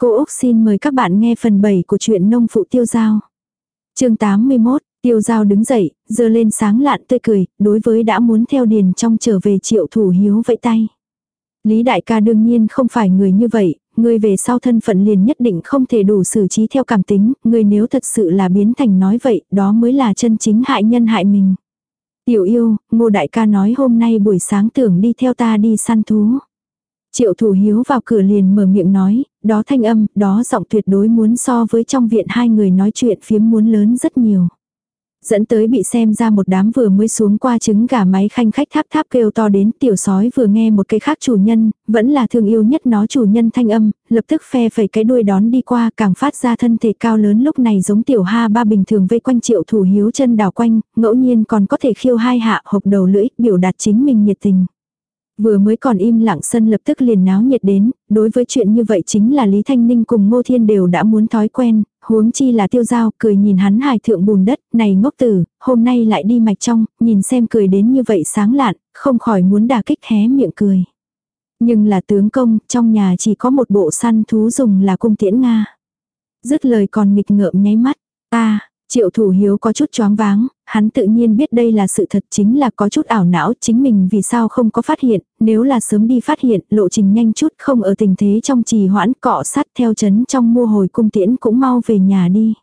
Cô Úc xin mời các bạn nghe phần 7 của truyện nông phụ tiêu giao. chương 81, tiêu giao đứng dậy, dơ lên sáng lạn tươi cười, đối với đã muốn theo điền trong trở về triệu thủ hiếu vẫy tay. Lý đại ca đương nhiên không phải người như vậy, người về sau thân phận liền nhất định không thể đủ xử trí theo cảm tính, người nếu thật sự là biến thành nói vậy, đó mới là chân chính hại nhân hại mình. Tiểu yêu, ngô đại ca nói hôm nay buổi sáng tưởng đi theo ta đi săn thú. Triệu thủ hiếu vào cửa liền mở miệng nói, đó thanh âm, đó giọng tuyệt đối muốn so với trong viện hai người nói chuyện phiếm muốn lớn rất nhiều. Dẫn tới bị xem ra một đám vừa mới xuống qua trứng gà máy khanh khách tháp tháp kêu to đến tiểu sói vừa nghe một cái khác chủ nhân, vẫn là thương yêu nhất nó chủ nhân thanh âm, lập tức phe phẩy cái đuôi đón đi qua càng phát ra thân thể cao lớn lúc này giống tiểu ha ba bình thường vây quanh triệu thủ hiếu chân đào quanh, ngẫu nhiên còn có thể khiêu hai hạ hộp đầu lưỡi, biểu đạt chính mình nhiệt tình. Vừa mới còn im lặng sân lập tức liền náo nhiệt đến, đối với chuyện như vậy chính là Lý Thanh Ninh cùng Ngô Thiên đều đã muốn thói quen, huống chi là tiêu giao, cười nhìn hắn hài thượng bùn đất, này ngốc tử, hôm nay lại đi mạch trong, nhìn xem cười đến như vậy sáng lạn, không khỏi muốn đà kích hé miệng cười. Nhưng là tướng công, trong nhà chỉ có một bộ săn thú dùng là cung tiễn Nga. Dứt lời còn nghịch ngợm nháy mắt, ta, Triệu thủ hiếu có chút choáng váng, hắn tự nhiên biết đây là sự thật chính là có chút ảo não chính mình vì sao không có phát hiện, nếu là sớm đi phát hiện, lộ trình nhanh chút không ở tình thế trong trì hoãn cọ sát theo chấn trong mua hồi cung tiễn cũng mau về nhà đi.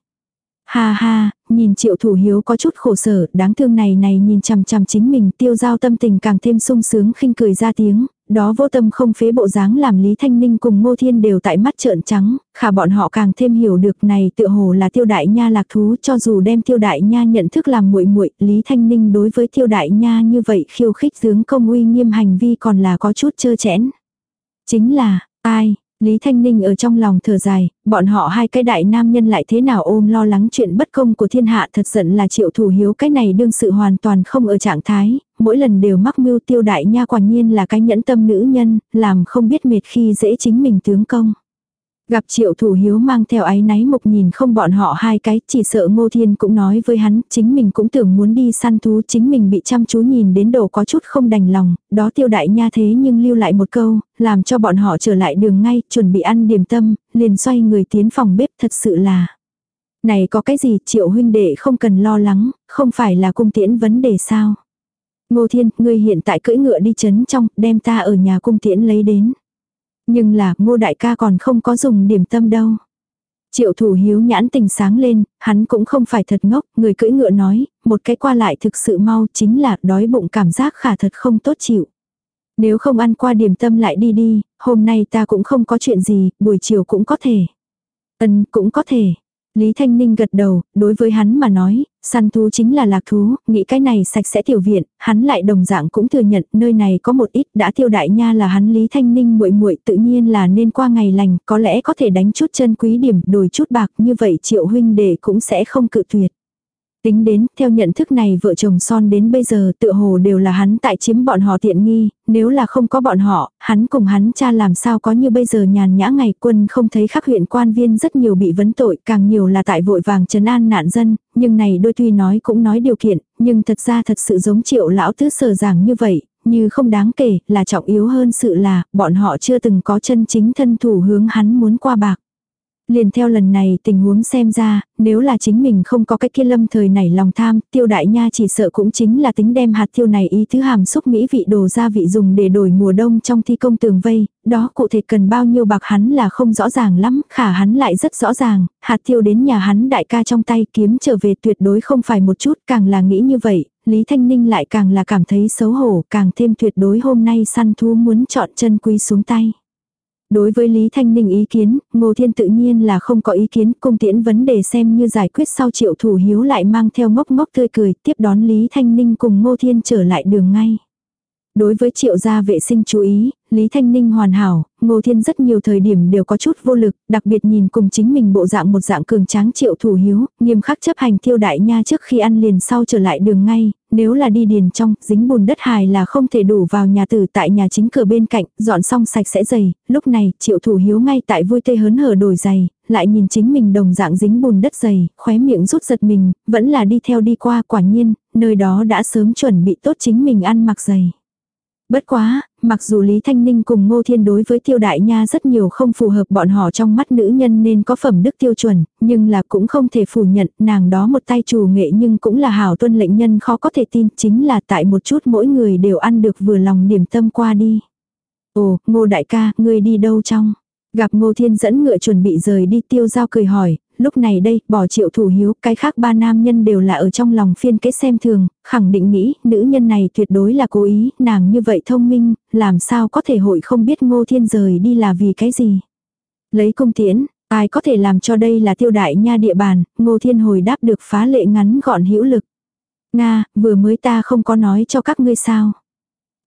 Ha ha, nhìn triệu thủ hiếu có chút khổ sở, đáng thương này này nhìn chằm chằm chính mình tiêu giao tâm tình càng thêm sung sướng khinh cười ra tiếng, đó vô tâm không phế bộ dáng làm Lý Thanh Ninh cùng Ngô Thiên đều tại mắt trợn trắng, khả bọn họ càng thêm hiểu được này tựa hồ là tiêu đại nha lạc thú cho dù đem tiêu đại nha nhận thức làm muội muội Lý Thanh Ninh đối với tiêu đại nha như vậy khiêu khích tướng công uy nghiêm hành vi còn là có chút chơ chẽn. Chính là, ai, Lý Thanh Ninh ở trong lòng thở dài, bọn họ hai cái đại nam nhân lại thế nào ôm lo lắng chuyện bất công của thiên hạ thật giận là triệu thủ hiếu cái này đương sự hoàn toàn không ở trạng thái, mỗi lần đều mắc mưu tiêu đại nha quả nhiên là cái nhẫn tâm nữ nhân, làm không biết mệt khi dễ chính mình tướng công. Gặp triệu thủ hiếu mang theo ái náy mục nhìn không bọn họ hai cái, chỉ sợ ngô thiên cũng nói với hắn, chính mình cũng tưởng muốn đi săn thú, chính mình bị chăm chú nhìn đến đồ có chút không đành lòng, đó tiêu đại nha thế nhưng lưu lại một câu, làm cho bọn họ trở lại đường ngay, chuẩn bị ăn điểm tâm, liền xoay người tiến phòng bếp thật sự là. Này có cái gì triệu huynh đệ không cần lo lắng, không phải là cung tiễn vấn đề sao. Ngô thiên, ngươi hiện tại cưỡi ngựa đi chấn trong, đem ta ở nhà cung tiễn lấy đến. Nhưng là ngô đại ca còn không có dùng điểm tâm đâu. Triệu thủ hiếu nhãn tình sáng lên, hắn cũng không phải thật ngốc, người cưỡi ngựa nói, một cái qua lại thực sự mau chính là đói bụng cảm giác khả thật không tốt chịu. Nếu không ăn qua điểm tâm lại đi đi, hôm nay ta cũng không có chuyện gì, buổi chiều cũng có thể. Ân cũng có thể, Lý Thanh Ninh gật đầu, đối với hắn mà nói, săn thú chính là lạc thú, nghĩ cái này sạch sẽ tiểu viện, hắn lại đồng dạng cũng thừa nhận nơi này có một ít đã tiêu đại nha là hắn Lý Thanh Ninh muội muội tự nhiên là nên qua ngày lành, có lẽ có thể đánh chút chân quý điểm, đổi chút bạc như vậy triệu huynh đệ cũng sẽ không cự tuyệt. Tính đến, theo nhận thức này vợ chồng son đến bây giờ tự hồ đều là hắn tại chiếm bọn họ tiện nghi, nếu là không có bọn họ, hắn cùng hắn cha làm sao có như bây giờ nhàn nhã ngày quân không thấy khắc huyện quan viên rất nhiều bị vấn tội, càng nhiều là tại vội vàng trấn an nạn dân, nhưng này đôi tuy nói cũng nói điều kiện, nhưng thật ra thật sự giống triệu lão tứ sở giảng như vậy, như không đáng kể, là trọng yếu hơn sự là, bọn họ chưa từng có chân chính thân thủ hướng hắn muốn qua bạc. Liền theo lần này tình huống xem ra, nếu là chính mình không có cái kia lâm thời nảy lòng tham, tiêu đại nha chỉ sợ cũng chính là tính đem hạt tiêu này ý thứ hàm xúc mỹ vị đồ gia vị dùng để đổi mùa đông trong thi công tường vây, đó cụ thể cần bao nhiêu bạc hắn là không rõ ràng lắm, khả hắn lại rất rõ ràng, hạt tiêu đến nhà hắn đại ca trong tay kiếm trở về tuyệt đối không phải một chút, càng là nghĩ như vậy, Lý Thanh Ninh lại càng là cảm thấy xấu hổ, càng thêm tuyệt đối hôm nay săn thú muốn chọn chân quý xuống tay. Đối với Lý Thanh Ninh ý kiến, Ngô Thiên tự nhiên là không có ý kiến, cung tiễn vấn đề xem như giải quyết sau triệu thủ hiếu lại mang theo ngốc ngốc tươi cười, tiếp đón Lý Thanh Ninh cùng Ngô Thiên trở lại đường ngay. Đối với triệu gia vệ sinh chú ý, Lý Thanh Ninh hoàn hảo, Ngô Thiên rất nhiều thời điểm đều có chút vô lực, đặc biệt nhìn cùng chính mình bộ dạng một dạng cường tráng triệu thủ hiếu, nghiêm khắc chấp hành tiêu đại nha trước khi ăn liền sau trở lại đường ngay, nếu là đi điền trong, dính bùn đất hài là không thể đủ vào nhà tử tại nhà chính cửa bên cạnh, dọn xong sạch sẽ giày, lúc này triệu thủ hiếu ngay tại vui tê hớn hở đổi giày, lại nhìn chính mình đồng dạng dính bùn đất giày, khóe miệng rút giật mình, vẫn là đi theo đi qua quả nhiên, nơi đó đã sớm chuẩn bị tốt chính mình ăn mặc giày. Bất quá, mặc dù Lý Thanh Ninh cùng Ngô Thiên đối với tiêu đại nha rất nhiều không phù hợp bọn họ trong mắt nữ nhân nên có phẩm đức tiêu chuẩn, nhưng là cũng không thể phủ nhận nàng đó một tay chủ nghệ nhưng cũng là hảo tuân lệnh nhân khó có thể tin chính là tại một chút mỗi người đều ăn được vừa lòng điểm tâm qua đi. Ồ, Ngô đại ca, ngươi đi đâu trong? Gặp Ngô Thiên dẫn ngựa chuẩn bị rời đi tiêu giao cười hỏi, lúc này đây, bỏ triệu thủ hiếu, cái khác ba nam nhân đều là ở trong lòng phiên kết xem thường, khẳng định nghĩ, nữ nhân này tuyệt đối là cố ý, nàng như vậy thông minh, làm sao có thể hội không biết ngô thiên rời đi là vì cái gì. Lấy công tiễn, ai có thể làm cho đây là tiêu đại nha địa bàn, ngô thiên hồi đáp được phá lệ ngắn gọn hữu lực. Nga, vừa mới ta không có nói cho các ngươi sao.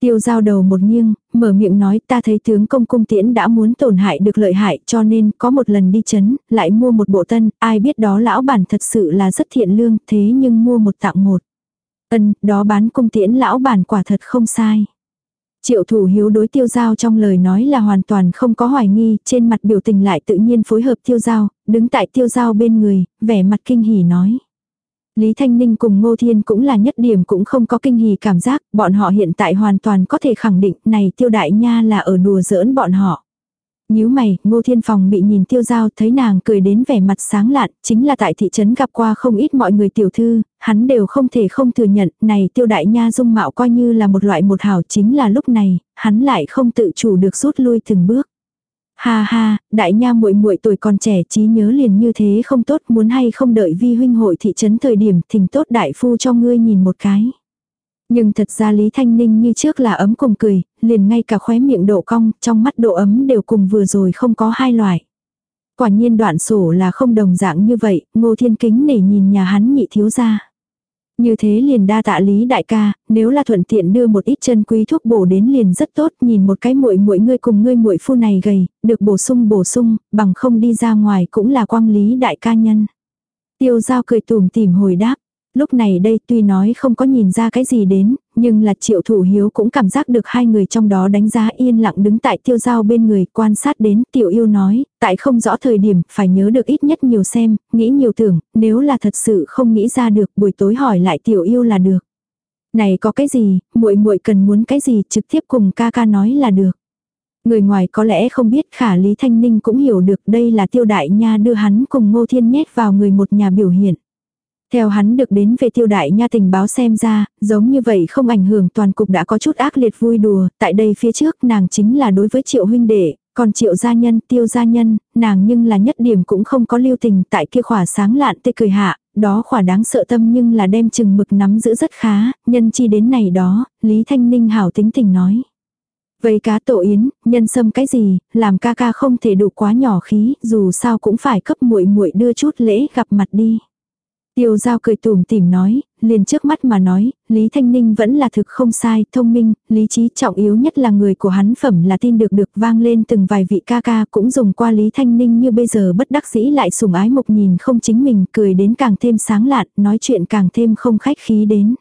Tiêu giao đầu một nghiêng, mở miệng nói ta thấy tướng công cung tiễn đã muốn tổn hại được lợi hại cho nên có một lần đi chấn, lại mua một bộ tân, ai biết đó lão bản thật sự là rất thiện lương thế nhưng mua một tặng một. Ân, đó bán cung tiễn lão bản quả thật không sai. Triệu thủ hiếu đối tiêu giao trong lời nói là hoàn toàn không có hoài nghi, trên mặt biểu tình lại tự nhiên phối hợp tiêu giao, đứng tại tiêu giao bên người, vẻ mặt kinh hỉ nói. Lý Thanh Ninh cùng Ngô Thiên cũng là nhất điểm cũng không có kinh hỉ cảm giác, bọn họ hiện tại hoàn toàn có thể khẳng định này tiêu đại nha là ở đùa giỡn bọn họ. Nhíu mày, Ngô Thiên Phòng bị nhìn tiêu giao thấy nàng cười đến vẻ mặt sáng lạn, chính là tại thị trấn gặp qua không ít mọi người tiểu thư, hắn đều không thể không thừa nhận, này tiêu đại nha dung mạo coi như là một loại một hảo chính là lúc này, hắn lại không tự chủ được rút lui từng bước. Ha ha, đại nha muội muội tuổi còn trẻ trí nhớ liền như thế không tốt muốn hay không đợi vi huynh hội thị trấn thời điểm thỉnh tốt đại phu cho ngươi nhìn một cái. Nhưng thật ra Lý Thanh Ninh như trước là ấm cùng cười, liền ngay cả khóe miệng độ cong, trong mắt độ ấm đều cùng vừa rồi không có hai loại. Quả nhiên đoạn sổ là không đồng dạng như vậy, ngô thiên kính nể nhìn nhà hắn nhị thiếu ra. Như thế liền đa tạ lý đại ca, nếu là thuận tiện đưa một ít chân quý thuốc bổ đến liền rất tốt, nhìn một cái muội muội ngươi cùng ngươi muội phu này gầy, được bổ sung bổ sung, bằng không đi ra ngoài cũng là quang lý đại ca nhân. Tiêu giao cười tủm tỉm hồi đáp, Lúc này đây tuy nói không có nhìn ra cái gì đến, nhưng là triệu thủ hiếu cũng cảm giác được hai người trong đó đánh giá yên lặng đứng tại tiêu giao bên người quan sát đến tiểu yêu nói, tại không rõ thời điểm phải nhớ được ít nhất nhiều xem, nghĩ nhiều tưởng, nếu là thật sự không nghĩ ra được buổi tối hỏi lại tiểu yêu là được. Này có cái gì, muội muội cần muốn cái gì trực tiếp cùng ca ca nói là được. Người ngoài có lẽ không biết khả Lý Thanh Ninh cũng hiểu được đây là tiêu đại nha đưa hắn cùng ngô thiên nhét vào người một nhà biểu hiện. Theo hắn được đến về tiêu đại nha tình báo xem ra, giống như vậy không ảnh hưởng toàn cục đã có chút ác liệt vui đùa, tại đây phía trước nàng chính là đối với triệu huynh đệ, còn triệu gia nhân, tiêu gia nhân, nàng nhưng là nhất điểm cũng không có lưu tình tại kia khỏa sáng lạn tê cười hạ, đó khỏa đáng sợ tâm nhưng là đem chừng mực nắm giữ rất khá, nhân chi đến này đó, Lý Thanh Ninh hảo tính tình nói. Vây cá tổ yến, nhân sâm cái gì, làm ca ca không thể đủ quá nhỏ khí, dù sao cũng phải cấp muội muội đưa chút lễ gặp mặt đi. Tiêu giao cười tủm tỉm nói, liền trước mắt mà nói, Lý Thanh Ninh vẫn là thực không sai, thông minh, lý trí trọng yếu nhất là người của hắn phẩm là tin được được vang lên từng vài vị ca ca cũng dùng qua Lý Thanh Ninh như bây giờ bất đắc dĩ lại sùng ái mục nhìn không chính mình, cười đến càng thêm sáng lạn, nói chuyện càng thêm không khách khí đến.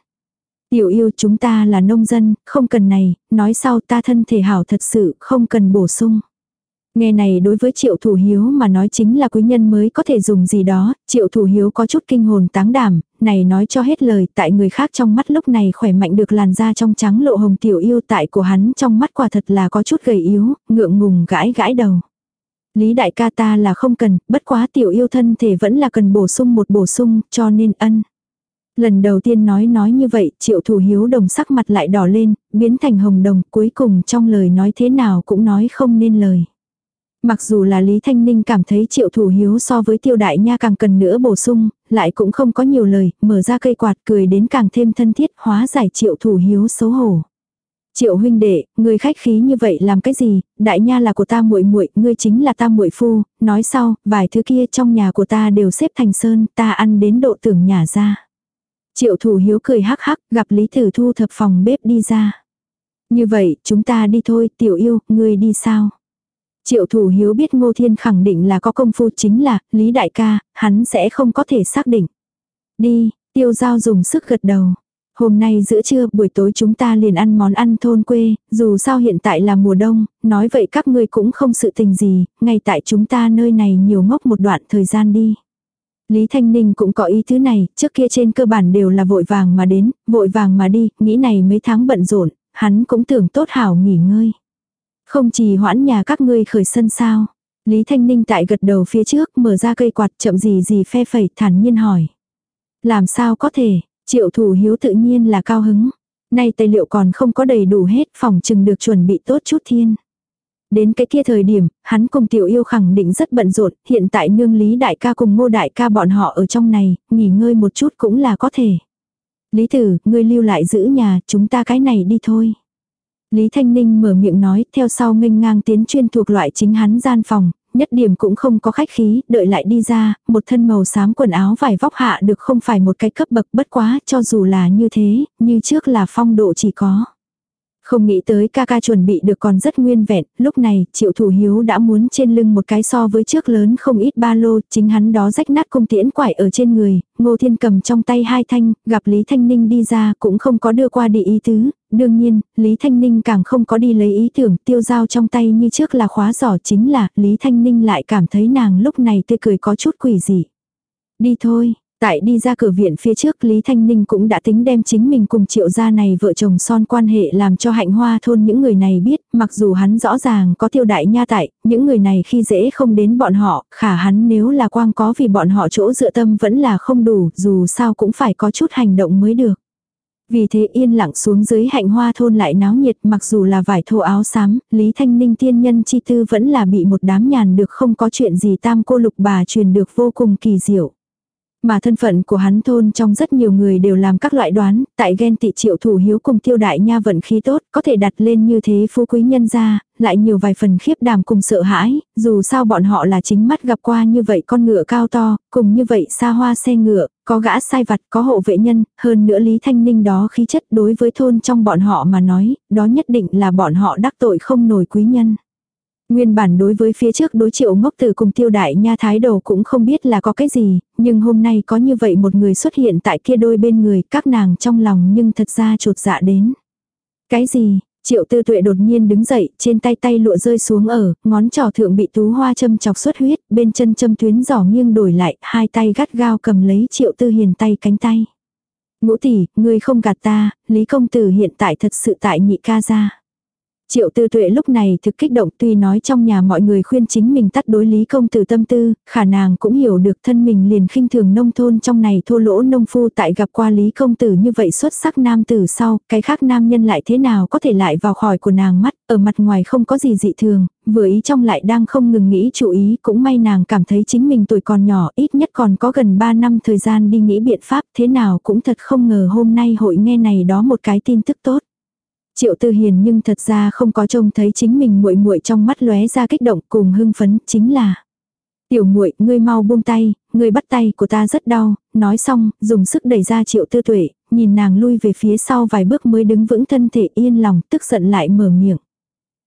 Tiểu yêu chúng ta là nông dân, không cần này, nói sau ta thân thể hảo thật sự, không cần bổ sung. Nghe này đối với triệu thủ hiếu mà nói chính là quý nhân mới có thể dùng gì đó, triệu thủ hiếu có chút kinh hồn táng đảm, này nói cho hết lời tại người khác trong mắt lúc này khỏe mạnh được làn da trong trắng lộ hồng tiểu yêu tại của hắn trong mắt quả thật là có chút gầy yếu, ngượng ngùng gãi gãi đầu. Lý đại ca ta là không cần, bất quá tiểu yêu thân thể vẫn là cần bổ sung một bổ sung, cho nên ân. Lần đầu tiên nói nói như vậy, triệu thủ hiếu đồng sắc mặt lại đỏ lên, biến thành hồng đồng, cuối cùng trong lời nói thế nào cũng nói không nên lời. Mặc dù là Lý Thanh Ninh cảm thấy triệu thủ hiếu so với tiêu đại nha càng cần nữa bổ sung, lại cũng không có nhiều lời, mở ra cây quạt cười đến càng thêm thân thiết hóa giải triệu thủ hiếu xấu hổ. Triệu huynh đệ, người khách khí như vậy làm cái gì, đại nha là của ta muội muội, ngươi chính là ta muội phu, nói sau, vài thứ kia trong nhà của ta đều xếp thành sơn, ta ăn đến độ tưởng nhà ra. Triệu thủ hiếu cười hắc hắc, gặp Lý thử Thu thập phòng bếp đi ra. Như vậy, chúng ta đi thôi, tiểu yêu, ngươi đi sao? Triệu thủ hiếu biết Ngô Thiên khẳng định là có công phu chính là, Lý Đại ca, hắn sẽ không có thể xác định. Đi, tiêu giao dùng sức gật đầu. Hôm nay giữa trưa buổi tối chúng ta liền ăn món ăn thôn quê, dù sao hiện tại là mùa đông, nói vậy các ngươi cũng không sự tình gì, ngay tại chúng ta nơi này nhiều ngốc một đoạn thời gian đi. Lý Thanh Ninh cũng có ý thứ này, trước kia trên cơ bản đều là vội vàng mà đến, vội vàng mà đi, nghĩ này mấy tháng bận rộn, hắn cũng tưởng tốt hảo nghỉ ngơi. Không chỉ hoãn nhà các ngươi khởi sân sao. Lý Thanh Ninh tại gật đầu phía trước mở ra cây quạt chậm gì gì phe phẩy thản nhiên hỏi. Làm sao có thể, triệu thủ hiếu tự nhiên là cao hứng. Nay tài liệu còn không có đầy đủ hết phòng chừng được chuẩn bị tốt chút thiên. Đến cái kia thời điểm, hắn cùng tiểu yêu khẳng định rất bận rộn, hiện tại nương lý đại ca cùng ngô đại ca bọn họ ở trong này, nghỉ ngơi một chút cũng là có thể. Lý tử, ngươi lưu lại giữ nhà, chúng ta cái này đi thôi. Lý Thanh Ninh mở miệng nói, theo sau nghênh ngang tiến chuyên thuộc loại chính hắn gian phòng, nhất điểm cũng không có khách khí, đợi lại đi ra, một thân màu xám quần áo vải vóc hạ được không phải một cái cấp bậc bất quá, cho dù là như thế, như trước là phong độ chỉ có. Không nghĩ tới ca ca chuẩn bị được còn rất nguyên vẹn, lúc này triệu thủ hiếu đã muốn trên lưng một cái so với trước lớn không ít ba lô, chính hắn đó rách nát cung tiễn quải ở trên người, ngô thiên cầm trong tay hai thanh, gặp Lý Thanh Ninh đi ra cũng không có đưa qua địa ý tứ, đương nhiên, Lý Thanh Ninh càng không có đi lấy ý tưởng tiêu dao trong tay như trước là khóa giỏ chính là Lý Thanh Ninh lại cảm thấy nàng lúc này tươi cười có chút quỷ dị. Đi thôi, Tại đi ra cửa viện phía trước Lý Thanh Ninh cũng đã tính đem chính mình cùng triệu gia này vợ chồng son quan hệ làm cho hạnh hoa thôn những người này biết, mặc dù hắn rõ ràng có tiêu đại nha tại, những người này khi dễ không đến bọn họ, khả hắn nếu là quang có vì bọn họ chỗ dựa tâm vẫn là không đủ, dù sao cũng phải có chút hành động mới được. Vì thế yên lặng xuống dưới hạnh hoa thôn lại náo nhiệt mặc dù là vải thô áo xám, Lý Thanh Ninh tiên nhân chi tư vẫn là bị một đám nhàn được không có chuyện gì tam cô lục bà truyền được vô cùng kỳ diệu. Mà thân phận của hắn thôn trong rất nhiều người đều làm các loại đoán, tại ghen tị triệu thủ hiếu cùng tiêu đại nha vận khí tốt, có thể đặt lên như thế phú quý nhân ra, lại nhiều vài phần khiếp đảm cùng sợ hãi, dù sao bọn họ là chính mắt gặp qua như vậy con ngựa cao to, cùng như vậy xa hoa xe ngựa, có gã sai vặt, có hộ vệ nhân, hơn nữa Lý Thanh Ninh đó khí chất đối với thôn trong bọn họ mà nói, đó nhất định là bọn họ đắc tội không nổi quý nhân. Nguyên bản đối với phía trước đối triệu ngốc tử cùng tiêu đại nha thái đầu cũng không biết là có cái gì, nhưng hôm nay có như vậy một người xuất hiện tại kia đôi bên người, các nàng trong lòng nhưng thật ra trột dạ đến. Cái gì? Triệu tư tuệ đột nhiên đứng dậy, trên tay tay lụa rơi xuống ở, ngón trỏ thượng bị tú hoa châm chọc xuất huyết, bên chân châm tuyến giỏ nghiêng đổi lại, hai tay gắt gao cầm lấy triệu tư hiền tay cánh tay. Ngũ tỷ, ngươi không gạt ta, Lý công tử hiện tại thật sự tại nhị ca gia. Triệu tư tuệ lúc này thực kích động tuy nói trong nhà mọi người khuyên chính mình tắt đối lý công tử tâm tư, khả nàng cũng hiểu được thân mình liền khinh thường nông thôn trong này thô lỗ nông phu tại gặp qua lý công tử như vậy xuất sắc nam tử sau, cái khác nam nhân lại thế nào có thể lại vào khỏi của nàng mắt, ở mặt ngoài không có gì dị thường, vừa ý trong lại đang không ngừng nghĩ chú ý, cũng may nàng cảm thấy chính mình tuổi còn nhỏ, ít nhất còn có gần 3 năm thời gian đi nghĩ biện pháp, thế nào cũng thật không ngờ hôm nay hội nghe này đó một cái tin tức tốt. Triệu Tư Hiền nhưng thật ra không có trông thấy chính mình muội muội trong mắt lóe ra kích động cùng hưng phấn, chính là Tiểu muội, ngươi mau buông tay, ngươi bắt tay của ta rất đau, nói xong, dùng sức đẩy ra Triệu Tư Tuệ, nhìn nàng lui về phía sau vài bước mới đứng vững thân thể yên lòng, tức giận lại mở miệng.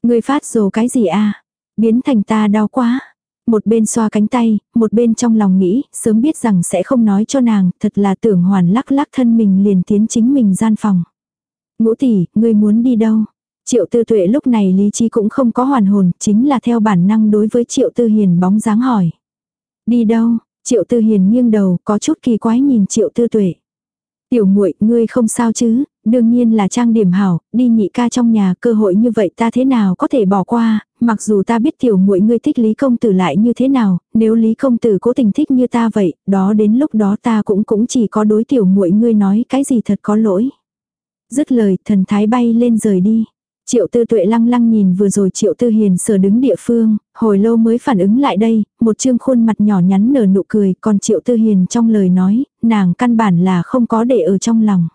Ngươi phát rồ cái gì a? Biến thành ta đau quá. Một bên xoa cánh tay, một bên trong lòng nghĩ, sớm biết rằng sẽ không nói cho nàng, thật là tưởng hoàn lắc lắc thân mình liền tiến chính mình gian phòng. Ngũ tỷ, ngươi muốn đi đâu? Triệu tư tuệ lúc này lý trí cũng không có hoàn hồn, chính là theo bản năng đối với triệu tư hiền bóng dáng hỏi. Đi đâu? Triệu tư hiền nghiêng đầu, có chút kỳ quái nhìn triệu tư tuệ. Tiểu muội ngươi không sao chứ, đương nhiên là trang điểm hảo, đi nhị ca trong nhà, cơ hội như vậy ta thế nào có thể bỏ qua, mặc dù ta biết tiểu muội ngươi thích Lý công tử lại như thế nào, nếu Lý công tử cố tình thích như ta vậy, đó đến lúc đó ta cũng cũng chỉ có đối tiểu muội ngươi nói cái gì thật có lỗi. Dứt lời, thần thái bay lên rời đi. Triệu tư tuệ lăng lăng nhìn vừa rồi triệu tư hiền sở đứng địa phương, hồi lâu mới phản ứng lại đây, một chương khuôn mặt nhỏ nhắn nở nụ cười, còn triệu tư hiền trong lời nói, nàng căn bản là không có để ở trong lòng.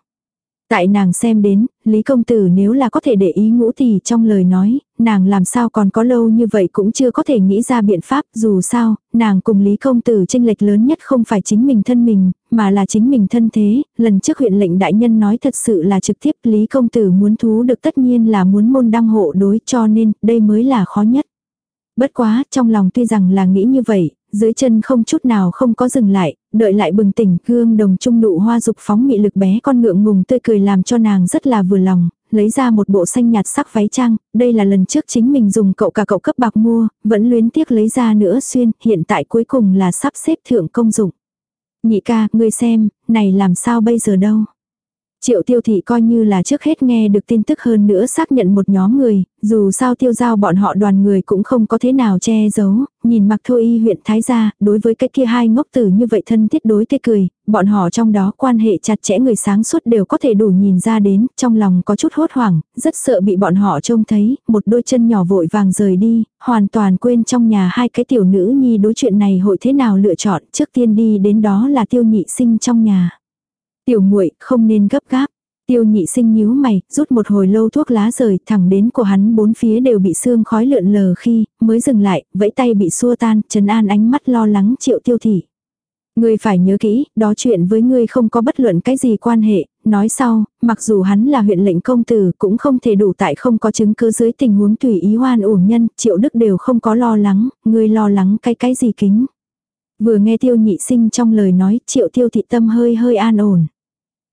Tại nàng xem đến, Lý Công Tử nếu là có thể để ý ngũ thì trong lời nói, nàng làm sao còn có lâu như vậy cũng chưa có thể nghĩ ra biện pháp, dù sao, nàng cùng Lý Công Tử tranh lệch lớn nhất không phải chính mình thân mình, mà là chính mình thân thế, lần trước huyện lệnh đại nhân nói thật sự là trực tiếp Lý Công Tử muốn thú được tất nhiên là muốn môn đăng hộ đối cho nên đây mới là khó nhất. Bất quá, trong lòng tuy rằng là nghĩ như vậy, dưới chân không chút nào không có dừng lại, đợi lại bừng tỉnh gương đồng trung nụ hoa dục phóng mị lực bé con ngượng ngùng tươi cười làm cho nàng rất là vừa lòng, lấy ra một bộ xanh nhạt sắc váy trang, đây là lần trước chính mình dùng cậu cả cậu cấp bạc mua, vẫn luyến tiếc lấy ra nữa xuyên, hiện tại cuối cùng là sắp xếp thượng công dụng. Nhị ca, ngươi xem, này làm sao bây giờ đâu. Triệu tiêu thị coi như là trước hết nghe được tin tức hơn nữa xác nhận một nhóm người, dù sao tiêu giao bọn họ đoàn người cũng không có thế nào che giấu, nhìn mặc thôi y huyện Thái Gia, đối với cái kia hai ngốc tử như vậy thân thiết đối tê cười, bọn họ trong đó quan hệ chặt chẽ người sáng suốt đều có thể đủ nhìn ra đến, trong lòng có chút hốt hoảng, rất sợ bị bọn họ trông thấy, một đôi chân nhỏ vội vàng rời đi, hoàn toàn quên trong nhà hai cái tiểu nữ nhi đối chuyện này hội thế nào lựa chọn, trước tiên đi đến đó là tiêu nhị sinh trong nhà. Tiểu muội không nên gấp gáp. Tiêu nhị sinh nhíu mày, rút một hồi lâu thuốc lá rời, thẳng đến của hắn bốn phía đều bị sương khói lượn lờ khi, mới dừng lại, vẫy tay bị xua tan, trấn an ánh mắt lo lắng triệu tiêu thị. Ngươi phải nhớ kỹ, đó chuyện với ngươi không có bất luận cái gì quan hệ, nói sau, mặc dù hắn là huyện lệnh công tử cũng không thể đủ tại không có chứng cứ dưới tình huống tùy ý hoan uổng nhân, triệu đức đều không có lo lắng, ngươi lo lắng cái cái gì kính. Vừa nghe tiêu nhị sinh trong lời nói, triệu tiêu thị tâm hơi hơi an ổn.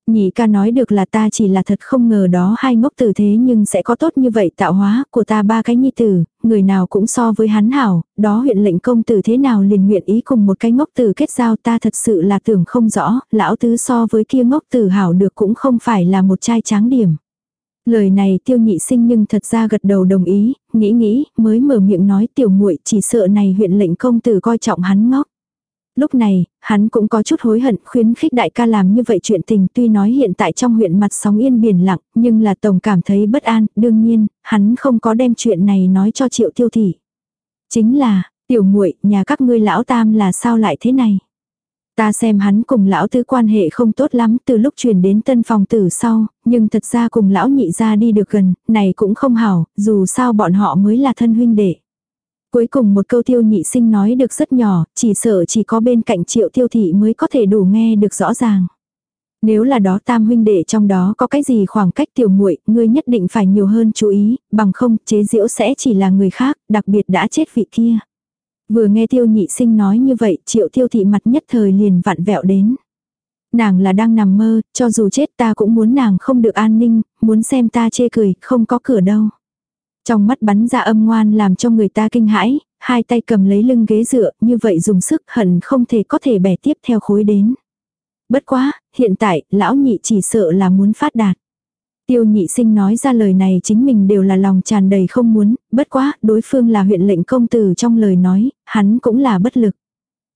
Nhị ca nói được là ta chỉ là thật không ngờ đó hai ngốc tử thế nhưng sẽ có tốt như vậy tạo hóa của ta ba cái nhi tử, người nào cũng so với hắn hảo, đó huyện lệnh công tử thế nào liền nguyện ý cùng một cái ngốc tử kết giao ta thật sự là tưởng không rõ, lão tứ so với kia ngốc tử hảo được cũng không phải là một trai tráng điểm. Lời này tiêu nhị sinh nhưng thật ra gật đầu đồng ý, nghĩ nghĩ, mới mở miệng nói tiểu muội chỉ sợ này huyện lệnh công tử coi trọng hắn ngốc. Lúc này, hắn cũng có chút hối hận khuyến khích đại ca làm như vậy chuyện tình tuy nói hiện tại trong huyện mặt sóng yên biển lặng, nhưng là tổng cảm thấy bất an, đương nhiên, hắn không có đem chuyện này nói cho triệu tiêu thị. Chính là, tiểu muội nhà các ngươi lão tam là sao lại thế này? Ta xem hắn cùng lão tứ quan hệ không tốt lắm từ lúc chuyển đến tân phòng tử sau, nhưng thật ra cùng lão nhị ra đi được gần, này cũng không hảo, dù sao bọn họ mới là thân huynh đệ. Cuối cùng một câu tiêu nhị sinh nói được rất nhỏ, chỉ sợ chỉ có bên cạnh triệu tiêu thị mới có thể đủ nghe được rõ ràng. Nếu là đó tam huynh đệ trong đó có cái gì khoảng cách tiểu muội, ngươi nhất định phải nhiều hơn chú ý, bằng không chế diễu sẽ chỉ là người khác, đặc biệt đã chết vị kia. Vừa nghe tiêu nhị sinh nói như vậy, triệu tiêu thị mặt nhất thời liền vặn vẹo đến. Nàng là đang nằm mơ, cho dù chết ta cũng muốn nàng không được an ninh, muốn xem ta chê cười, không có cửa đâu. Trong mắt bắn ra âm ngoan làm cho người ta kinh hãi, hai tay cầm lấy lưng ghế dựa, như vậy dùng sức hận không thể có thể bẻ tiếp theo khối đến. Bất quá, hiện tại, lão nhị chỉ sợ là muốn phát đạt. Tiêu nhị sinh nói ra lời này chính mình đều là lòng tràn đầy không muốn, bất quá, đối phương là huyện lệnh công tử trong lời nói, hắn cũng là bất lực.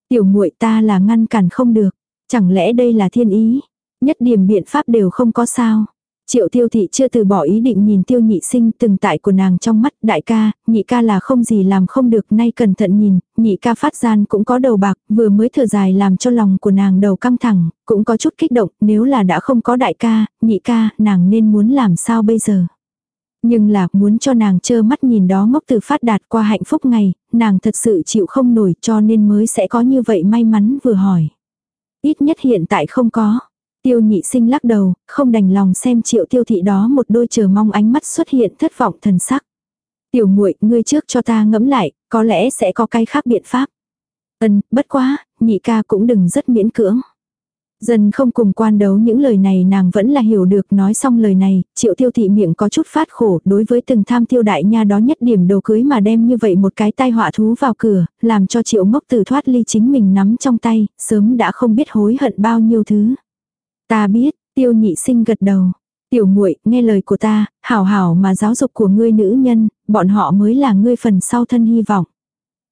Tiểu muội ta là ngăn cản không được, chẳng lẽ đây là thiên ý, nhất điểm biện pháp đều không có sao. Triệu tiêu thị chưa từ bỏ ý định nhìn tiêu nhị sinh từng tại của nàng trong mắt đại ca, nhị ca là không gì làm không được nay cẩn thận nhìn, nhị ca phát gian cũng có đầu bạc, vừa mới thở dài làm cho lòng của nàng đầu căng thẳng, cũng có chút kích động, nếu là đã không có đại ca, nhị ca, nàng nên muốn làm sao bây giờ. Nhưng là muốn cho nàng trơ mắt nhìn đó ngốc từ phát đạt qua hạnh phúc ngày, nàng thật sự chịu không nổi cho nên mới sẽ có như vậy may mắn vừa hỏi. Ít nhất hiện tại không có. Tiêu nhị sinh lắc đầu, không đành lòng xem triệu tiêu thị đó một đôi chờ mong ánh mắt xuất hiện thất vọng thần sắc. Tiểu muội ngươi trước cho ta ngẫm lại, có lẽ sẽ có cái khác biện pháp. Ân, bất quá, nhị ca cũng đừng rất miễn cưỡng. Dần không cùng quan đấu những lời này nàng vẫn là hiểu được nói xong lời này, triệu tiêu thị miệng có chút phát khổ đối với từng tham tiêu đại nha đó nhất điểm đầu cưới mà đem như vậy một cái tai họa thú vào cửa, làm cho triệu ngốc tử thoát ly chính mình nắm trong tay, sớm đã không biết hối hận bao nhiêu thứ. Ta biết, tiêu nhị sinh gật đầu. Tiểu muội nghe lời của ta, hảo hảo mà giáo dục của ngươi nữ nhân, bọn họ mới là ngươi phần sau thân hy vọng.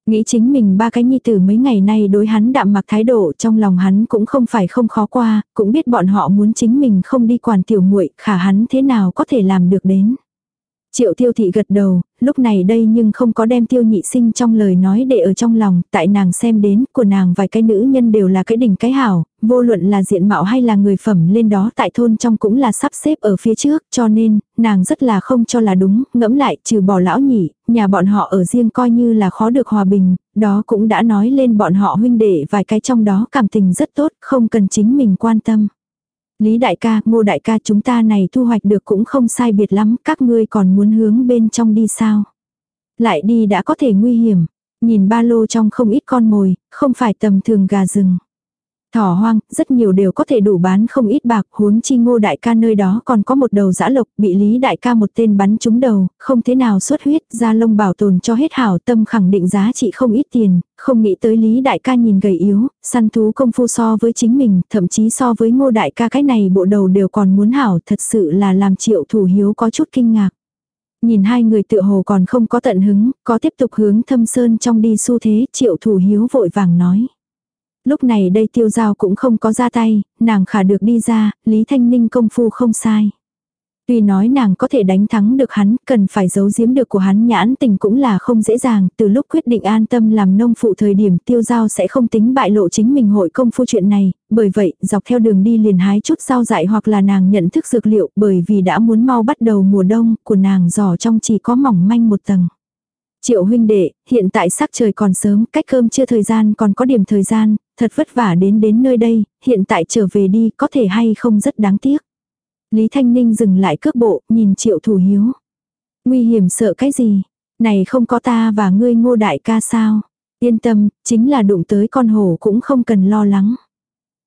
Nghĩ chính mình ba cái nhi tử mấy ngày nay đối hắn đạm mặc thái độ trong lòng hắn cũng không phải không khó qua, cũng biết bọn họ muốn chính mình không đi quản tiểu muội khả hắn thế nào có thể làm được đến. Triệu tiêu thị gật đầu, lúc này đây nhưng không có đem tiêu nhị sinh trong lời nói để ở trong lòng, tại nàng xem đến, của nàng vài cái nữ nhân đều là cái đỉnh cái hảo, vô luận là diện mạo hay là người phẩm lên đó tại thôn trong cũng là sắp xếp ở phía trước, cho nên, nàng rất là không cho là đúng, ngẫm lại, trừ bỏ lão nhị, nhà bọn họ ở riêng coi như là khó được hòa bình, đó cũng đã nói lên bọn họ huynh đệ vài cái trong đó cảm tình rất tốt, không cần chính mình quan tâm. Lý đại ca, ngô đại ca chúng ta này thu hoạch được cũng không sai biệt lắm, các ngươi còn muốn hướng bên trong đi sao? Lại đi đã có thể nguy hiểm, nhìn ba lô trong không ít con mồi, không phải tầm thường gà rừng. Thỏ hoang, rất nhiều đều có thể đủ bán không ít bạc, huống chi ngô đại ca nơi đó còn có một đầu dã lộc, bị lý đại ca một tên bắn trúng đầu, không thế nào xuất huyết, da lông bảo tồn cho hết hảo tâm khẳng định giá trị không ít tiền, không nghĩ tới lý đại ca nhìn gầy yếu, săn thú công phu so với chính mình, thậm chí so với ngô đại ca cái này bộ đầu đều còn muốn hảo, thật sự là làm triệu thủ hiếu có chút kinh ngạc. Nhìn hai người tựa hồ còn không có tận hứng, có tiếp tục hướng thâm sơn trong đi xu thế, triệu thủ hiếu vội vàng nói. Lúc này đây tiêu giao cũng không có ra tay, nàng khả được đi ra, Lý Thanh Ninh công phu không sai. Tuy nói nàng có thể đánh thắng được hắn, cần phải giấu giếm được của hắn nhãn tình cũng là không dễ dàng, từ lúc quyết định an tâm làm nông phụ thời điểm tiêu giao sẽ không tính bại lộ chính mình hội công phu chuyện này, bởi vậy dọc theo đường đi liền hái chút rau dại hoặc là nàng nhận thức dược liệu bởi vì đã muốn mau bắt đầu mùa đông của nàng giỏ trong chỉ có mỏng manh một tầng. Triệu huynh đệ, hiện tại sắc trời còn sớm, cách cơm chưa thời gian còn có điểm thời gian, thật vất vả đến đến nơi đây, hiện tại trở về đi có thể hay không rất đáng tiếc. Lý Thanh Ninh dừng lại cước bộ, nhìn triệu thủ hiếu. Nguy hiểm sợ cái gì? Này không có ta và ngươi ngô đại ca sao? Yên tâm, chính là đụng tới con hổ cũng không cần lo lắng.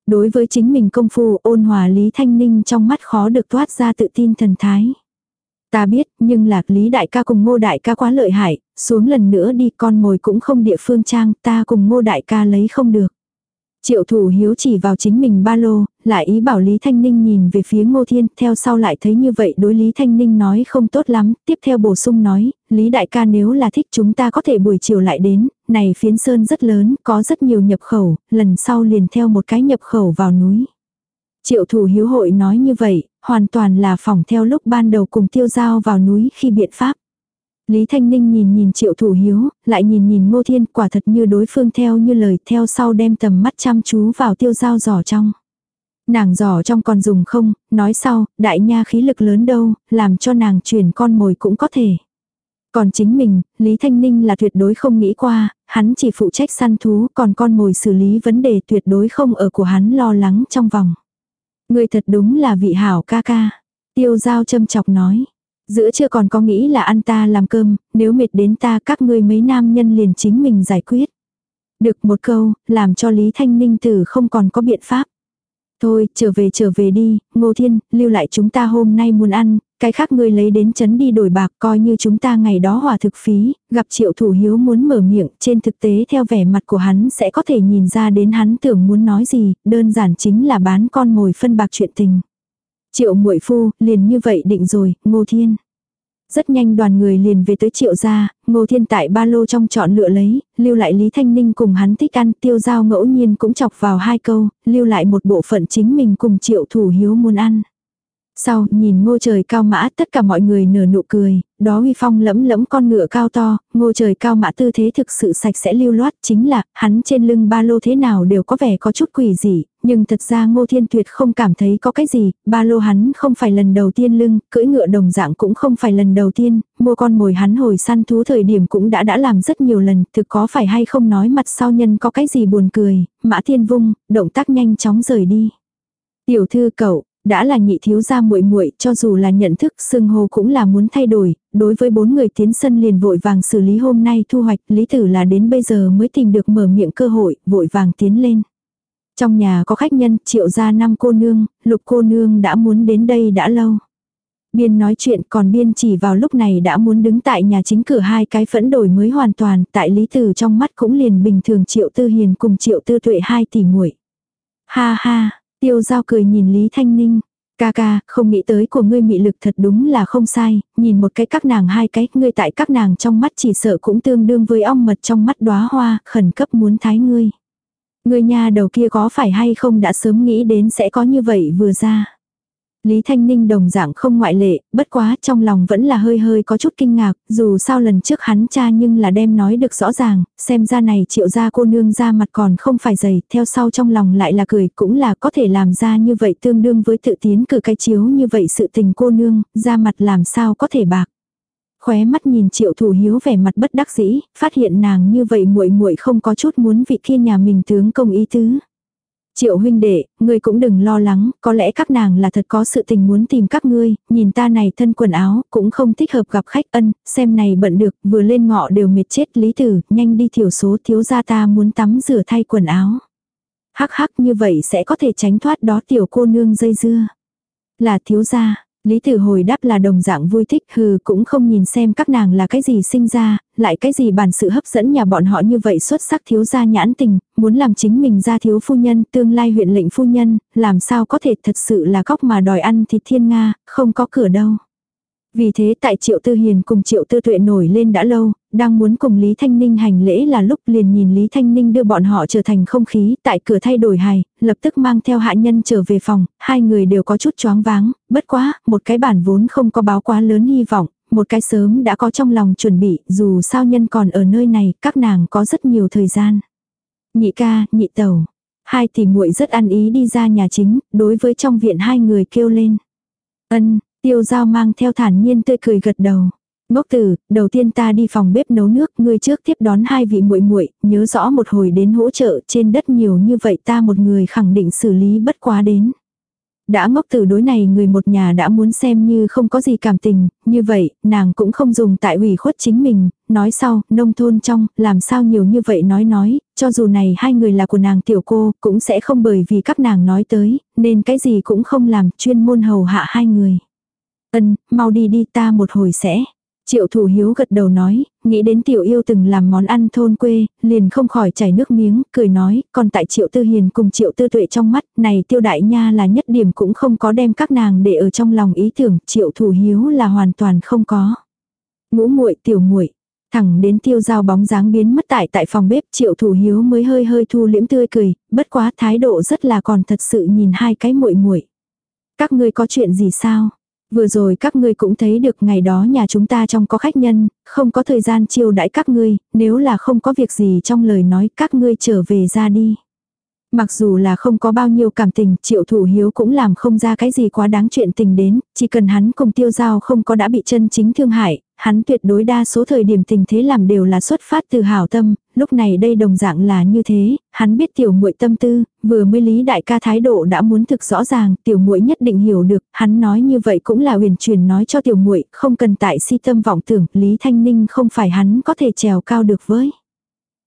Đối với chính mình công phu ôn hòa Lý Thanh Ninh trong mắt khó được toát ra tự tin thần thái. Ta biết, nhưng lạc Lý đại ca cùng ngô đại ca quá lợi hại, xuống lần nữa đi con mồi cũng không địa phương trang, ta cùng ngô đại ca lấy không được. Triệu thủ hiếu chỉ vào chính mình ba lô, lại ý bảo Lý Thanh Ninh nhìn về phía Ngô Thiên, theo sau lại thấy như vậy đối Lý Thanh Ninh nói không tốt lắm, tiếp theo bổ sung nói, Lý Đại ca nếu là thích chúng ta có thể buổi chiều lại đến, này phiến sơn rất lớn, có rất nhiều nhập khẩu, lần sau liền theo một cái nhập khẩu vào núi. Triệu thủ hiếu hội nói như vậy, hoàn toàn là phỏng theo lúc ban đầu cùng tiêu giao vào núi khi biện pháp. Lý Thanh Ninh nhìn nhìn triệu thủ hiếu, lại nhìn nhìn ngô thiên quả thật như đối phương theo như lời theo sau đem tầm mắt chăm chú vào tiêu giao giỏ trong. Nàng giỏ trong còn dùng không, nói sau, đại nha khí lực lớn đâu, làm cho nàng chuyển con mồi cũng có thể. Còn chính mình, Lý Thanh Ninh là tuyệt đối không nghĩ qua, hắn chỉ phụ trách săn thú, còn con mồi xử lý vấn đề tuyệt đối không ở của hắn lo lắng trong vòng. Người thật đúng là vị hảo ca ca. Tiêu giao châm chọc nói. Giữa chưa còn có nghĩ là ăn ta làm cơm, nếu mệt đến ta các ngươi mấy nam nhân liền chính mình giải quyết. Được một câu, làm cho Lý Thanh Ninh tử không còn có biện pháp. Thôi, trở về trở về đi, Ngô Thiên, lưu lại chúng ta hôm nay muốn ăn, cái khác ngươi lấy đến chấn đi đổi bạc coi như chúng ta ngày đó hòa thực phí, gặp triệu thủ hiếu muốn mở miệng, trên thực tế theo vẻ mặt của hắn sẽ có thể nhìn ra đến hắn tưởng muốn nói gì, đơn giản chính là bán con mồi phân bạc chuyện tình. Triệu muội phu, liền như vậy định rồi, Ngô Thiên. Rất nhanh đoàn người liền về tới triệu gia, ngô thiên tại ba lô trong chọn lựa lấy, lưu lại Lý Thanh Ninh cùng hắn thích ăn tiêu giao ngẫu nhiên cũng chọc vào hai câu, lưu lại một bộ phận chính mình cùng triệu thủ hiếu muốn ăn. Sau, nhìn ngô trời cao mã, tất cả mọi người nở nụ cười, đó huy phong lẫm lẫm con ngựa cao to, ngô trời cao mã tư thế thực sự sạch sẽ lưu loát, chính là, hắn trên lưng ba lô thế nào đều có vẻ có chút quỷ dị, nhưng thật ra ngô thiên tuyệt không cảm thấy có cái gì, ba lô hắn không phải lần đầu tiên lưng, cưỡi ngựa đồng dạng cũng không phải lần đầu tiên, mua con mồi hắn hồi săn thú thời điểm cũng đã đã làm rất nhiều lần, thực có phải hay không nói mặt sau nhân có cái gì buồn cười, mã thiên vung, động tác nhanh chóng rời đi. Tiểu thư cậu, đã là nhị thiếu gia muội muội, cho dù là nhận thức xưng hô cũng là muốn thay đổi, đối với bốn người tiến sân liền vội vàng xử lý hôm nay thu hoạch, lý tử là đến bây giờ mới tìm được mở miệng cơ hội, vội vàng tiến lên. Trong nhà có khách nhân, triệu gia năm cô nương, lục cô nương đã muốn đến đây đã lâu. Biên nói chuyện còn biên chỉ vào lúc này đã muốn đứng tại nhà chính cửa hai cái phẫn đổi mới hoàn toàn, tại lý tử trong mắt cũng liền bình thường triệu tư hiền cùng triệu tư tuệ hai tỷ muội Ha ha, Tiêu giao cười nhìn Lý Thanh Ninh. Ca ca, không nghĩ tới của ngươi mị lực thật đúng là không sai, nhìn một cái các nàng hai cái, ngươi tại các nàng trong mắt chỉ sợ cũng tương đương với ong mật trong mắt đóa hoa, khẩn cấp muốn thái ngươi. Ngươi nhà đầu kia có phải hay không đã sớm nghĩ đến sẽ có như vậy vừa ra. Lý Thanh Ninh đồng dạng không ngoại lệ, bất quá trong lòng vẫn là hơi hơi có chút kinh ngạc, dù sao lần trước hắn cha nhưng là đem nói được rõ ràng, xem ra này triệu gia cô nương ra mặt còn không phải dày, theo sau trong lòng lại là cười, cũng là có thể làm ra như vậy tương đương với tự tiến cử cái chiếu như vậy sự tình cô nương, ra mặt làm sao có thể bạc. Khóe mắt nhìn triệu thủ hiếu vẻ mặt bất đắc dĩ, phát hiện nàng như vậy muội muội không có chút muốn vị kia nhà mình tướng công ý tứ. Triệu huynh đệ, ngươi cũng đừng lo lắng, có lẽ các nàng là thật có sự tình muốn tìm các ngươi, nhìn ta này thân quần áo, cũng không thích hợp gặp khách ân, xem này bận được, vừa lên ngọ đều mệt chết lý tử, nhanh đi thiểu số thiếu gia ta muốn tắm rửa thay quần áo. Hắc hắc như vậy sẽ có thể tránh thoát đó tiểu cô nương dây dưa. Là thiếu gia, Lý Tử hồi đáp là đồng dạng vui thích hừ cũng không nhìn xem các nàng là cái gì sinh ra, lại cái gì bản sự hấp dẫn nhà bọn họ như vậy xuất sắc thiếu gia nhãn tình, muốn làm chính mình ra thiếu phu nhân, tương lai huyện lệnh phu nhân, làm sao có thể thật sự là góc mà đòi ăn thịt thiên Nga, không có cửa đâu. Vì thế tại Triệu Tư Hiền cùng Triệu Tư Tuệ nổi lên đã lâu, đang muốn cùng Lý Thanh Ninh hành lễ là lúc liền nhìn Lý Thanh Ninh đưa bọn họ trở thành không khí tại cửa thay đổi hài, lập tức mang theo hạ nhân trở về phòng, hai người đều có chút choáng váng, bất quá, một cái bản vốn không có báo quá lớn hy vọng, một cái sớm đã có trong lòng chuẩn bị, dù sao nhân còn ở nơi này, các nàng có rất nhiều thời gian. Nhị ca, nhị tẩu. Hai tỷ muội rất ăn ý đi ra nhà chính, đối với trong viện hai người kêu lên. Ân, Tiêu giao mang theo thản nhiên tươi cười gật đầu. Ngốc tử, đầu tiên ta đi phòng bếp nấu nước, ngươi trước tiếp đón hai vị muội muội, nhớ rõ một hồi đến hỗ trợ, trên đất nhiều như vậy ta một người khẳng định xử lý bất quá đến. Đã ngốc tử đối này người một nhà đã muốn xem như không có gì cảm tình, như vậy, nàng cũng không dùng tại ủy khuất chính mình, nói sau, nông thôn trong, làm sao nhiều như vậy nói nói, cho dù này hai người là của nàng tiểu cô, cũng sẽ không bởi vì các nàng nói tới, nên cái gì cũng không làm, chuyên môn hầu hạ hai người. Ân, mau đi đi ta một hồi sẽ. Triệu thủ hiếu gật đầu nói, nghĩ đến tiểu yêu từng làm món ăn thôn quê, liền không khỏi chảy nước miếng, cười nói, còn tại triệu tư hiền cùng triệu tư tuệ trong mắt, này tiêu đại nha là nhất điểm cũng không có đem các nàng để ở trong lòng ý tưởng, triệu thủ hiếu là hoàn toàn không có. Ngũ muội tiểu muội Thẳng đến tiêu dao bóng dáng biến mất tại tại phòng bếp triệu thủ hiếu mới hơi hơi thu liễm tươi cười, bất quá thái độ rất là còn thật sự nhìn hai cái muội muội Các ngươi có chuyện gì sao? Vừa rồi các ngươi cũng thấy được ngày đó nhà chúng ta trong có khách nhân, không có thời gian chiêu đãi các ngươi, nếu là không có việc gì trong lời nói các ngươi trở về ra đi. Mặc dù là không có bao nhiêu cảm tình, triệu thủ hiếu cũng làm không ra cái gì quá đáng chuyện tình đến, chỉ cần hắn cùng tiêu giao không có đã bị chân chính thương hại, hắn tuyệt đối đa số thời điểm tình thế làm đều là xuất phát từ hảo tâm, lúc này đây đồng dạng là như thế, hắn biết tiểu muội tâm tư, vừa mới lý đại ca thái độ đã muốn thực rõ ràng, tiểu muội nhất định hiểu được, hắn nói như vậy cũng là huyền truyền nói cho tiểu muội, không cần tại si tâm vọng tưởng, Lý Thanh Ninh không phải hắn có thể trèo cao được với.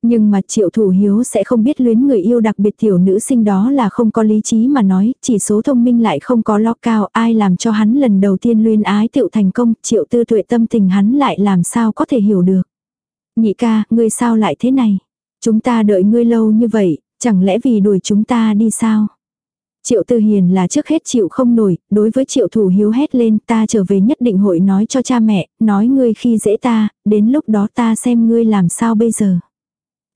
Nhưng mà triệu thủ hiếu sẽ không biết luyến người yêu đặc biệt tiểu nữ sinh đó là không có lý trí mà nói, chỉ số thông minh lại không có lo cao, ai làm cho hắn lần đầu tiên luyên ái tựu thành công, triệu tư tuệ tâm tình hắn lại làm sao có thể hiểu được. Nhị ca, ngươi sao lại thế này? Chúng ta đợi ngươi lâu như vậy, chẳng lẽ vì đuổi chúng ta đi sao? Triệu Tư Hiền là trước hết chịu không nổi, đối với Triệu Thủ Hiếu hét lên ta trở về nhất định hội nói cho cha mẹ, nói ngươi khi dễ ta, đến lúc đó ta xem ngươi làm sao bây giờ.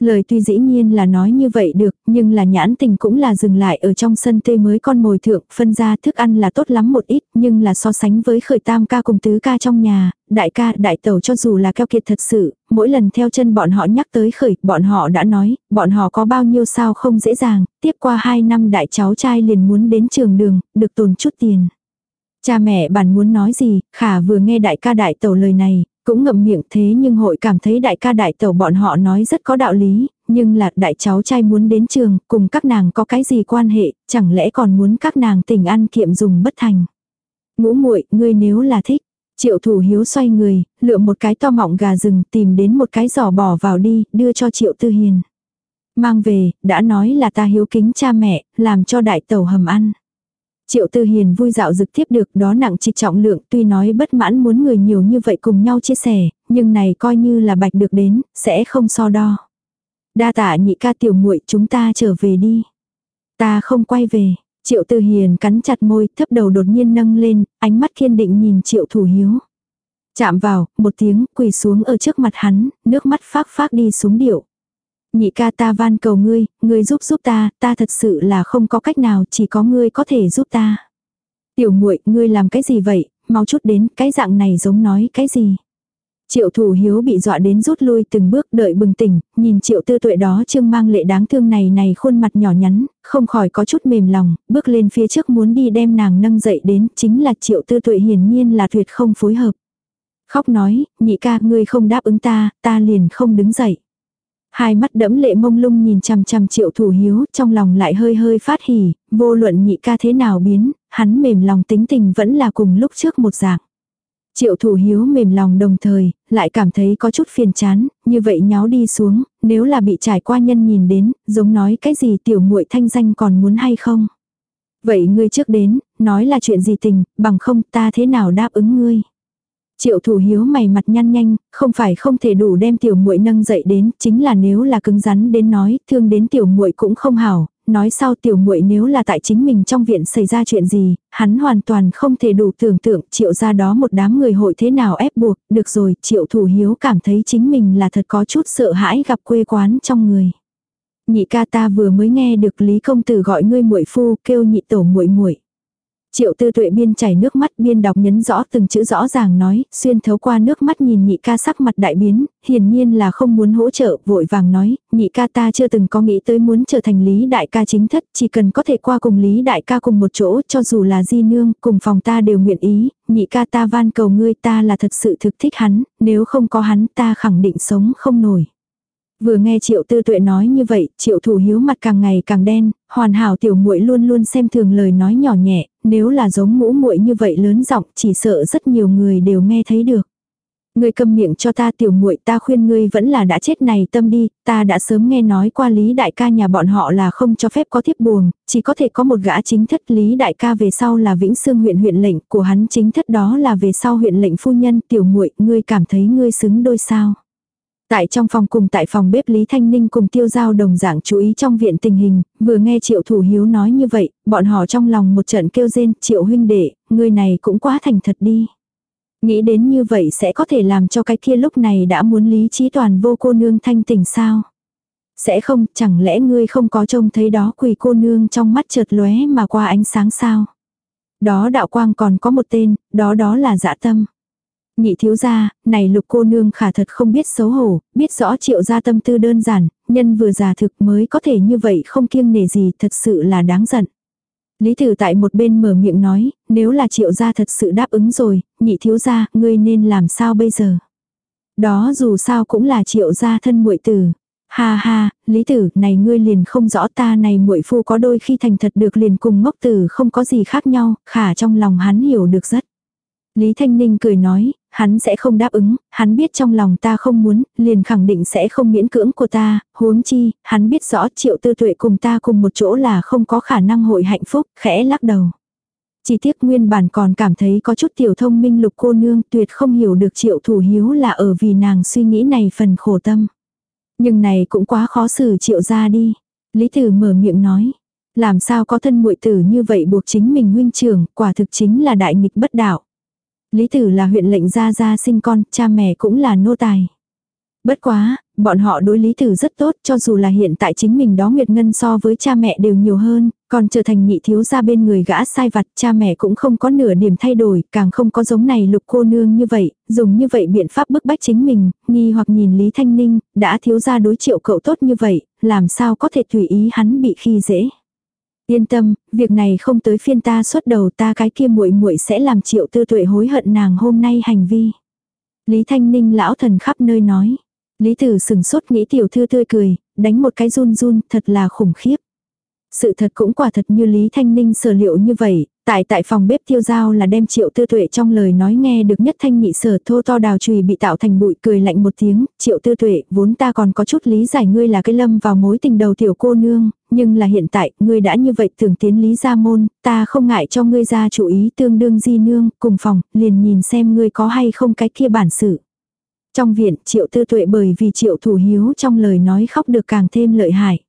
Lời tuy dĩ nhiên là nói như vậy được, nhưng là nhãn tình cũng là dừng lại ở trong sân tê mới con mồi thượng, phân ra thức ăn là tốt lắm một ít, nhưng là so sánh với khởi tam ca cùng tứ ca trong nhà, đại ca, đại tẩu cho dù là keo kiệt thật sự, mỗi lần theo chân bọn họ nhắc tới khởi, bọn họ đã nói, bọn họ có bao nhiêu sao không dễ dàng, tiếp qua hai năm đại cháu trai liền muốn đến trường đường, được tồn chút tiền. Cha mẹ bản muốn nói gì, khả vừa nghe đại ca đại tẩu lời này, cũng ngậm miệng thế nhưng hội cảm thấy đại ca đại tẩu bọn họ nói rất có đạo lý, nhưng là đại cháu trai muốn đến trường, cùng các nàng có cái gì quan hệ, chẳng lẽ còn muốn các nàng tình ăn kiệm dùng bất thành. Ngũ muội ngươi nếu là thích, triệu thủ hiếu xoay người, lựa một cái to mọng gà rừng tìm đến một cái giỏ bỏ vào đi, đưa cho triệu tư hiền. Mang về, đã nói là ta hiếu kính cha mẹ, làm cho đại tẩu hầm ăn. Triệu Tư Hiền vui dạo dực tiếp được đó nặng trịch trọng lượng tuy nói bất mãn muốn người nhiều như vậy cùng nhau chia sẻ, nhưng này coi như là bạch được đến, sẽ không so đo. Đa tạ nhị ca tiểu muội chúng ta trở về đi. Ta không quay về. Triệu Tư Hiền cắn chặt môi, thấp đầu đột nhiên nâng lên, ánh mắt kiên định nhìn Triệu Thủ Hiếu. Chạm vào, một tiếng, quỳ xuống ở trước mặt hắn, nước mắt phác phác đi xuống điệu. Nhị ca ta van cầu ngươi, ngươi giúp giúp ta, ta thật sự là không có cách nào, chỉ có ngươi có thể giúp ta. Tiểu muội, ngươi làm cái gì vậy, mau chút đến, cái dạng này giống nói cái gì. Triệu thủ hiếu bị dọa đến rút lui từng bước đợi bừng tỉnh, nhìn triệu tư tuệ đó trương mang lệ đáng thương này này khuôn mặt nhỏ nhắn, không khỏi có chút mềm lòng, bước lên phía trước muốn đi đem nàng nâng dậy đến, chính là triệu tư tuệ hiển nhiên là tuyệt không phối hợp. Khóc nói, nhị ca ngươi không đáp ứng ta, ta liền không đứng dậy. Hai mắt đẫm lệ mông lung nhìn chằm chằm triệu thủ hiếu, trong lòng lại hơi hơi phát hỉ, vô luận nhị ca thế nào biến, hắn mềm lòng tính tình vẫn là cùng lúc trước một dạng. Triệu thủ hiếu mềm lòng đồng thời, lại cảm thấy có chút phiền chán, như vậy nháo đi xuống, nếu là bị trải qua nhân nhìn đến, giống nói cái gì tiểu muội thanh danh còn muốn hay không. Vậy ngươi trước đến, nói là chuyện gì tình, bằng không ta thế nào đáp ứng ngươi. Triệu thủ hiếu mày mặt nhăn nhanh, không phải không thể đủ đem tiểu muội nâng dậy đến, chính là nếu là cứng rắn đến nói, thương đến tiểu muội cũng không hảo, nói sau tiểu muội nếu là tại chính mình trong viện xảy ra chuyện gì, hắn hoàn toàn không thể đủ tưởng tượng triệu ra đó một đám người hội thế nào ép buộc, được rồi, triệu thủ hiếu cảm thấy chính mình là thật có chút sợ hãi gặp quê quán trong người. Nhị ca ta vừa mới nghe được Lý công tử gọi ngươi muội phu, kêu nhị tổ muội muội. Triệu tư tuệ biên chảy nước mắt biên đọc nhấn rõ từng chữ rõ ràng nói, xuyên thấu qua nước mắt nhìn nhị ca sắc mặt đại biến, hiển nhiên là không muốn hỗ trợ, vội vàng nói, nhị ca ta chưa từng có nghĩ tới muốn trở thành lý đại ca chính thất, chỉ cần có thể qua cùng lý đại ca cùng một chỗ, cho dù là di nương, cùng phòng ta đều nguyện ý, nhị ca ta van cầu ngươi ta là thật sự thực thích hắn, nếu không có hắn ta khẳng định sống không nổi. Vừa nghe triệu tư tuệ nói như vậy, triệu thủ hiếu mặt càng ngày càng đen, hoàn hảo tiểu muội luôn luôn xem thường lời nói nhỏ nhẹ, nếu là giống ngũ muội như vậy lớn giọng chỉ sợ rất nhiều người đều nghe thấy được. Ngươi câm miệng cho ta tiểu muội ta khuyên ngươi vẫn là đã chết này tâm đi, ta đã sớm nghe nói qua lý đại ca nhà bọn họ là không cho phép có thiếp buồn, chỉ có thể có một gã chính thất lý đại ca về sau là vĩnh xương huyện huyện lệnh của hắn chính thất đó là về sau huyện lệnh phu nhân tiểu muội ngươi cảm thấy ngươi xứng đôi sao. Tại trong phòng cùng tại phòng bếp Lý Thanh Ninh cùng tiêu giao đồng dạng chú ý trong viện tình hình, vừa nghe triệu thủ hiếu nói như vậy, bọn họ trong lòng một trận kêu rên, triệu huynh đệ, người này cũng quá thành thật đi. Nghĩ đến như vậy sẽ có thể làm cho cái kia lúc này đã muốn lý trí toàn vô cô nương thanh tình sao. Sẽ không, chẳng lẽ ngươi không có trông thấy đó quỳ cô nương trong mắt chợt lóe mà qua ánh sáng sao. Đó đạo quang còn có một tên, đó đó là dạ tâm. Nhị thiếu gia, này lục cô nương khả thật không biết xấu hổ, biết rõ triệu gia tâm tư đơn giản, nhân vừa già thực mới có thể như vậy không kiêng nể gì thật sự là đáng giận. Lý Tử tại một bên mở miệng nói, nếu là triệu gia thật sự đáp ứng rồi, nhị thiếu gia, ngươi nên làm sao bây giờ? Đó dù sao cũng là triệu gia thân muội tử. Ha ha, Lý Tử, này ngươi liền không rõ ta này muội phu có đôi khi thành thật được liền cùng ngốc tử không có gì khác nhau, khả trong lòng hắn hiểu được rất. Lý Thanh Ninh cười nói, hắn sẽ không đáp ứng, hắn biết trong lòng ta không muốn, liền khẳng định sẽ không miễn cưỡng của ta, huống chi, hắn biết rõ triệu tư tuệ cùng ta cùng một chỗ là không có khả năng hội hạnh phúc, khẽ lắc đầu. Chỉ tiếc nguyên bản còn cảm thấy có chút tiểu thông minh lục cô nương tuyệt không hiểu được triệu thủ hiếu là ở vì nàng suy nghĩ này phần khổ tâm. Nhưng này cũng quá khó xử triệu ra đi. Lý tử mở miệng nói. Làm sao có thân muội tử như vậy buộc chính mình huynh trưởng, quả thực chính là đại nghịch bất đạo. Lý Tử là huyện lệnh gia gia sinh con, cha mẹ cũng là nô tài. Bất quá, bọn họ đối Lý Tử rất tốt cho dù là hiện tại chính mình đó Nguyệt Ngân so với cha mẹ đều nhiều hơn, còn trở thành nhị thiếu gia bên người gã sai vặt cha mẹ cũng không có nửa điểm thay đổi, càng không có giống này lục cô nương như vậy, dùng như vậy biện pháp bức bách chính mình, nghi hoặc nhìn Lý Thanh Ninh, đã thiếu gia đối triệu cậu tốt như vậy, làm sao có thể tùy ý hắn bị khi dễ. Yên tâm, việc này không tới phiên ta xuất đầu ta cái kia muội muội sẽ làm triệu tư tuệ hối hận nàng hôm nay hành vi. Lý Thanh Ninh lão thần khắp nơi nói. Lý Tử sừng sốt nghĩ tiểu thư tươi cười, đánh một cái run run thật là khủng khiếp. Sự thật cũng quả thật như Lý Thanh Ninh sở liệu như vậy, tại tại phòng bếp tiêu giao là đem triệu tư tuệ trong lời nói nghe được nhất thanh nhị sở thô to đào chùy bị tạo thành bụi cười lạnh một tiếng, triệu tư tuệ vốn ta còn có chút lý giải ngươi là cái lâm vào mối tình đầu tiểu cô nương, nhưng là hiện tại ngươi đã như vậy tưởng tiến lý gia môn, ta không ngại cho ngươi ra chủ ý tương đương di nương, cùng phòng, liền nhìn xem ngươi có hay không cái kia bản sự. Trong viện triệu tư tuệ bởi vì triệu thủ hiếu trong lời nói khóc được càng thêm lợi hại.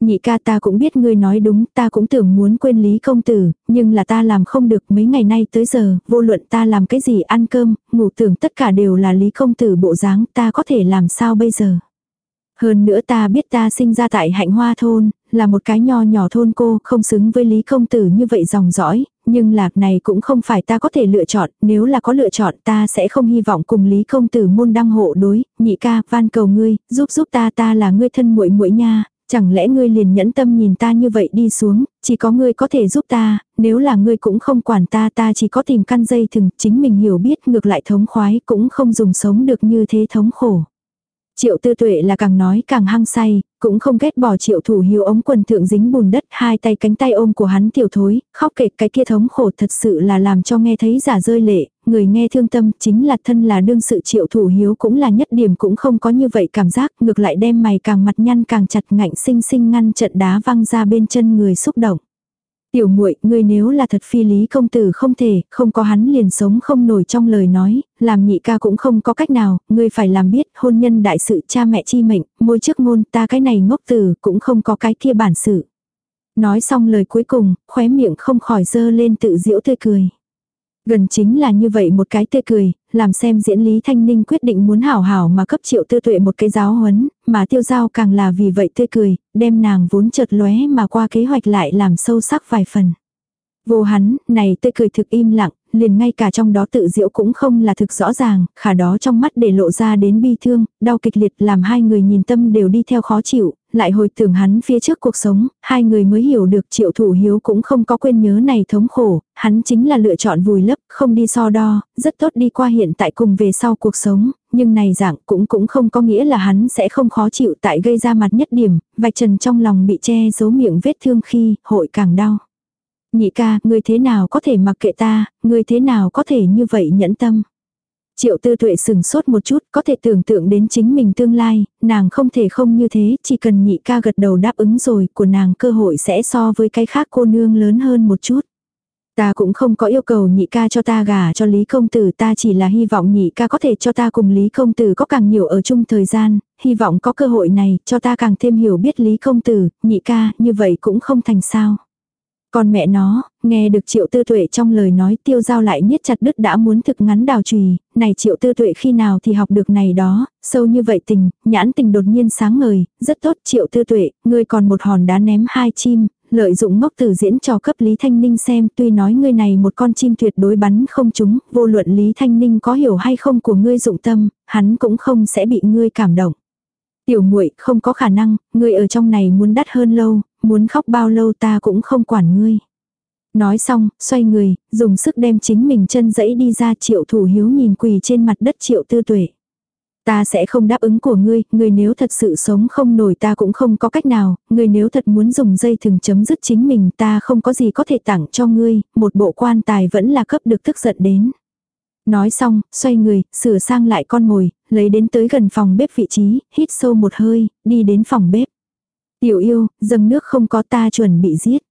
Nhị ca ta cũng biết ngươi nói đúng, ta cũng tưởng muốn quên Lý công tử, nhưng là ta làm không được mấy ngày nay tới giờ, vô luận ta làm cái gì ăn cơm, ngủ tưởng tất cả đều là Lý công tử bộ dáng, ta có thể làm sao bây giờ. Hơn nữa ta biết ta sinh ra tại hạnh hoa thôn, là một cái nho nhỏ thôn cô, không xứng với Lý công tử như vậy dòng dõi, nhưng lạc này cũng không phải ta có thể lựa chọn, nếu là có lựa chọn ta sẽ không hy vọng cùng Lý công tử môn đăng hộ đối, nhị ca, van cầu ngươi, giúp giúp ta ta là ngươi thân muội muội nha, chẳng lẽ ngươi liền nhẫn tâm nhìn ta như vậy đi xuống, chỉ có ngươi có thể giúp ta, nếu là ngươi cũng không quản ta ta chỉ có tìm căn dây thừng, chính mình hiểu biết ngược lại thống khoái cũng không dùng sống được như thế thống khổ. Triệu tư tuệ là càng nói càng hăng say, cũng không ghét bỏ triệu thủ hiếu ống quần thượng dính bùn đất, hai tay cánh tay ôm của hắn tiểu thối, khóc kệ cái kia thống khổ thật sự là làm cho nghe thấy giả rơi lệ, người nghe thương tâm chính là thân là đương sự triệu thủ hiếu cũng là nhất điểm cũng không có như vậy cảm giác, ngược lại đem mày càng mặt nhăn càng chặt ngạnh sinh sinh ngăn trận đá văng ra bên chân người xúc động. Tiểu muội, ngươi nếu là thật phi lý công tử không thể, không có hắn liền sống không nổi trong lời nói, làm nhị ca cũng không có cách nào, ngươi phải làm biết hôn nhân đại sự cha mẹ chi mệnh, môi trước ngôn ta cái này ngốc tử cũng không có cái kia bản sự. Nói xong lời cuối cùng, khóe miệng không khỏi dơ lên tự diễu tươi cười. Gần chính là như vậy một cái tươi cười, làm xem diễn Lý Thanh Ninh quyết định muốn hảo hảo mà cấp triệu tư tuệ một cái giáo huấn, mà tiêu giao càng là vì vậy tươi cười, đem nàng vốn chợt lóe mà qua kế hoạch lại làm sâu sắc vài phần. Vô hắn, này tươi cười thực im lặng, liền ngay cả trong đó tự diễu cũng không là thực rõ ràng, khả đó trong mắt để lộ ra đến bi thương, đau kịch liệt làm hai người nhìn tâm đều đi theo khó chịu, lại hồi tưởng hắn phía trước cuộc sống, hai người mới hiểu được triệu thủ hiếu cũng không có quên nhớ này thống khổ, hắn chính là lựa chọn vùi lấp, không đi so đo, rất tốt đi qua hiện tại cùng về sau cuộc sống, nhưng này dạng cũng cũng không có nghĩa là hắn sẽ không khó chịu tại gây ra mặt nhất điểm, vạch trần trong lòng bị che giấu miệng vết thương khi hội càng đau. Nhị ca, ngươi thế nào có thể mặc kệ ta, ngươi thế nào có thể như vậy nhẫn tâm. Triệu tư tuệ sừng sốt một chút, có thể tưởng tượng đến chính mình tương lai, nàng không thể không như thế, chỉ cần nhị ca gật đầu đáp ứng rồi, của nàng cơ hội sẽ so với cái khác cô nương lớn hơn một chút. Ta cũng không có yêu cầu nhị ca cho ta gả cho Lý Công Tử ta chỉ là hy vọng nhị ca có thể cho ta cùng Lý Công Tử có càng nhiều ở chung thời gian, hy vọng có cơ hội này cho ta càng thêm hiểu biết Lý Công Tử, nhị ca, như vậy cũng không thành sao. Còn mẹ nó, nghe được triệu tư tuệ trong lời nói tiêu giao lại niết chặt đứt đã muốn thực ngắn đào trùy, này triệu tư tuệ khi nào thì học được này đó, sâu như vậy tình, nhãn tình đột nhiên sáng ngời, rất tốt triệu tư tuệ, ngươi còn một hòn đá ném hai chim, lợi dụng ngốc tử diễn cho cấp Lý Thanh Ninh xem tuy nói ngươi này một con chim tuyệt đối bắn không trúng, vô luận Lý Thanh Ninh có hiểu hay không của ngươi dụng tâm, hắn cũng không sẽ bị ngươi cảm động. Tiểu muội không có khả năng, ngươi ở trong này muốn đắt hơn lâu, muốn khóc bao lâu ta cũng không quản ngươi. Nói xong, xoay người, dùng sức đem chính mình chân dẫy đi ra triệu thủ hiếu nhìn quỳ trên mặt đất triệu tư tuệ. Ta sẽ không đáp ứng của ngươi, ngươi nếu thật sự sống không nổi ta cũng không có cách nào, ngươi nếu thật muốn dùng dây thừng chấm dứt chính mình ta không có gì có thể tặng cho ngươi, một bộ quan tài vẫn là cấp được tức giận đến. Nói xong, xoay người, sửa sang lại con mồi, lấy đến tới gần phòng bếp vị trí, hít sâu một hơi, đi đến phòng bếp. Tiểu yêu, dâng nước không có ta chuẩn bị giết.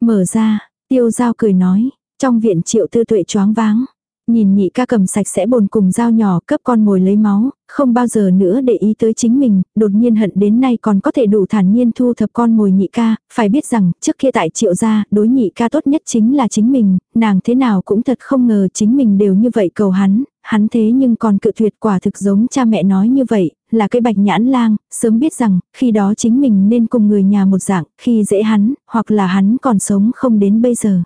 Mở ra, tiêu giao cười nói, trong viện triệu tư tuệ choáng váng. Nhìn nhị ca cầm sạch sẽ bồn cùng dao nhỏ cấp con mồi lấy máu, không bao giờ nữa để ý tới chính mình, đột nhiên hận đến nay còn có thể đủ thản nhiên thu thập con mồi nhị ca, phải biết rằng trước kia tại triệu gia, đối nhị ca tốt nhất chính là chính mình, nàng thế nào cũng thật không ngờ chính mình đều như vậy cầu hắn, hắn thế nhưng còn cự tuyệt quả thực giống cha mẹ nói như vậy, là cái bạch nhãn lang, sớm biết rằng, khi đó chính mình nên cùng người nhà một dạng, khi dễ hắn, hoặc là hắn còn sống không đến bây giờ.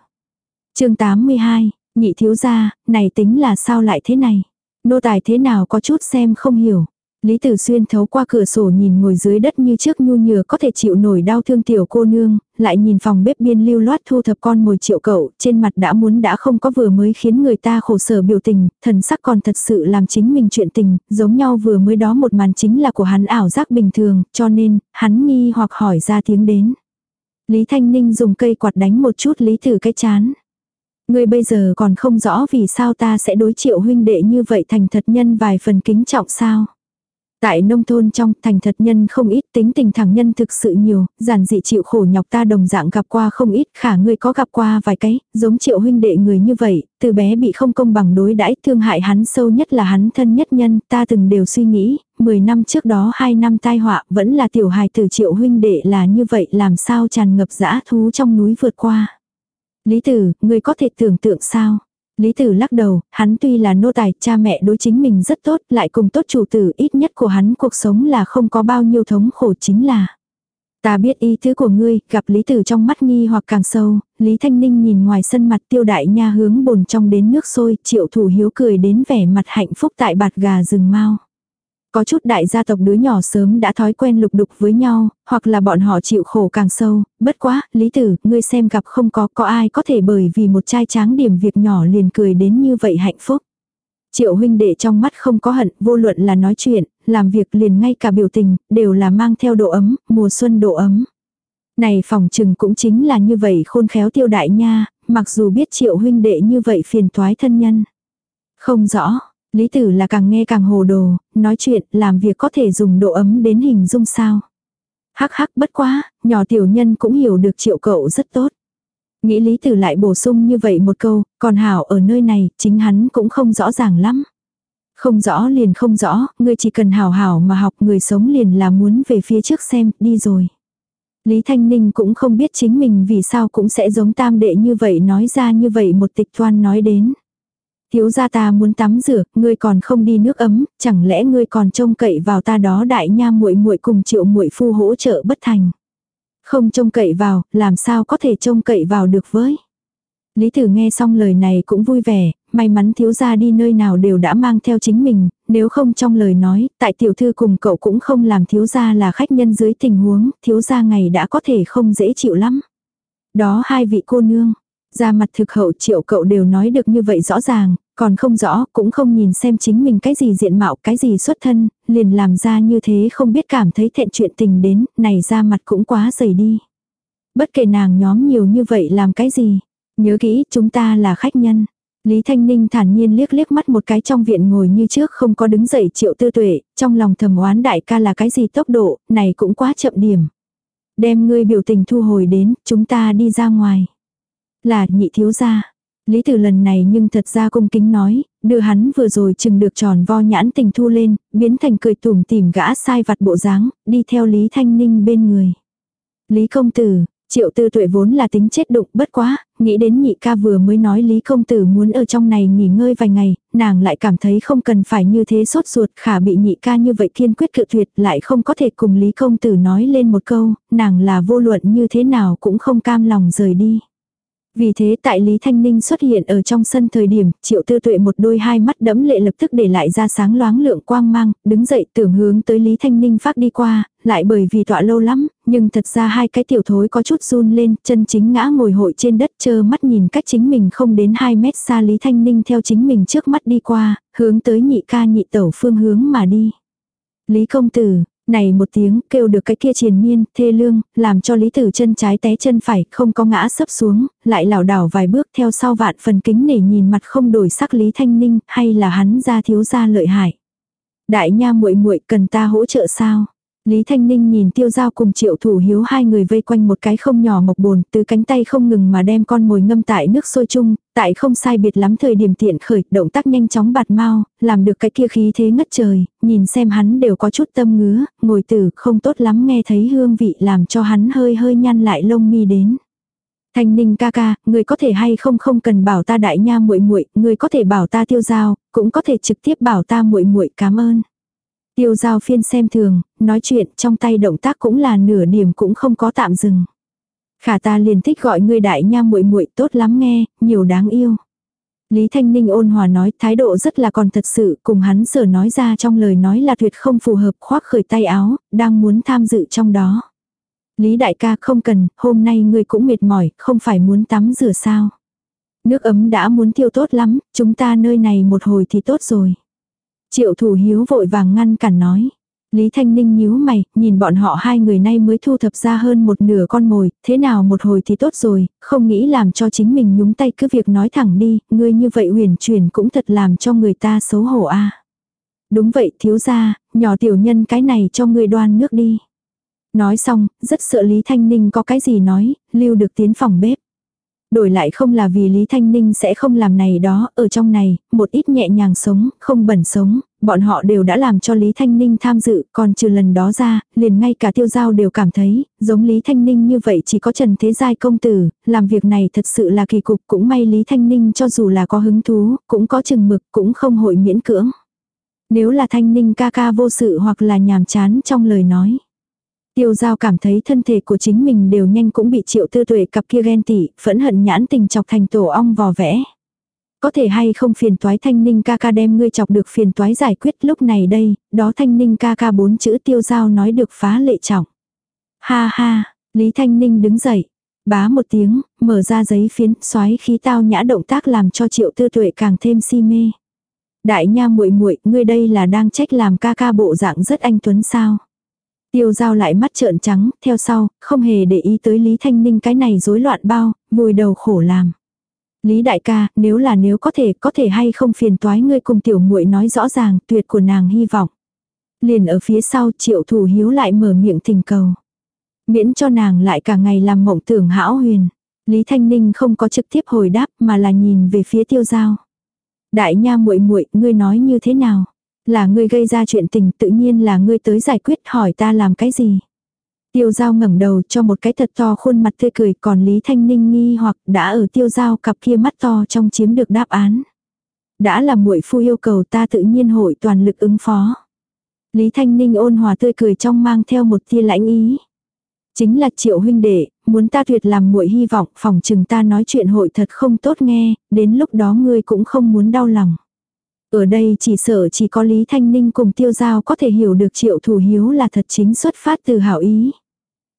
chương 82, nhị thiếu gia, này tính là sao lại thế này? Nô tài thế nào có chút xem không hiểu. Lý Tử Xuyên thấu qua cửa sổ nhìn ngồi dưới đất như trước nhu nhừa có thể chịu nổi đau thương tiểu cô nương, lại nhìn phòng bếp biên lưu loát thu thập con mồi triệu cậu, trên mặt đã muốn đã không có vừa mới khiến người ta khổ sở biểu tình, thần sắc còn thật sự làm chính mình chuyện tình, giống nhau vừa mới đó một màn chính là của hắn ảo giác bình thường, cho nên, hắn nghi hoặc hỏi ra tiếng đến. Lý Thanh Ninh dùng cây quạt đánh một chút Lý Tử cái chán. Ngươi bây giờ còn không rõ vì sao ta sẽ đối triệu huynh đệ như vậy thành thật nhân vài phần kính trọng sao. Tại nông thôn trong thành thật nhân không ít tính tình thẳng nhân thực sự nhiều, giản dị chịu khổ nhọc ta đồng dạng gặp qua không ít khả ngươi có gặp qua vài cái, giống triệu huynh đệ người như vậy, từ bé bị không công bằng đối đãi thương hại hắn sâu nhất là hắn thân nhất nhân, ta từng đều suy nghĩ, 10 năm trước đó 2 năm tai họa vẫn là tiểu hài từ triệu huynh đệ là như vậy làm sao tràn ngập dã thú trong núi vượt qua. Lý tử, ngươi có thể tưởng tượng sao? Lý tử lắc đầu, hắn tuy là nô tài, cha mẹ đối chính mình rất tốt, lại cùng tốt chủ tử ít nhất của hắn cuộc sống là không có bao nhiêu thống khổ chính là. Ta biết ý thứ của ngươi, gặp Lý Tử trong mắt nghi hoặc càng sâu, Lý Thanh Ninh nhìn ngoài sân mặt tiêu đại nha hướng bồn trong đến nước sôi, triệu thủ hiếu cười đến vẻ mặt hạnh phúc tại bạt gà rừng mau. Có chút đại gia tộc đứa nhỏ sớm đã thói quen lục đục với nhau, hoặc là bọn họ chịu khổ càng sâu, bất quá, lý tử, ngươi xem gặp không có, có ai có thể bởi vì một trai tráng điểm việc nhỏ liền cười đến như vậy hạnh phúc. Triệu huynh đệ trong mắt không có hận, vô luận là nói chuyện, làm việc liền ngay cả biểu tình, đều là mang theo độ ấm, mùa xuân độ ấm. Này phòng trừng cũng chính là như vậy khôn khéo tiêu đại nha, mặc dù biết triệu huynh đệ như vậy phiền toái thân nhân. Không rõ, Lý Tử là càng nghe càng hồ đồ, nói chuyện, làm việc có thể dùng độ ấm đến hình dung sao. Hắc hắc bất quá, nhỏ tiểu nhân cũng hiểu được triệu cậu rất tốt. Nghĩ Lý Tử lại bổ sung như vậy một câu, còn Hảo ở nơi này, chính hắn cũng không rõ ràng lắm. Không rõ liền không rõ, người chỉ cần hảo hảo mà học người sống liền là muốn về phía trước xem, đi rồi. Lý Thanh Ninh cũng không biết chính mình vì sao cũng sẽ giống tam đệ như vậy nói ra như vậy một tịch toan nói đến. Thiếu gia ta muốn tắm rửa, ngươi còn không đi nước ấm, chẳng lẽ ngươi còn trông cậy vào ta đó đại nha muội muội cùng triệu muội phu hỗ trợ bất thành. Không trông cậy vào, làm sao có thể trông cậy vào được với. Lý Tử nghe xong lời này cũng vui vẻ, may mắn thiếu gia đi nơi nào đều đã mang theo chính mình, nếu không trong lời nói, tại tiểu thư cùng cậu cũng không làm thiếu gia là khách nhân dưới tình huống, thiếu gia ngày đã có thể không dễ chịu lắm. Đó hai vị cô nương, ra mặt thực hậu triệu cậu đều nói được như vậy rõ ràng, còn không rõ, cũng không nhìn xem chính mình cái gì diện mạo, cái gì xuất thân, liền làm ra như thế không biết cảm thấy thẹn chuyện tình đến, này ra mặt cũng quá dày đi. Bất kể nàng nhóm nhiều như vậy làm cái gì, nhớ kỹ chúng ta là khách nhân. Lý Thanh Ninh thản nhiên liếc liếc mắt một cái trong viện ngồi như trước không có đứng dậy triệu tư tuệ, trong lòng thầm oán đại ca là cái gì tốc độ, này cũng quá chậm điểm. Đem ngươi biểu tình thu hồi đến, chúng ta đi ra ngoài. Là nhị thiếu gia. Lý Tử lần này nhưng thật ra cung kính nói, đưa hắn vừa rồi chừng được tròn vo nhãn tình thu lên, biến thành cười tủm tìm gã sai vặt bộ dáng, đi theo Lý Thanh Ninh bên người. Lý công tử, Triệu tư tuệ vốn là tính chết đụng bất quá, nghĩ đến nhị ca vừa mới nói Lý công tử muốn ở trong này nghỉ ngơi vài ngày, nàng lại cảm thấy không cần phải như thế sốt ruột khả bị nhị ca như vậy kiên quyết cự tuyệt lại không có thể cùng Lý công tử nói lên một câu, nàng là vô luận như thế nào cũng không cam lòng rời đi. Vì thế tại Lý Thanh Ninh xuất hiện ở trong sân thời điểm, triệu tư tuệ một đôi hai mắt đẫm lệ lập tức để lại ra sáng loáng lượng quang mang, đứng dậy tưởng hướng tới Lý Thanh Ninh phát đi qua, lại bởi vì tọa lâu lắm, nhưng thật ra hai cái tiểu thối có chút run lên, chân chính ngã ngồi hội trên đất chơ mắt nhìn cách chính mình không đến 2 mét xa Lý Thanh Ninh theo chính mình trước mắt đi qua, hướng tới nhị ca nhị tẩu phương hướng mà đi. Lý công tử, này một tiếng kêu được cái kia triền miên, thê lương, làm cho Lý Tử chân trái té chân phải, không có ngã sấp xuống, lại lảo đảo vài bước theo sau vạn phần kính nể nhìn mặt không đổi sắc Lý Thanh Ninh, hay là hắn ra thiếu gia lợi hại. Đại nha muội muội cần ta hỗ trợ sao? Lý Thanh Ninh nhìn tiêu giao cùng triệu thủ hiếu hai người vây quanh một cái không nhỏ mộc bồn, từ cánh tay không ngừng mà đem con mồi ngâm tại nước sôi chung, tại không sai biệt lắm thời điểm tiện khởi, động tác nhanh chóng bạt mau, làm được cái kia khí thế ngất trời, nhìn xem hắn đều có chút tâm ngứa, ngồi tử không tốt lắm nghe thấy hương vị làm cho hắn hơi hơi nhăn lại lông mi đến. Thanh Ninh ca ca, người có thể hay không không cần bảo ta đại nha muội muội, người có thể bảo ta tiêu giao, cũng có thể trực tiếp bảo ta muội muội cảm ơn. Tiêu giao phiên xem thường, nói chuyện trong tay động tác cũng là nửa điểm cũng không có tạm dừng. Khả ta liền thích gọi ngươi đại nha muội muội tốt lắm nghe, nhiều đáng yêu. Lý Thanh Ninh ôn hòa nói thái độ rất là còn thật sự cùng hắn sở nói ra trong lời nói là tuyệt không phù hợp khoác khởi tay áo, đang muốn tham dự trong đó. Lý đại ca không cần, hôm nay ngươi cũng mệt mỏi, không phải muốn tắm rửa sao. Nước ấm đã muốn thiêu tốt lắm, chúng ta nơi này một hồi thì tốt rồi. Triệu thủ hiếu vội vàng ngăn cản nói. Lý Thanh Ninh nhíu mày, nhìn bọn họ hai người nay mới thu thập ra hơn một nửa con mồi, thế nào một hồi thì tốt rồi, không nghĩ làm cho chính mình nhúng tay cứ việc nói thẳng đi, ngươi như vậy huyền chuyển cũng thật làm cho người ta xấu hổ a. Đúng vậy thiếu gia, nhỏ tiểu nhân cái này cho ngươi đoan nước đi. Nói xong, rất sợ Lý Thanh Ninh có cái gì nói, lưu được tiến phòng bếp. Đổi lại không là vì Lý Thanh Ninh sẽ không làm này đó, ở trong này, một ít nhẹ nhàng sống, không bẩn sống, bọn họ đều đã làm cho Lý Thanh Ninh tham dự, còn trừ lần đó ra, liền ngay cả tiêu giao đều cảm thấy, giống Lý Thanh Ninh như vậy chỉ có Trần Thế Giai công tử, làm việc này thật sự là kỳ cục, cũng may Lý Thanh Ninh cho dù là có hứng thú, cũng có chừng mực, cũng không hội miễn cưỡng. Nếu là Thanh Ninh ca ca vô sự hoặc là nhàm chán trong lời nói. Tiêu giao cảm thấy thân thể của chính mình đều nhanh cũng bị triệu tư tuệ cặp kia ghen tỉ, phẫn hận nhãn tình chọc thành tổ ong vò vẽ. Có thể hay không phiền toái thanh ninh ca ca đem ngươi chọc được phiền toái giải quyết lúc này đây, đó thanh ninh ca ca bốn chữ tiêu giao nói được phá lệ trọng. Ha ha, Lý Thanh Ninh đứng dậy, bá một tiếng, mở ra giấy phiến, xoáy khí tao nhã động tác làm cho triệu tư tuệ càng thêm si mê. Đại nha muội muội, ngươi đây là đang trách làm ca ca bộ dạng rất anh tuấn sao? Tiêu giao lại mắt trợn trắng, theo sau, không hề để ý tới Lý Thanh Ninh cái này rối loạn bao, vùi đầu khổ làm. Lý đại ca, nếu là nếu có thể, có thể hay không phiền toái ngươi cùng tiểu muội nói rõ ràng, tuyệt của nàng hy vọng. Liền ở phía sau triệu thủ hiếu lại mở miệng thỉnh cầu. Miễn cho nàng lại cả ngày làm mộng tưởng hão huyền. Lý Thanh Ninh không có trực tiếp hồi đáp mà là nhìn về phía tiêu giao. Đại nha muội muội ngươi nói như thế nào? Là ngươi gây ra chuyện tình tự nhiên là ngươi tới giải quyết hỏi ta làm cái gì? Tiêu giao ngẩng đầu cho một cái thật to khuôn mặt tươi cười còn Lý Thanh Ninh nghi hoặc đã ở tiêu giao cặp kia mắt to trong chiếm được đáp án. Đã là muội phu yêu cầu ta tự nhiên hội toàn lực ứng phó. Lý Thanh Ninh ôn hòa tươi cười trong mang theo một tia lãnh ý. Chính là triệu huynh đệ, muốn ta tuyệt làm muội hy vọng phòng chừng ta nói chuyện hội thật không tốt nghe, đến lúc đó ngươi cũng không muốn đau lòng. Ở đây chỉ sợ chỉ có Lý Thanh Ninh cùng tiêu giao có thể hiểu được triệu thủ hiếu là thật chính xuất phát từ hảo ý.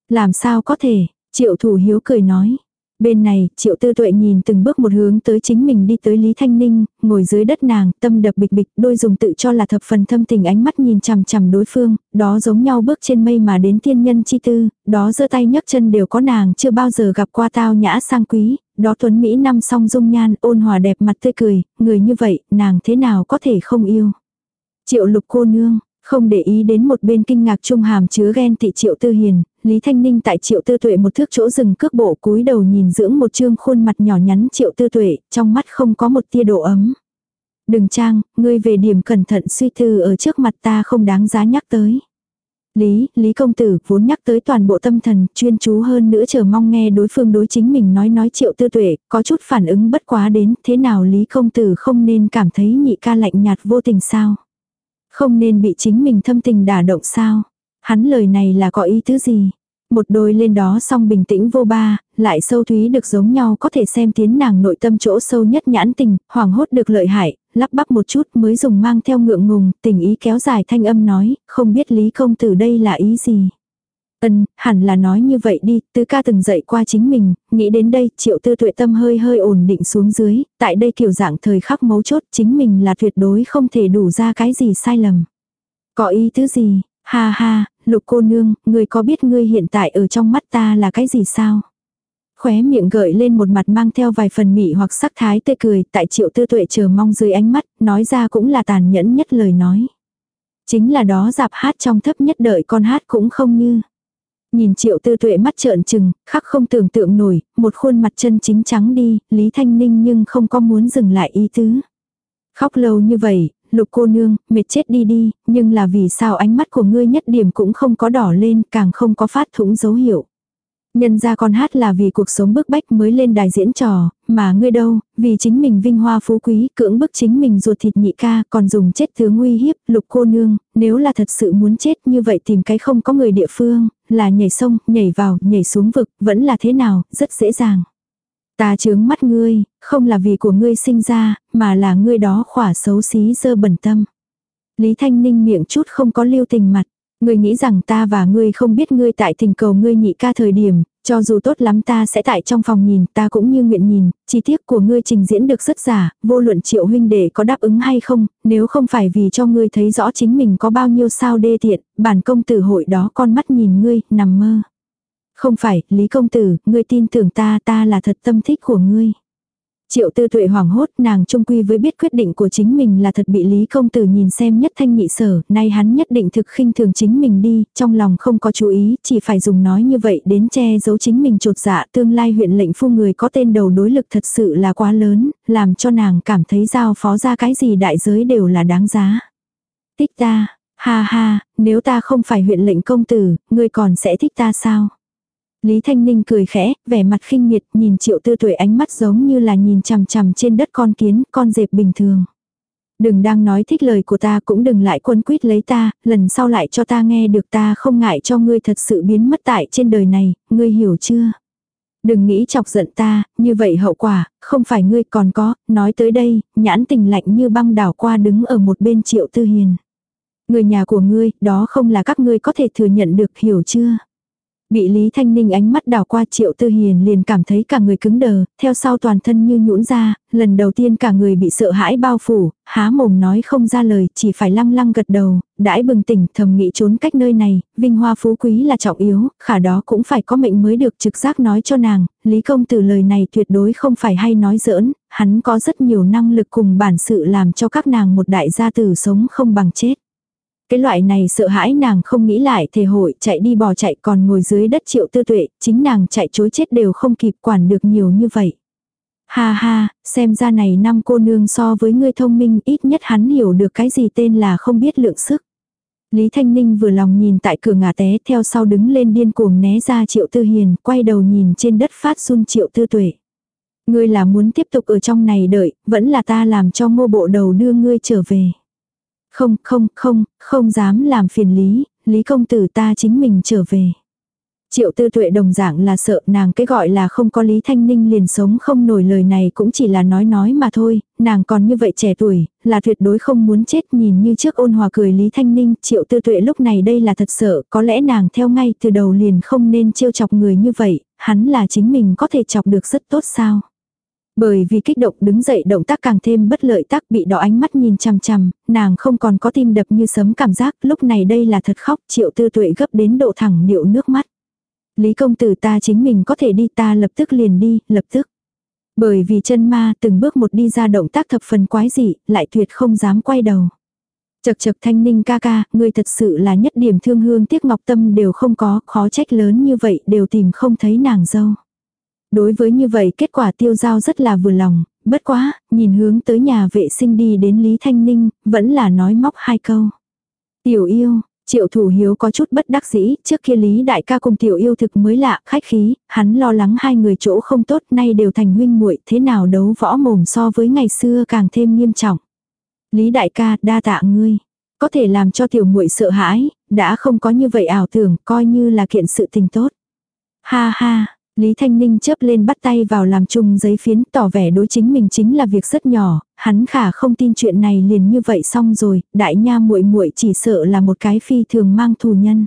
Làm sao có thể, triệu thủ hiếu cười nói. Bên này, triệu tư tuệ nhìn từng bước một hướng tới chính mình đi tới Lý Thanh Ninh, ngồi dưới đất nàng, tâm đập bịch bịch, đôi dùng tự cho là thập phần thâm tình ánh mắt nhìn chằm chằm đối phương, đó giống nhau bước trên mây mà đến tiên nhân chi tư, đó giơ tay nhấc chân đều có nàng chưa bao giờ gặp qua tao nhã sang quý, đó tuấn Mỹ năm song dung nhan, ôn hòa đẹp mặt tươi cười, người như vậy, nàng thế nào có thể không yêu. Triệu lục cô nương, không để ý đến một bên kinh ngạc trung hàm chứa ghen tị triệu tư hiền, Lý Thanh Ninh tại triệu tư tuệ một thước chỗ rừng cước bộ cúi đầu nhìn dưỡng một trương khuôn mặt nhỏ nhắn triệu tư tuệ, trong mắt không có một tia độ ấm. Đừng trang, ngươi về điểm cẩn thận suy tư ở trước mặt ta không đáng giá nhắc tới. Lý, Lý công tử vốn nhắc tới toàn bộ tâm thần, chuyên chú hơn nữa chờ mong nghe đối phương đối chính mình nói nói triệu tư tuệ, có chút phản ứng bất quá đến, thế nào Lý công tử không nên cảm thấy nhị ca lạnh nhạt vô tình sao? Không nên bị chính mình thâm tình đả động sao? Hắn lời này là có ý thứ gì? Một đôi lên đó song bình tĩnh vô ba, lại sâu thúy được giống nhau có thể xem tiến nàng nội tâm chỗ sâu nhất nhãn tình, hoàng hốt được lợi hại, lắp bắp một chút mới dùng mang theo ngượng ngùng, tình ý kéo dài thanh âm nói, không biết Lý công tử đây là ý gì. Ân, hẳn là nói như vậy đi, tứ ca từng dạy qua chính mình, nghĩ đến đây, triệu tư tuệ tâm hơi hơi ổn định xuống dưới, tại đây kiểu dạng thời khắc mấu chốt chính mình là tuyệt đối không thể đủ ra cái gì sai lầm. Có ý thứ gì, ha ha, lục cô nương, ngươi có biết ngươi hiện tại ở trong mắt ta là cái gì sao? Khóe miệng gợi lên một mặt mang theo vài phần mị hoặc sắc thái tươi cười, tại triệu tư tuệ chờ mong dưới ánh mắt, nói ra cũng là tàn nhẫn nhất lời nói. Chính là đó dạp hát trong thấp nhất đợi con hát cũng không như. Nhìn triệu tư tuệ mắt trợn trừng, khắc không tưởng tượng nổi, một khuôn mặt chân chính trắng đi, Lý Thanh Ninh nhưng không có muốn dừng lại ý tứ. Khóc lâu như vậy, lục cô nương, mệt chết đi đi, nhưng là vì sao ánh mắt của ngươi nhất điểm cũng không có đỏ lên, càng không có phát thủng dấu hiệu. Nhân ra con hát là vì cuộc sống bức bách mới lên đài diễn trò, mà ngươi đâu, vì chính mình vinh hoa phú quý, cưỡng bức chính mình ruột thịt nhị ca, còn dùng chết tướng nguy hiếp, lục cô nương, nếu là thật sự muốn chết như vậy tìm cái không có người địa phương, là nhảy sông, nhảy vào, nhảy xuống vực, vẫn là thế nào, rất dễ dàng. Ta chướng mắt ngươi, không là vì của ngươi sinh ra, mà là ngươi đó khỏa xấu xí dơ bẩn tâm. Lý Thanh Ninh miệng chút không có lưu tình mặt. Ngươi nghĩ rằng ta và ngươi không biết ngươi tại tình cầu ngươi nhị ca thời điểm, cho dù tốt lắm ta sẽ tại trong phòng nhìn, ta cũng như nguyện nhìn, chi tiết của ngươi trình diễn được rất giả, vô luận triệu huynh đệ có đáp ứng hay không, nếu không phải vì cho ngươi thấy rõ chính mình có bao nhiêu sao đê tiện, bản công tử hội đó con mắt nhìn ngươi, nằm mơ. Không phải, Lý công tử, ngươi tin tưởng ta, ta là thật tâm thích của ngươi. Triệu tư tuệ hoảng hốt nàng trung quy với biết quyết định của chính mình là thật bị Lý công tử nhìn xem nhất thanh nhị sở, nay hắn nhất định thực khinh thường chính mình đi, trong lòng không có chú ý, chỉ phải dùng nói như vậy đến che giấu chính mình trột dạ tương lai huyện lệnh phu người có tên đầu đối lực thật sự là quá lớn, làm cho nàng cảm thấy giao phó ra cái gì đại giới đều là đáng giá. Thích ta, ha ha, nếu ta không phải huyện lệnh công tử, ngươi còn sẽ thích ta sao? Lý Thanh Ninh cười khẽ, vẻ mặt khinh miệt, nhìn triệu tư tuổi ánh mắt giống như là nhìn chằm chằm trên đất con kiến, con dẹp bình thường. Đừng đang nói thích lời của ta cũng đừng lại quân quyết lấy ta, lần sau lại cho ta nghe được ta không ngại cho ngươi thật sự biến mất tại trên đời này, ngươi hiểu chưa? Đừng nghĩ chọc giận ta, như vậy hậu quả, không phải ngươi còn có, nói tới đây, nhãn tình lạnh như băng đảo qua đứng ở một bên triệu tư hiền. Người nhà của ngươi, đó không là các ngươi có thể thừa nhận được hiểu chưa? Bị Lý Thanh Ninh ánh mắt đảo qua Triệu Tư Hiền liền cảm thấy cả người cứng đờ, theo sau toàn thân như nhũn ra, lần đầu tiên cả người bị sợ hãi bao phủ, há mồm nói không ra lời, chỉ phải lăng lăng gật đầu, đãi bừng tỉnh thầm nghĩ trốn cách nơi này, vinh hoa phú quý là trọng yếu, khả đó cũng phải có mệnh mới được trực giác nói cho nàng, Lý Công Tử lời này tuyệt đối không phải hay nói giỡn, hắn có rất nhiều năng lực cùng bản sự làm cho các nàng một đại gia tử sống không bằng chết. Cái loại này sợ hãi nàng không nghĩ lại thể hội chạy đi bò chạy còn ngồi dưới đất triệu tư tuệ, chính nàng chạy chối chết đều không kịp quản được nhiều như vậy. Ha ha, xem ra này năm cô nương so với ngươi thông minh ít nhất hắn hiểu được cái gì tên là không biết lượng sức. Lý Thanh Ninh vừa lòng nhìn tại cửa ngả té theo sau đứng lên điên cuồng né ra triệu tư hiền, quay đầu nhìn trên đất phát run triệu tư tuệ. Ngươi là muốn tiếp tục ở trong này đợi, vẫn là ta làm cho ngô bộ đầu đưa ngươi trở về. Không, không, không, không dám làm phiền Lý, Lý công tử ta chính mình trở về. Triệu tư tuệ đồng dạng là sợ nàng cái gọi là không có Lý Thanh Ninh liền sống không nổi lời này cũng chỉ là nói nói mà thôi, nàng còn như vậy trẻ tuổi, là tuyệt đối không muốn chết nhìn như trước ôn hòa cười Lý Thanh Ninh, triệu tư tuệ lúc này đây là thật sợ, có lẽ nàng theo ngay từ đầu liền không nên trêu chọc người như vậy, hắn là chính mình có thể chọc được rất tốt sao. Bởi vì kích động đứng dậy động tác càng thêm bất lợi tác bị đỏ ánh mắt nhìn chằm chằm, nàng không còn có tim đập như sớm cảm giác, lúc này đây là thật khóc, triệu tư tuệ gấp đến độ thẳng điệu nước mắt. Lý công tử ta chính mình có thể đi ta lập tức liền đi, lập tức. Bởi vì chân ma từng bước một đi ra động tác thập phần quái dị, lại tuyệt không dám quay đầu. Chật chật thanh ninh ca ca, ngươi thật sự là nhất điểm thương hương tiếc ngọc tâm đều không có, khó trách lớn như vậy đều tìm không thấy nàng dâu. Đối với như vậy kết quả tiêu giao rất là vừa lòng, bất quá, nhìn hướng tới nhà vệ sinh đi đến Lý Thanh Ninh, vẫn là nói móc hai câu. Tiểu yêu, Triệu thủ hiếu có chút bất đắc dĩ, trước kia Lý đại ca cùng tiểu yêu thực mới lạ, khách khí, hắn lo lắng hai người chỗ không tốt nay đều thành huynh muội thế nào đấu võ mồm so với ngày xưa càng thêm nghiêm trọng. Lý đại ca đa tạ ngươi, có thể làm cho tiểu muội sợ hãi, đã không có như vậy ảo tưởng, coi như là kiện sự tình tốt. Ha ha, Lý Thanh Ninh chớp lên bắt tay vào làm chung giấy phiến tỏ vẻ đối chính mình chính là việc rất nhỏ, hắn khả không tin chuyện này liền như vậy xong rồi, đại nha muội muội chỉ sợ là một cái phi thường mang thù nhân.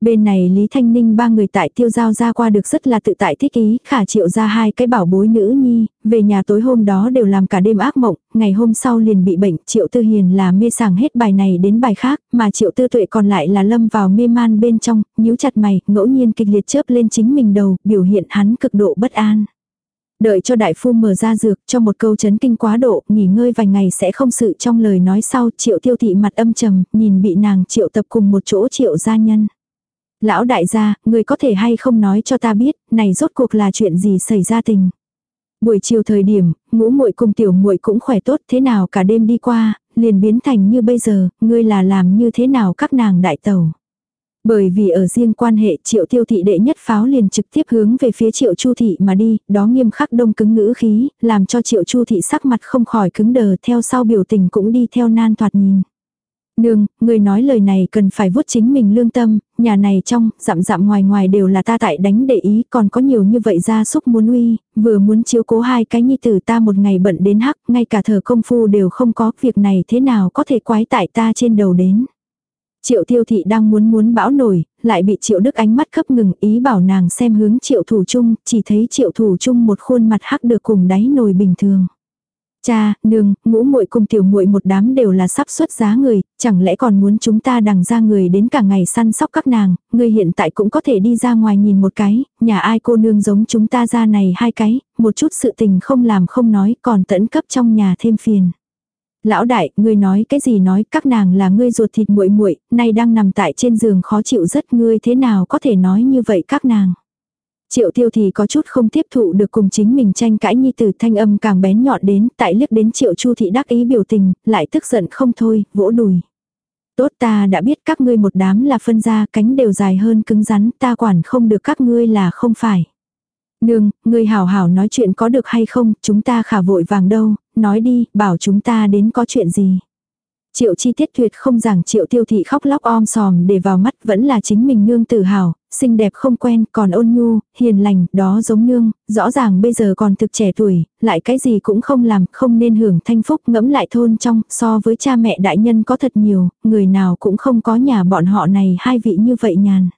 Bên này Lý Thanh Ninh ba người tại tiêu giao ra qua được rất là tự tại thích ý, khả triệu ra hai cái bảo bối nữ nhi, về nhà tối hôm đó đều làm cả đêm ác mộng, ngày hôm sau liền bị bệnh, triệu tư hiền là mê sảng hết bài này đến bài khác, mà triệu tư tuệ còn lại là lâm vào mê man bên trong, nhíu chặt mày, ngẫu nhiên kịch liệt chớp lên chính mình đầu, biểu hiện hắn cực độ bất an. Đợi cho đại phu mở ra dược cho một câu chấn kinh quá độ, nghỉ ngơi vài ngày sẽ không sự trong lời nói sau triệu tiêu thị mặt âm trầm, nhìn bị nàng triệu tập cùng một chỗ triệu gia nhân. Lão đại gia, người có thể hay không nói cho ta biết, này rốt cuộc là chuyện gì xảy ra tình. Buổi chiều thời điểm, ngũ muội cùng tiểu muội cũng khỏe tốt thế nào cả đêm đi qua, liền biến thành như bây giờ, ngươi là làm như thế nào các nàng đại tàu. Bởi vì ở riêng quan hệ triệu tiêu thị đệ nhất pháo liền trực tiếp hướng về phía triệu chu thị mà đi, đó nghiêm khắc đông cứng ngữ khí, làm cho triệu chu thị sắc mặt không khỏi cứng đờ theo sau biểu tình cũng đi theo nan thoạt nhìn. Nương, người nói lời này cần phải vuốt chính mình lương tâm, nhà này trong, dặm dặm ngoài ngoài đều là ta tại đánh để ý, còn có nhiều như vậy ra xúc muốn uy, vừa muốn chiếu cố hai cái nhi tử ta một ngày bận đến hắc, ngay cả thờ công phu đều không có, việc này thế nào có thể quái tại ta trên đầu đến. Triệu tiêu thị đang muốn muốn bão nổi, lại bị triệu đức ánh mắt cấp ngừng ý bảo nàng xem hướng triệu thủ chung, chỉ thấy triệu thủ chung một khuôn mặt hắc được cùng đáy nồi bình thường. Cha, nương, ngũ muội cùng tiểu muội một đám đều là sắp xuất giá người, chẳng lẽ còn muốn chúng ta đằng ra người đến cả ngày săn sóc các nàng, người hiện tại cũng có thể đi ra ngoài nhìn một cái, nhà ai cô nương giống chúng ta ra này hai cái, một chút sự tình không làm không nói, còn tẫn cấp trong nhà thêm phiền. Lão đại, ngươi nói cái gì nói, các nàng là ngươi ruột thịt muội muội, nay đang nằm tại trên giường khó chịu rất, ngươi thế nào có thể nói như vậy các nàng. Triệu tiêu thì có chút không tiếp thụ được cùng chính mình tranh cãi nhi tử thanh âm càng bén nhọn đến, tại liếc đến triệu chu thị đắc ý biểu tình, lại tức giận không thôi, vỗ đùi. Tốt ta đã biết các ngươi một đám là phân ra cánh đều dài hơn cứng rắn, ta quản không được các ngươi là không phải. Nương, ngươi hảo hảo nói chuyện có được hay không, chúng ta khả vội vàng đâu, nói đi, bảo chúng ta đến có chuyện gì. Triệu chi tiết tuyệt không rằng triệu tiêu thị khóc lóc om sòm để vào mắt vẫn là chính mình nương tự hào, xinh đẹp không quen, còn ôn nhu, hiền lành, đó giống nương, rõ ràng bây giờ còn thực trẻ tuổi, lại cái gì cũng không làm, không nên hưởng thanh phúc ngẫm lại thôn trong, so với cha mẹ đại nhân có thật nhiều, người nào cũng không có nhà bọn họ này hai vị như vậy nhàn.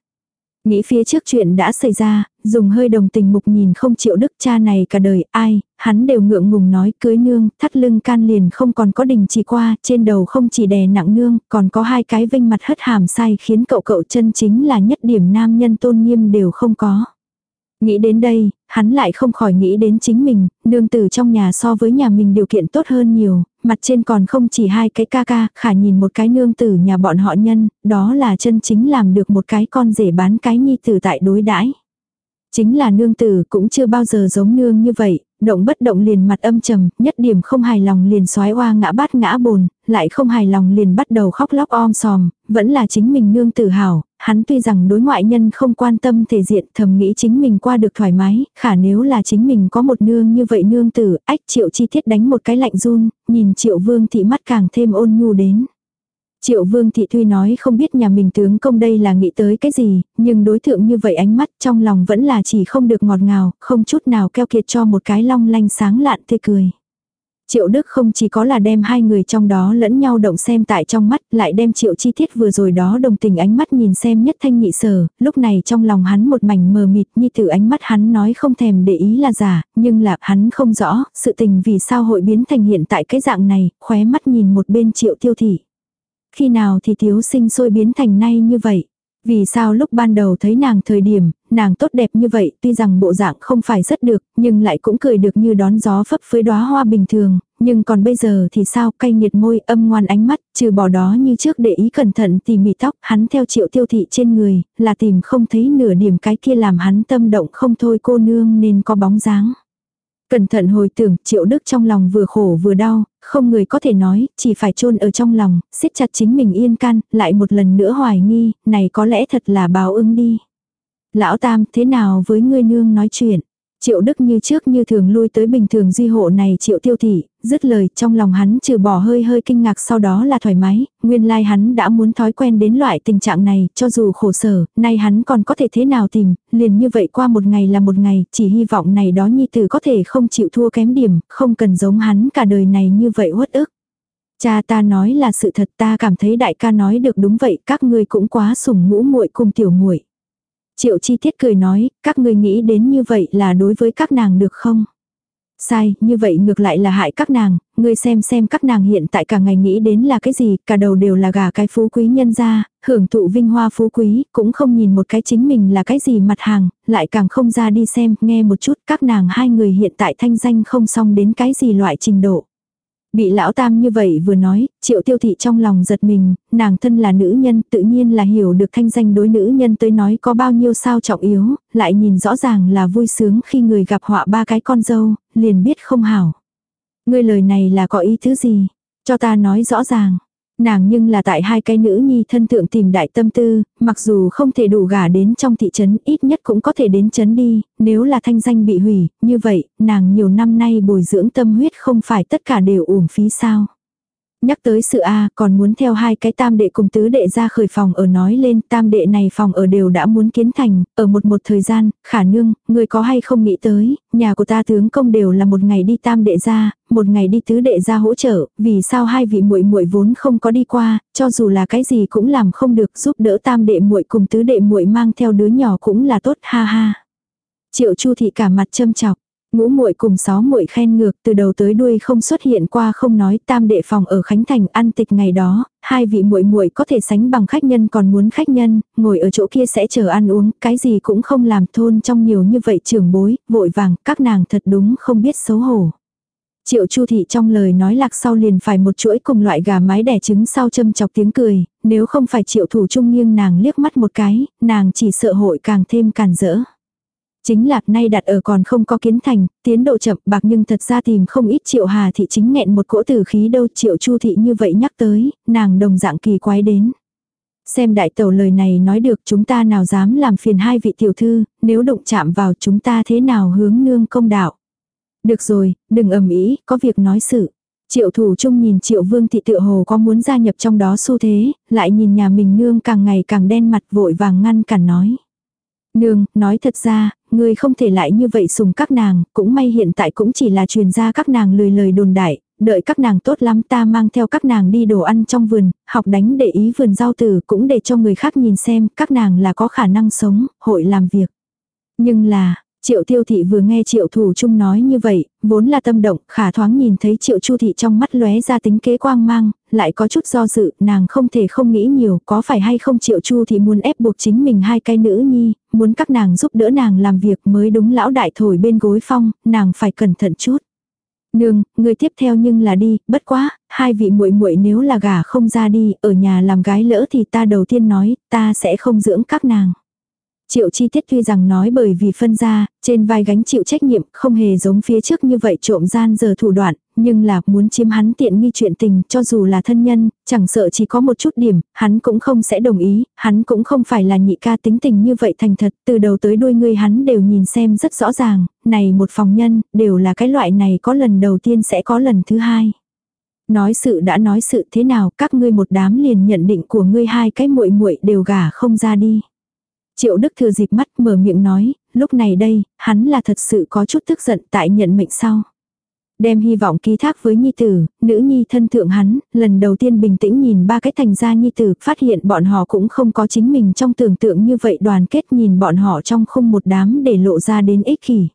Nghĩ phía trước chuyện đã xảy ra, dùng hơi đồng tình mục nhìn không chịu đức cha này cả đời, ai, hắn đều ngượng ngùng nói cưới nương, thắt lưng can liền không còn có đình chỉ qua, trên đầu không chỉ đè nặng nương, còn có hai cái vinh mặt hất hàm sai khiến cậu cậu chân chính là nhất điểm nam nhân tôn nghiêm đều không có. Nghĩ đến đây, hắn lại không khỏi nghĩ đến chính mình, nương tử trong nhà so với nhà mình điều kiện tốt hơn nhiều, mặt trên còn không chỉ hai cái ca ca, khả nhìn một cái nương tử nhà bọn họ nhân, đó là chân chính làm được một cái con rể bán cái nhi tử tại đối đãi. Chính là nương tử cũng chưa bao giờ giống nương như vậy, động bất động liền mặt âm trầm, nhất điểm không hài lòng liền xoái oa ngã bát ngã bồn, lại không hài lòng liền bắt đầu khóc lóc om sòm, vẫn là chính mình nương tự hào, hắn tuy rằng đối ngoại nhân không quan tâm thể diện thầm nghĩ chính mình qua được thoải mái, khả nếu là chính mình có một nương như vậy nương tử, ách triệu chi tiết đánh một cái lạnh run, nhìn triệu vương thị mắt càng thêm ôn nhu đến. Triệu vương thị tuy nói không biết nhà mình tướng công đây là nghĩ tới cái gì, nhưng đối tượng như vậy ánh mắt trong lòng vẫn là chỉ không được ngọt ngào, không chút nào keo kiệt cho một cái long lanh sáng lạn tươi cười. Triệu Đức không chỉ có là đem hai người trong đó lẫn nhau động xem tại trong mắt, lại đem triệu chi tiết vừa rồi đó đồng tình ánh mắt nhìn xem nhất thanh nhị sở, lúc này trong lòng hắn một mảnh mờ mịt như từ ánh mắt hắn nói không thèm để ý là giả, nhưng là hắn không rõ, sự tình vì sao hội biến thành hiện tại cái dạng này, khóe mắt nhìn một bên triệu tiêu thị. Khi nào thì thiếu sinh sôi biến thành nay như vậy? Vì sao lúc ban đầu thấy nàng thời điểm, nàng tốt đẹp như vậy, tuy rằng bộ dạng không phải rất được, nhưng lại cũng cười được như đón gió phấp phới đóa hoa bình thường, nhưng còn bây giờ thì sao, cay nghiệt môi, âm ngoan ánh mắt, trừ bỏ đó như trước để ý cẩn thận tỉ mỉ tóc, hắn theo triệu tiêu thị trên người, là tìm không thấy nửa điểm cái kia làm hắn tâm động không thôi cô nương nên có bóng dáng. Cẩn thận hồi tưởng, triệu đức trong lòng vừa khổ vừa đau, không người có thể nói, chỉ phải chôn ở trong lòng, siết chặt chính mình yên can, lại một lần nữa hoài nghi, này có lẽ thật là báo ứng đi. Lão Tam, thế nào với ngươi nương nói chuyện? Triệu Đức như trước như thường lui tới bình thường duy hộ này triệu tiêu thị, dứt lời trong lòng hắn trừ bỏ hơi hơi kinh ngạc sau đó là thoải mái, nguyên lai like hắn đã muốn thói quen đến loại tình trạng này, cho dù khổ sở, nay hắn còn có thể thế nào tìm, liền như vậy qua một ngày là một ngày, chỉ hy vọng này đó nhi tử có thể không chịu thua kém điểm, không cần giống hắn cả đời này như vậy uất ức. Cha ta nói là sự thật ta cảm thấy đại ca nói được đúng vậy, các ngươi cũng quá sủng ngũ muội cùng tiểu muội. Triệu chi tiết cười nói, các ngươi nghĩ đến như vậy là đối với các nàng được không? Sai, như vậy ngược lại là hại các nàng, ngươi xem xem các nàng hiện tại cả ngày nghĩ đến là cái gì, cả đầu đều là gà cái phú quý nhân ra, hưởng thụ vinh hoa phú quý, cũng không nhìn một cái chính mình là cái gì mặt hàng, lại càng không ra đi xem, nghe một chút các nàng hai người hiện tại thanh danh không xong đến cái gì loại trình độ. Bị lão tam như vậy vừa nói, triệu tiêu thị trong lòng giật mình, nàng thân là nữ nhân tự nhiên là hiểu được thanh danh đối nữ nhân tới nói có bao nhiêu sao trọng yếu, lại nhìn rõ ràng là vui sướng khi người gặp họa ba cái con dâu, liền biết không hảo. Ngươi lời này là có ý thứ gì? Cho ta nói rõ ràng. Nàng nhưng là tại hai cái nữ nhi thân thượng tìm đại tâm tư, mặc dù không thể đủ gả đến trong thị trấn, ít nhất cũng có thể đến trấn đi, nếu là thanh danh bị hủy, như vậy, nàng nhiều năm nay bồi dưỡng tâm huyết không phải tất cả đều uổng phí sao. Nhắc tới sự A còn muốn theo hai cái tam đệ cùng tứ đệ ra khởi phòng ở nói lên tam đệ này phòng ở đều đã muốn kiến thành, ở một một thời gian, khả nương, người có hay không nghĩ tới, nhà của ta tướng công đều là một ngày đi tam đệ ra, một ngày đi tứ đệ ra hỗ trợ, vì sao hai vị muội muội vốn không có đi qua, cho dù là cái gì cũng làm không được giúp đỡ tam đệ muội cùng tứ đệ muội mang theo đứa nhỏ cũng là tốt ha ha. Triệu Chu thị cả mặt châm chọc. Ngũ muội cùng sáu muội khen ngược từ đầu tới đuôi không xuất hiện qua không nói tam đệ phòng ở Khánh Thành ăn tịch ngày đó, hai vị muội muội có thể sánh bằng khách nhân còn muốn khách nhân, ngồi ở chỗ kia sẽ chờ ăn uống, cái gì cũng không làm thôn trong nhiều như vậy trưởng bối, vội vàng, các nàng thật đúng không biết xấu hổ. Triệu Chu thị trong lời nói lạc sau liền phải một chuỗi cùng loại gà mái đẻ trứng sau châm chọc tiếng cười, nếu không phải Triệu thủ trung nghiêng nàng liếc mắt một cái, nàng chỉ sợ hội càng thêm càn rỡ. Chính lạc nay đặt ở còn không có kiến thành, tiến độ chậm bạc nhưng thật ra tìm không ít triệu hà thị chính nghẹn một cỗ tử khí đâu triệu chu thị như vậy nhắc tới, nàng đồng dạng kỳ quái đến. Xem đại tẩu lời này nói được chúng ta nào dám làm phiền hai vị tiểu thư, nếu động chạm vào chúng ta thế nào hướng nương công đạo. Được rồi, đừng ầm ý, có việc nói sự. Triệu thủ trung nhìn triệu vương thị tự hồ có muốn gia nhập trong đó xu thế, lại nhìn nhà mình nương càng ngày càng đen mặt vội vàng ngăn cản nói. Nương, nói thật ra, người không thể lại như vậy sùng các nàng, cũng may hiện tại cũng chỉ là truyền ra các nàng lười lời đồn đại, đợi các nàng tốt lắm ta mang theo các nàng đi đồ ăn trong vườn, học đánh để ý vườn rau tử cũng để cho người khác nhìn xem các nàng là có khả năng sống, hội làm việc. Nhưng là, Triệu tiêu thị vừa nghe triệu thủ trung nói như vậy, vốn là tâm động, khả thoáng nhìn thấy triệu chu thị trong mắt lóe ra tính kế quang mang, lại có chút do dự, nàng không thể không nghĩ nhiều, có phải hay không triệu chu thị muốn ép buộc chính mình hai cái nữ nhi, muốn các nàng giúp đỡ nàng làm việc mới đúng lão đại thổi bên gối phong, nàng phải cẩn thận chút. Nương, người tiếp theo nhưng là đi, bất quá, hai vị muội muội nếu là gả không ra đi, ở nhà làm gái lỡ thì ta đầu tiên nói, ta sẽ không dưỡng các nàng. Triệu chi tiết tuy rằng nói bởi vì phân ra, trên vai gánh chịu trách nhiệm, không hề giống phía trước như vậy trộm gian giờ thủ đoạn, nhưng là muốn chiếm hắn tiện nghi chuyện tình cho dù là thân nhân, chẳng sợ chỉ có một chút điểm, hắn cũng không sẽ đồng ý, hắn cũng không phải là nhị ca tính tình như vậy thành thật, từ đầu tới đuôi ngươi hắn đều nhìn xem rất rõ ràng, này một phòng nhân, đều là cái loại này có lần đầu tiên sẽ có lần thứ hai. Nói sự đã nói sự thế nào, các ngươi một đám liền nhận định của ngươi hai cái muội muội đều gả không ra đi. Triệu Đức thừa dịp mắt mở miệng nói, lúc này đây, hắn là thật sự có chút tức giận tại nhận mệnh sau. Đem hy vọng ký thác với nhi tử, nữ nhi thân thượng hắn, lần đầu tiên bình tĩnh nhìn ba cái thành gia nhi tử, phát hiện bọn họ cũng không có chính mình trong tưởng tượng như vậy đoàn kết nhìn bọn họ trong không một đám để lộ ra đến ích kỷ.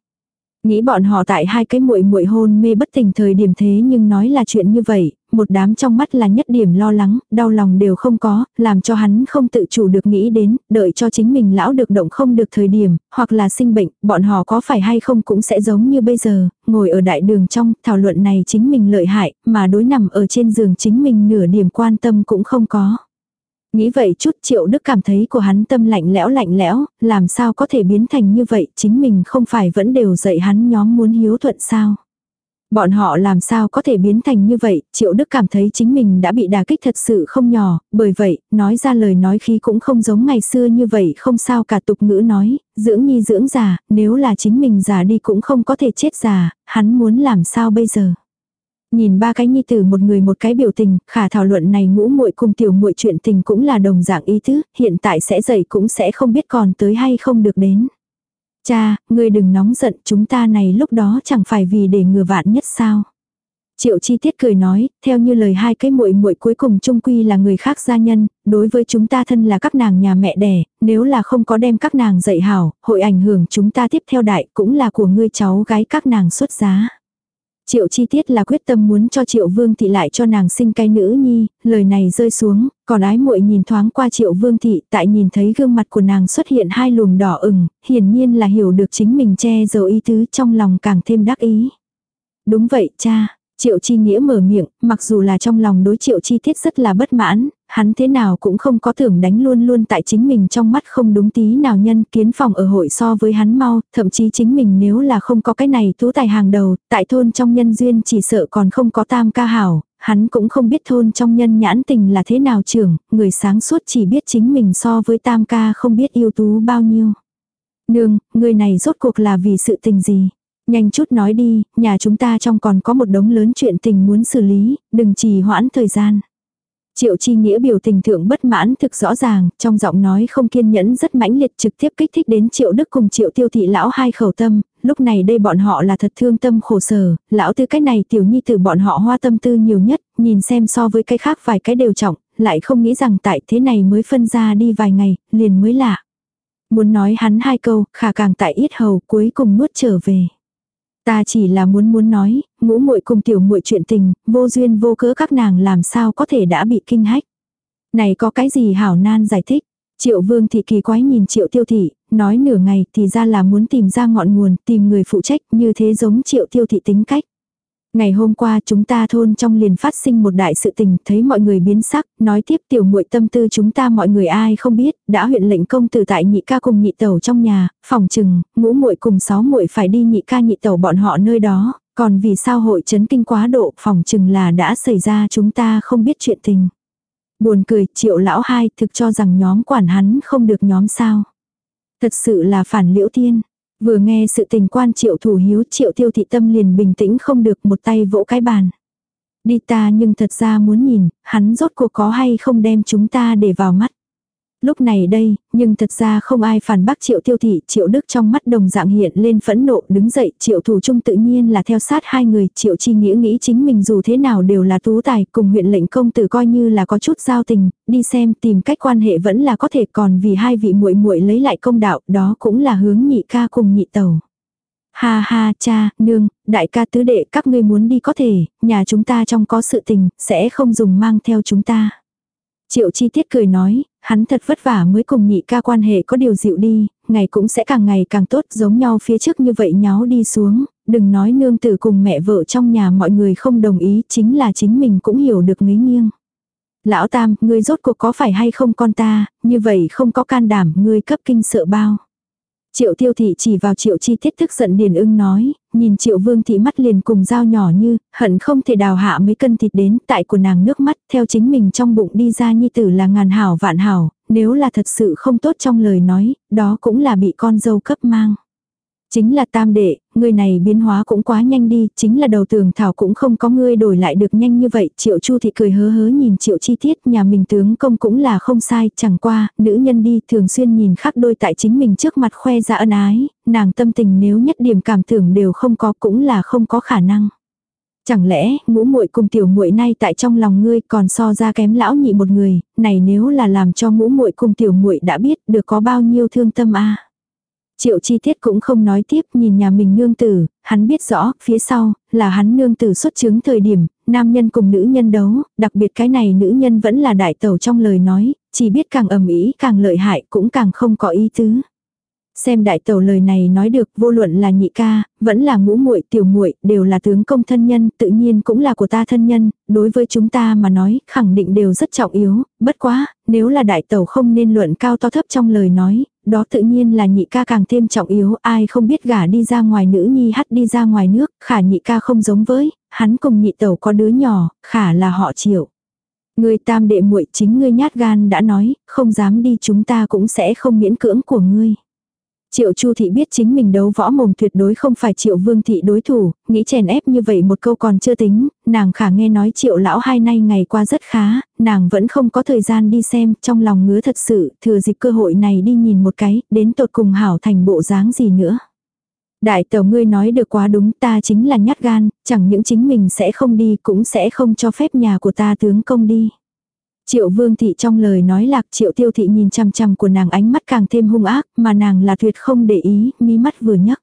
Nghĩ bọn họ tại hai cái muội muội hôn mê bất tỉnh thời điểm thế nhưng nói là chuyện như vậy, một đám trong mắt là nhất điểm lo lắng, đau lòng đều không có, làm cho hắn không tự chủ được nghĩ đến, đợi cho chính mình lão được động không được thời điểm, hoặc là sinh bệnh, bọn họ có phải hay không cũng sẽ giống như bây giờ, ngồi ở đại đường trong, thảo luận này chính mình lợi hại, mà đối nằm ở trên giường chính mình nửa điểm quan tâm cũng không có. Nghĩ vậy chút triệu đức cảm thấy của hắn tâm lạnh lẽo lạnh lẽo, làm sao có thể biến thành như vậy, chính mình không phải vẫn đều dạy hắn nhóm muốn hiếu thuận sao. Bọn họ làm sao có thể biến thành như vậy, Triệu Đức cảm thấy chính mình đã bị đả kích thật sự không nhỏ, bởi vậy, nói ra lời nói khi cũng không giống ngày xưa như vậy không sao cả tục ngữ nói, dưỡng nhi dưỡng già, nếu là chính mình già đi cũng không có thể chết già, hắn muốn làm sao bây giờ. Nhìn ba cái nhi tử một người một cái biểu tình, khả thảo luận này ngũ muội cùng tiểu muội chuyện tình cũng là đồng dạng ý tứ, hiện tại sẽ dậy cũng sẽ không biết còn tới hay không được đến. Cha, ngươi đừng nóng giận, chúng ta này lúc đó chẳng phải vì để ngừa vạn nhất sao. Triệu chi tiết cười nói, theo như lời hai cái muội muội cuối cùng trung quy là người khác gia nhân, đối với chúng ta thân là các nàng nhà mẹ đẻ, nếu là không có đem các nàng dạy hảo, hội ảnh hưởng chúng ta tiếp theo đại cũng là của ngươi cháu gái các nàng xuất giá. Triệu chi tiết là quyết tâm muốn cho triệu vương thị lại cho nàng sinh cái nữ nhi, lời này rơi xuống, còn ái muội nhìn thoáng qua triệu vương thị tại nhìn thấy gương mặt của nàng xuất hiện hai luồng đỏ ửng, hiển nhiên là hiểu được chính mình che giấu ý tứ trong lòng càng thêm đắc ý. Đúng vậy cha, Triệu chi nghĩa mở miệng, mặc dù là trong lòng đối triệu chi thiết rất là bất mãn, hắn thế nào cũng không có tưởng đánh luôn luôn tại chính mình trong mắt không đúng tí nào nhân kiến phòng ở hội so với hắn mau, thậm chí chính mình nếu là không có cái này tú tài hàng đầu, tại thôn trong nhân duyên chỉ sợ còn không có tam ca hảo, hắn cũng không biết thôn trong nhân nhãn tình là thế nào trưởng, người sáng suốt chỉ biết chính mình so với tam ca không biết yêu tú bao nhiêu. Nương, người này rốt cuộc là vì sự tình gì? Nhanh chút nói đi, nhà chúng ta trong còn có một đống lớn chuyện tình muốn xử lý, đừng trì hoãn thời gian. Triệu chi nghĩa biểu tình thượng bất mãn thực rõ ràng, trong giọng nói không kiên nhẫn rất mãnh liệt trực tiếp kích thích đến triệu đức cùng triệu tiêu thị lão hai khẩu tâm, lúc này đây bọn họ là thật thương tâm khổ sở, lão tư cái này tiểu nhi từ bọn họ hoa tâm tư nhiều nhất, nhìn xem so với cái khác vài cái đều trọng, lại không nghĩ rằng tại thế này mới phân ra đi vài ngày, liền mới lạ. Muốn nói hắn hai câu, khả càng tại ít hầu cuối cùng nuốt trở về. Ta chỉ là muốn muốn nói, ngũ muội cùng tiểu muội chuyện tình, vô duyên vô cớ các nàng làm sao có thể đã bị kinh hách. Này có cái gì hảo nan giải thích. Triệu vương thị kỳ quái nhìn triệu tiêu thị, nói nửa ngày thì ra là muốn tìm ra ngọn nguồn, tìm người phụ trách như thế giống triệu tiêu thị tính cách. Ngày hôm qua chúng ta thôn trong liền phát sinh một đại sự tình, thấy mọi người biến sắc, nói tiếp tiểu muội tâm tư chúng ta mọi người ai không biết, đã huyện lệnh công tử tại nhị ca cùng nhị tẩu trong nhà, phòng trừng, ngũ muội cùng sáu muội phải đi nhị ca nhị tẩu bọn họ nơi đó, còn vì sao hội chấn kinh quá độ, phòng trừng là đã xảy ra chúng ta không biết chuyện tình. Buồn cười, triệu lão hai thực cho rằng nhóm quản hắn không được nhóm sao. Thật sự là phản liễu tiên. Vừa nghe sự tình quan triệu thủ hiếu triệu tiêu thị tâm liền bình tĩnh không được một tay vỗ cái bàn. Đi ta nhưng thật ra muốn nhìn, hắn rốt cuộc có hay không đem chúng ta để vào mắt. Lúc này đây, nhưng thật ra không ai phản bác triệu tiêu thị, triệu đức trong mắt đồng dạng hiện lên phẫn nộ đứng dậy, triệu thủ trung tự nhiên là theo sát hai người, triệu chi nghĩa nghĩ chính mình dù thế nào đều là tú tài, cùng huyện lệnh công tử coi như là có chút giao tình, đi xem tìm cách quan hệ vẫn là có thể còn vì hai vị muội muội lấy lại công đạo, đó cũng là hướng nhị ca cùng nhị tẩu. Ha ha cha, nương, đại ca tứ đệ các ngươi muốn đi có thể, nhà chúng ta trong có sự tình, sẽ không dùng mang theo chúng ta. Triệu chi tiết cười nói, hắn thật vất vả mới cùng nhị ca quan hệ có điều dịu đi, ngày cũng sẽ càng ngày càng tốt giống nhau phía trước như vậy nháo đi xuống, đừng nói nương tử cùng mẹ vợ trong nhà mọi người không đồng ý, chính là chính mình cũng hiểu được ngấy nghiêng. Lão Tam, ngươi rốt cuộc có phải hay không con ta, như vậy không có can đảm, ngươi cấp kinh sợ bao. Triệu tiêu thị chỉ vào triệu chi tiết thức giận điền ưng nói, nhìn triệu vương thị mắt liền cùng dao nhỏ như, hận không thể đào hạ mấy cân thịt đến, tại của nàng nước mắt, theo chính mình trong bụng đi ra nhi tử là ngàn hảo vạn hảo, nếu là thật sự không tốt trong lời nói, đó cũng là bị con dâu cấp mang. Chính là tam đệ, người này biến hóa cũng quá nhanh đi, chính là đầu tường thảo cũng không có ngươi đổi lại được nhanh như vậy. Triệu Chu thì cười hớ hớ nhìn triệu chi tiết nhà mình tướng công cũng là không sai, chẳng qua, nữ nhân đi thường xuyên nhìn khắc đôi tại chính mình trước mặt khoe ra ân ái, nàng tâm tình nếu nhất điểm cảm tưởng đều không có cũng là không có khả năng. Chẳng lẽ, ngũ muội cùng tiểu muội nay tại trong lòng ngươi còn so ra kém lão nhị một người, này nếu là làm cho ngũ muội cùng tiểu muội đã biết được có bao nhiêu thương tâm a. Triệu chi tiết cũng không nói tiếp nhìn nhà mình nương tử, hắn biết rõ, phía sau, là hắn nương tử xuất chứng thời điểm, nam nhân cùng nữ nhân đấu, đặc biệt cái này nữ nhân vẫn là đại tẩu trong lời nói, chỉ biết càng ầm ý càng lợi hại cũng càng không có ý tứ. Xem đại tẩu lời này nói được vô luận là nhị ca, vẫn là ngũ muội tiểu muội đều là tướng công thân nhân, tự nhiên cũng là của ta thân nhân, đối với chúng ta mà nói, khẳng định đều rất trọng yếu, bất quá, nếu là đại tẩu không nên luận cao to thấp trong lời nói, đó tự nhiên là nhị ca càng thêm trọng yếu, ai không biết gả đi ra ngoài nữ nhi hắt đi ra ngoài nước, khả nhị ca không giống với, hắn cùng nhị tẩu có đứa nhỏ, khả là họ chịu Người tam đệ muội chính ngươi nhát gan đã nói, không dám đi chúng ta cũng sẽ không miễn cưỡng của ngươi. Triệu Chu thị biết chính mình đấu võ mồm tuyệt đối không phải Triệu Vương thị đối thủ, nghĩ chèn ép như vậy một câu còn chưa tính, nàng khả nghe nói Triệu lão hai nay ngày qua rất khá, nàng vẫn không có thời gian đi xem, trong lòng ngứa thật sự, thừa dịp cơ hội này đi nhìn một cái, đến tột cùng hảo thành bộ dáng gì nữa. Đại tẩu ngươi nói được quá đúng ta chính là nhát gan, chẳng những chính mình sẽ không đi cũng sẽ không cho phép nhà của ta tướng công đi. Triệu vương thị trong lời nói lạc triệu tiêu thị nhìn chằm chằm của nàng ánh mắt càng thêm hung ác, mà nàng là tuyệt không để ý, mí mắt vừa nhấc.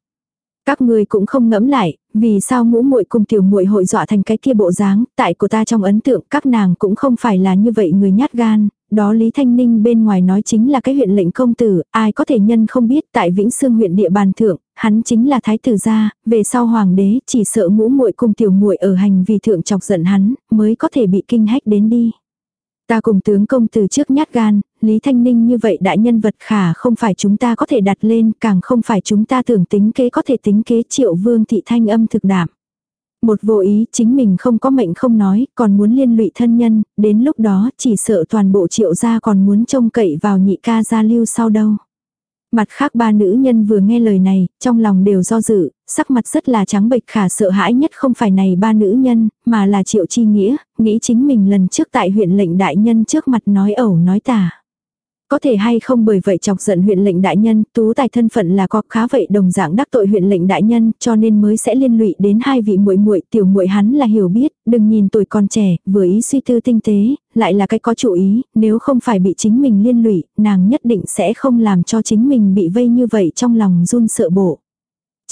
Các người cũng không ngẫm lại, vì sao ngũ muội cùng tiểu muội hội dọa thành cái kia bộ dáng, tại của ta trong ấn tượng các nàng cũng không phải là như vậy người nhát gan, đó Lý Thanh Ninh bên ngoài nói chính là cái huyện lệnh công tử, ai có thể nhân không biết tại Vĩnh Sương huyện địa bàn thượng, hắn chính là thái tử gia, về sau hoàng đế chỉ sợ ngũ muội cùng tiểu muội ở hành vì thượng chọc giận hắn, mới có thể bị kinh hách đến đi. Ta cùng tướng công từ trước nhát gan, Lý Thanh Ninh như vậy đại nhân vật khả không phải chúng ta có thể đặt lên, càng không phải chúng ta tưởng tính kế có thể tính kế triệu vương thị thanh âm thực đảm. Một vô ý chính mình không có mệnh không nói, còn muốn liên lụy thân nhân, đến lúc đó chỉ sợ toàn bộ triệu gia còn muốn trông cậy vào nhị ca gia lưu sau đâu. Mặt khác ba nữ nhân vừa nghe lời này, trong lòng đều do dự, sắc mặt rất là trắng bệch khả sợ hãi nhất không phải này ba nữ nhân, mà là triệu chi nghĩa, nghĩ chính mình lần trước tại huyện lệnh đại nhân trước mặt nói ẩu nói tả. Có thể hay không bởi vậy chọc giận huyện lệnh đại nhân, tú tài thân phận là có khá vậy đồng dạng đắc tội huyện lệnh đại nhân, cho nên mới sẽ liên lụy đến hai vị muội muội tiểu muội hắn là hiểu biết, đừng nhìn tuổi còn trẻ, vừa ý suy tư tinh tế, lại là cái có chủ ý, nếu không phải bị chính mình liên lụy, nàng nhất định sẽ không làm cho chính mình bị vây như vậy trong lòng run sợ bộ.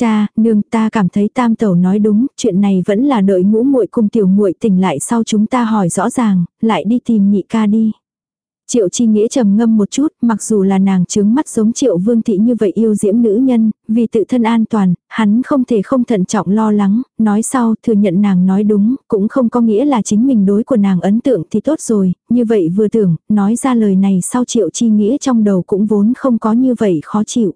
Cha, nương ta cảm thấy tam tẩu nói đúng, chuyện này vẫn là đợi ngũ muội cùng tiểu muội tỉnh lại sau chúng ta hỏi rõ ràng, lại đi tìm nhị ca đi. Triệu chi nghĩa trầm ngâm một chút, mặc dù là nàng trướng mắt giống triệu vương thị như vậy yêu diễm nữ nhân, vì tự thân an toàn, hắn không thể không thận trọng lo lắng, nói sau thừa nhận nàng nói đúng, cũng không có nghĩa là chính mình đối của nàng ấn tượng thì tốt rồi, như vậy vừa tưởng, nói ra lời này sau triệu chi nghĩa trong đầu cũng vốn không có như vậy khó chịu.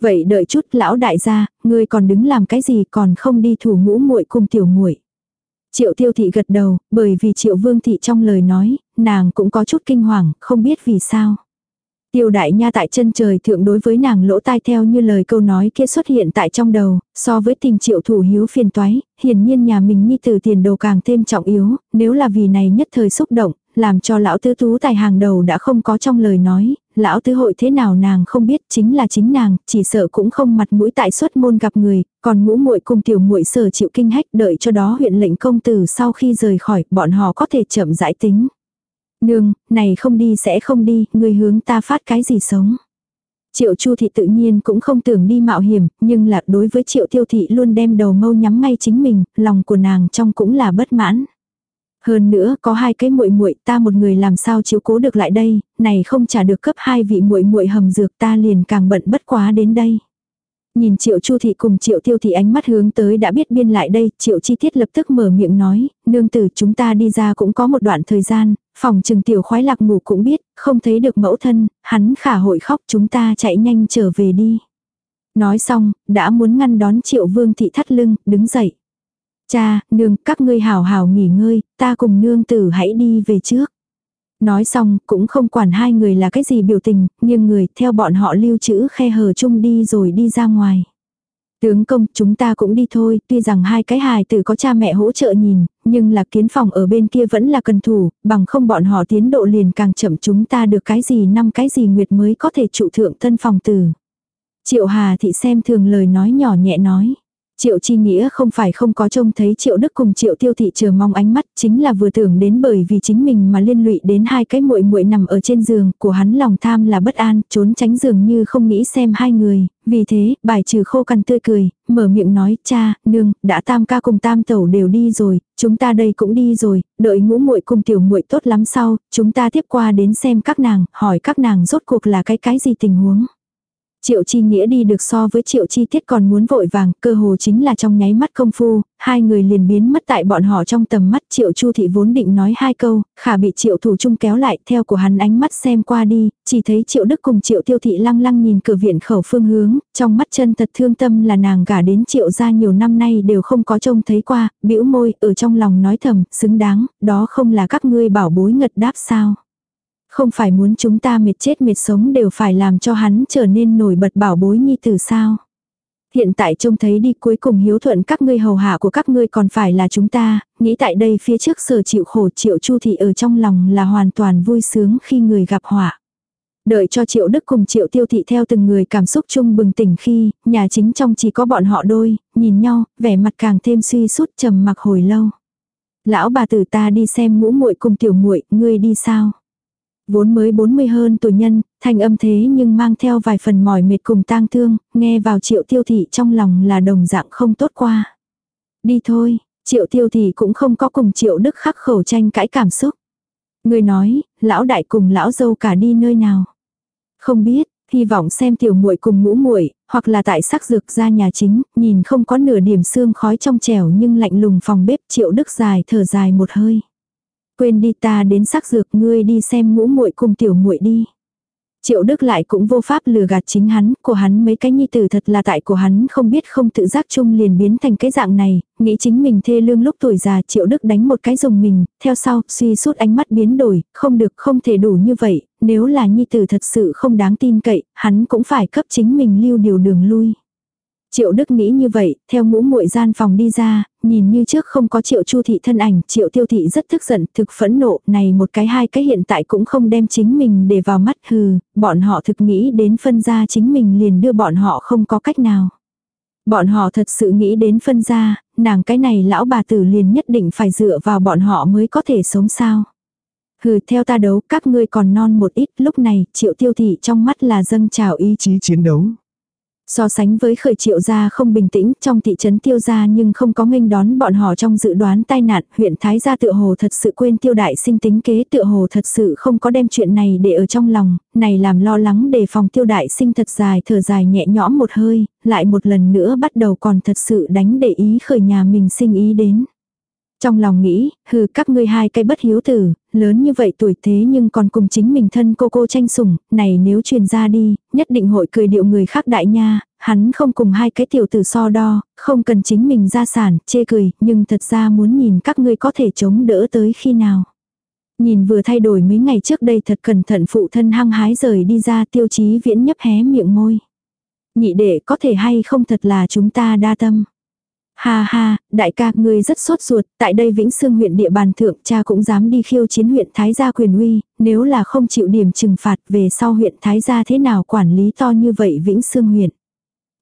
Vậy đợi chút lão đại gia, ngươi còn đứng làm cái gì còn không đi thủ ngũ muội cùng tiểu muội Triệu tiêu thị gật đầu, bởi vì triệu vương thị trong lời nói, nàng cũng có chút kinh hoàng, không biết vì sao. Tiêu đại nha tại chân trời thượng đối với nàng lỗ tai theo như lời câu nói kia xuất hiện tại trong đầu, so với tìm triệu thủ hiếu phiền toái, hiển nhiên nhà mình nhi từ tiền đồ càng thêm trọng yếu, nếu là vì này nhất thời xúc động, làm cho lão tứ tú tài hàng đầu đã không có trong lời nói, lão tứ hội thế nào nàng không biết chính là chính nàng, chỉ sợ cũng không mặt mũi tại xuất môn gặp người, còn ngũ muội cùng tiểu muội sở chịu kinh hách đợi cho đó huyện lệnh công tử sau khi rời khỏi, bọn họ có thể chậm giải tính. Nương, này không đi sẽ không đi, người hướng ta phát cái gì sống. Triệu Chu thị tự nhiên cũng không tưởng đi mạo hiểm, nhưng là đối với Triệu Tiêu thị luôn đem đầu mâu nhắm ngay chính mình, lòng của nàng trong cũng là bất mãn. Hơn nữa, có hai cái muội muội, ta một người làm sao chiếu cố được lại đây, này không trả được cấp hai vị muội muội hầm dược, ta liền càng bận bất quá đến đây. Nhìn Triệu Chu thị cùng Triệu Tiêu thị ánh mắt hướng tới đã biết biên lại đây, Triệu Chi Tiết lập tức mở miệng nói, nương tử chúng ta đi ra cũng có một đoạn thời gian, phòng trừng tiểu khoái lạc ngủ cũng biết, không thấy được mẫu thân, hắn khả hội khóc chúng ta chạy nhanh trở về đi. Nói xong, đã muốn ngăn đón Triệu Vương thị thắt lưng, đứng dậy. Cha, nương, các ngươi hào hào nghỉ ngơi, ta cùng nương tử hãy đi về trước. Nói xong, cũng không quản hai người là cái gì biểu tình, nhưng người theo bọn họ lưu trữ khe hở chung đi rồi đi ra ngoài. Tướng công, chúng ta cũng đi thôi, tuy rằng hai cái hài tử có cha mẹ hỗ trợ nhìn, nhưng là kiến phòng ở bên kia vẫn là cần thủ, bằng không bọn họ tiến độ liền càng chậm chúng ta được cái gì năm cái gì nguyệt mới có thể trụ thượng thân phòng tử. Triệu Hà thị xem thường lời nói nhỏ nhẹ nói. Triệu Chi Nghĩa không phải không có trông thấy Triệu Đức cùng Triệu Tiêu Thị chờ mong ánh mắt, chính là vừa tưởng đến bởi vì chính mình mà liên lụy đến hai cái muội muội nằm ở trên giường, của hắn lòng tham là bất an, trốn tránh giường như không nghĩ xem hai người, vì thế, bài trừ khô cằn tươi cười, mở miệng nói, cha, nương, đã tam ca cùng tam tẩu đều đi rồi, chúng ta đây cũng đi rồi, đợi ngũ muội cùng tiểu muội tốt lắm sau, chúng ta tiếp qua đến xem các nàng, hỏi các nàng rốt cuộc là cái cái gì tình huống. Triệu Chi Nghĩa đi được so với Triệu Chi Tiết còn muốn vội vàng, cơ hồ chính là trong nháy mắt công phu, hai người liền biến mất tại bọn họ trong tầm mắt. Triệu Chu Thị vốn định nói hai câu, khả bị Triệu Thủ Trung kéo lại theo của hắn ánh mắt xem qua đi, chỉ thấy Triệu Đức cùng Triệu Tiêu Thị lăng lăng nhìn cửa viện khẩu phương hướng, trong mắt chân thật thương tâm là nàng gả đến Triệu gia nhiều năm nay đều không có trông thấy qua, bĩu môi ở trong lòng nói thầm, xứng đáng, đó không là các ngươi bảo bối ngật đáp sao? Không phải muốn chúng ta mệt chết mệt sống đều phải làm cho hắn trở nên nổi bật bảo bối nhi tử sao. Hiện tại trông thấy đi cuối cùng hiếu thuận các ngươi hầu hạ của các ngươi còn phải là chúng ta, nghĩ tại đây phía trước sở chịu khổ triệu chu thị ở trong lòng là hoàn toàn vui sướng khi người gặp họa. Đợi cho triệu đức cùng triệu tiêu thị theo từng người cảm xúc chung bừng tỉnh khi, nhà chính trong chỉ có bọn họ đôi, nhìn nhau, vẻ mặt càng thêm suy sút trầm mặc hồi lâu. Lão bà tử ta đi xem ngũ muội cùng tiểu muội ngươi đi sao? Vốn mới 40 hơn tuổi nhân, thanh âm thế nhưng mang theo vài phần mỏi mệt cùng tang thương, nghe vào triệu tiêu thị trong lòng là đồng dạng không tốt qua. Đi thôi, triệu tiêu thị cũng không có cùng triệu đức khắc khẩu tranh cãi cảm xúc. Người nói, lão đại cùng lão dâu cả đi nơi nào. Không biết, hy vọng xem tiểu muội cùng ngũ muội hoặc là tại sắc dược ra nhà chính, nhìn không có nửa điểm xương khói trong trẻo nhưng lạnh lùng phòng bếp triệu đức dài thở dài một hơi. Quên đi ta đến sắc dược ngươi đi xem ngũ muội cùng tiểu muội đi. Triệu Đức lại cũng vô pháp lừa gạt chính hắn, của hắn mấy cái nhi tử thật là tại của hắn không biết không tự giác chung liền biến thành cái dạng này, nghĩ chính mình thê lương lúc tuổi già Triệu Đức đánh một cái dùng mình, theo sau, suy suốt ánh mắt biến đổi, không được không thể đủ như vậy, nếu là nhi tử thật sự không đáng tin cậy, hắn cũng phải cấp chính mình lưu điều đường lui. Triệu Đức nghĩ như vậy, theo ngũ muội gian phòng đi ra, nhìn như trước không có triệu chu thị thân ảnh, triệu tiêu thị rất tức giận, thực phẫn nộ, này một cái hai cái hiện tại cũng không đem chính mình để vào mắt hừ, bọn họ thực nghĩ đến phân ra chính mình liền đưa bọn họ không có cách nào. Bọn họ thật sự nghĩ đến phân ra, nàng cái này lão bà tử liền nhất định phải dựa vào bọn họ mới có thể sống sao. Hừ theo ta đấu các ngươi còn non một ít lúc này triệu tiêu thị trong mắt là dâng trào ý chí chiến đấu. So sánh với khởi triệu gia không bình tĩnh trong thị trấn tiêu gia nhưng không có nghênh đón bọn họ trong dự đoán tai nạn, huyện Thái gia tựa hồ thật sự quên tiêu đại sinh tính kế tựa hồ thật sự không có đem chuyện này để ở trong lòng, này làm lo lắng đề phòng tiêu đại sinh thật dài thở dài nhẹ nhõm một hơi, lại một lần nữa bắt đầu còn thật sự đánh để ý khởi nhà mình sinh ý đến. Trong lòng nghĩ, hừ các ngươi hai cái bất hiếu tử, lớn như vậy tuổi thế nhưng còn cùng chính mình thân cô cô tranh sủng, này nếu truyền ra đi, nhất định hội cười điệu người khác đại nha, hắn không cùng hai cái tiểu tử so đo, không cần chính mình ra sản, chê cười, nhưng thật ra muốn nhìn các ngươi có thể chống đỡ tới khi nào. Nhìn vừa thay đổi mấy ngày trước đây thật cẩn thận phụ thân hăng hái rời đi ra tiêu chí viễn nhấp hé miệng môi. Nhị đệ có thể hay không thật là chúng ta đa tâm. Ha ha, đại ca, ngươi rất sốt ruột, tại đây Vĩnh Sương huyện địa bàn thượng cha cũng dám đi khiêu chiến huyện Thái gia quyền uy, nếu là không chịu điểm trừng phạt về sau huyện Thái gia thế nào quản lý to như vậy Vĩnh Sương huyện.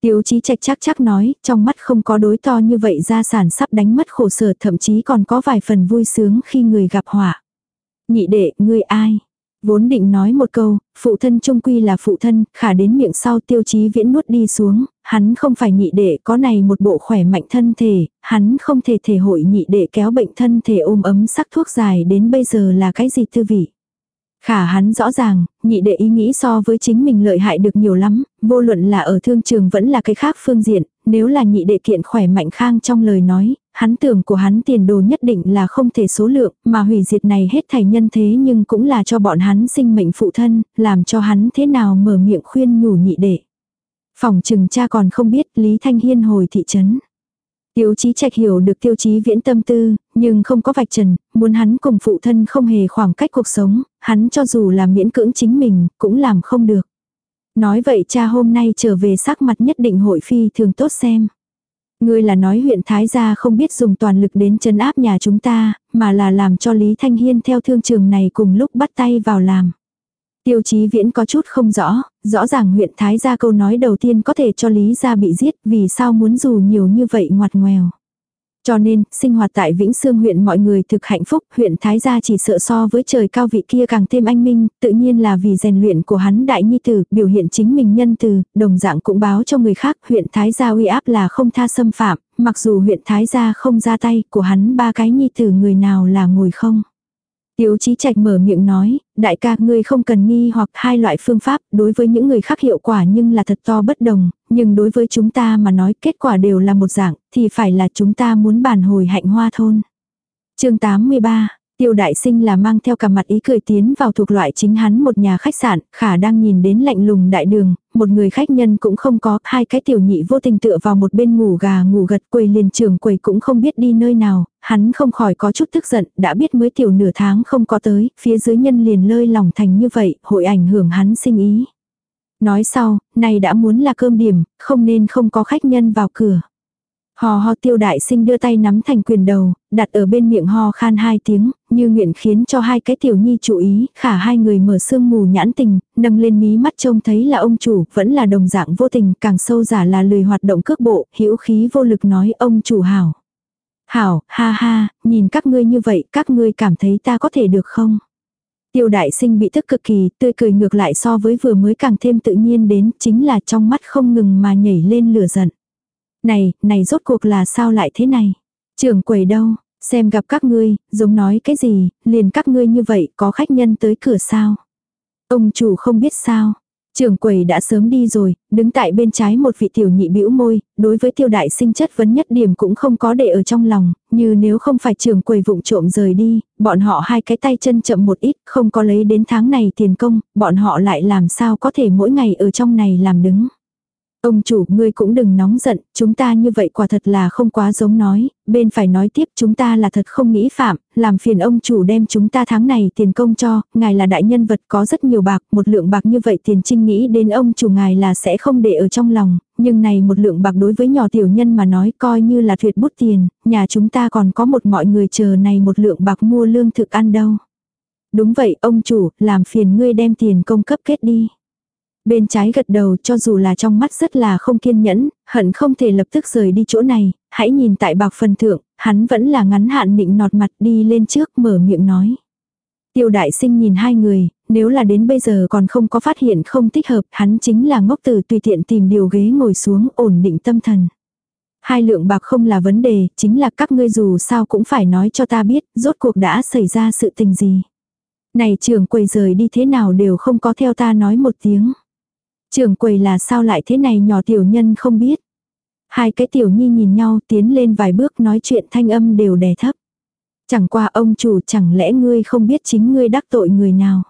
Tiêu chí trạch chắc chắc nói, trong mắt không có đối to như vậy gia sản sắp đánh mất khổ sở thậm chí còn có vài phần vui sướng khi người gặp họa. Nhị đệ, ngươi ai? Vốn định nói một câu, phụ thân trung quy là phụ thân, khả đến miệng sau tiêu chí viễn nuốt đi xuống, hắn không phải nhị đệ có này một bộ khỏe mạnh thân thể, hắn không thể thể hội nhị đệ kéo bệnh thân thể ôm ấm sắc thuốc dài đến bây giờ là cái gì tư vị. Khả hắn rõ ràng, nhị đệ ý nghĩ so với chính mình lợi hại được nhiều lắm, vô luận là ở thương trường vẫn là cái khác phương diện, nếu là nhị đệ kiện khỏe mạnh khang trong lời nói, hắn tưởng của hắn tiền đồ nhất định là không thể số lượng, mà hủy diệt này hết thảy nhân thế nhưng cũng là cho bọn hắn sinh mệnh phụ thân, làm cho hắn thế nào mở miệng khuyên nhủ nhị đệ. Phòng trừng cha còn không biết Lý Thanh Hiên hồi thị trấn. Tiêu chí trạch hiểu được tiêu chí viễn tâm tư, nhưng không có vạch trần, muốn hắn cùng phụ thân không hề khoảng cách cuộc sống, hắn cho dù là miễn cưỡng chính mình, cũng làm không được. Nói vậy cha hôm nay trở về sắc mặt nhất định hội phi thường tốt xem. Ngươi là nói huyện Thái Gia không biết dùng toàn lực đến chân áp nhà chúng ta, mà là làm cho Lý Thanh Hiên theo thương trường này cùng lúc bắt tay vào làm. Tiêu chí viễn có chút không rõ, rõ ràng huyện Thái gia câu nói đầu tiên có thể cho Lý gia bị giết, vì sao muốn dù nhiều như vậy ngoặt ngoèo. Cho nên, sinh hoạt tại Vĩnh Sương huyện mọi người thực hạnh phúc, huyện Thái Gia chỉ sợ so với trời cao vị kia càng thêm anh minh, tự nhiên là vì rèn luyện của hắn đại nhi tử, biểu hiện chính mình nhân từ, đồng dạng cũng báo cho người khác, huyện Thái Gia uy áp là không tha xâm phạm, mặc dù huyện Thái Gia không ra tay, của hắn ba cái nhi tử người nào là ngồi không. Tiếu chí trạch mở miệng nói, đại ca ngươi không cần nghi hoặc hai loại phương pháp đối với những người khác hiệu quả nhưng là thật to bất đồng, nhưng đối với chúng ta mà nói kết quả đều là một dạng, thì phải là chúng ta muốn bàn hồi hạnh hoa thôn. chương 83 Tiêu đại sinh là mang theo cả mặt ý cười tiến vào thuộc loại chính hắn một nhà khách sạn, khả đang nhìn đến lạnh lùng đại đường, một người khách nhân cũng không có, hai cái tiểu nhị vô tình tựa vào một bên ngủ gà ngủ gật quầy liền trường quầy cũng không biết đi nơi nào, hắn không khỏi có chút tức giận, đã biết mới tiểu nửa tháng không có tới, phía dưới nhân liền lơi lòng thành như vậy, hội ảnh hưởng hắn sinh ý. Nói sau, này đã muốn là cơm điểm, không nên không có khách nhân vào cửa. Hò ho tiêu đại sinh đưa tay nắm thành quyền đầu, đặt ở bên miệng ho khan hai tiếng, như nguyện khiến cho hai cái tiểu nhi chú ý, khả hai người mở sương mù nhãn tình, nâng lên mí mắt trông thấy là ông chủ, vẫn là đồng dạng vô tình, càng sâu giả là lười hoạt động cước bộ, hữu khí vô lực nói ông chủ hảo. Hảo, ha ha, nhìn các ngươi như vậy, các ngươi cảm thấy ta có thể được không? Tiêu đại sinh bị tức cực kỳ, tươi cười ngược lại so với vừa mới càng thêm tự nhiên đến, chính là trong mắt không ngừng mà nhảy lên lửa giận. Này, này rốt cuộc là sao lại thế này? Trưởng quầy đâu? Xem gặp các ngươi, giống nói cái gì, liền các ngươi như vậy, có khách nhân tới cửa sao? Ông chủ không biết sao. Trưởng quầy đã sớm đi rồi, đứng tại bên trái một vị tiểu nhị bĩu môi, đối với tiêu đại sinh chất vấn nhất điểm cũng không có để ở trong lòng, như nếu không phải trưởng quầy vụng trộm rời đi, bọn họ hai cái tay chân chậm một ít, không có lấy đến tháng này tiền công, bọn họ lại làm sao có thể mỗi ngày ở trong này làm đứng. Ông chủ, ngươi cũng đừng nóng giận, chúng ta như vậy quả thật là không quá giống nói, bên phải nói tiếp chúng ta là thật không nghĩ phạm, làm phiền ông chủ đem chúng ta tháng này tiền công cho, ngài là đại nhân vật có rất nhiều bạc, một lượng bạc như vậy tiền trinh nghĩ đến ông chủ ngài là sẽ không để ở trong lòng, nhưng này một lượng bạc đối với nhỏ tiểu nhân mà nói coi như là tuyệt bút tiền, nhà chúng ta còn có một mọi người chờ này một lượng bạc mua lương thực ăn đâu. Đúng vậy ông chủ, làm phiền ngươi đem tiền công cấp kết đi. Bên trái gật đầu cho dù là trong mắt rất là không kiên nhẫn, hận không thể lập tức rời đi chỗ này, hãy nhìn tại bạc phần thượng, hắn vẫn là ngắn hạn nịnh nọt mặt đi lên trước mở miệng nói. Tiêu đại sinh nhìn hai người, nếu là đến bây giờ còn không có phát hiện không thích hợp, hắn chính là ngốc tử tùy tiện tìm điều ghế ngồi xuống ổn định tâm thần. Hai lượng bạc không là vấn đề, chính là các ngươi dù sao cũng phải nói cho ta biết, rốt cuộc đã xảy ra sự tình gì. Này trưởng quầy rời đi thế nào đều không có theo ta nói một tiếng. Trường quầy là sao lại thế này nhỏ tiểu nhân không biết. Hai cái tiểu nhi nhìn nhau tiến lên vài bước nói chuyện thanh âm đều đè thấp. Chẳng qua ông chủ chẳng lẽ ngươi không biết chính ngươi đắc tội người nào.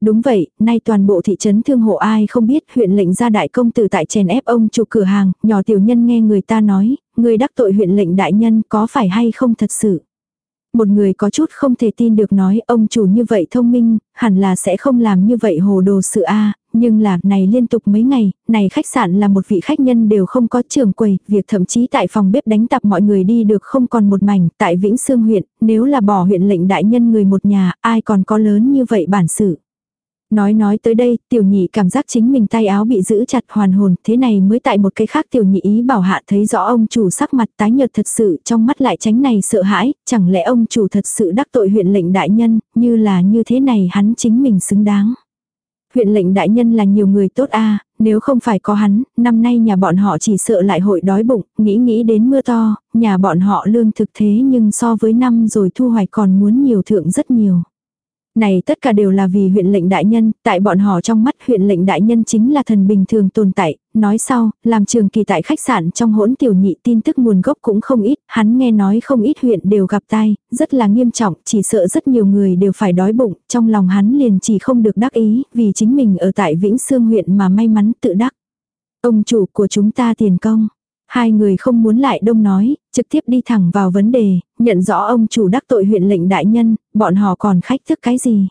Đúng vậy, nay toàn bộ thị trấn thương hộ ai không biết huyện lệnh ra đại công tử tại chèn ép ông chủ cửa hàng, nhỏ tiểu nhân nghe người ta nói, người đắc tội huyện lệnh đại nhân có phải hay không thật sự. Một người có chút không thể tin được nói ông chủ như vậy thông minh, hẳn là sẽ không làm như vậy hồ đồ sự a nhưng là này liên tục mấy ngày, này khách sạn là một vị khách nhân đều không có trường quầy, việc thậm chí tại phòng bếp đánh tập mọi người đi được không còn một mảnh, tại Vĩnh Sương huyện, nếu là bỏ huyện lệnh đại nhân người một nhà, ai còn có lớn như vậy bản sự. Nói nói tới đây, tiểu nhị cảm giác chính mình tay áo bị giữ chặt hoàn hồn, thế này mới tại một cái khác tiểu nhị ý bảo hạ thấy rõ ông chủ sắc mặt tái nhợt thật sự, trong mắt lại tránh này sợ hãi, chẳng lẽ ông chủ thật sự đắc tội huyện lệnh đại nhân, như là như thế này hắn chính mình xứng đáng. Huyện lệnh đại nhân là nhiều người tốt a nếu không phải có hắn, năm nay nhà bọn họ chỉ sợ lại hội đói bụng, nghĩ nghĩ đến mưa to, nhà bọn họ lương thực thế nhưng so với năm rồi thu hoạch còn muốn nhiều thượng rất nhiều. Này tất cả đều là vì huyện lệnh đại nhân, tại bọn họ trong mắt huyện lệnh đại nhân chính là thần bình thường tồn tại, nói sau, làm trường kỳ tại khách sạn trong hỗn tiểu nhị tin tức nguồn gốc cũng không ít, hắn nghe nói không ít huyện đều gặp tai, rất là nghiêm trọng, chỉ sợ rất nhiều người đều phải đói bụng, trong lòng hắn liền chỉ không được đắc ý, vì chính mình ở tại Vĩnh Sương huyện mà may mắn tự đắc. Ông chủ của chúng ta tiền công. Hai người không muốn lại đông nói, trực tiếp đi thẳng vào vấn đề, nhận rõ ông chủ đắc tội huyện lệnh đại nhân, bọn họ còn khách thức cái gì.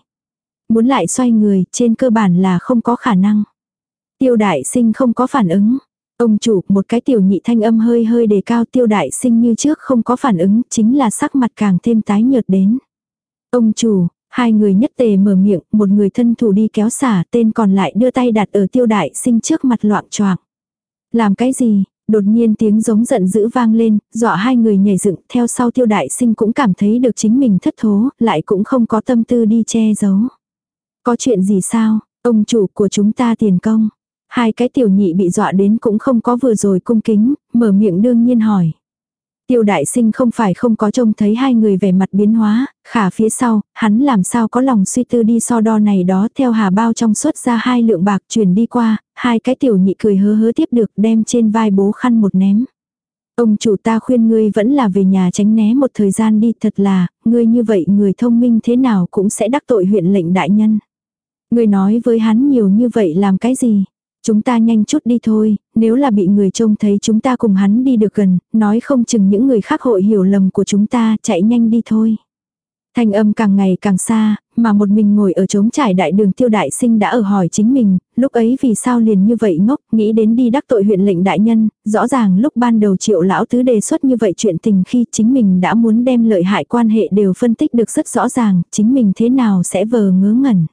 Muốn lại xoay người, trên cơ bản là không có khả năng. Tiêu đại sinh không có phản ứng. Ông chủ, một cái tiểu nhị thanh âm hơi hơi đề cao tiêu đại sinh như trước không có phản ứng, chính là sắc mặt càng thêm tái nhợt đến. Ông chủ, hai người nhất tề mở miệng, một người thân thủ đi kéo xả, tên còn lại đưa tay đặt ở tiêu đại sinh trước mặt loạn choạng. Làm cái gì, Đột nhiên tiếng giống giận dữ vang lên, dọa hai người nhảy dựng, theo sau tiêu đại sinh cũng cảm thấy được chính mình thất thố, lại cũng không có tâm tư đi che giấu. Có chuyện gì sao, ông chủ của chúng ta tiền công. Hai cái tiểu nhị bị dọa đến cũng không có vừa rồi cung kính, mở miệng đương nhiên hỏi. Tiêu đại sinh không phải không có trông thấy hai người vẻ mặt biến hóa, khả phía sau, hắn làm sao có lòng suy tư đi so đo này đó theo hà bao trong suốt ra hai lượng bạc chuyển đi qua, hai cái tiểu nhị cười hớ hớ tiếp được đem trên vai bố khăn một ném. Ông chủ ta khuyên ngươi vẫn là về nhà tránh né một thời gian đi thật là, ngươi như vậy người thông minh thế nào cũng sẽ đắc tội huyện lệnh đại nhân. Ngươi nói với hắn nhiều như vậy làm cái gì? Chúng ta nhanh chút đi thôi, nếu là bị người trông thấy chúng ta cùng hắn đi được gần, nói không chừng những người khác hội hiểu lầm của chúng ta, chạy nhanh đi thôi. Thanh âm càng ngày càng xa, mà một mình ngồi ở trống trải đại đường tiêu đại sinh đã ở hỏi chính mình, lúc ấy vì sao liền như vậy ngốc, nghĩ đến đi đắc tội huyện lệnh đại nhân, rõ ràng lúc ban đầu triệu lão tứ đề xuất như vậy chuyện tình khi chính mình đã muốn đem lợi hại quan hệ đều phân tích được rất rõ ràng, chính mình thế nào sẽ vờ ngớ ngẩn.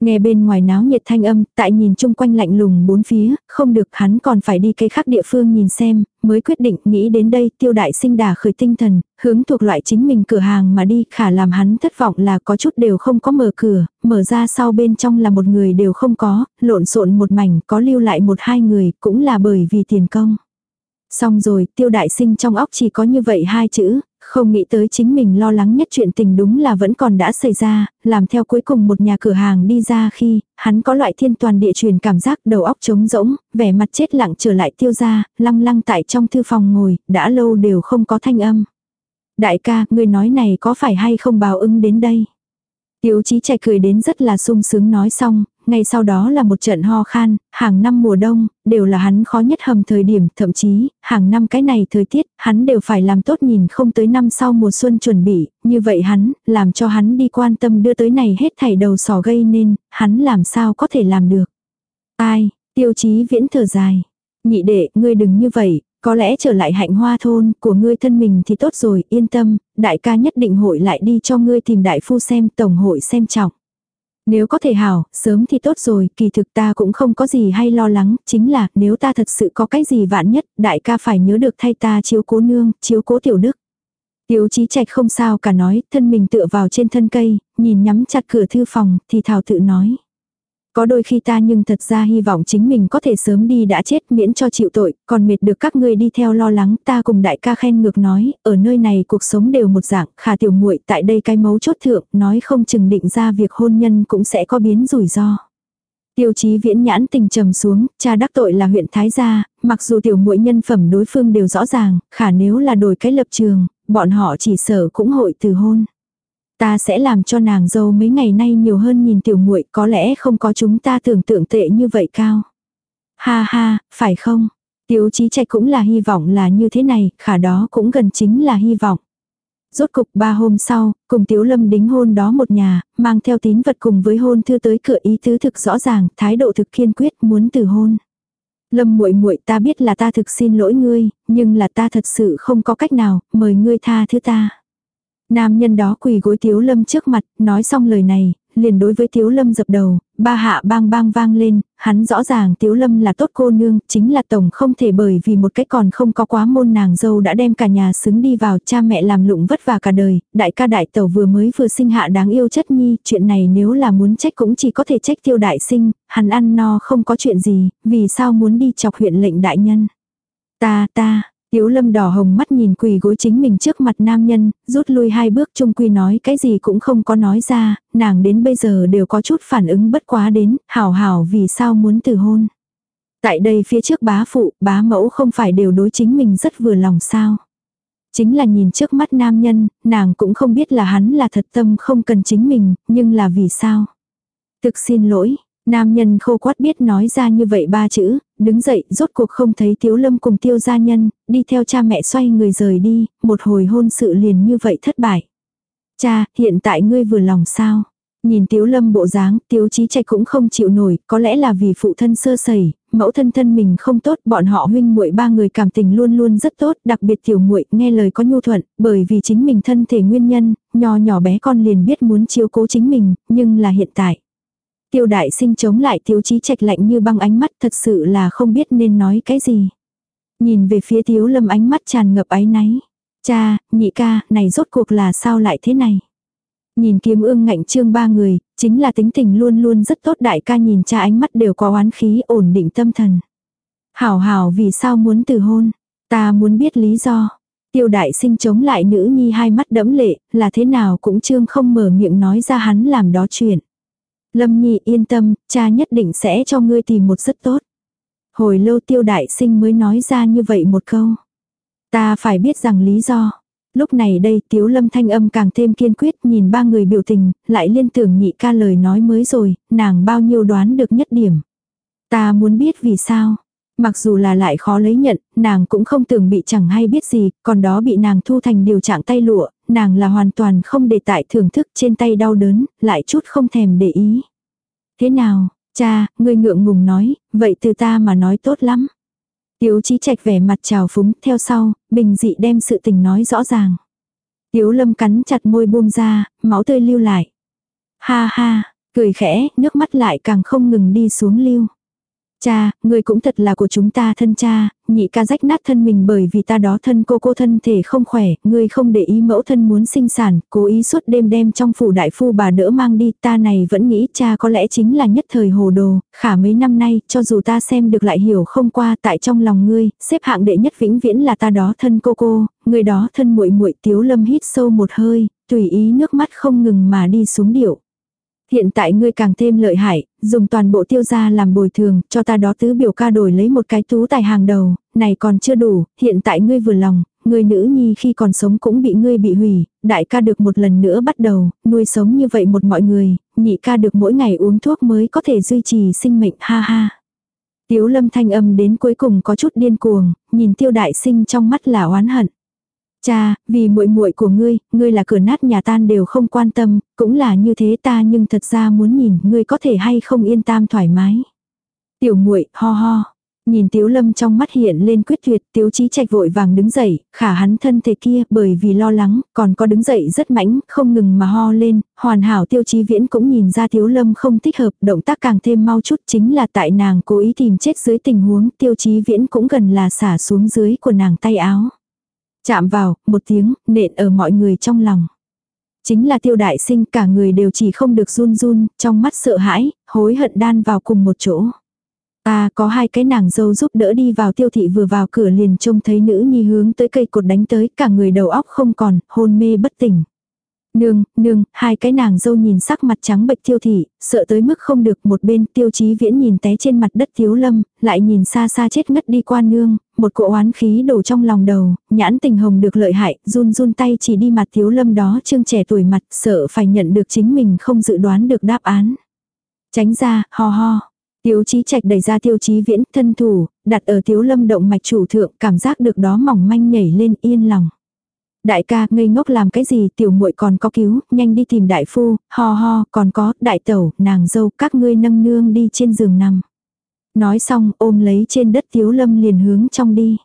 Nghe bên ngoài náo nhiệt thanh âm, tại nhìn chung quanh lạnh lùng bốn phía, không được hắn còn phải đi cây khác địa phương nhìn xem, mới quyết định nghĩ đến đây tiêu đại sinh đà khởi tinh thần, hướng thuộc loại chính mình cửa hàng mà đi, khả làm hắn thất vọng là có chút đều không có mở cửa, mở ra sau bên trong là một người đều không có, lộn xộn một mảnh, có lưu lại một hai người, cũng là bởi vì tiền công. Xong rồi, tiêu đại sinh trong óc chỉ có như vậy hai chữ, không nghĩ tới chính mình lo lắng nhất chuyện tình đúng là vẫn còn đã xảy ra, làm theo cuối cùng một nhà cửa hàng đi ra khi, hắn có loại thiên toàn địa truyền cảm giác đầu óc trống rỗng, vẻ mặt chết lặng trở lại tiêu ra, lăng lăng tại trong thư phòng ngồi, đã lâu đều không có thanh âm. Đại ca, người nói này có phải hay không báo ứng đến đây? tiểu chí chạy cười đến rất là sung sướng nói xong, ngay sau đó là một trận ho khan, hàng năm mùa đông, đều là hắn khó nhất hầm thời điểm, thậm chí, hàng năm cái này thời tiết, hắn đều phải làm tốt nhìn không tới năm sau mùa xuân chuẩn bị, như vậy hắn, làm cho hắn đi quan tâm đưa tới này hết thảy đầu sò gây nên, hắn làm sao có thể làm được. Ai, tiêu chí viễn thở dài. Nhị đệ, ngươi đừng như vậy, có lẽ trở lại hạnh hoa thôn của ngươi thân mình thì tốt rồi, yên tâm, đại ca nhất định hội lại đi cho ngươi tìm đại phu xem tổng hội xem trọng. Nếu có thể hảo, sớm thì tốt rồi, kỳ thực ta cũng không có gì hay lo lắng, chính là nếu ta thật sự có cái gì vạn nhất, đại ca phải nhớ được thay ta chiếu cố nương, chiếu cố tiểu đức. Tiểu trí trạch không sao cả nói, thân mình tựa vào trên thân cây, nhìn nhắm chặt cửa thư phòng, thì thảo tự nói. Có đôi khi ta nhưng thật ra hy vọng chính mình có thể sớm đi đã chết miễn cho chịu tội, còn mệt được các ngươi đi theo lo lắng ta cùng đại ca khen ngược nói, ở nơi này cuộc sống đều một dạng, khả tiểu muội tại đây cái mấu chốt thượng, nói không chừng định ra việc hôn nhân cũng sẽ có biến rủi ro. Tiêu chí viễn nhãn tình trầm xuống, cha đắc tội là huyện Thái Gia, mặc dù tiểu muội nhân phẩm đối phương đều rõ ràng, khả nếu là đổi cái lập trường, bọn họ chỉ sợ cũng hội từ hôn. Ta sẽ làm cho nàng dâu mấy ngày nay nhiều hơn nhìn tiểu muội có lẽ không có chúng ta tưởng tượng tệ như vậy cao. Ha ha, phải không? tiểu chí trạch cũng là hy vọng là như thế này, khả đó cũng gần chính là hy vọng. Rốt cục ba hôm sau, cùng Tiếu Lâm đính hôn đó một nhà, mang theo tín vật cùng với hôn thư tới cửa ý tứ thực rõ ràng, thái độ thực kiên quyết muốn từ hôn. Lâm muội muội ta biết là ta thực xin lỗi ngươi, nhưng là ta thật sự không có cách nào, mời ngươi tha thứ ta. Nam nhân đó quỳ gối Tiếu Lâm trước mặt, nói xong lời này, liền đối với Tiếu Lâm dập đầu, ba hạ bang bang vang lên, hắn rõ ràng Tiếu Lâm là tốt cô nương, chính là tổng không thể bởi vì một cái còn không có quá môn nàng dâu đã đem cả nhà xứng đi vào, cha mẹ làm lụng vất vả cả đời, đại ca đại tẩu vừa mới vừa sinh hạ đáng yêu chất nhi, chuyện này nếu là muốn trách cũng chỉ có thể trách tiêu đại sinh, hắn ăn no không có chuyện gì, vì sao muốn đi chọc huyện lệnh đại nhân. Ta, ta, Tiếu lâm đỏ hồng mắt nhìn quỳ gối chính mình trước mặt nam nhân, rút lui hai bước trung quy nói cái gì cũng không có nói ra, nàng đến bây giờ đều có chút phản ứng bất quá đến, hảo hảo vì sao muốn từ hôn. Tại đây phía trước bá phụ, bá mẫu không phải đều đối chính mình rất vừa lòng sao. Chính là nhìn trước mắt nam nhân, nàng cũng không biết là hắn là thật tâm không cần chính mình, nhưng là vì sao. Thực xin lỗi, Nam nhân khô quát biết nói ra như vậy ba chữ, đứng dậy rốt cuộc không thấy Tiếu Lâm cùng Tiêu gia nhân, đi theo cha mẹ xoay người rời đi, một hồi hôn sự liền như vậy thất bại. Cha, hiện tại ngươi vừa lòng sao? Nhìn Tiếu Lâm bộ dáng, Tiếu Chí Trạch cũng không chịu nổi, có lẽ là vì phụ thân sơ sẩy, mẫu thân thân mình không tốt, bọn họ huynh muội ba người cảm tình luôn luôn rất tốt, đặc biệt tiểu muội nghe lời có nhu thuận, bởi vì chính mình thân thể nguyên nhân, nho nhỏ bé con liền biết muốn chiếu cố chính mình, nhưng là hiện tại. Tiêu đại sinh chống lại thiếu chí trạch lạnh như băng ánh mắt thật sự là không biết nên nói cái gì. Nhìn về phía thiếu lâm ánh mắt tràn ngập áy náy. Cha, nhị ca, này rốt cuộc là sao lại thế này? Nhìn kiếm ương ngạnh trương ba người, chính là tính tình luôn luôn rất tốt đại ca nhìn cha ánh mắt đều có oán khí ổn định tâm thần. Hảo hảo vì sao muốn từ hôn? Ta muốn biết lý do. Tiêu đại sinh chống lại nữ nhi hai mắt đẫm lệ, là thế nào cũng trương không mở miệng nói ra hắn làm đó chuyện. Lâm Nhi yên tâm, cha nhất định sẽ cho ngươi tìm một rất tốt. Hồi lâu tiêu đại sinh mới nói ra như vậy một câu. Ta phải biết rằng lý do. Lúc này đây tiếu lâm thanh âm càng thêm kiên quyết nhìn ba người biểu tình, lại liên tưởng nhị ca lời nói mới rồi, nàng bao nhiêu đoán được nhất điểm. Ta muốn biết vì sao. Mặc dù là lại khó lấy nhận, nàng cũng không tưởng bị chẳng hay biết gì, còn đó bị nàng thu thành điều trạng tay lụa, nàng là hoàn toàn không để tại thưởng thức trên tay đau đớn, lại chút không thèm để ý. Thế nào, cha, ngươi ngượng ngùng nói, vậy từ ta mà nói tốt lắm. Tiếu chí trạch vẻ mặt trào phúng, theo sau, bình dị đem sự tình nói rõ ràng. Tiếu lâm cắn chặt môi buông ra, máu tươi lưu lại. Ha ha, cười khẽ, nước mắt lại càng không ngừng đi xuống lưu. Cha, người cũng thật là của chúng ta thân cha, nhị ca rách nát thân mình bởi vì ta đó thân cô cô thân thể không khỏe, người không để ý mẫu thân muốn sinh sản, cố ý suốt đêm đem trong phủ đại phu bà đỡ mang đi, ta này vẫn nghĩ cha có lẽ chính là nhất thời hồ đồ, khả mấy năm nay, cho dù ta xem được lại hiểu không qua tại trong lòng ngươi, xếp hạng đệ nhất vĩnh viễn là ta đó thân cô cô, người đó thân muội muội tiếu lâm hít sâu một hơi, tùy ý nước mắt không ngừng mà đi xuống điệu. Hiện tại ngươi càng thêm lợi hại, dùng toàn bộ tiêu gia làm bồi thường, cho ta đó tứ biểu ca đổi lấy một cái tú tài hàng đầu, này còn chưa đủ, hiện tại ngươi vừa lòng, người nữ nhi khi còn sống cũng bị ngươi bị hủy, đại ca được một lần nữa bắt đầu, nuôi sống như vậy một mọi người, nhị ca được mỗi ngày uống thuốc mới có thể duy trì sinh mệnh ha ha. Tiếu lâm thanh âm đến cuối cùng có chút điên cuồng, nhìn tiêu đại sinh trong mắt là oán hận. Cha, vì muội muội của ngươi, ngươi là cửa nát nhà tan đều không quan tâm, cũng là như thế ta nhưng thật ra muốn nhìn ngươi có thể hay không yên tam thoải mái. Tiểu muội ho ho. Nhìn Tiếu Lâm trong mắt hiện lên quyết tuyệt, Tiếu Chí Trạch vội vàng đứng dậy, khả hắn thân thể kia bởi vì lo lắng, còn có đứng dậy rất mãnh, không ngừng mà ho lên, hoàn hảo Tiêu Chí Viễn cũng nhìn ra Tiếu Lâm không thích hợp, động tác càng thêm mau chút chính là tại nàng cố ý tìm chết dưới tình huống, Tiêu Chí Viễn cũng gần là xả xuống dưới của nàng tay áo. Chạm vào, một tiếng, nện ở mọi người trong lòng. Chính là tiêu đại sinh cả người đều chỉ không được run run, trong mắt sợ hãi, hối hận đan vào cùng một chỗ. Ta có hai cái nàng dâu giúp đỡ đi vào tiêu thị vừa vào cửa liền trông thấy nữ nhi hướng tới cây cột đánh tới cả người đầu óc không còn, hôn mê bất tỉnh. Nương, nương, hai cái nàng dâu nhìn sắc mặt trắng bệch tiêu thị, sợ tới mức không được một bên tiêu chí viễn nhìn té trên mặt đất thiếu lâm, lại nhìn xa xa chết ngất đi qua nương, một cỗ oán khí đổ trong lòng đầu, nhãn tình hồng được lợi hại, run run tay chỉ đi mặt thiếu lâm đó trương trẻ tuổi mặt, sợ phải nhận được chính mình không dự đoán được đáp án. Tránh ra, ho ho. Tiêu chí trạch đẩy ra tiêu chí viễn thân thủ, đặt ở thiếu lâm động mạch chủ thượng, cảm giác được đó mỏng manh nhảy lên yên lòng. Đại ca ngây ngốc làm cái gì tiểu muội còn có cứu, nhanh đi tìm đại phu, ho ho, còn có, đại tẩu, nàng dâu, các ngươi nâng nương đi trên giường nằm. Nói xong ôm lấy trên đất tiếu lâm liền hướng trong đi.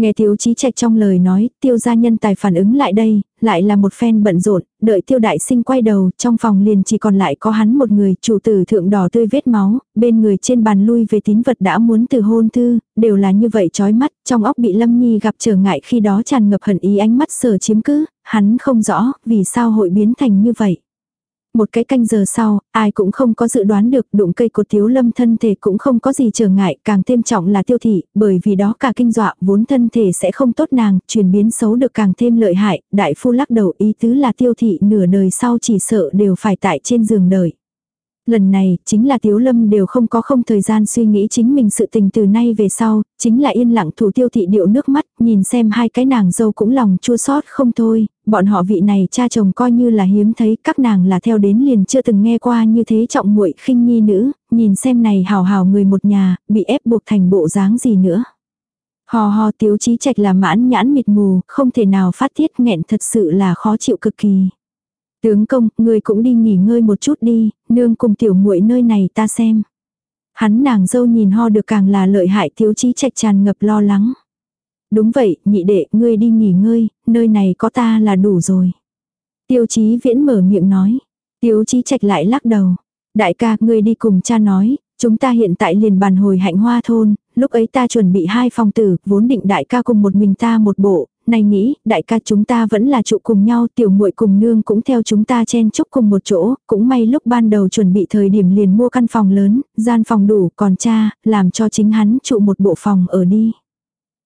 Nghe thiếu Chí Trạch trong lời nói, tiêu gia nhân tài phản ứng lại đây, lại là một phen bận rộn, đợi tiêu đại sinh quay đầu, trong phòng liền chỉ còn lại có hắn một người, chủ tử thượng đỏ tươi vết máu, bên người trên bàn lui về tín vật đã muốn từ hôn thư, đều là như vậy chói mắt, trong óc bị Lâm Nhi gặp trở ngại khi đó tràn ngập hận ý ánh mắt sở chiếm cứ, hắn không rõ vì sao hội biến thành như vậy. Một cái canh giờ sau, ai cũng không có dự đoán được đụng cây cột thiếu lâm thân thể cũng không có gì trở ngại, càng thêm trọng là tiêu thị, bởi vì đó cả kinh dọa vốn thân thể sẽ không tốt nàng, chuyển biến xấu được càng thêm lợi hại, đại phu lắc đầu ý tứ là tiêu thị nửa đời sau chỉ sợ đều phải tại trên giường đời. Lần này, chính là Tiếu Lâm đều không có không thời gian suy nghĩ chính mình sự tình từ nay về sau, chính là yên lặng thủ tiêu thị điệu nước mắt, nhìn xem hai cái nàng dâu cũng lòng chua xót không thôi, bọn họ vị này cha chồng coi như là hiếm thấy, các nàng là theo đến liền chưa từng nghe qua như thế trọng muội khinh nhi nữ, nhìn xem này hào hào người một nhà, bị ép buộc thành bộ dáng gì nữa. Hò hò tiếu chí trạch là mãn nhãn mịt mù, không thể nào phát tiết nghẹn thật sự là khó chịu cực kỳ. Tướng công, người cũng đi nghỉ ngơi một chút đi, nương cùng tiểu muội nơi này ta xem. Hắn nàng dâu nhìn ho được càng là lợi hại thiếu chí trạch tràn ngập lo lắng. Đúng vậy, nhị đệ, ngươi đi nghỉ ngơi, nơi này có ta là đủ rồi. Tiêu chí viễn mở miệng nói. Tiêu chí trạch lại lắc đầu. Đại ca, ngươi đi cùng cha nói, chúng ta hiện tại liền bàn hồi hạnh hoa thôn, lúc ấy ta chuẩn bị hai phòng tử, vốn định đại ca cùng một mình ta một bộ, này nghĩ, đại ca chúng ta vẫn là trụ cùng nhau, tiểu muội cùng nương cũng theo chúng ta chen chúc cùng một chỗ, cũng may lúc ban đầu chuẩn bị thời điểm liền mua căn phòng lớn, gian phòng đủ, còn cha, làm cho chính hắn trụ một bộ phòng ở đi.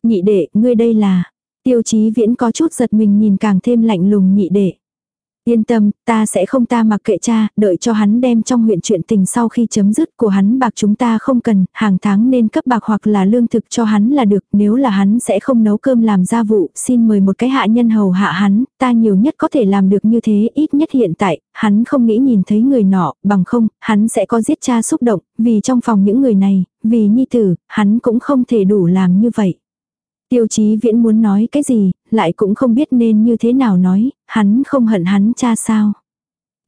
Nhị đệ, ngươi đây là, tiêu chí viễn có chút giật mình nhìn càng thêm lạnh lùng nhị đệ. Yên tâm, ta sẽ không ta mặc kệ cha, đợi cho hắn đem trong huyện chuyện tình sau khi chấm dứt của hắn bạc chúng ta không cần, hàng tháng nên cấp bạc hoặc là lương thực cho hắn là được, nếu là hắn sẽ không nấu cơm làm gia vụ, xin mời một cái hạ nhân hầu hạ hắn, ta nhiều nhất có thể làm được như thế, ít nhất hiện tại, hắn không nghĩ nhìn thấy người nọ, bằng không, hắn sẽ có giết cha xúc động, vì trong phòng những người này, vì nhi tử, hắn cũng không thể đủ làm như vậy. Tiêu chí viễn muốn nói cái gì, lại cũng không biết nên như thế nào nói, hắn không hận hắn cha sao.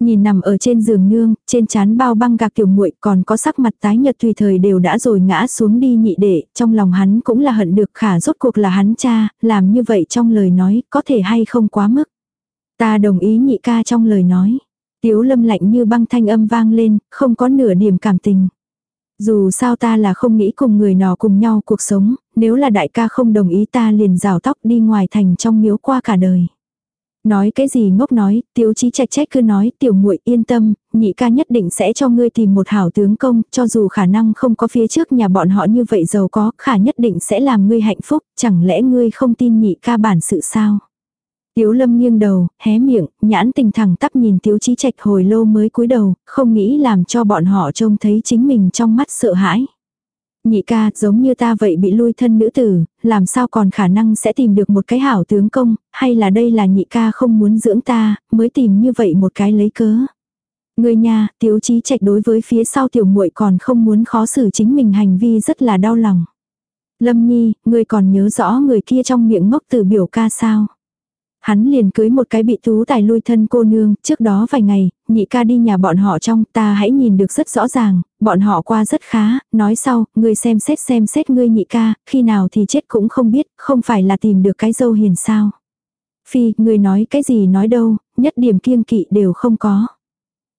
Nhìn nằm ở trên giường nương, trên chán bao băng gạc tiểu muội còn có sắc mặt tái nhật tùy thời đều đã rồi ngã xuống đi nhị đệ, trong lòng hắn cũng là hận được khả rốt cuộc là hắn cha, làm như vậy trong lời nói có thể hay không quá mức. Ta đồng ý nhị ca trong lời nói. Tiếu lâm lạnh như băng thanh âm vang lên, không có nửa điểm cảm tình. Dù sao ta là không nghĩ cùng người nọ cùng nhau cuộc sống, nếu là đại ca không đồng ý ta liền rào tóc đi ngoài thành trong miếu qua cả đời. Nói cái gì ngốc nói, tiểu chí trạch trách cứ nói tiểu muội yên tâm, nhị ca nhất định sẽ cho ngươi tìm một hảo tướng công, cho dù khả năng không có phía trước nhà bọn họ như vậy giàu có, khả nhất định sẽ làm ngươi hạnh phúc, chẳng lẽ ngươi không tin nhị ca bản sự sao? Tiếu lâm nghiêng đầu, hé miệng, nhãn tình thẳng tắp nhìn tiếu chí trạch hồi lâu mới cúi đầu, không nghĩ làm cho bọn họ trông thấy chính mình trong mắt sợ hãi. Nhị ca, giống như ta vậy bị lui thân nữ tử, làm sao còn khả năng sẽ tìm được một cái hảo tướng công, hay là đây là nhị ca không muốn dưỡng ta, mới tìm như vậy một cái lấy cớ. Người nhà, tiếu chí trạch đối với phía sau tiểu muội còn không muốn khó xử chính mình hành vi rất là đau lòng. Lâm Nhi, người còn nhớ rõ người kia trong miệng ngốc từ biểu ca sao? Hắn liền cưới một cái bị tú tài lui thân cô nương, trước đó vài ngày, nhị ca đi nhà bọn họ trong, ta hãy nhìn được rất rõ ràng, bọn họ qua rất khá, nói sau, ngươi xem xét xem xét ngươi nhị ca, khi nào thì chết cũng không biết, không phải là tìm được cái dâu hiền sao. Phi, ngươi nói cái gì nói đâu, nhất điểm kiêng kỵ đều không có.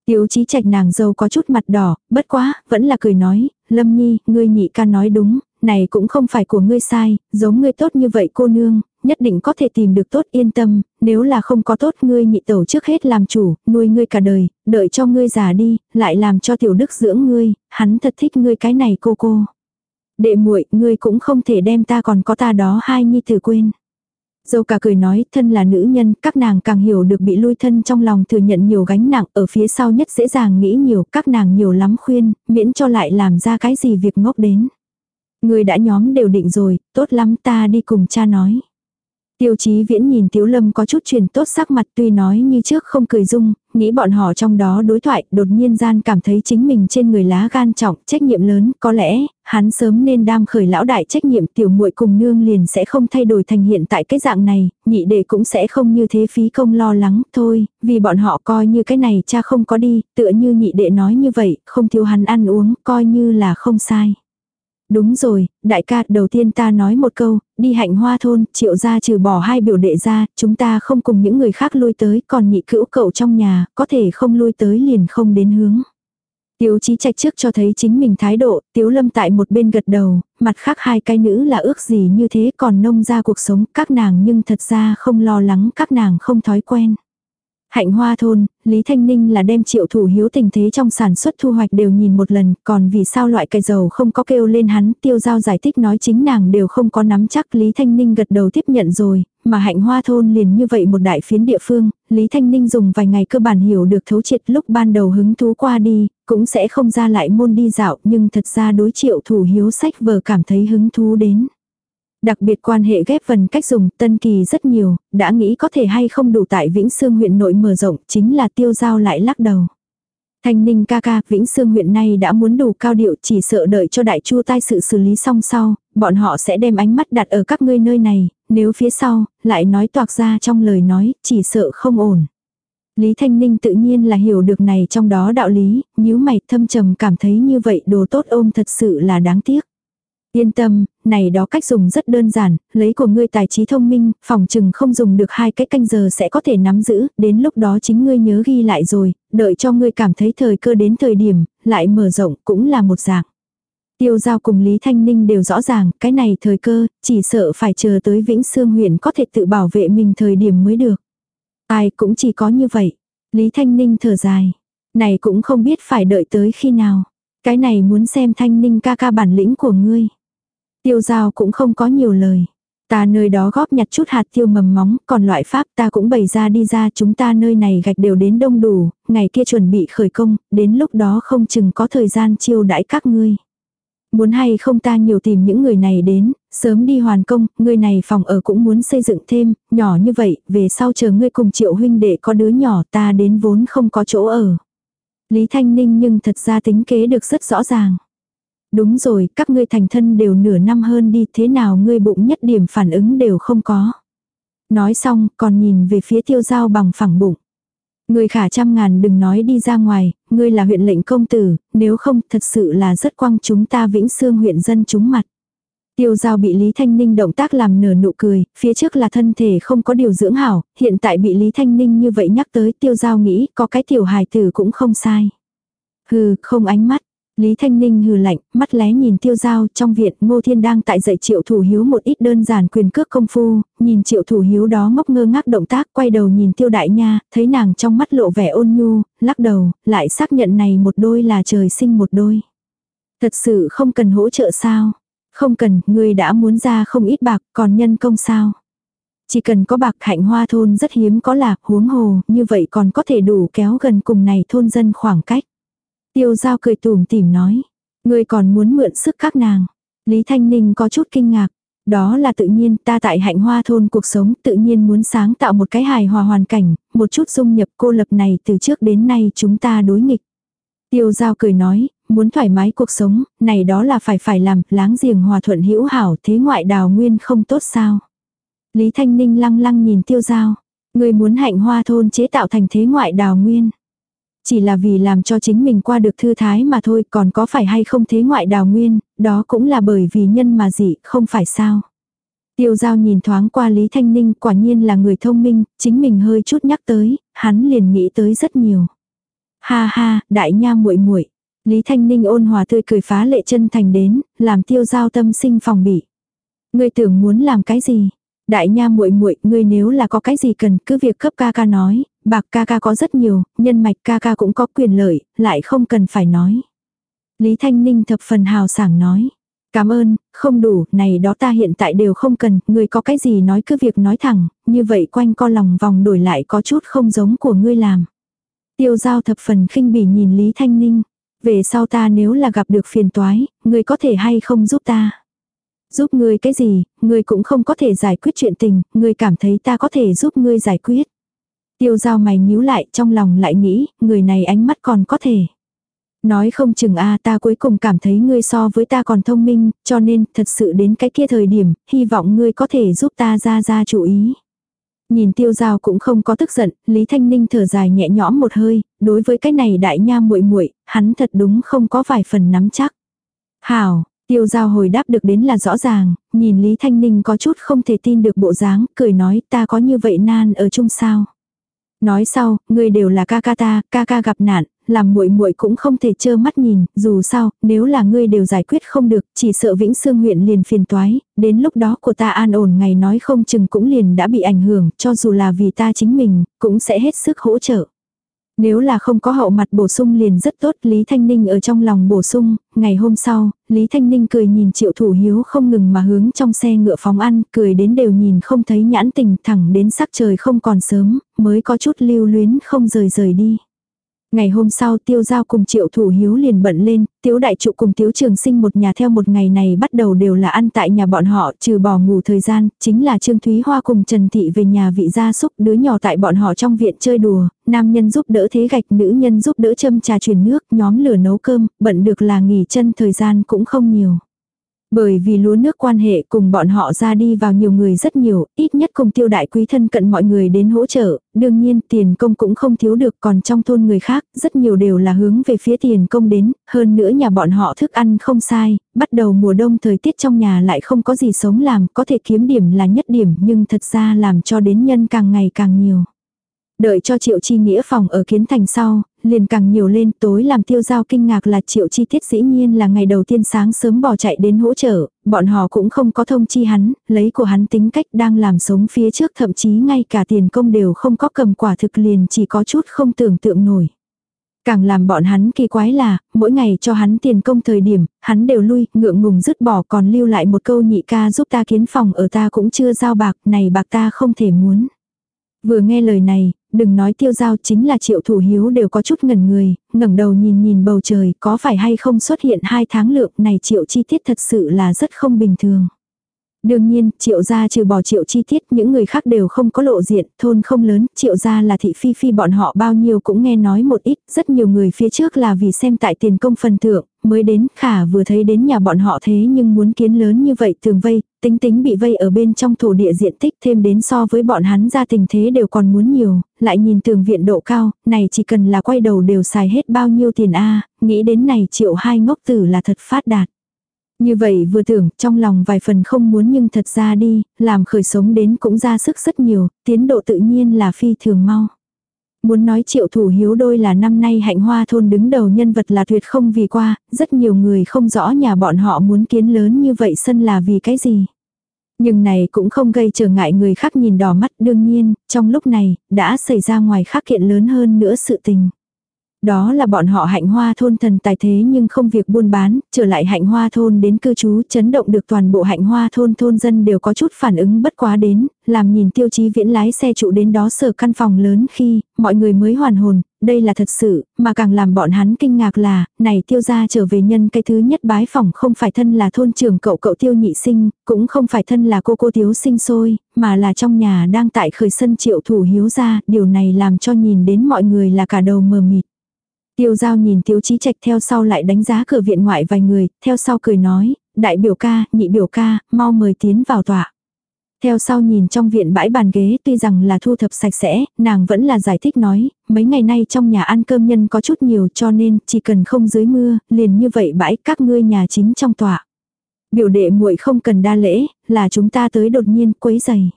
tiểu trí trạch nàng dâu có chút mặt đỏ, bất quá, vẫn là cười nói, Lâm Nhi, ngươi nhị ca nói đúng, này cũng không phải của ngươi sai, giống ngươi tốt như vậy cô nương, nhất định có thể tìm được tốt yên tâm, nếu là không có tốt ngươi nhị tẩu trước hết làm chủ, nuôi ngươi cả đời, đợi cho ngươi già đi, lại làm cho tiểu đức dưỡng ngươi, hắn thật thích ngươi cái này cô cô. Đệ muội, ngươi cũng không thể đem ta còn có ta đó hai nhi tử quên. Dâu cả cười nói, thân là nữ nhân, các nàng càng hiểu được bị lui thân trong lòng thừa nhận nhiều gánh nặng, ở phía sau nhất dễ dàng nghĩ nhiều, các nàng nhiều lắm khuyên, miễn cho lại làm ra cái gì việc ngốc đến. Người đã nhóm đều định rồi, tốt lắm ta đi cùng cha nói. Tiêu chí viễn nhìn Tiếu Lâm có chút chuyển tốt sắc mặt tuy nói như trước không cười dung, nghĩ bọn họ trong đó đối thoại đột nhiên gian cảm thấy chính mình trên người lá gan trọng, trách nhiệm lớn, có lẽ, hắn sớm nên đam khởi lão đại trách nhiệm tiểu muội cùng nương liền sẽ không thay đổi thành hiện tại cái dạng này, nhị đệ cũng sẽ không như thế phí công lo lắng, thôi, vì bọn họ coi như cái này cha không có đi, tựa như nhị đệ nói như vậy, không thiếu hắn ăn uống, coi như là không sai. Đúng rồi, đại ca, đầu tiên ta nói một câu, đi hạnh hoa thôn, triệu ra trừ bỏ hai biểu đệ ra, chúng ta không cùng những người khác lui tới, còn nhị cữu cậu trong nhà, có thể không lui tới liền không đến hướng. Tiếu chí trạch trước cho thấy chính mình thái độ, tiếu lâm tại một bên gật đầu, mặt khác hai cái nữ là ước gì như thế còn nông ra cuộc sống các nàng nhưng thật ra không lo lắng các nàng không thói quen. Hạnh hoa thôn, Lý Thanh Ninh là đem triệu thủ hiếu tình thế trong sản xuất thu hoạch đều nhìn một lần, còn vì sao loại cây dầu không có kêu lên hắn, tiêu giao giải thích nói chính nàng đều không có nắm chắc Lý Thanh Ninh gật đầu tiếp nhận rồi, mà hạnh hoa thôn liền như vậy một đại phiến địa phương, Lý Thanh Ninh dùng vài ngày cơ bản hiểu được thấu triệt lúc ban đầu hứng thú qua đi, cũng sẽ không ra lại môn đi dạo, nhưng thật ra đối triệu thủ hiếu sách vờ cảm thấy hứng thú đến. Đặc biệt quan hệ ghép phần cách dùng tân kỳ rất nhiều, đã nghĩ có thể hay không đủ tại Vĩnh Sương huyện nội mở rộng, chính là tiêu giao lại lắc đầu. Thanh ninh ca ca, Vĩnh Sương huyện này đã muốn đủ cao điệu chỉ sợ đợi cho đại chu tai sự xử lý xong sau, bọn họ sẽ đem ánh mắt đặt ở các ngươi nơi này, nếu phía sau, lại nói toạc ra trong lời nói, chỉ sợ không ổn. Lý Thanh Ninh tự nhiên là hiểu được này trong đó đạo lý, nhíu mày thâm trầm cảm thấy như vậy đồ tốt ôm thật sự là đáng tiếc. Yên tâm, này đó cách dùng rất đơn giản, lấy của ngươi tài trí thông minh, phòng chừng không dùng được hai cái canh giờ sẽ có thể nắm giữ, đến lúc đó chính ngươi nhớ ghi lại rồi, đợi cho ngươi cảm thấy thời cơ đến thời điểm, lại mở rộng cũng là một dạng. Tiêu giao cùng Lý Thanh Ninh đều rõ ràng, cái này thời cơ, chỉ sợ phải chờ tới Vĩnh Sương huyện có thể tự bảo vệ mình thời điểm mới được. Ai cũng chỉ có như vậy. Lý Thanh Ninh thở dài. Này cũng không biết phải đợi tới khi nào. Cái này muốn xem Thanh Ninh ca ca bản lĩnh của ngươi. Tiêu giao cũng không có nhiều lời. Ta nơi đó góp nhặt chút hạt tiêu mầm móng, còn loại pháp ta cũng bày ra đi ra chúng ta nơi này gạch đều đến đông đủ, ngày kia chuẩn bị khởi công, đến lúc đó không chừng có thời gian chiêu đãi các ngươi. Muốn hay không ta nhiều tìm những người này đến, sớm đi hoàn công, người này phòng ở cũng muốn xây dựng thêm, nhỏ như vậy, về sau chờ ngươi cùng triệu huynh để có đứa nhỏ ta đến vốn không có chỗ ở. Lý Thanh Ninh nhưng thật ra tính kế được rất rõ ràng. Đúng rồi, các ngươi thành thân đều nửa năm hơn đi, thế nào ngươi bụng nhất điểm phản ứng đều không có. Nói xong, còn nhìn về phía tiêu giao bằng phẳng bụng. Ngươi khả trăm ngàn đừng nói đi ra ngoài, ngươi là huyện lệnh công tử, nếu không thật sự là rất quăng chúng ta vĩnh xương huyện dân chúng mặt. Tiêu giao bị Lý Thanh Ninh động tác làm nở nụ cười, phía trước là thân thể không có điều dưỡng hảo, hiện tại bị Lý Thanh Ninh như vậy nhắc tới tiêu giao nghĩ có cái tiểu hài tử cũng không sai. Hừ, không ánh mắt, Lý Thanh Ninh hừ lạnh, mắt lé nhìn tiêu giao trong viện Ngô Thiên đang tại dạy triệu thủ hiếu một ít đơn giản quyền cước công phu, nhìn triệu thủ hiếu đó ngốc ngơ ngác động tác quay đầu nhìn tiêu đại nha, thấy nàng trong mắt lộ vẻ ôn nhu, lắc đầu, lại xác nhận này một đôi là trời sinh một đôi. Thật sự không cần hỗ trợ sao? Không cần, người đã muốn ra không ít bạc, còn nhân công sao? Chỉ cần có bạc hạnh hoa thôn rất hiếm có lạc huống hồ, như vậy còn có thể đủ kéo gần cùng này thôn dân khoảng cách. Tiêu giao cười tủm tỉm nói. Ngươi còn muốn mượn sức các nàng. Lý Thanh Ninh có chút kinh ngạc. Đó là tự nhiên ta tại hạnh hoa thôn cuộc sống tự nhiên muốn sáng tạo một cái hài hòa hoàn cảnh, một chút dung nhập cô lập này từ trước đến nay chúng ta đối nghịch. Tiêu giao cười nói, muốn thoải mái cuộc sống, này đó là phải phải làm, láng giềng hòa thuận hữu hảo thế ngoại đào nguyên không tốt sao. Lý Thanh Ninh lăng lăng nhìn tiêu giao, người muốn hạnh hoa thôn chế tạo thành thế ngoại đào nguyên. Chỉ là vì làm cho chính mình qua được thư thái mà thôi còn có phải hay không thế ngoại đào nguyên, đó cũng là bởi vì nhân mà dị, không phải sao. Tiêu giao nhìn thoáng qua Lý Thanh Ninh quả nhiên là người thông minh, chính mình hơi chút nhắc tới, hắn liền nghĩ tới rất nhiều. Ha ha, đại nha muội muội Lý Thanh Ninh ôn hòa tươi cười phá lệ chân thành đến, làm tiêu giao tâm sinh phòng bị. Ngươi tưởng muốn làm cái gì? Đại nha muội muội, ngươi nếu là có cái gì cần cứ việc cấp ca ca nói, bạc ca ca có rất nhiều, nhân mạch ca ca cũng có quyền lợi, lại không cần phải nói. Lý Thanh Ninh thập phần hào sảng nói. Cảm ơn, không đủ, này đó ta hiện tại đều không cần, ngươi có cái gì nói cứ việc nói thẳng, như vậy quanh co lòng vòng đổi lại có chút không giống của ngươi làm. Tiêu giao thập phần khinh bỉ nhìn Lý Thanh Ninh. Về sau ta nếu là gặp được phiền toái, ngươi có thể hay không giúp ta. Giúp ngươi cái gì, ngươi cũng không có thể giải quyết chuyện tình, ngươi cảm thấy ta có thể giúp ngươi giải quyết. Tiêu giao mày nhíu lại trong lòng lại nghĩ, người này ánh mắt còn có thể. Nói không chừng a ta cuối cùng cảm thấy ngươi so với ta còn thông minh, cho nên thật sự đến cái kia thời điểm, hy vọng ngươi có thể giúp ta ra ra chủ ý. Nhìn tiêu giao cũng không có tức giận, Lý Thanh Ninh thở dài nhẹ nhõm một hơi, đối với cái này đại nha muội muội hắn thật đúng không có vài phần nắm chắc. Hảo, tiêu giao hồi đáp được đến là rõ ràng, nhìn Lý Thanh Ninh có chút không thể tin được bộ dáng, cười nói ta có như vậy nan ở chung sao. Nói sau, ngươi đều là ca ca ta, ca ca gặp nạn, làm muội muội cũng không thể trơ mắt nhìn, dù sao, nếu là ngươi đều giải quyết không được, chỉ sợ Vĩnh Sương huyện liền phiền toái, đến lúc đó của ta an ổn ngày nói không chừng cũng liền đã bị ảnh hưởng, cho dù là vì ta chính mình, cũng sẽ hết sức hỗ trợ. Nếu là không có hậu mặt bổ sung liền rất tốt, Lý Thanh Ninh ở trong lòng bổ sung, ngày hôm sau, Lý Thanh Ninh cười nhìn triệu thủ hiếu không ngừng mà hướng trong xe ngựa phóng ăn, cười đến đều nhìn không thấy nhãn tình thẳng đến sắc trời không còn sớm, mới có chút lưu luyến không rời rời đi. Ngày hôm sau tiêu giao cùng triệu thủ hiếu liền bận lên, tiếu đại trụ cùng tiếu trường sinh một nhà theo một ngày này bắt đầu đều là ăn tại nhà bọn họ trừ bỏ ngủ thời gian, chính là Trương Thúy Hoa cùng Trần Thị về nhà vị gia súc đứa nhỏ tại bọn họ trong viện chơi đùa, nam nhân giúp đỡ thế gạch nữ nhân giúp đỡ châm trà truyền nước, nhóm lửa nấu cơm, bận được là nghỉ chân thời gian cũng không nhiều. Bởi vì lúa nước quan hệ cùng bọn họ ra đi vào nhiều người rất nhiều, ít nhất cùng tiêu đại quý thân cận mọi người đến hỗ trợ, đương nhiên tiền công cũng không thiếu được còn trong thôn người khác, rất nhiều đều là hướng về phía tiền công đến, hơn nữa nhà bọn họ thức ăn không sai, bắt đầu mùa đông thời tiết trong nhà lại không có gì sống làm, có thể kiếm điểm là nhất điểm nhưng thật ra làm cho đến nhân càng ngày càng nhiều. Đợi cho triệu chi nghĩa phòng ở kiến thành sau, liền càng nhiều lên tối làm tiêu giao kinh ngạc là triệu chi tiết dĩ nhiên là ngày đầu tiên sáng sớm bỏ chạy đến hỗ trợ, bọn họ cũng không có thông chi hắn, lấy của hắn tính cách đang làm sống phía trước thậm chí ngay cả tiền công đều không có cầm quả thực liền chỉ có chút không tưởng tượng nổi. Càng làm bọn hắn kỳ quái là, mỗi ngày cho hắn tiền công thời điểm, hắn đều lui, ngượng ngùng dứt bỏ còn lưu lại một câu nhị ca giúp ta kiến phòng ở ta cũng chưa giao bạc, này bạc ta không thể muốn. Vừa nghe lời này, đừng nói tiêu giao chính là triệu thủ hiếu đều có chút ngẩn người, ngẩng đầu nhìn nhìn bầu trời có phải hay không xuất hiện hai tháng lượng này triệu chi tiết thật sự là rất không bình thường. Đương nhiên, triệu gia trừ bỏ triệu chi tiết, những người khác đều không có lộ diện, thôn không lớn, triệu gia là thị phi phi bọn họ bao nhiêu cũng nghe nói một ít, rất nhiều người phía trước là vì xem tại tiền công phần thượng, mới đến, khả vừa thấy đến nhà bọn họ thế nhưng muốn kiến lớn như vậy thường vây, tính tính bị vây ở bên trong thổ địa diện tích thêm đến so với bọn hắn ra tình thế đều còn muốn nhiều, lại nhìn tường viện độ cao, này chỉ cần là quay đầu đều xài hết bao nhiêu tiền a nghĩ đến này triệu hai ngốc tử là thật phát đạt. Như vậy vừa tưởng, trong lòng vài phần không muốn nhưng thật ra đi, làm khởi sống đến cũng ra sức rất nhiều, tiến độ tự nhiên là phi thường mau. Muốn nói triệu thủ hiếu đôi là năm nay hạnh hoa thôn đứng đầu nhân vật là tuyệt không vì qua, rất nhiều người không rõ nhà bọn họ muốn kiến lớn như vậy sân là vì cái gì. Nhưng này cũng không gây trở ngại người khác nhìn đỏ mắt đương nhiên, trong lúc này, đã xảy ra ngoài khác kiện lớn hơn nữa sự tình. Đó là bọn họ hạnh hoa thôn thần tài thế nhưng không việc buôn bán, trở lại hạnh hoa thôn đến cư trú chấn động được toàn bộ hạnh hoa thôn thôn dân đều có chút phản ứng bất quá đến, làm nhìn tiêu chí viễn lái xe trụ đến đó sở căn phòng lớn khi, mọi người mới hoàn hồn, đây là thật sự, mà càng làm bọn hắn kinh ngạc là, này tiêu gia trở về nhân cái thứ nhất bái phòng không phải thân là thôn trưởng cậu cậu tiêu nhị sinh, cũng không phải thân là cô cô tiếu sinh sôi, mà là trong nhà đang tại khởi sân triệu thủ hiếu gia điều này làm cho nhìn đến mọi người là cả đầu mờ mịt. Tiêu giao nhìn tiêu chí trạch theo sau lại đánh giá cửa viện ngoại vài người, theo sau cười nói, đại biểu ca, nhị biểu ca, mau mời tiến vào tòa Theo sau nhìn trong viện bãi bàn ghế tuy rằng là thu thập sạch sẽ, nàng vẫn là giải thích nói, mấy ngày nay trong nhà ăn cơm nhân có chút nhiều cho nên chỉ cần không dưới mưa, liền như vậy bãi các ngươi nhà chính trong tòa Biểu đệ muội không cần đa lễ, là chúng ta tới đột nhiên quấy giày.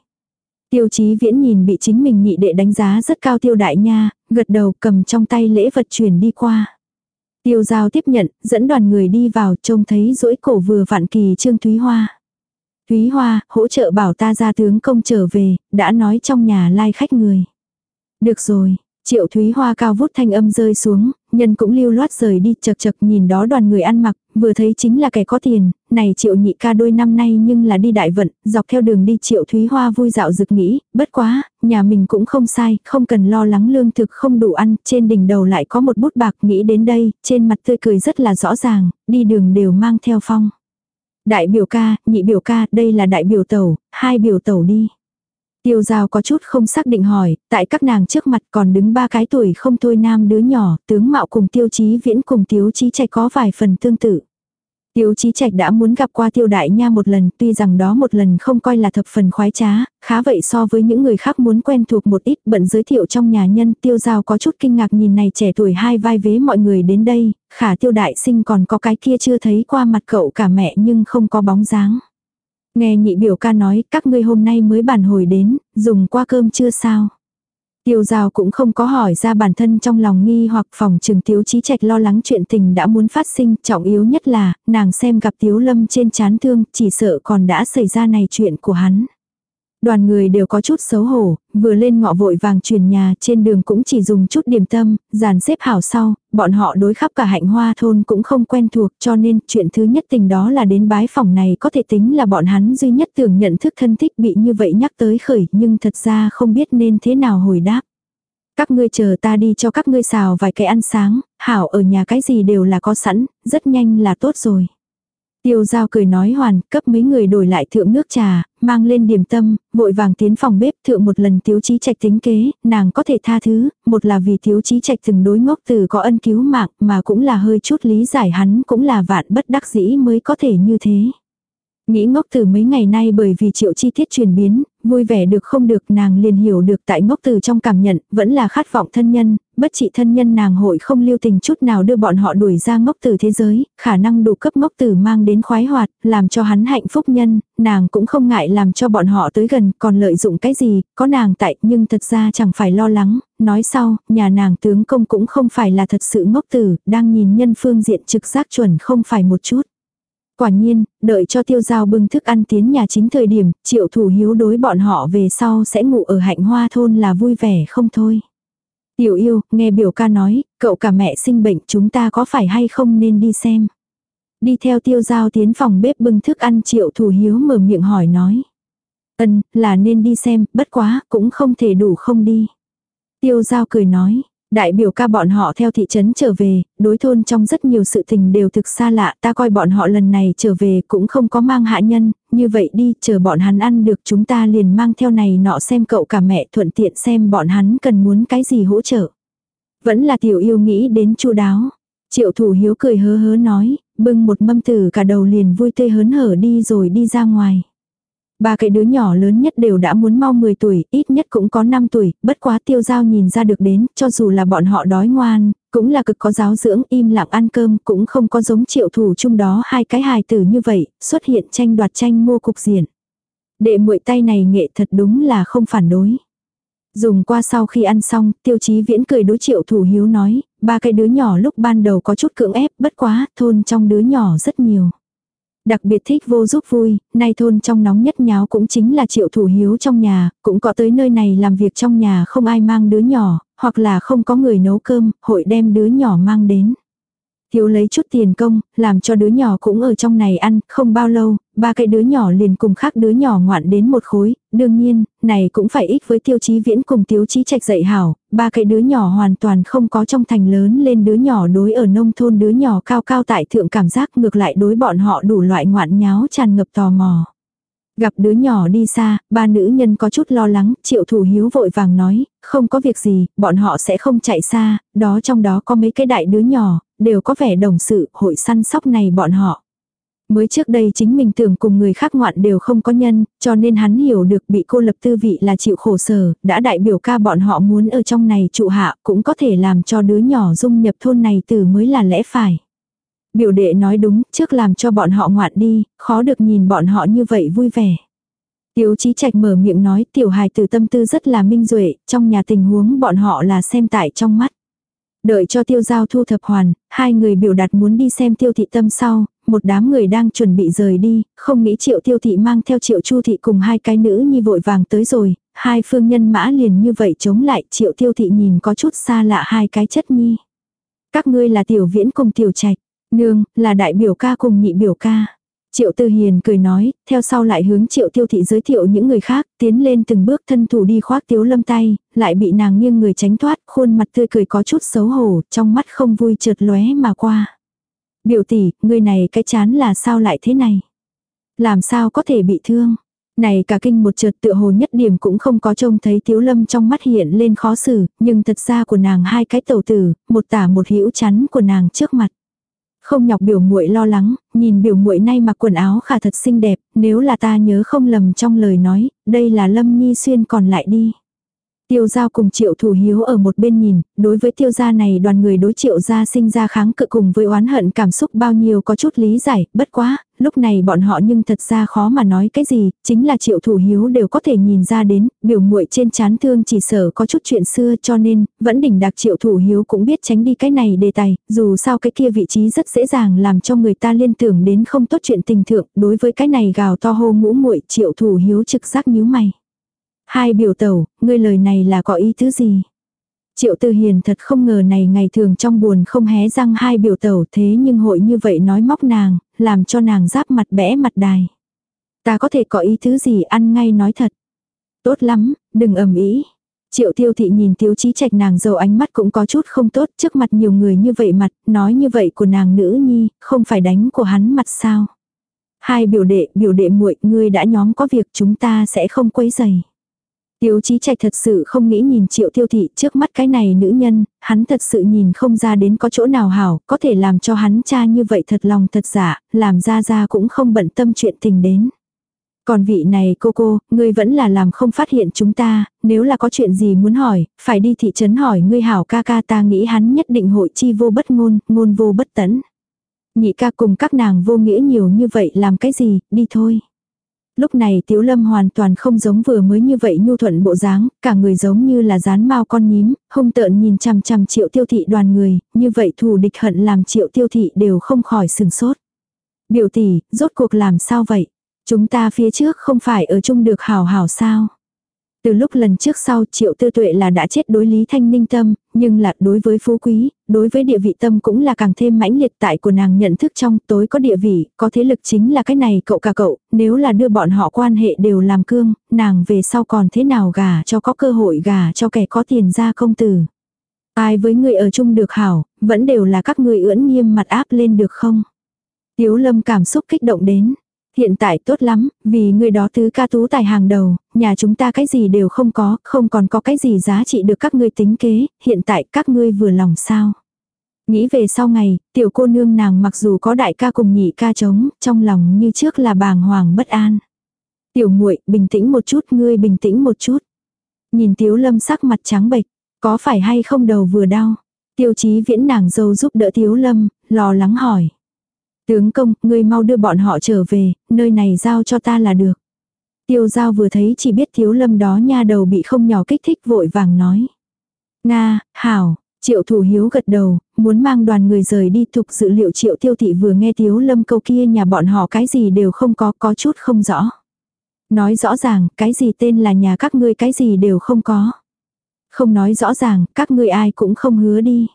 Tiêu chí viễn nhìn bị chính mình nhị đệ đánh giá rất cao tiêu đại nha, gật đầu cầm trong tay lễ vật chuyển đi qua. Tiêu giao tiếp nhận, dẫn đoàn người đi vào trông thấy rỗi cổ vừa vạn kỳ trương Thúy Hoa. Thúy Hoa, hỗ trợ bảo ta ra tướng công trở về, đã nói trong nhà lai khách người. Được rồi, Triệu Thúy Hoa cao vút thanh âm rơi xuống, nhân cũng lưu loát rời đi chật chật nhìn đó đoàn người ăn mặc, vừa thấy chính là kẻ có tiền, này Triệu nhị ca đôi năm nay nhưng là đi đại vận, dọc theo đường đi Triệu Thúy Hoa vui dạo rực nghĩ, bất quá, nhà mình cũng không sai, không cần lo lắng lương thực không đủ ăn, trên đỉnh đầu lại có một bút bạc nghĩ đến đây, trên mặt tươi cười rất là rõ ràng, đi đường đều mang theo phong. Đại biểu ca, nhị biểu ca, đây là đại biểu tẩu, hai biểu tẩu đi. Tiêu giao có chút không xác định hỏi, tại các nàng trước mặt còn đứng ba cái tuổi không thôi nam đứa nhỏ, tướng mạo cùng tiêu chí viễn cùng tiêu chí Trạch có vài phần tương tự. Tiêu chí trạch đã muốn gặp qua tiêu đại nha một lần, tuy rằng đó một lần không coi là thập phần khoái trá, khá vậy so với những người khác muốn quen thuộc một ít bận giới thiệu trong nhà nhân tiêu giao có chút kinh ngạc nhìn này trẻ tuổi hai vai vế mọi người đến đây, khả tiêu đại sinh còn có cái kia chưa thấy qua mặt cậu cả mẹ nhưng không có bóng dáng. Nghe nhị biểu ca nói các ngươi hôm nay mới bàn hồi đến, dùng qua cơm chưa sao. Tiêu giao cũng không có hỏi ra bản thân trong lòng nghi hoặc phòng trừng tiếu trí trạch lo lắng chuyện tình đã muốn phát sinh, trọng yếu nhất là, nàng xem gặp tiếu lâm trên chán thương, chỉ sợ còn đã xảy ra này chuyện của hắn. Đoàn người đều có chút xấu hổ, vừa lên ngọ vội vàng chuyển nhà, trên đường cũng chỉ dùng chút điểm tâm, dàn xếp hảo sau, bọn họ đối khắp cả hạnh hoa thôn cũng không quen thuộc cho nên chuyện thứ nhất tình đó là đến bái phòng này có thể tính là bọn hắn duy nhất tưởng nhận thức thân thích bị như vậy nhắc tới khởi nhưng thật ra không biết nên thế nào hồi đáp. Các ngươi chờ ta đi cho các ngươi xào vài cái ăn sáng, hảo ở nhà cái gì đều là có sẵn, rất nhanh là tốt rồi. Tiêu giao cười nói hoàn, cấp mấy người đổi lại thượng nước trà, mang lên điểm tâm, vội vàng tiến phòng bếp thượng một lần tiếu chí trạch tính kế, nàng có thể tha thứ, một là vì tiếu chí trạch từng đối ngốc từ có ân cứu mạng mà cũng là hơi chút lý giải hắn cũng là vạn bất đắc dĩ mới có thể như thế. Nghĩ ngốc từ mấy ngày nay bởi vì triệu chi tiết chuyển biến, vui vẻ được không được nàng liền hiểu được tại ngốc từ trong cảm nhận, vẫn là khát vọng thân nhân, bất trị thân nhân nàng hội không lưu tình chút nào đưa bọn họ đuổi ra ngốc từ thế giới, khả năng đủ cấp ngốc từ mang đến khoái hoạt, làm cho hắn hạnh phúc nhân, nàng cũng không ngại làm cho bọn họ tới gần, còn lợi dụng cái gì, có nàng tại, nhưng thật ra chẳng phải lo lắng, nói sau, nhà nàng tướng công cũng không phải là thật sự ngốc tử, đang nhìn nhân phương diện trực giác chuẩn không phải một chút. Quả nhiên, đợi cho tiêu giao bưng thức ăn tiến nhà chính thời điểm, triệu thủ hiếu đối bọn họ về sau sẽ ngủ ở hạnh hoa thôn là vui vẻ không thôi. Tiểu yêu, nghe biểu ca nói, cậu cả mẹ sinh bệnh chúng ta có phải hay không nên đi xem. Đi theo tiêu giao tiến phòng bếp bưng thức ăn triệu thủ hiếu mở miệng hỏi nói. Ân, là nên đi xem, bất quá, cũng không thể đủ không đi. Tiêu giao cười nói, Đại biểu ca bọn họ theo thị trấn trở về, đối thôn trong rất nhiều sự tình đều thực xa lạ, ta coi bọn họ lần này trở về cũng không có mang hạ nhân, như vậy đi, chờ bọn hắn ăn được chúng ta liền mang theo này nọ xem cậu cả mẹ thuận tiện xem bọn hắn cần muốn cái gì hỗ trợ. Vẫn là tiểu yêu nghĩ đến chu đáo. Triệu thủ hiếu cười hớ hớ nói, bưng một mâm tử cả đầu liền vui tê hớn hở đi rồi đi ra ngoài. Ba cái đứa nhỏ lớn nhất đều đã muốn mau 10 tuổi, ít nhất cũng có 5 tuổi, bất quá tiêu giao nhìn ra được đến, cho dù là bọn họ đói ngoan, cũng là cực có giáo dưỡng, im lặng ăn cơm, cũng không có giống triệu thủ chung đó hai cái hài tử như vậy, xuất hiện tranh đoạt tranh mua cục diện. Đệ muội tay này nghệ thật đúng là không phản đối. Dùng qua sau khi ăn xong, tiêu chí viễn cười đối triệu thủ hiếu nói, ba cái đứa nhỏ lúc ban đầu có chút cưỡng ép, bất quá, thôn trong đứa nhỏ rất nhiều. Đặc biệt thích vô giúp vui, nay thôn trong nóng nhất nháo cũng chính là triệu thủ hiếu trong nhà, cũng có tới nơi này làm việc trong nhà không ai mang đứa nhỏ, hoặc là không có người nấu cơm, hội đem đứa nhỏ mang đến. Thiếu lấy chút tiền công, làm cho đứa nhỏ cũng ở trong này ăn, không bao lâu, ba cái đứa nhỏ liền cùng khác đứa nhỏ ngoạn đến một khối, đương nhiên, này cũng phải ích với tiêu chí viễn cùng tiêu chí trạch dạy hảo, ba cái đứa nhỏ hoàn toàn không có trong thành lớn lên đứa nhỏ đối ở nông thôn đứa nhỏ cao cao tại thượng cảm giác ngược lại đối bọn họ đủ loại ngoạn nháo tràn ngập tò mò. Gặp đứa nhỏ đi xa, ba nữ nhân có chút lo lắng, triệu thủ hiếu vội vàng nói, không có việc gì, bọn họ sẽ không chạy xa, đó trong đó có mấy cái đại đứa nhỏ, đều có vẻ đồng sự, hội săn sóc này bọn họ. Mới trước đây chính mình tưởng cùng người khác ngoạn đều không có nhân, cho nên hắn hiểu được bị cô lập tư vị là chịu khổ sở, đã đại biểu ca bọn họ muốn ở trong này trụ hạ cũng có thể làm cho đứa nhỏ dung nhập thôn này từ mới là lẽ phải. Biểu đệ nói đúng, trước làm cho bọn họ ngoạn đi, khó được nhìn bọn họ như vậy vui vẻ. tiểu chí trạch mở miệng nói tiểu hài từ tâm tư rất là minh duệ trong nhà tình huống bọn họ là xem tại trong mắt. Đợi cho tiêu giao thu thập hoàn, hai người biểu đạt muốn đi xem tiêu thị tâm sau, một đám người đang chuẩn bị rời đi, không nghĩ triệu tiêu thị mang theo triệu chu thị cùng hai cái nữ nhi vội vàng tới rồi, hai phương nhân mã liền như vậy chống lại triệu tiêu thị nhìn có chút xa lạ hai cái chất nhi. Các ngươi là tiểu viễn cùng tiểu trạch, nương, là đại biểu ca cùng nhị biểu ca. Triệu Tư Hiền cười nói, theo sau lại hướng Triệu Tiêu Thị giới thiệu những người khác, tiến lên từng bước thân thủ đi khoác Tiếu Lâm tay, lại bị nàng nghiêng người tránh thoát, khuôn mặt tươi cười có chút xấu hổ, trong mắt không vui chợt lóe mà qua. Biểu tỷ, người này cái chán là sao lại thế này? làm sao có thể bị thương. Này cả kinh một chợt tựa hồ nhất điểm cũng không có trông thấy Tiếu Lâm trong mắt hiện lên khó xử, nhưng thật ra của nàng hai cái tẩu tử, một tả một hữu chắn của nàng trước mặt. Không nhọc biểu muội lo lắng, nhìn biểu muội nay mặc quần áo khả thật xinh đẹp, nếu là ta nhớ không lầm trong lời nói, đây là Lâm Nhi xuyên còn lại đi. Tiêu giao cùng triệu thủ hiếu ở một bên nhìn, đối với tiêu gia này đoàn người đối triệu gia sinh ra kháng cự cùng với oán hận cảm xúc bao nhiêu có chút lý giải, bất quá, lúc này bọn họ nhưng thật ra khó mà nói cái gì, chính là triệu thủ hiếu đều có thể nhìn ra đến, biểu muội trên chán thương chỉ sở có chút chuyện xưa cho nên, vẫn đỉnh đặc triệu thủ hiếu cũng biết tránh đi cái này đề tài, dù sao cái kia vị trí rất dễ dàng làm cho người ta liên tưởng đến không tốt chuyện tình thượng, đối với cái này gào to hô ngũ muội triệu thủ hiếu trực giác nhíu mày. Hai biểu tẩu, ngươi lời này là có ý thứ gì? Triệu Tư Hiền thật không ngờ này ngày thường trong buồn không hé răng hai biểu tẩu thế nhưng hội như vậy nói móc nàng, làm cho nàng giáp mặt bẽ mặt đài. Ta có thể có ý thứ gì ăn ngay nói thật. Tốt lắm, đừng ầm ý. Triệu tiêu thị nhìn tiêu chí trạch nàng dầu ánh mắt cũng có chút không tốt trước mặt nhiều người như vậy mặt, nói như vậy của nàng nữ nhi, không phải đánh của hắn mặt sao. Hai biểu đệ, biểu đệ muội ngươi đã nhóm có việc chúng ta sẽ không quấy giày. Tiêu chí trạch thật sự không nghĩ nhìn triệu tiêu thị trước mắt cái này nữ nhân, hắn thật sự nhìn không ra đến có chỗ nào hảo, có thể làm cho hắn cha như vậy thật lòng thật giả, làm ra ra cũng không bận tâm chuyện tình đến. Còn vị này cô cô, ngươi vẫn là làm không phát hiện chúng ta, nếu là có chuyện gì muốn hỏi, phải đi thị trấn hỏi ngươi hảo ca ca ta nghĩ hắn nhất định hội chi vô bất ngôn, ngôn vô bất tấn. Nhị ca cùng các nàng vô nghĩa nhiều như vậy làm cái gì, đi thôi. Lúc này Tiếu Lâm hoàn toàn không giống vừa mới như vậy nhu thuận bộ dáng, cả người giống như là dán mau con nhím, hung tợn nhìn chằm chằm triệu tiêu thị đoàn người, như vậy thù địch hận làm triệu tiêu thị đều không khỏi sừng sốt. Biểu tỷ, rốt cuộc làm sao vậy? Chúng ta phía trước không phải ở chung được hảo hảo sao? Từ lúc lần trước sau triệu tư tuệ là đã chết đối lý thanh ninh tâm, nhưng là đối với phú quý, đối với địa vị tâm cũng là càng thêm mãnh liệt tại của nàng nhận thức trong tối có địa vị, có thế lực chính là cái này cậu cả cậu, nếu là đưa bọn họ quan hệ đều làm cương, nàng về sau còn thế nào gà cho có cơ hội gà cho kẻ có tiền ra công tử. Ai với người ở chung được hảo, vẫn đều là các người ưỡn nghiêm mặt áp lên được không? Tiếu lâm cảm xúc kích động đến, Hiện tại tốt lắm, vì người đó tứ ca tú tài hàng đầu, nhà chúng ta cái gì đều không có, không còn có cái gì giá trị được các ngươi tính kế, hiện tại các ngươi vừa lòng sao. Nghĩ về sau ngày, tiểu cô nương nàng mặc dù có đại ca cùng nhị ca chống, trong lòng như trước là bàng hoàng bất an. Tiểu muội bình tĩnh một chút, ngươi bình tĩnh một chút. Nhìn tiếu lâm sắc mặt trắng bệch, có phải hay không đầu vừa đau. Tiêu chí viễn nàng dâu giúp đỡ tiếu lâm, lo lắng hỏi. Tướng công, ngươi mau đưa bọn họ trở về, nơi này giao cho ta là được. Tiêu giao vừa thấy chỉ biết thiếu lâm đó nha đầu bị không nhỏ kích thích vội vàng nói. Nga, hảo, triệu thủ hiếu gật đầu, muốn mang đoàn người rời đi thục dự liệu triệu tiêu thị vừa nghe thiếu lâm câu kia nhà bọn họ cái gì đều không có, có chút không rõ. Nói rõ ràng, cái gì tên là nhà các ngươi cái gì đều không có. Không nói rõ ràng, các ngươi ai cũng không hứa đi.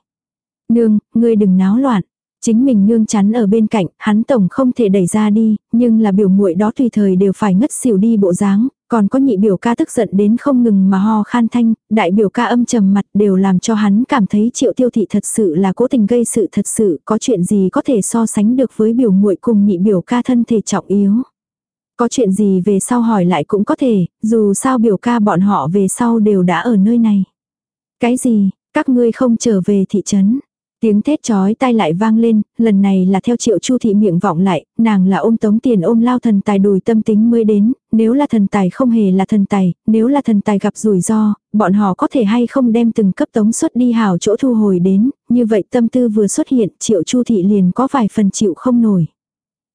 Nương, ngươi đừng náo loạn. Chính mình nương chắn ở bên cạnh, hắn tổng không thể đẩy ra đi, nhưng là biểu muội đó tùy thời đều phải ngất xỉu đi bộ dáng, còn có nhị biểu ca tức giận đến không ngừng mà ho khan thanh, đại biểu ca âm trầm mặt đều làm cho hắn cảm thấy triệu tiêu thị thật sự là cố tình gây sự thật sự, có chuyện gì có thể so sánh được với biểu muội cùng nhị biểu ca thân thể trọng yếu. Có chuyện gì về sau hỏi lại cũng có thể, dù sao biểu ca bọn họ về sau đều đã ở nơi này. Cái gì, các ngươi không trở về thị trấn. Tiếng thét chói tai lại vang lên, lần này là theo triệu chu thị miệng vọng lại, nàng là ôm tống tiền ôm lao thần tài đùi tâm tính mới đến, nếu là thần tài không hề là thần tài, nếu là thần tài gặp rủi ro, bọn họ có thể hay không đem từng cấp tống xuất đi hảo chỗ thu hồi đến, như vậy tâm tư vừa xuất hiện triệu chu thị liền có vài phần chịu không nổi.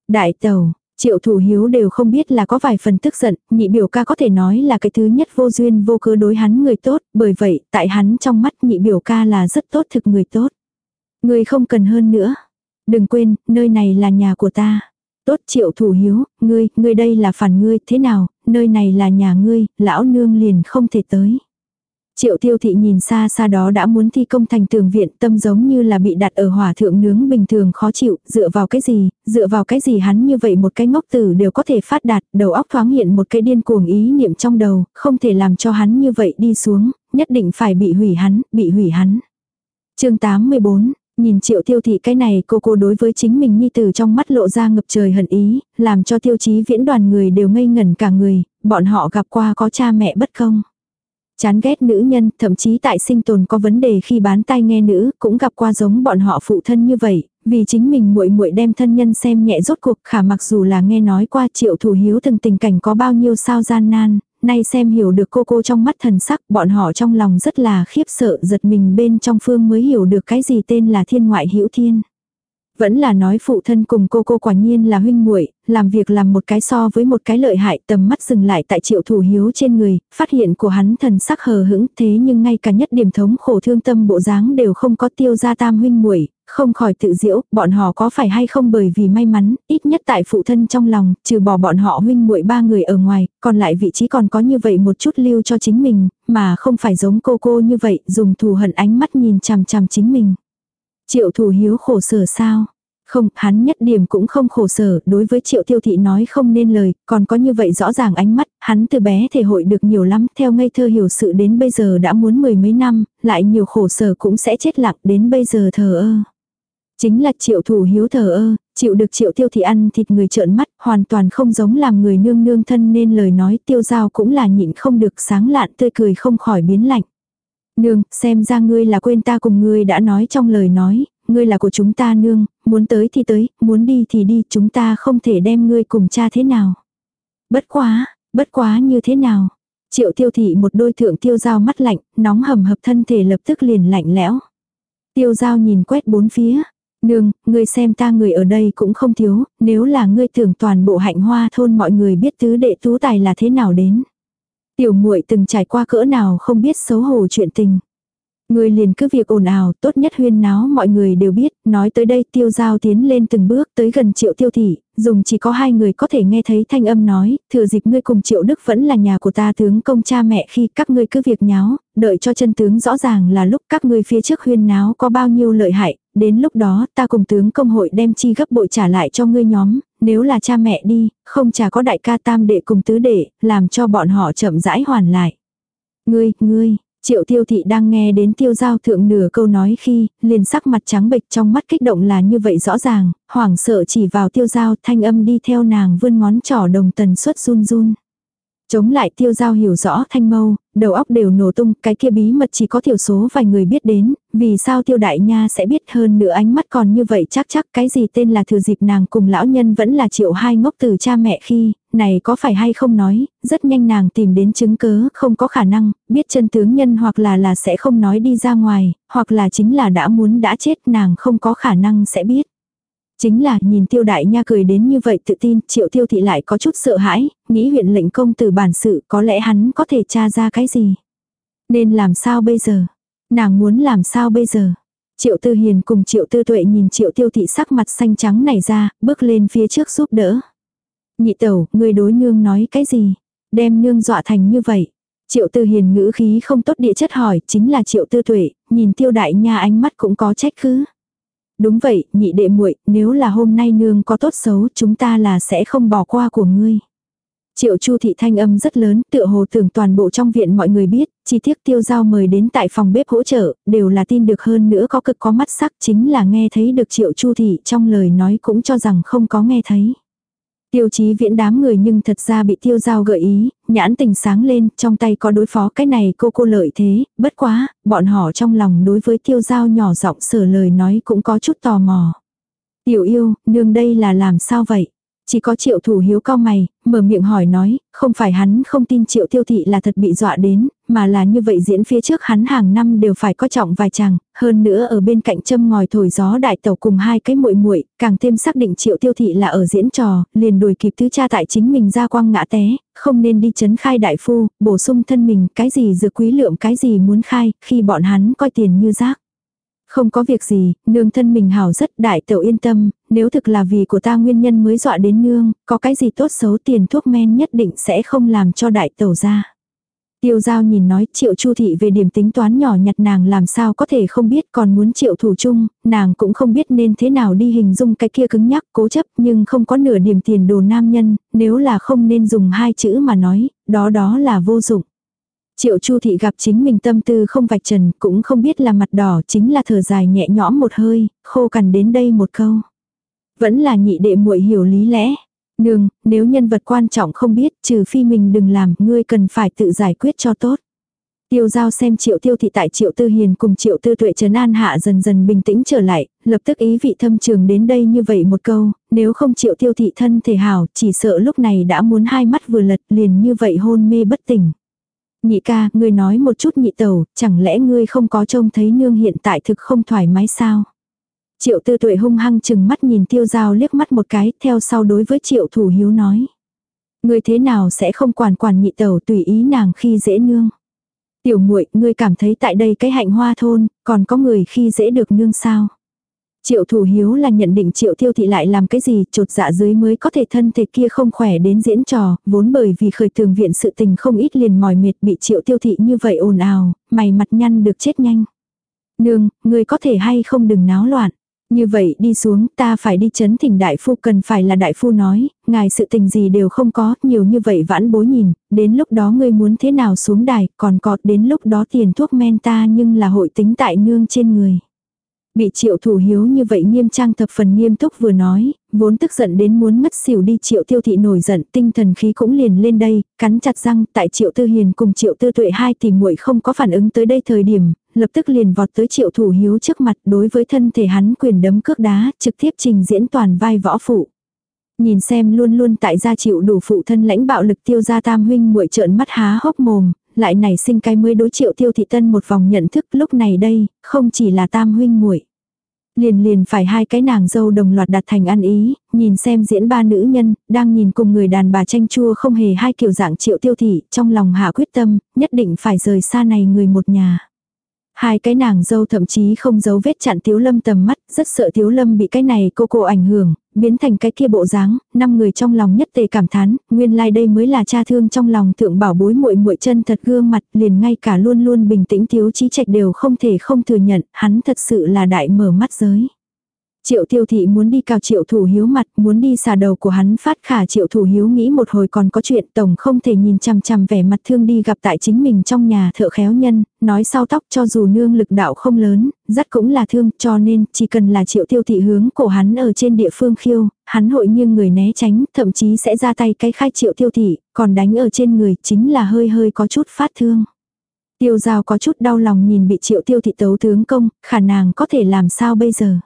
Đại tàu, Triệu thủ hiếu đều không biết là có vài phần tức giận, nhị biểu ca có thể nói là cái thứ nhất vô duyên vô cớ đối hắn người tốt, bởi vậy, tại hắn trong mắt nhị biểu ca là rất tốt thực người tốt. Ngươi không cần hơn nữa. Đừng quên, nơi này là nhà của ta. Tốt triệu thủ hiếu, ngươi, ngươi đây là phản ngươi, thế nào, nơi này là nhà ngươi, lão nương liền không thể tới. Triệu tiêu thị nhìn xa xa đó đã muốn thi công thành tường viện tâm giống như là bị đặt ở hỏa thượng nướng bình thường khó chịu, dựa vào cái gì, dựa vào cái gì hắn như vậy một cái ngốc tử đều có thể phát đạt, đầu óc thoáng hiện một cái điên cuồng ý niệm trong đầu, không thể làm cho hắn như vậy đi xuống, nhất định phải bị hủy hắn, bị hủy hắn. chương 84, Nhìn triệu tiêu thị cái này cô cô đối với chính mình nhi tử trong mắt lộ ra ngập trời hận ý, làm cho tiêu chí viễn đoàn người đều ngây ngẩn cả người, bọn họ gặp qua có cha mẹ bất công. Chán ghét nữ nhân, thậm chí tại sinh tồn có vấn đề khi bán tai nghe nữ, cũng gặp qua giống bọn họ phụ thân như vậy, vì chính mình muội muội đem thân nhân xem nhẹ rốt cuộc khả mặc dù là nghe nói qua triệu thủ hiếu từng tình cảnh có bao nhiêu sao gian nan, nay xem hiểu được cô cô trong mắt thần sắc, bọn họ trong lòng rất là khiếp sợ giật mình bên trong phương mới hiểu được cái gì tên là thiên ngoại hữu thiên. Vẫn là nói phụ thân cùng cô cô quả nhiên là huynh muội làm việc làm một cái so với một cái lợi hại tầm mắt dừng lại tại triệu thủ hiếu trên người, phát hiện của hắn thần sắc hờ hững thế nhưng ngay cả nhất điểm thống khổ thương tâm bộ dáng đều không có tiêu ra tam huynh muội không khỏi tự diễu, bọn họ có phải hay không bởi vì may mắn, ít nhất tại phụ thân trong lòng, trừ bỏ bọn họ huynh muội ba người ở ngoài, còn lại vị trí còn có như vậy một chút lưu cho chính mình, mà không phải giống cô cô như vậy, dùng thù hận ánh mắt nhìn chằm chằm chính mình. Triệu thủ hiếu khổ sở sao? Không, hắn nhất điểm cũng không khổ sở, đối với triệu tiêu thị nói không nên lời, còn có như vậy rõ ràng ánh mắt, hắn từ bé thể hội được nhiều lắm, theo ngây thơ hiểu sự đến bây giờ đã muốn mười mấy năm, lại nhiều khổ sở cũng sẽ chết lặng đến bây giờ thờ ơ. Chính là triệu thủ hiếu thờ ơ, chịu được triệu tiêu thị ăn thịt người trợn mắt, hoàn toàn không giống làm người nương nương thân nên lời nói tiêu giao cũng là nhịn không được sáng lạn tươi cười không khỏi biến lạnh. Nương, xem ra ngươi là quên ta cùng ngươi đã nói trong lời nói, ngươi là của chúng ta nương, muốn tới thì tới, muốn đi thì đi, chúng ta không thể đem ngươi cùng cha thế nào. Bất quá, bất quá như thế nào. Triệu tiêu thị một đôi thượng tiêu dao mắt lạnh, nóng hầm hập thân thể lập tức liền lạnh lẽo. Tiêu dao nhìn quét bốn phía. Nương, ngươi xem ta người ở đây cũng không thiếu, nếu là ngươi tưởng toàn bộ hạnh hoa thôn mọi người biết tứ đệ tú tài là thế nào đến. Tiểu muội từng trải qua cỡ nào không biết xấu hổ chuyện tình. Người liền cứ việc ồn ào, tốt nhất huyên náo mọi người đều biết, nói tới đây tiêu giao tiến lên từng bước tới gần triệu tiêu thị, dùng chỉ có hai người có thể nghe thấy thanh âm nói, thừa dịp ngươi cùng triệu đức vẫn là nhà của ta tướng công cha mẹ khi các ngươi cứ việc nháo, đợi cho chân tướng rõ ràng là lúc các ngươi phía trước huyên náo có bao nhiêu lợi hại, đến lúc đó ta cùng tướng công hội đem chi gấp bội trả lại cho ngươi nhóm, nếu là cha mẹ đi, không chả có đại ca tam đệ cùng tứ đệ, làm cho bọn họ chậm rãi hoàn lại. Ngươi, ngươi, Triệu tiêu thị đang nghe đến tiêu giao thượng nửa câu nói khi, liền sắc mặt trắng bệch trong mắt kích động là như vậy rõ ràng, hoảng sợ chỉ vào tiêu giao thanh âm đi theo nàng vươn ngón trỏ đồng tần suất run run. Chống lại tiêu giao hiểu rõ thanh mâu, đầu óc đều nổ tung, cái kia bí mật chỉ có thiểu số vài người biết đến, vì sao tiêu đại nha sẽ biết hơn nữa ánh mắt còn như vậy chắc chắc cái gì tên là thừa dịp nàng cùng lão nhân vẫn là triệu hai ngốc từ cha mẹ khi, này có phải hay không nói, rất nhanh nàng tìm đến chứng cớ, không có khả năng, biết chân tướng nhân hoặc là là sẽ không nói đi ra ngoài, hoặc là chính là đã muốn đã chết nàng không có khả năng sẽ biết. Chính là nhìn tiêu đại nha cười đến như vậy tự tin, triệu tiêu thị lại có chút sợ hãi, nghĩ huyện lệnh công từ bản sự có lẽ hắn có thể tra ra cái gì. Nên làm sao bây giờ? Nàng muốn làm sao bây giờ? Triệu tư hiền cùng triệu tư tuệ nhìn triệu tiêu thị sắc mặt xanh trắng này ra, bước lên phía trước giúp đỡ. Nhị tẩu, người đối nương nói cái gì? Đem nương dọa thành như vậy. Triệu tư hiền ngữ khí không tốt địa chất hỏi, chính là triệu tư tuệ, nhìn tiêu đại nha ánh mắt cũng có trách cứ. Đúng vậy, nhị đệ muội, nếu là hôm nay nương có tốt xấu, chúng ta là sẽ không bỏ qua của ngươi. Triệu Chu thị thanh âm rất lớn, tựa hồ tưởng toàn bộ trong viện mọi người biết, chi tiết tiêu giao mời đến tại phòng bếp hỗ trợ, đều là tin được hơn nữa có cực có mắt sắc chính là nghe thấy được Triệu Chu thị trong lời nói cũng cho rằng không có nghe thấy. Tiêu chí viễn đám người nhưng thật ra bị tiêu giao gợi ý, nhãn tình sáng lên, trong tay có đối phó cái này cô cô lợi thế, bất quá, bọn họ trong lòng đối với tiêu giao nhỏ giọng sở lời nói cũng có chút tò mò. Tiểu yêu, nương đây là làm sao vậy? Chỉ có triệu thủ hiếu cao mày, mở miệng hỏi nói, không phải hắn không tin triệu tiêu thị là thật bị dọa đến, mà là như vậy diễn phía trước hắn hàng năm đều phải có trọng vài chàng, hơn nữa ở bên cạnh châm ngòi thổi gió đại tàu cùng hai cái muội muội càng thêm xác định triệu tiêu thị là ở diễn trò, liền đuổi kịp thứ cha tại chính mình ra quang ngã té, không nên đi chấn khai đại phu, bổ sung thân mình, cái gì dược quý lượng cái gì muốn khai, khi bọn hắn coi tiền như rác. Không có việc gì, nương thân mình hảo rất đại tẩu yên tâm, nếu thực là vì của ta nguyên nhân mới dọa đến nương, có cái gì tốt xấu tiền thuốc men nhất định sẽ không làm cho đại tẩu ra. Tiêu giao nhìn nói triệu chu thị về điểm tính toán nhỏ nhặt nàng làm sao có thể không biết còn muốn triệu thủ chung, nàng cũng không biết nên thế nào đi hình dung cái kia cứng nhắc cố chấp nhưng không có nửa điểm tiền đồ nam nhân, nếu là không nên dùng hai chữ mà nói, đó đó là vô dụng. Triệu Chu thị gặp chính mình tâm tư không vạch trần, cũng không biết là mặt đỏ, chính là thở dài nhẹ nhõm một hơi, khô cằn đến đây một câu. Vẫn là nhị đệ muội hiểu lý lẽ. Nương, nếu nhân vật quan trọng không biết, trừ phi mình đừng làm, ngươi cần phải tự giải quyết cho tốt. Tiêu giao xem triệu tiêu thị tại triệu tư hiền cùng triệu tư tuệ trấn an hạ dần dần bình tĩnh trở lại, lập tức ý vị thâm trường đến đây như vậy một câu, nếu không triệu tiêu thị thân thể hảo, chỉ sợ lúc này đã muốn hai mắt vừa lật liền như vậy hôn mê bất tỉnh. Nhị ca, ngươi nói một chút nhị tẩu, chẳng lẽ ngươi không có trông thấy nương hiện tại thực không thoải mái sao? Triệu tư tuệ hung hăng chừng mắt nhìn tiêu giao liếc mắt một cái, theo sau đối với triệu thủ hiếu nói. Ngươi thế nào sẽ không quản quản nhị tẩu tùy ý nàng khi dễ nương? Tiểu muội, ngươi cảm thấy tại đây cái hạnh hoa thôn, còn có người khi dễ được nương sao? Triệu thủ hiếu là nhận định triệu tiêu thị lại làm cái gì, trột dạ dưới mới có thể thân thể kia không khỏe đến diễn trò, vốn bởi vì khởi tường viện sự tình không ít liền mỏi mệt bị triệu tiêu thị như vậy ồn ào, mày mặt nhăn được chết nhanh. Nương, người có thể hay không đừng náo loạn. Như vậy đi xuống ta phải đi chấn thỉnh đại phu cần phải là đại phu nói, ngài sự tình gì đều không có, nhiều như vậy vãn bối nhìn, đến lúc đó ngươi muốn thế nào xuống đài, còn có đến lúc đó tiền thuốc men ta nhưng là hội tính tại nương trên người. Bị triệu thủ hiếu như vậy nghiêm trang thập phần nghiêm túc vừa nói, vốn tức giận đến muốn ngất xỉu đi triệu tiêu thị nổi giận tinh thần khí cũng liền lên đây, cắn chặt răng tại triệu tư hiền cùng triệu tư tuệ hai tìm muội không có phản ứng tới đây thời điểm, lập tức liền vọt tới triệu thủ hiếu trước mặt đối với thân thể hắn quyền đấm cước đá trực tiếp trình diễn toàn vai võ phụ. Nhìn xem luôn luôn tại gia chịu đủ phụ thân lãnh bạo lực tiêu gia tam huynh muội trợn mắt há hốc mồm, lại nảy sinh cái mới đối triệu tiêu thị tân một vòng nhận thức lúc này đây, không chỉ là tam huynh muội Liền liền phải hai cái nàng dâu đồng loạt đặt thành ăn ý, nhìn xem diễn ba nữ nhân, đang nhìn cùng người đàn bà tranh chua không hề hai kiểu dạng triệu tiêu thị, trong lòng hạ quyết tâm, nhất định phải rời xa này người một nhà. Hai cái nàng dâu thậm chí không giấu vết chặn Tiếu Lâm tầm mắt, rất sợ Tiếu Lâm bị cái này cô cô ảnh hưởng, biến thành cái kia bộ dáng, năm người trong lòng nhất tề cảm thán, nguyên lai like đây mới là cha thương trong lòng thượng bảo bối muội muội chân thật gương mặt, liền ngay cả luôn luôn bình tĩnh thiếu trí Trạch đều không thể không thừa nhận, hắn thật sự là đại mở mắt giới. Triệu tiêu thị muốn đi cao triệu thủ hiếu mặt, muốn đi xà đầu của hắn phát khả triệu thủ hiếu nghĩ một hồi còn có chuyện tổng không thể nhìn chằm chằm vẻ mặt thương đi gặp tại chính mình trong nhà thợ khéo nhân, nói sau tóc cho dù nương lực đạo không lớn, rất cũng là thương cho nên chỉ cần là triệu tiêu thị hướng cổ hắn ở trên địa phương khiêu, hắn hội nghiêng người né tránh, thậm chí sẽ ra tay cái khai triệu tiêu thị, còn đánh ở trên người chính là hơi hơi có chút phát thương. Tiêu giao có chút đau lòng nhìn bị triệu tiêu thị tấu tướng công, khả nàng có thể làm sao bây giờ.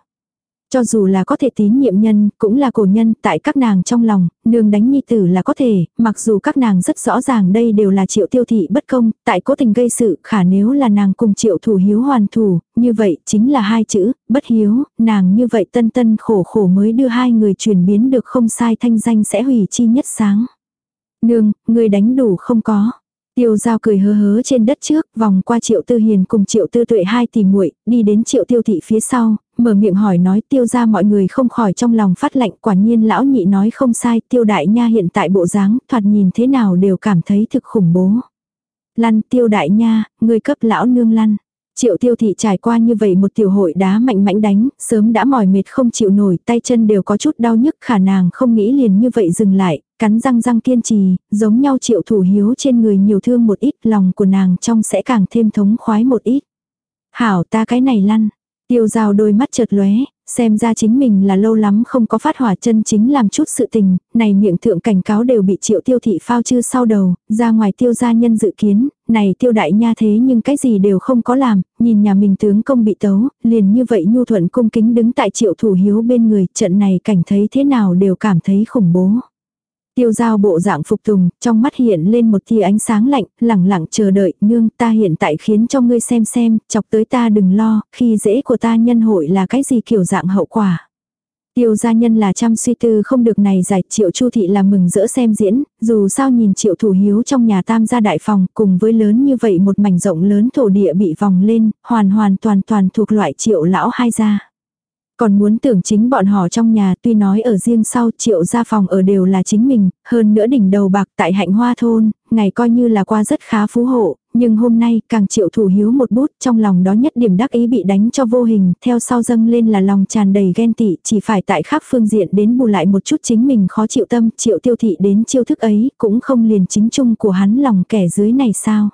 Cho dù là có thể tín nhiệm nhân, cũng là cổ nhân, tại các nàng trong lòng, nương đánh nhi tử là có thể, mặc dù các nàng rất rõ ràng đây đều là triệu tiêu thị bất công, tại cố tình gây sự, khả nếu là nàng cùng triệu thủ hiếu hoàn thủ, như vậy chính là hai chữ, bất hiếu, nàng như vậy tân tân khổ khổ mới đưa hai người chuyển biến được không sai thanh danh sẽ hủy chi nhất sáng. Nương, người đánh đủ không có. Tiêu giao cười hớ hớ trên đất trước, vòng qua triệu tư hiền cùng triệu tư tuệ hai tỷ muội đi đến triệu tiêu thị phía sau, mở miệng hỏi nói tiêu ra mọi người không khỏi trong lòng phát lạnh quả nhiên lão nhị nói không sai tiêu đại nha hiện tại bộ dáng thoạt nhìn thế nào đều cảm thấy thực khủng bố. Lăn tiêu đại nha, người cấp lão nương lăn. Triệu tiêu thị trải qua như vậy một tiểu hội đá mạnh mãnh đánh, sớm đã mỏi mệt không chịu nổi, tay chân đều có chút đau nhức khả nàng không nghĩ liền như vậy dừng lại, cắn răng răng kiên trì, giống nhau triệu thủ hiếu trên người nhiều thương một ít, lòng của nàng trong sẽ càng thêm thống khoái một ít. Hảo ta cái này lăn, Tiêu rào đôi mắt chợt lóe, xem ra chính mình là lâu lắm không có phát hỏa chân chính làm chút sự tình, này miệng thượng cảnh cáo đều bị triệu tiêu thị phao chư sau đầu, ra ngoài tiêu gia nhân dự kiến, này tiêu đại nha thế nhưng cái gì đều không có làm, nhìn nhà mình tướng công bị tấu, liền như vậy nhu thuận cung kính đứng tại triệu thủ hiếu bên người, trận này cảnh thấy thế nào đều cảm thấy khủng bố. Tiêu giao bộ dạng phục tùng, trong mắt hiện lên một tia ánh sáng lạnh, lẳng lặng chờ đợi, nương ta hiện tại khiến cho ngươi xem xem, chọc tới ta đừng lo, khi dễ của ta nhân hội là cái gì kiểu dạng hậu quả. Tiêu gia nhân là chăm suy tư không được này giải triệu chu thị là mừng rỡ xem diễn, dù sao nhìn triệu thủ hiếu trong nhà tam gia đại phòng cùng với lớn như vậy một mảnh rộng lớn thổ địa bị vòng lên, hoàn hoàn toàn toàn thuộc loại triệu lão hai gia. Còn muốn tưởng chính bọn họ trong nhà tuy nói ở riêng sau triệu gia phòng ở đều là chính mình, hơn nữa đỉnh đầu bạc tại hạnh hoa thôn, ngày coi như là qua rất khá phú hộ, nhưng hôm nay càng triệu thủ hiếu một bút trong lòng đó nhất điểm đắc ý bị đánh cho vô hình, theo sau dâng lên là lòng tràn đầy ghen tị, chỉ phải tại khác phương diện đến bù lại một chút chính mình khó chịu tâm, triệu tiêu thị đến chiêu thức ấy cũng không liền chính chung của hắn lòng kẻ dưới này sao.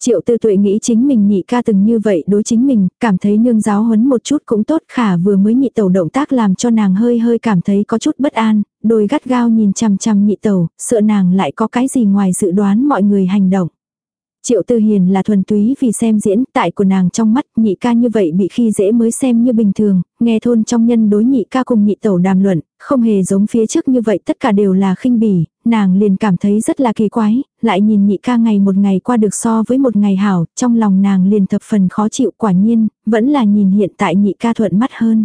Triệu tư tuệ nghĩ chính mình nhị ca từng như vậy đối chính mình, cảm thấy nương giáo huấn một chút cũng tốt khả vừa mới nhị tẩu động tác làm cho nàng hơi hơi cảm thấy có chút bất an, đôi gắt gao nhìn chằm chằm nhị tẩu, sợ nàng lại có cái gì ngoài dự đoán mọi người hành động. Triệu Tư Hiền là thuần túy vì xem diễn, tại của nàng trong mắt nhị ca như vậy bị khi dễ mới xem như bình thường, nghe thôn trong nhân đối nhị ca cùng nhị tẩu đàm luận, không hề giống phía trước như vậy tất cả đều là khinh bỉ, nàng liền cảm thấy rất là kỳ quái, lại nhìn nhị ca ngày một ngày qua được so với một ngày hảo, trong lòng nàng liền thập phần khó chịu quả nhiên, vẫn là nhìn hiện tại nhị ca thuận mắt hơn.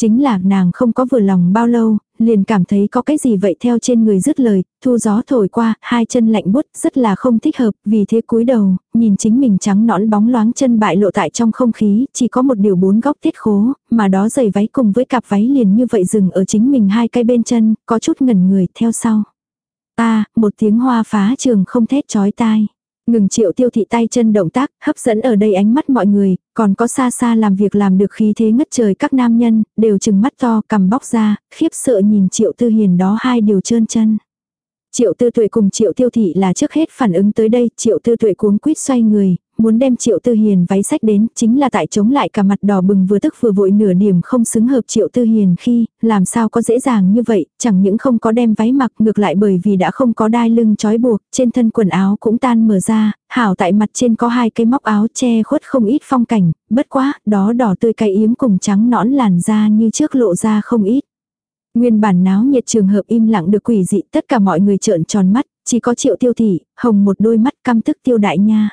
Chính là nàng không có vừa lòng bao lâu, liền cảm thấy có cái gì vậy theo trên người dứt lời, thu gió thổi qua, hai chân lạnh bút rất là không thích hợp, vì thế cúi đầu, nhìn chính mình trắng nõn bóng loáng chân bại lộ tại trong không khí, chỉ có một điều bốn góc tiết khố, mà đó giày váy cùng với cặp váy liền như vậy dừng ở chính mình hai cái bên chân, có chút ngẩn người theo sau. Ta, một tiếng hoa phá trường không thét chói tai. Ngừng triệu tiêu thị tay chân động tác, hấp dẫn ở đây ánh mắt mọi người, còn có xa xa làm việc làm được khí thế ngất trời các nam nhân, đều chừng mắt to cầm bóc ra, khiếp sợ nhìn triệu tư hiền đó hai điều trơn chân. Triệu tư tuệ cùng triệu tiêu thị là trước hết phản ứng tới đây, triệu tư tuệ cuống quýt xoay người, muốn đem triệu tư hiền váy sách đến, chính là tại chống lại cả mặt đỏ bừng vừa tức vừa vội nửa điểm không xứng hợp triệu tư hiền khi, làm sao có dễ dàng như vậy, chẳng những không có đem váy mặc ngược lại bởi vì đã không có đai lưng trói buộc, trên thân quần áo cũng tan mở ra, hảo tại mặt trên có hai cái móc áo che khuất không ít phong cảnh, bất quá, đó đỏ tươi cay yếm cùng trắng nõn làn da như trước lộ ra không ít. Nguyên bản náo nhiệt trường hợp im lặng được quỷ dị tất cả mọi người trợn tròn mắt, chỉ có triệu tiêu thị, hồng một đôi mắt căm tức tiêu đại nha.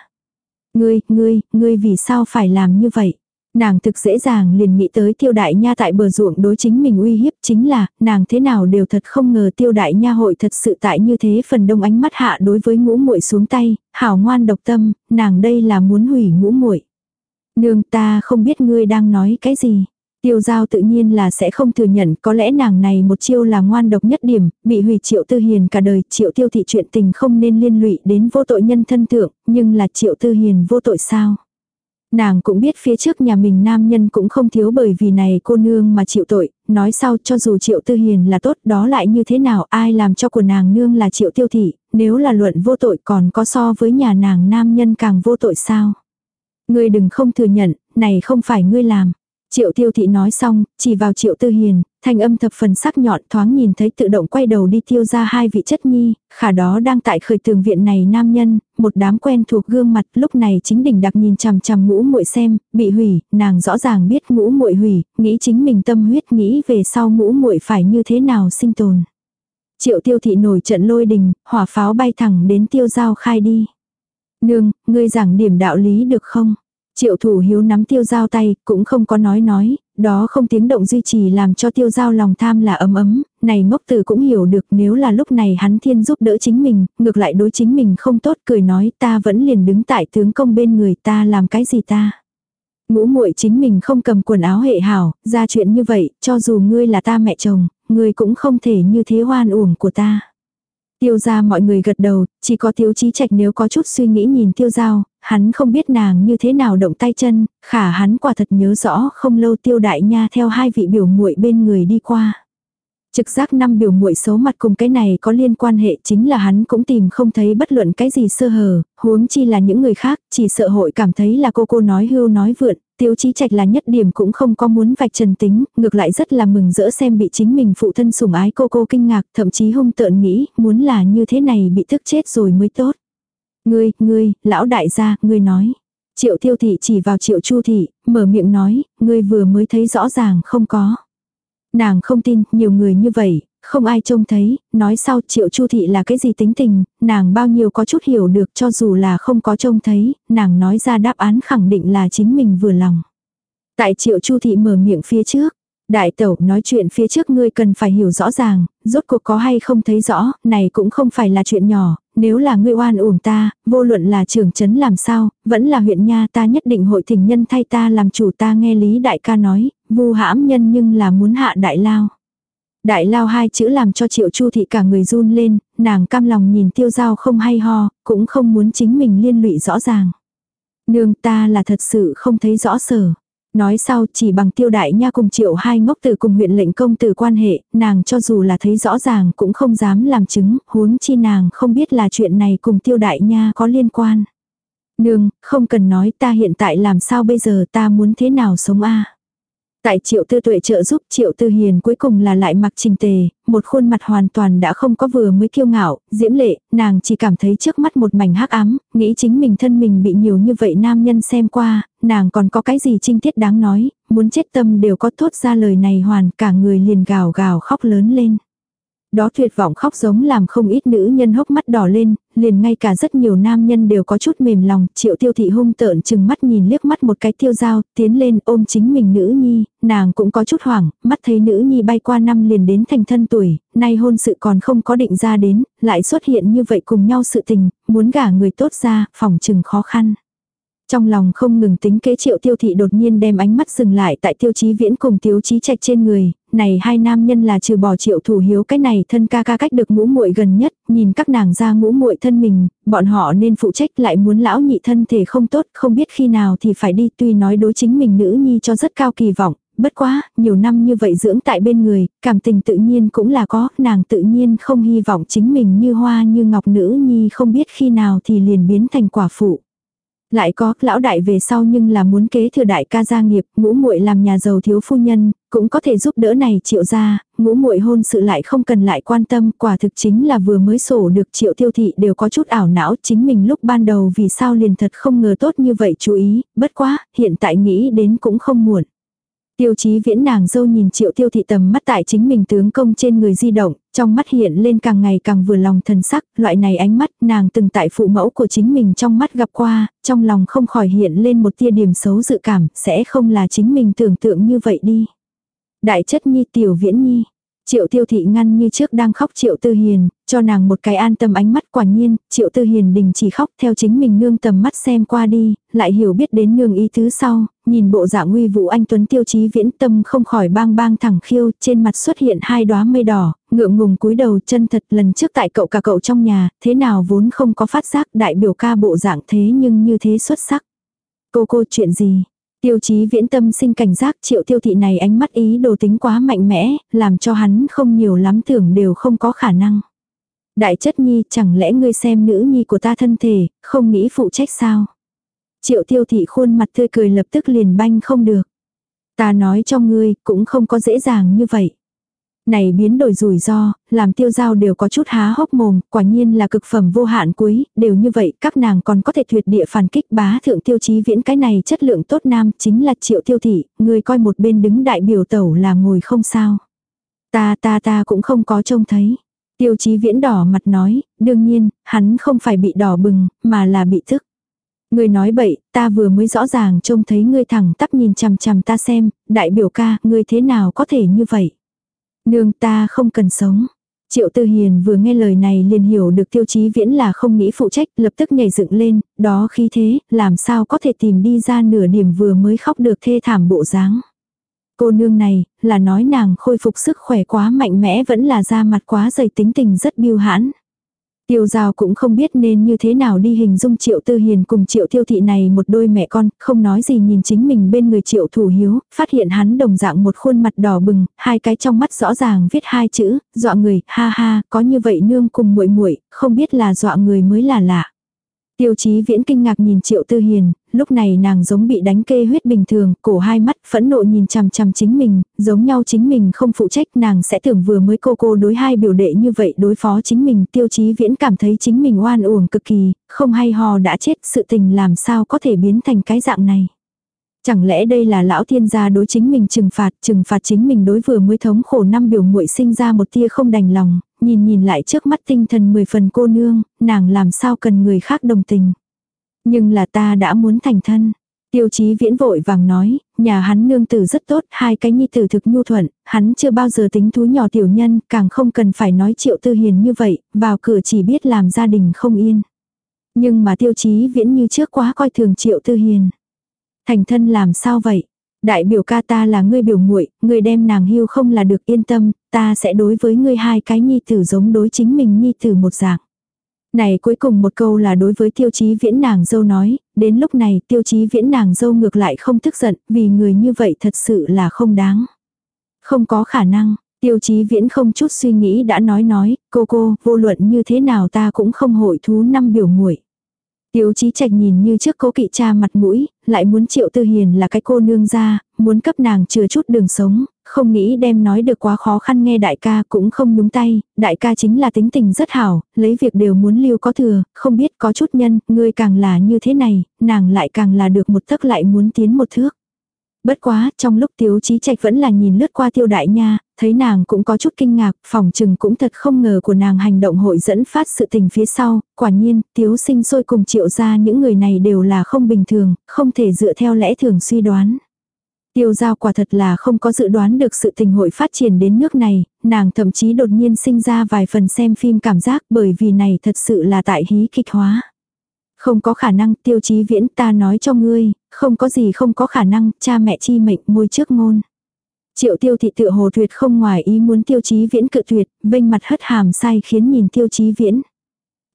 Ngươi, ngươi, ngươi vì sao phải làm như vậy? Nàng thực dễ dàng liền nghĩ tới tiêu đại nha tại bờ ruộng đối chính mình uy hiếp chính là, nàng thế nào đều thật không ngờ tiêu đại nha hội thật sự tại như thế phần đông ánh mắt hạ đối với ngũ muội xuống tay, hảo ngoan độc tâm, nàng đây là muốn hủy ngũ muội. Nương ta không biết ngươi đang nói cái gì. Tiêu giao tự nhiên là sẽ không thừa nhận, có lẽ nàng này một chiêu là ngoan độc nhất điểm, bị hủy triệu tư hiền cả đời, triệu tiêu thị chuyện tình không nên liên lụy đến vô tội nhân thân thượng, nhưng là triệu tư hiền vô tội sao? Nàng cũng biết phía trước nhà mình nam nhân cũng không thiếu bởi vì này cô nương mà chịu tội, nói sau cho dù triệu tư hiền là tốt đó lại như thế nào ai làm cho của nàng nương là triệu tiêu thị, nếu là luận vô tội còn có so với nhà nàng nam nhân càng vô tội sao? Ngươi đừng không thừa nhận, này không phải ngươi làm. Triệu tiêu thị nói xong, chỉ vào triệu tư hiền, thanh âm thập phần sắc nhọn thoáng nhìn thấy tự động quay đầu đi tiêu ra hai vị chất nhi, khả đó đang tại khởi tường viện này nam nhân, một đám quen thuộc gương mặt lúc này chính đỉnh đặc nhìn chằm chằm ngũ muội xem, bị hủy, nàng rõ ràng biết ngũ muội hủy, nghĩ chính mình tâm huyết nghĩ về sau ngũ muội phải như thế nào sinh tồn. Triệu tiêu thị nổi trận lôi đình, hỏa pháo bay thẳng đến tiêu giao khai đi. Nương, ngươi giảng điểm đạo lý được không? Triệu thủ hiếu nắm tiêu giao tay, cũng không có nói nói, đó không tiếng động duy trì làm cho tiêu giao lòng tham là ấm ấm, này ngốc tử cũng hiểu được nếu là lúc này hắn thiên giúp đỡ chính mình, ngược lại đối chính mình không tốt cười nói ta vẫn liền đứng tại tướng công bên người ta làm cái gì ta. Ngũ muội chính mình không cầm quần áo hệ hảo, ra chuyện như vậy, cho dù ngươi là ta mẹ chồng, ngươi cũng không thể như thế hoan uổng của ta. Tiêu ra mọi người gật đầu, chỉ có thiếu chí trạch nếu có chút suy nghĩ nhìn tiêu giao, hắn không biết nàng như thế nào động tay chân, khả hắn quả thật nhớ rõ không lâu tiêu đại nha theo hai vị biểu muội bên người đi qua. Trực giác năm biểu muội xấu mặt cùng cái này có liên quan hệ chính là hắn cũng tìm không thấy bất luận cái gì sơ hở, huống chi là những người khác, chỉ sợ hội cảm thấy là cô cô nói hưu nói vượn, tiêu chí trạch là nhất điểm cũng không có muốn vạch trần tính, ngược lại rất là mừng rỡ xem bị chính mình phụ thân sủng ái cô cô kinh ngạc, thậm chí hung tợn nghĩ, muốn là như thế này bị thức chết rồi mới tốt. Ngươi, ngươi, lão đại gia, ngươi nói. Triệu tiêu thị chỉ vào triệu chu thị, mở miệng nói, ngươi vừa mới thấy rõ ràng không có. Nàng không tin, nhiều người như vậy, không ai trông thấy, nói sau triệu chu thị là cái gì tính tình, nàng bao nhiêu có chút hiểu được cho dù là không có trông thấy, nàng nói ra đáp án khẳng định là chính mình vừa lòng. Tại triệu chu thị mở miệng phía trước, đại tẩu nói chuyện phía trước ngươi cần phải hiểu rõ ràng, rốt cuộc có hay không thấy rõ, này cũng không phải là chuyện nhỏ, nếu là ngươi oan uổng ta, vô luận là trưởng chấn làm sao, vẫn là huyện nha ta nhất định hội thỉnh nhân thay ta làm chủ ta nghe lý đại ca nói, vu hãm nhân nhưng là muốn hạ đại lao. Đại lao hai chữ làm cho triệu chu thị cả người run lên, nàng cam lòng nhìn tiêu giao không hay ho, cũng không muốn chính mình liên lụy rõ ràng. Nương ta là thật sự không thấy rõ sở. Nói sau chỉ bằng tiêu đại nha cùng triệu hai ngốc từ cùng huyện lệnh công từ quan hệ, nàng cho dù là thấy rõ ràng cũng không dám làm chứng, huống chi nàng không biết là chuyện này cùng tiêu đại nha có liên quan. Nương, không cần nói ta hiện tại làm sao bây giờ ta muốn thế nào sống a Tại triệu tư tuệ trợ giúp triệu tư hiền cuối cùng là lại mặc trình tề, một khuôn mặt hoàn toàn đã không có vừa mới kiêu ngạo, diễm lệ, nàng chỉ cảm thấy trước mắt một mảnh hắc ám, nghĩ chính mình thân mình bị nhiều như vậy nam nhân xem qua, nàng còn có cái gì trinh tiết đáng nói, muốn chết tâm đều có thốt ra lời này hoàn cả người liền gào gào khóc lớn lên. Đó tuyệt vọng khóc giống làm không ít nữ nhân hốc mắt đỏ lên, liền ngay cả rất nhiều nam nhân đều có chút mềm lòng, triệu tiêu thị hung tợn chừng mắt nhìn liếc mắt một cái tiêu dao, tiến lên ôm chính mình nữ nhi, nàng cũng có chút hoảng, mắt thấy nữ nhi bay qua năm liền đến thành thân tuổi, nay hôn sự còn không có định ra đến, lại xuất hiện như vậy cùng nhau sự tình, muốn gả người tốt ra, phòng chừng khó khăn. Trong lòng không ngừng tính kế triệu tiêu thị đột nhiên đem ánh mắt dừng lại tại tiêu chí viễn cùng tiêu chí trạch trên người, này hai nam nhân là trừ bỏ triệu thủ hiếu cái này thân ca ca cách được ngũ muội gần nhất, nhìn các nàng ra ngũ muội thân mình, bọn họ nên phụ trách lại muốn lão nhị thân thể không tốt, không biết khi nào thì phải đi tuy nói đối chính mình nữ nhi cho rất cao kỳ vọng, bất quá, nhiều năm như vậy dưỡng tại bên người, cảm tình tự nhiên cũng là có, nàng tự nhiên không hy vọng chính mình như hoa như ngọc nữ nhi không biết khi nào thì liền biến thành quả phụ. Lại có, lão đại về sau nhưng là muốn kế thừa đại ca gia nghiệp, ngũ muội làm nhà giàu thiếu phu nhân, cũng có thể giúp đỡ này triệu gia, ngũ muội hôn sự lại không cần lại quan tâm, quả thực chính là vừa mới sổ được triệu tiêu thị đều có chút ảo não, chính mình lúc ban đầu vì sao liền thật không ngờ tốt như vậy chú ý, bất quá, hiện tại nghĩ đến cũng không muộn. Tiêu chí viễn nàng dâu nhìn triệu tiêu thị tầm mắt tại chính mình tướng công trên người di động, trong mắt hiện lên càng ngày càng vừa lòng thần sắc, loại này ánh mắt nàng từng tại phụ mẫu của chính mình trong mắt gặp qua, trong lòng không khỏi hiện lên một tia điểm xấu dự cảm, sẽ không là chính mình tưởng tượng như vậy đi. Đại chất nhi tiểu viễn nhi, Triệu tiêu thị ngăn như trước đang khóc triệu tư hiền, cho nàng một cái an tâm ánh mắt quả nhiên, triệu tư hiền đình chỉ khóc theo chính mình nương tầm mắt xem qua đi, lại hiểu biết đến nương ý thứ sau, nhìn bộ dạng uy vũ anh Tuấn tiêu chí viễn tâm không khỏi bang bang thẳng khiêu, trên mặt xuất hiện hai đóa mây đỏ, ngượng ngùng cúi đầu chân thật lần trước tại cậu cả cậu trong nhà, thế nào vốn không có phát giác đại biểu ca bộ dạng thế nhưng như thế xuất sắc. Cô cô chuyện gì? Tiêu chí viễn tâm sinh cảnh giác triệu tiêu thị này ánh mắt ý đồ tính quá mạnh mẽ, làm cho hắn không nhiều lắm tưởng đều không có khả năng. Đại chất nhi chẳng lẽ ngươi xem nữ nhi của ta thân thể, không nghĩ phụ trách sao? Triệu tiêu thị khuôn mặt tươi cười lập tức liền banh không được. Ta nói cho ngươi, cũng không có dễ dàng như vậy. Này biến đổi rủi ro, làm tiêu giao đều có chút há hốc mồm, quả nhiên là cực phẩm vô hạn cuối, đều như vậy các nàng còn có thể tuyệt địa phản kích bá thượng tiêu chí viễn cái này chất lượng tốt nam chính là triệu tiêu thị, người coi một bên đứng đại biểu tẩu là ngồi không sao. Ta ta ta cũng không có trông thấy. Tiêu chí viễn đỏ mặt nói, đương nhiên, hắn không phải bị đỏ bừng, mà là bị thức. Người nói bậy, ta vừa mới rõ ràng trông thấy ngươi thẳng tắp nhìn chằm chằm ta xem, đại biểu ca, ngươi thế nào có thể như vậy. Nương ta không cần sống. Triệu Tư Hiền vừa nghe lời này liền hiểu được tiêu chí viễn là không nghĩ phụ trách, lập tức nhảy dựng lên, đó khi thế, làm sao có thể tìm đi ra nửa điểm vừa mới khóc được thê thảm bộ dáng. Cô nương này, là nói nàng khôi phục sức khỏe quá mạnh mẽ vẫn là da mặt quá dày tính tình rất biêu hãn. Tiêu giao cũng không biết nên như thế nào đi hình dung triệu tư hiền cùng triệu tiêu thị này một đôi mẹ con, không nói gì nhìn chính mình bên người triệu thủ hiếu, phát hiện hắn đồng dạng một khuôn mặt đỏ bừng, hai cái trong mắt rõ ràng viết hai chữ, dọa người, ha ha, có như vậy nương cùng muội muội không biết là dọa người mới là lạ. Tiêu chí viễn kinh ngạc nhìn triệu tư hiền, lúc này nàng giống bị đánh kê huyết bình thường, cổ hai mắt phẫn nộ nhìn chằm chằm chính mình, giống nhau chính mình không phụ trách nàng sẽ tưởng vừa mới cô cô đối hai biểu đệ như vậy đối phó chính mình. Tiêu chí viễn cảm thấy chính mình oan uổng cực kỳ, không hay ho đã chết sự tình làm sao có thể biến thành cái dạng này. Chẳng lẽ đây là lão thiên gia đối chính mình trừng phạt, trừng phạt chính mình đối vừa mới thống khổ năm biểu muội sinh ra một tia không đành lòng, nhìn nhìn lại trước mắt tinh thần mười phần cô nương, nàng làm sao cần người khác đồng tình. Nhưng là ta đã muốn thành thân. Tiêu chí viễn vội vàng nói, nhà hắn nương tử rất tốt, hai cái nhi tử thực nhu thuận, hắn chưa bao giờ tính thú nhỏ tiểu nhân, càng không cần phải nói triệu tư hiền như vậy, vào cửa chỉ biết làm gia đình không yên. Nhưng mà tiêu chí viễn như trước quá coi thường triệu tư hiền. Thành thân làm sao vậy? Đại biểu ca ta là ngươi biểu muội, ngươi đem nàng hưu không là được yên tâm, ta sẽ đối với ngươi hai cái nhi tử giống đối chính mình nhi tử một dạng. Này cuối cùng một câu là đối với tiêu chí viễn nàng dâu nói, đến lúc này tiêu chí viễn nàng dâu ngược lại không tức giận, vì người như vậy thật sự là không đáng. Không có khả năng, tiêu chí viễn không chút suy nghĩ đã nói nói, cô cô, vô luận như thế nào ta cũng không hội thú năm biểu muội Tiếu chí trạch nhìn như trước cố kỵ cha mặt mũi, lại muốn triệu tư hiền là cái cô nương ra, muốn cấp nàng chừa chút đường sống, không nghĩ đem nói được quá khó khăn nghe đại ca cũng không nhúng tay, đại ca chính là tính tình rất hảo, lấy việc đều muốn lưu có thừa, không biết có chút nhân, ngươi càng là như thế này, nàng lại càng là được một thức lại muốn tiến một thước. Bất quá, trong lúc Tiếu Chí Trạch vẫn là nhìn lướt qua Tiêu Đại Nha, thấy nàng cũng có chút kinh ngạc, phòng trừng cũng thật không ngờ của nàng hành động hội dẫn phát sự tình phía sau, quả nhiên, Tiếu Sinh sôi cùng triệu ra những người này đều là không bình thường, không thể dựa theo lẽ thường suy đoán. Tiêu giao quả thật là không có dự đoán được sự tình hội phát triển đến nước này, nàng thậm chí đột nhiên sinh ra vài phần xem phim cảm giác bởi vì này thật sự là tại hí kịch hóa. Không có khả năng tiêu chí viễn ta nói cho ngươi, không có gì không có khả năng, cha mẹ chi mệnh môi trước ngôn. Triệu tiêu thị tự hồ tuyệt không ngoài ý muốn tiêu chí viễn cự tuyệt, vênh mặt hất hàm sai khiến nhìn tiêu chí viễn.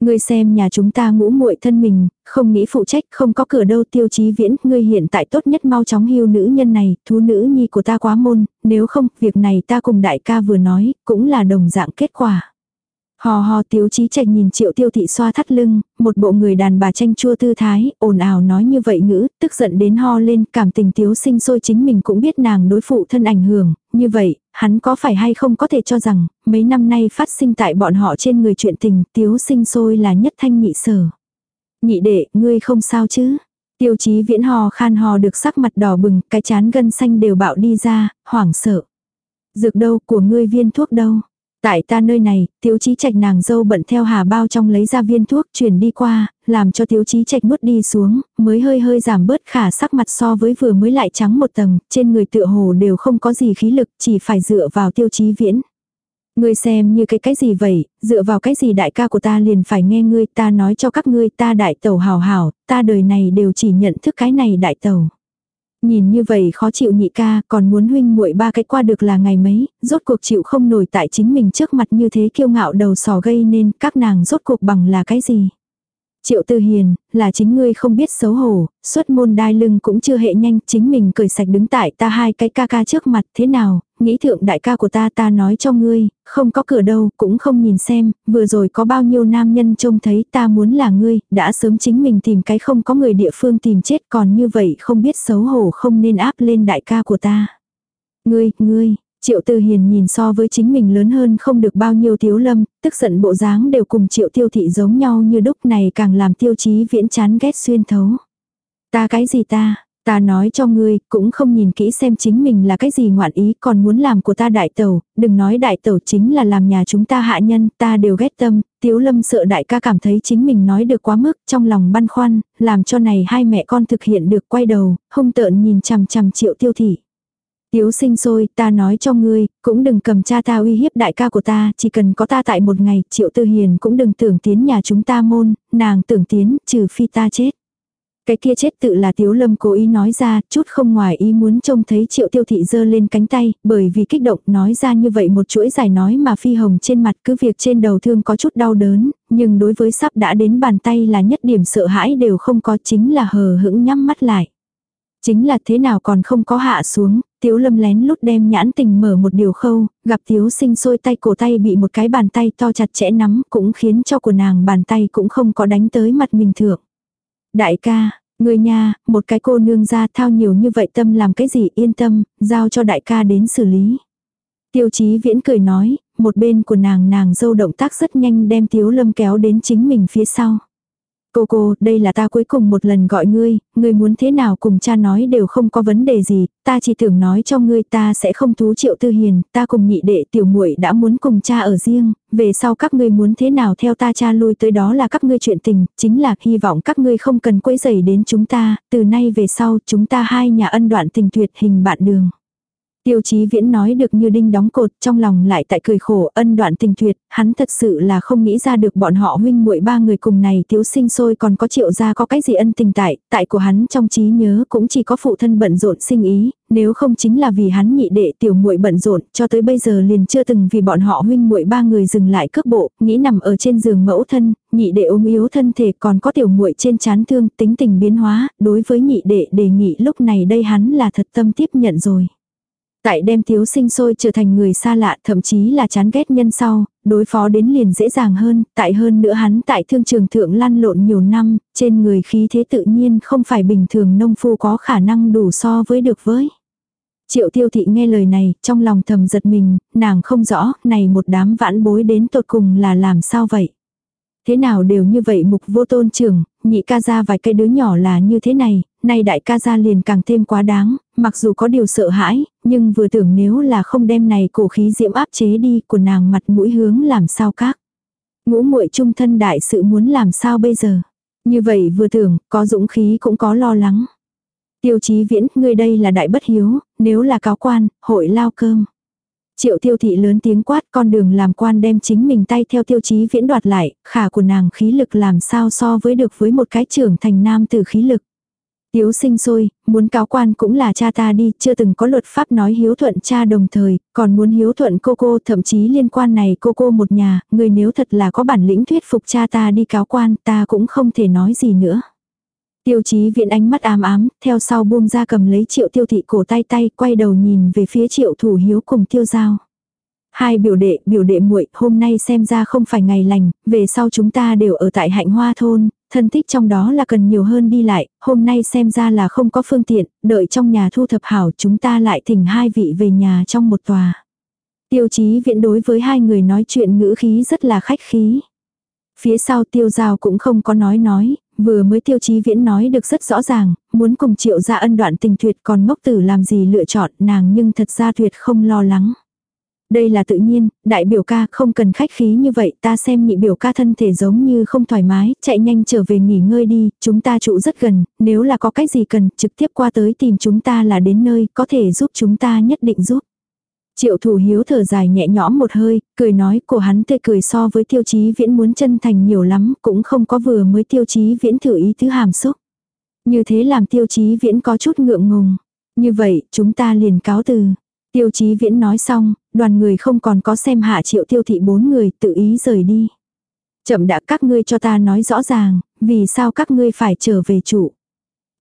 Ngươi xem nhà chúng ta ngũ muội thân mình, không nghĩ phụ trách, không có cửa đâu tiêu chí viễn, ngươi hiện tại tốt nhất mau chóng hưu nữ nhân này, thú nữ nhi của ta quá môn, nếu không, việc này ta cùng đại ca vừa nói, cũng là đồng dạng kết quả. Hò hò tiếu chí trạch nhìn triệu tiêu thị xoa thắt lưng, một bộ người đàn bà tranh chua tư thái, ồn ào nói như vậy ngữ, tức giận đến ho lên, cảm tình tiếu sinh sôi chính mình cũng biết nàng đối phụ thân ảnh hưởng, như vậy, hắn có phải hay không có thể cho rằng, mấy năm nay phát sinh tại bọn họ trên người chuyện tình, tiếu sinh sôi là nhất thanh nhị sở. Nhị đệ, ngươi không sao chứ? Tiêu chí viễn hò khan hò được sắc mặt đỏ bừng, cái chán gân xanh đều bạo đi ra, hoảng sợ. Dược đâu của ngươi viên thuốc đâu? Tại ta nơi này, tiếu chí trạch nàng dâu bận theo hà bao trong lấy ra viên thuốc chuyển đi qua, làm cho tiếu chí trạch nuốt đi xuống, mới hơi hơi giảm bớt khả sắc mặt so với vừa mới lại trắng một tầng, trên người tựa hồ đều không có gì khí lực, chỉ phải dựa vào tiêu chí viễn. Ngươi xem như cái cái gì vậy, dựa vào cái gì đại ca của ta liền phải nghe ngươi, ta nói cho các ngươi ta đại tẩu hào hào, ta đời này đều chỉ nhận thức cái này đại tẩu. Nhìn như vậy khó chịu nhị ca, còn muốn huynh muội ba cái qua được là ngày mấy, rốt cuộc chịu không nổi tại chính mình trước mặt như thế kiêu ngạo đầu sò gây nên các nàng rốt cuộc bằng là cái gì. Triệu Tư Hiền, là chính ngươi không biết xấu hổ, xuất môn đai lưng cũng chưa hệ nhanh, chính mình cởi sạch đứng tại ta hai cái ca ca trước mặt, thế nào, nghĩ thượng đại ca của ta ta nói cho ngươi, không có cửa đâu, cũng không nhìn xem, vừa rồi có bao nhiêu nam nhân trông thấy ta muốn là ngươi, đã sớm chính mình tìm cái không có người địa phương tìm chết còn như vậy không biết xấu hổ không nên áp lên đại ca của ta. Ngươi, ngươi, Triệu Tư Hiền nhìn so với chính mình lớn hơn không được bao nhiêu thiếu lâm, tức giận bộ dáng đều cùng triệu tiêu thị giống nhau như đúc này càng làm tiêu chí viễn chán ghét xuyên thấu. Ta cái gì ta, ta nói cho ngươi, cũng không nhìn kỹ xem chính mình là cái gì ngoạn ý còn muốn làm của ta đại tẩu, đừng nói đại tẩu chính là làm nhà chúng ta hạ nhân, ta đều ghét tâm, tiếu lâm sợ đại ca cảm thấy chính mình nói được quá mức trong lòng băn khoăn, làm cho này hai mẹ con thực hiện được quay đầu, hung tợn nhìn chằm chằm triệu tiêu thị. Tiếu sinh sôi, ta nói cho ngươi, cũng đừng cầm cha ta uy hiếp đại ca của ta, chỉ cần có ta tại một ngày, triệu tư hiền cũng đừng tưởng tiến nhà chúng ta môn, nàng tưởng tiến, trừ phi ta chết. Cái kia chết tự là Tiếu Lâm cố ý nói ra, chút không ngoài ý muốn trông thấy triệu tiêu thị giơ lên cánh tay, bởi vì kích động nói ra như vậy một chuỗi dài nói mà phi hồng trên mặt cứ việc trên đầu thương có chút đau đớn, nhưng đối với sắp đã đến bàn tay là nhất điểm sợ hãi đều không có chính là hờ hững nhắm mắt lại. Chính là thế nào còn không có hạ xuống, Tiếu lâm lén lút đem nhãn tình mở một điều khâu, gặp tiếu sinh sôi tay cổ tay bị một cái bàn tay to chặt chẽ nắm cũng khiến cho của nàng bàn tay cũng không có đánh tới mặt mình thượng. Đại ca, người nhà, một cái cô nương ra thao nhiều như vậy tâm làm cái gì yên tâm, giao cho đại ca đến xử lý. Tiêu chí viễn cười nói, một bên của nàng nàng dâu động tác rất nhanh đem tiếu lâm kéo đến chính mình phía sau. Cô cô, đây là ta cuối cùng một lần gọi ngươi, ngươi muốn thế nào cùng cha nói đều không có vấn đề gì, ta chỉ tưởng nói cho ngươi ta sẽ không thú triệu tư hiền, ta cùng nhị đệ tiểu muội đã muốn cùng cha ở riêng, về sau các ngươi muốn thế nào theo ta cha lui tới đó là các ngươi chuyện tình, chính là hy vọng các ngươi không cần quấy rầy đến chúng ta, từ nay về sau chúng ta hai nhà ân đoạn tình tuyệt hình bạn đường. Tiêu chí viễn nói được như đinh đóng cột, trong lòng lại tại cười khổ ân đoạn tình tuyệt, hắn thật sự là không nghĩ ra được bọn họ huynh muội ba người cùng này thiếu sinh sôi còn có triệu ra có cái gì ân tình tại, tại của hắn trong trí nhớ cũng chỉ có phụ thân bận rộn sinh ý, nếu không chính là vì hắn nhị đệ tiểu muội bận rộn, cho tới bây giờ liền chưa từng vì bọn họ huynh muội ba người dừng lại cước bộ, nghĩ nằm ở trên giường mẫu thân, nhị đệ ôm yếu thân thể còn có tiểu muội trên chán thương, tính tình biến hóa, đối với nhị đệ đề nghị lúc này đây hắn là thật tâm tiếp nhận rồi. Tại đem thiếu sinh sôi trở thành người xa lạ thậm chí là chán ghét nhân sau, đối phó đến liền dễ dàng hơn, tại hơn nữa hắn tại thương trường thượng lăn lộn nhiều năm, trên người khí thế tự nhiên không phải bình thường nông phu có khả năng đủ so với được với. Triệu tiêu thị nghe lời này, trong lòng thầm giật mình, nàng không rõ, này một đám vãn bối đến tột cùng là làm sao vậy. Thế nào đều như vậy mục vô tôn trưởng, nhị ca ra vài cây đứa nhỏ là như thế này, nay đại ca ra liền càng thêm quá đáng, mặc dù có điều sợ hãi, nhưng vừa tưởng nếu là không đem này cổ khí diễm áp chế đi của nàng mặt mũi hướng làm sao các. Ngũ muội trung thân đại sự muốn làm sao bây giờ. Như vậy vừa tưởng, có dũng khí cũng có lo lắng. Tiêu chí viễn, ngươi đây là đại bất hiếu, nếu là cáo quan, hội lao cơm. Triệu tiêu thị lớn tiếng quát con đường làm quan đem chính mình tay theo tiêu chí viễn đoạt lại, khả của nàng khí lực làm sao so với được với một cái trưởng thành nam tử khí lực. Tiếu sinh sôi, muốn cáo quan cũng là cha ta đi, chưa từng có luật pháp nói hiếu thuận cha đồng thời, còn muốn hiếu thuận cô cô, thậm chí liên quan này cô cô một nhà, người nếu thật là có bản lĩnh thuyết phục cha ta đi cáo quan, ta cũng không thể nói gì nữa. Tiêu chí viện ánh mắt ám ám, theo sau buông ra cầm lấy triệu tiêu thị cổ tay tay, quay đầu nhìn về phía triệu thủ hiếu cùng tiêu giao. Hai biểu đệ, biểu đệ muội hôm nay xem ra không phải ngày lành, về sau chúng ta đều ở tại hạnh hoa thôn, thân thích trong đó là cần nhiều hơn đi lại, hôm nay xem ra là không có phương tiện, đợi trong nhà thu thập hảo chúng ta lại thỉnh hai vị về nhà trong một tòa. Tiêu chí viện đối với hai người nói chuyện ngữ khí rất là khách khí. Phía sau tiêu giao cũng không có nói nói, vừa mới tiêu chí viễn nói được rất rõ ràng, muốn cùng triệu ra ân đoạn tình tuyệt còn ngốc tử làm gì lựa chọn nàng nhưng thật ra tuyệt không lo lắng. Đây là tự nhiên, đại biểu ca không cần khách khí như vậy ta xem nhị biểu ca thân thể giống như không thoải mái, chạy nhanh trở về nghỉ ngơi đi, chúng ta trụ rất gần, nếu là có cái gì cần, trực tiếp qua tới tìm chúng ta là đến nơi, có thể giúp chúng ta nhất định giúp. Triệu thủ hiếu thở dài nhẹ nhõm một hơi, cười nói của hắn tươi cười so với tiêu chí viễn muốn chân thành nhiều lắm, cũng không có vừa mới tiêu chí viễn thử ý thứ hàm xúc. Như thế làm tiêu chí viễn có chút ngượng ngùng. Như vậy, chúng ta liền cáo từ. Tiêu chí viễn nói xong, đoàn người không còn có xem hạ triệu tiêu thị bốn người tự ý rời đi. Chậm đã các ngươi cho ta nói rõ ràng, vì sao các ngươi phải trở về chủ.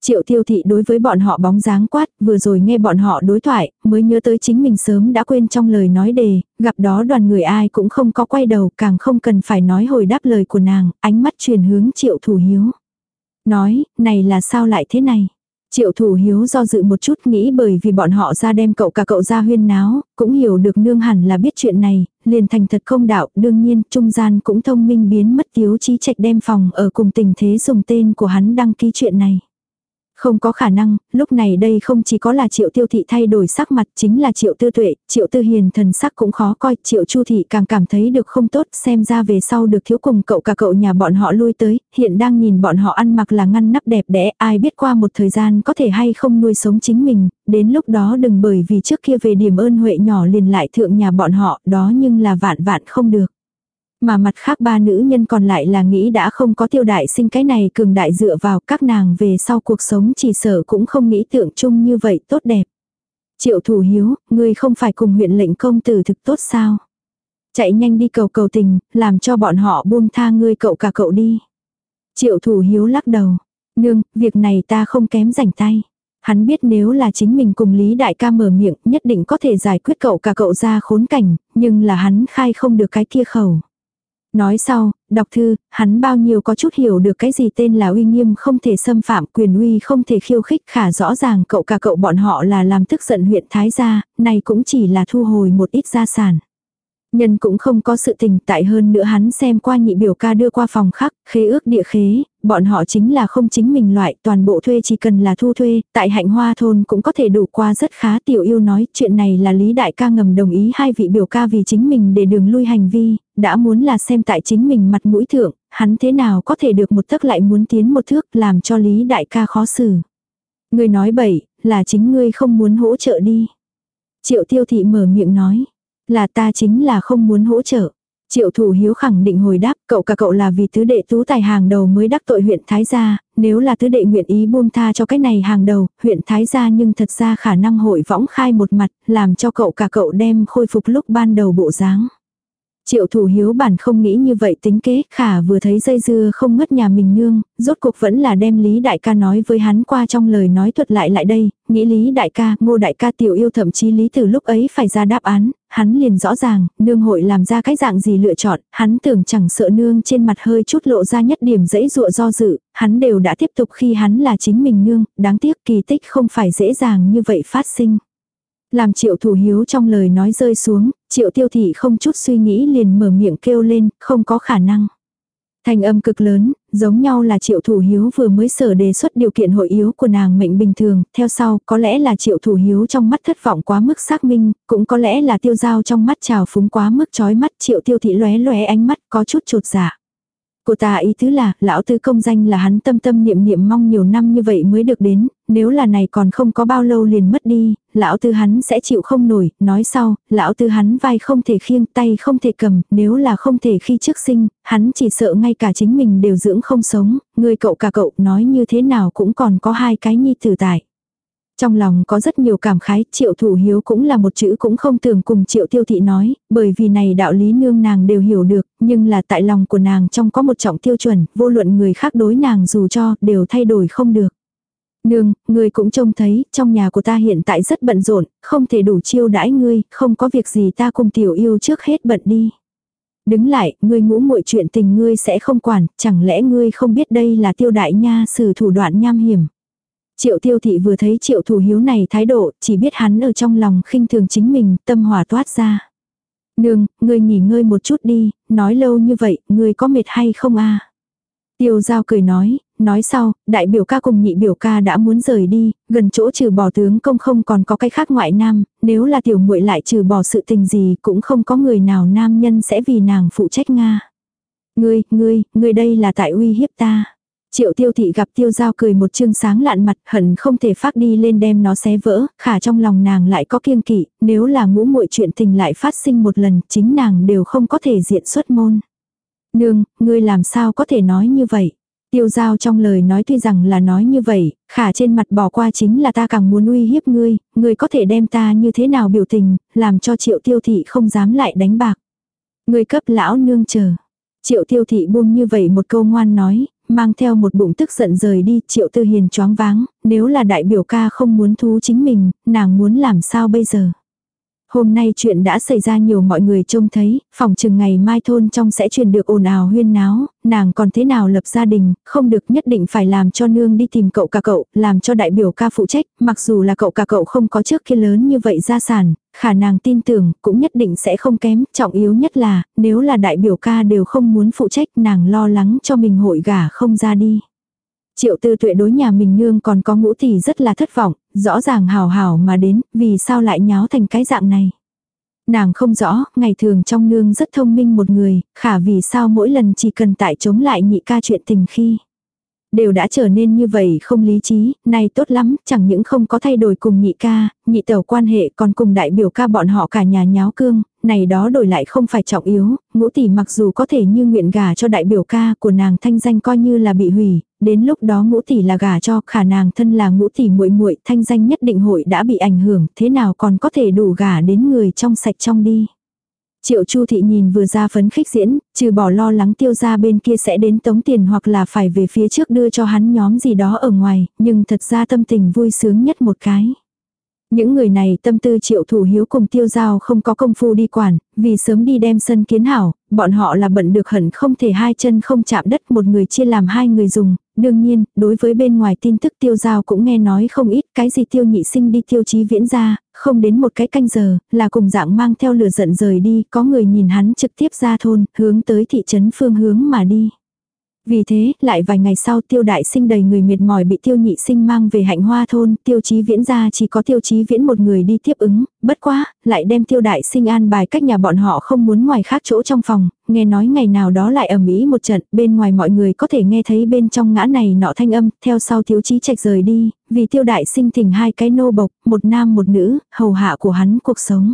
Triệu tiêu thị đối với bọn họ bóng dáng quát, vừa rồi nghe bọn họ đối thoại, mới nhớ tới chính mình sớm đã quên trong lời nói đề, gặp đó đoàn người ai cũng không có quay đầu, càng không cần phải nói hồi đáp lời của nàng, ánh mắt truyền hướng triệu thủ hiếu. Nói, này là sao lại thế này? Triệu thủ hiếu do dự một chút nghĩ bởi vì bọn họ ra đem cậu cả cậu ra huyên náo, cũng hiểu được nương hẳn là biết chuyện này, liền thành thật không đạo, đương nhiên trung gian cũng thông minh biến mất tiếu trí trạch đem phòng ở cùng tình thế dùng tên của hắn đăng ký chuyện này. Không có khả năng, lúc này đây không chỉ có là triệu tiêu thị thay đổi sắc mặt chính là triệu tư tuệ, triệu tư hiền thần sắc cũng khó coi, triệu chu thị càng cảm thấy được không tốt xem ra về sau được thiếu cùng cậu cả cậu nhà bọn họ lui tới, hiện đang nhìn bọn họ ăn mặc là ngăn nắp đẹp đẽ, ai biết qua một thời gian có thể hay không nuôi sống chính mình, đến lúc đó đừng bởi vì trước kia về điểm ơn huệ nhỏ liền lại thượng nhà bọn họ, đó nhưng là vạn vạn không được. Mà mặt khác ba nữ nhân còn lại là nghĩ đã không có tiêu đại sinh cái này cường đại dựa vào các nàng về sau cuộc sống chỉ sợ cũng không nghĩ tượng chung như vậy tốt đẹp. Triệu thủ hiếu, ngươi không phải cùng huyện lệnh công tử thực tốt sao? Chạy nhanh đi cầu cầu tình, làm cho bọn họ buông tha ngươi cậu cả cậu đi. Triệu thủ hiếu lắc đầu. Nương, việc này ta không kém rảnh tay. Hắn biết nếu là chính mình cùng Lý Đại ca mở miệng nhất định có thể giải quyết cậu cả cậu ra khốn cảnh, nhưng là hắn khai không được cái kia khẩu. Nói sau, đọc thư, hắn bao nhiêu có chút hiểu được cái gì tên là uy nghiêm không thể xâm phạm quyền uy không thể khiêu khích khả rõ ràng cậu cả cậu bọn họ là làm tức giận huyện Thái gia, này cũng chỉ là thu hồi một ít gia sản. Nhân cũng không có sự tình tại hơn nữa hắn xem qua nhị biểu ca đưa qua phòng khác khế ước địa khế, bọn họ chính là không chính mình loại, toàn bộ thuê chỉ cần là thu thuê, tại hạnh hoa thôn cũng có thể đủ qua rất khá tiểu yêu nói chuyện này là lý đại ca ngầm đồng ý hai vị biểu ca vì chính mình để đường lui hành vi, đã muốn là xem tại chính mình mặt mũi thượng, hắn thế nào có thể được một tấc lại muốn tiến một thước làm cho lý đại ca khó xử. Người nói bậy, là chính ngươi không muốn hỗ trợ đi. Triệu tiêu thị mở miệng nói. Là ta chính là không muốn hỗ trợ. Triệu thủ hiếu khẳng định hồi đáp, cậu cả cậu là vì tứ đệ tú tài hàng đầu mới đắc tội huyện Thái Gia, nếu là tứ đệ nguyện ý buông tha cho cái này hàng đầu, huyện Thái Gia nhưng thật ra khả năng hội võng khai một mặt, làm cho cậu cả cậu đem khôi phục lúc ban đầu bộ dáng. Triệu thủ hiếu bản không nghĩ như vậy tính kế, khả vừa thấy dây dưa không ngất nhà mình nương, rốt cuộc vẫn là đem Lý đại ca nói với hắn qua trong lời nói thuật lại lại đây, nghĩ Lý đại ca, ngô đại ca tiểu yêu thậm chí Lý từ lúc ấy phải ra đáp án, hắn liền rõ ràng, nương hội làm ra cái dạng gì lựa chọn, hắn tưởng chẳng sợ nương trên mặt hơi chút lộ ra nhất điểm dễ dụa do dự, hắn đều đã tiếp tục khi hắn là chính mình nương, đáng tiếc kỳ tích không phải dễ dàng như vậy phát sinh. Làm triệu thủ hiếu trong lời nói rơi xuống, triệu tiêu thị không chút suy nghĩ liền mở miệng kêu lên, không có khả năng. Thành âm cực lớn, giống nhau là triệu thủ hiếu vừa mới sở đề xuất điều kiện hội yếu của nàng mệnh bình thường, theo sau có lẽ là triệu thủ hiếu trong mắt thất vọng quá mức xác minh, cũng có lẽ là tiêu giao trong mắt trào phúng quá mức chói mắt triệu tiêu thị lóe lóe ánh mắt có chút trột dạ. Cô ta ý tứ là, lão tư công danh là hắn tâm tâm niệm niệm mong nhiều năm như vậy mới được đến, nếu là này còn không có bao lâu liền mất đi, lão tư hắn sẽ chịu không nổi, nói sau, lão tư hắn vai không thể khiêng tay không thể cầm, nếu là không thể khi trước sinh, hắn chỉ sợ ngay cả chính mình đều dưỡng không sống, người cậu cả cậu nói như thế nào cũng còn có hai cái nhi tử tại. Trong lòng có rất nhiều cảm khái, triệu thủ hiếu cũng là một chữ cũng không tưởng cùng triệu tiêu thị nói, bởi vì này đạo lý nương nàng đều hiểu được, nhưng là tại lòng của nàng trong có một trọng tiêu chuẩn, vô luận người khác đối nàng dù cho, đều thay đổi không được. Nương, người cũng trông thấy, trong nhà của ta hiện tại rất bận rộn, không thể đủ chiêu đãi ngươi, không có việc gì ta cùng tiểu yêu trước hết bận đi. Đứng lại, ngươi ngũ muội chuyện tình ngươi sẽ không quản, chẳng lẽ ngươi không biết đây là tiêu đại nha sử thủ đoạn nham hiểm. Triệu tiêu thị vừa thấy triệu thủ hiếu này thái độ, chỉ biết hắn ở trong lòng khinh thường chính mình, tâm hỏa toát ra. Nương, ngươi nghỉ ngơi một chút đi, nói lâu như vậy, ngươi có mệt hay không a? Tiêu giao cười nói, nói sau, đại biểu ca cùng nhị biểu ca đã muốn rời đi, gần chỗ trừ bỏ tướng công không còn có cái khác ngoại nam, nếu là tiểu muội lại trừ bỏ sự tình gì cũng không có người nào nam nhân sẽ vì nàng phụ trách Nga. Ngươi, ngươi, ngươi đây là tại uy hiếp ta. Triệu tiêu thị gặp tiêu giao cười một chương sáng lạn mặt hận không thể phát đi lên đem nó xé vỡ, khả trong lòng nàng lại có kiêng kỵ, nếu là ngũ muội chuyện tình lại phát sinh một lần, chính nàng đều không có thể diện xuất môn. Nương, ngươi làm sao có thể nói như vậy? Tiêu giao trong lời nói tuy rằng là nói như vậy, khả trên mặt bỏ qua chính là ta càng muốn uy hiếp ngươi, ngươi có thể đem ta như thế nào biểu tình, làm cho triệu tiêu thị không dám lại đánh bạc. Ngươi cấp lão nương chờ. Triệu tiêu thị buông như vậy một câu ngoan nói, mang theo một bụng tức giận rời đi, triệu tư hiền choáng váng, nếu là đại biểu ca không muốn thú chính mình, nàng muốn làm sao bây giờ. Hôm nay chuyện đã xảy ra nhiều mọi người trông thấy, phòng chừng ngày mai thôn trong sẽ truyền được ồn ào huyên náo, nàng còn thế nào lập gia đình, không được nhất định phải làm cho nương đi tìm cậu cả cậu, làm cho đại biểu ca phụ trách, mặc dù là cậu cả cậu không có trước kia lớn như vậy gia sản, khả nàng tin tưởng cũng nhất định sẽ không kém, trọng yếu nhất là, nếu là đại biểu ca đều không muốn phụ trách nàng lo lắng cho mình hội gả không ra đi. Triệu tư tuệ đối nhà mình nương còn có ngũ tỷ rất là thất vọng, rõ ràng hào hào mà đến, vì sao lại nháo thành cái dạng này. Nàng không rõ, ngày thường trong nương rất thông minh một người, khả vì sao mỗi lần chỉ cần tại chống lại nhị ca chuyện tình khi. Đều đã trở nên như vậy không lý trí, này tốt lắm, chẳng những không có thay đổi cùng nhị ca, nhị tẩu quan hệ còn cùng đại biểu ca bọn họ cả nhà nháo cương, này đó đổi lại không phải trọng yếu, ngũ tỷ mặc dù có thể như nguyện gả cho đại biểu ca của nàng thanh danh coi như là bị hủy, đến lúc đó ngũ tỷ là gả cho khả nàng thân là ngũ tỷ muội muội thanh danh nhất định hội đã bị ảnh hưởng, thế nào còn có thể đủ gả đến người trong sạch trong đi. Triệu Chu thị nhìn vừa ra phấn khích diễn, trừ bỏ lo lắng tiêu ra bên kia sẽ đến tống tiền hoặc là phải về phía trước đưa cho hắn nhóm gì đó ở ngoài, nhưng thật ra tâm tình vui sướng nhất một cái. Những người này tâm tư triệu thủ hiếu cùng tiêu giao không có công phu đi quản, vì sớm đi đem sân kiến hảo, bọn họ là bận được hẳn không thể hai chân không chạm đất một người chia làm hai người dùng. Đương nhiên, đối với bên ngoài tin tức tiêu giao cũng nghe nói không ít cái gì tiêu nhị sinh đi tiêu chí viễn ra, không đến một cái canh giờ, là cùng dạng mang theo lửa giận rời đi, có người nhìn hắn trực tiếp ra thôn, hướng tới thị trấn phương hướng mà đi. Vì thế, lại vài ngày sau tiêu đại sinh đầy người mệt mỏi bị tiêu nhị sinh mang về hạnh hoa thôn, tiêu chí viễn ra chỉ có tiêu chí viễn một người đi tiếp ứng, bất quá, lại đem tiêu đại sinh an bài cách nhà bọn họ không muốn ngoài khác chỗ trong phòng, nghe nói ngày nào đó lại ầm ĩ một trận, bên ngoài mọi người có thể nghe thấy bên trong ngã này nọ thanh âm, theo sau thiếu chí trạch rời đi, vì tiêu đại sinh thỉnh hai cái nô bộc, một nam một nữ, hầu hạ của hắn cuộc sống.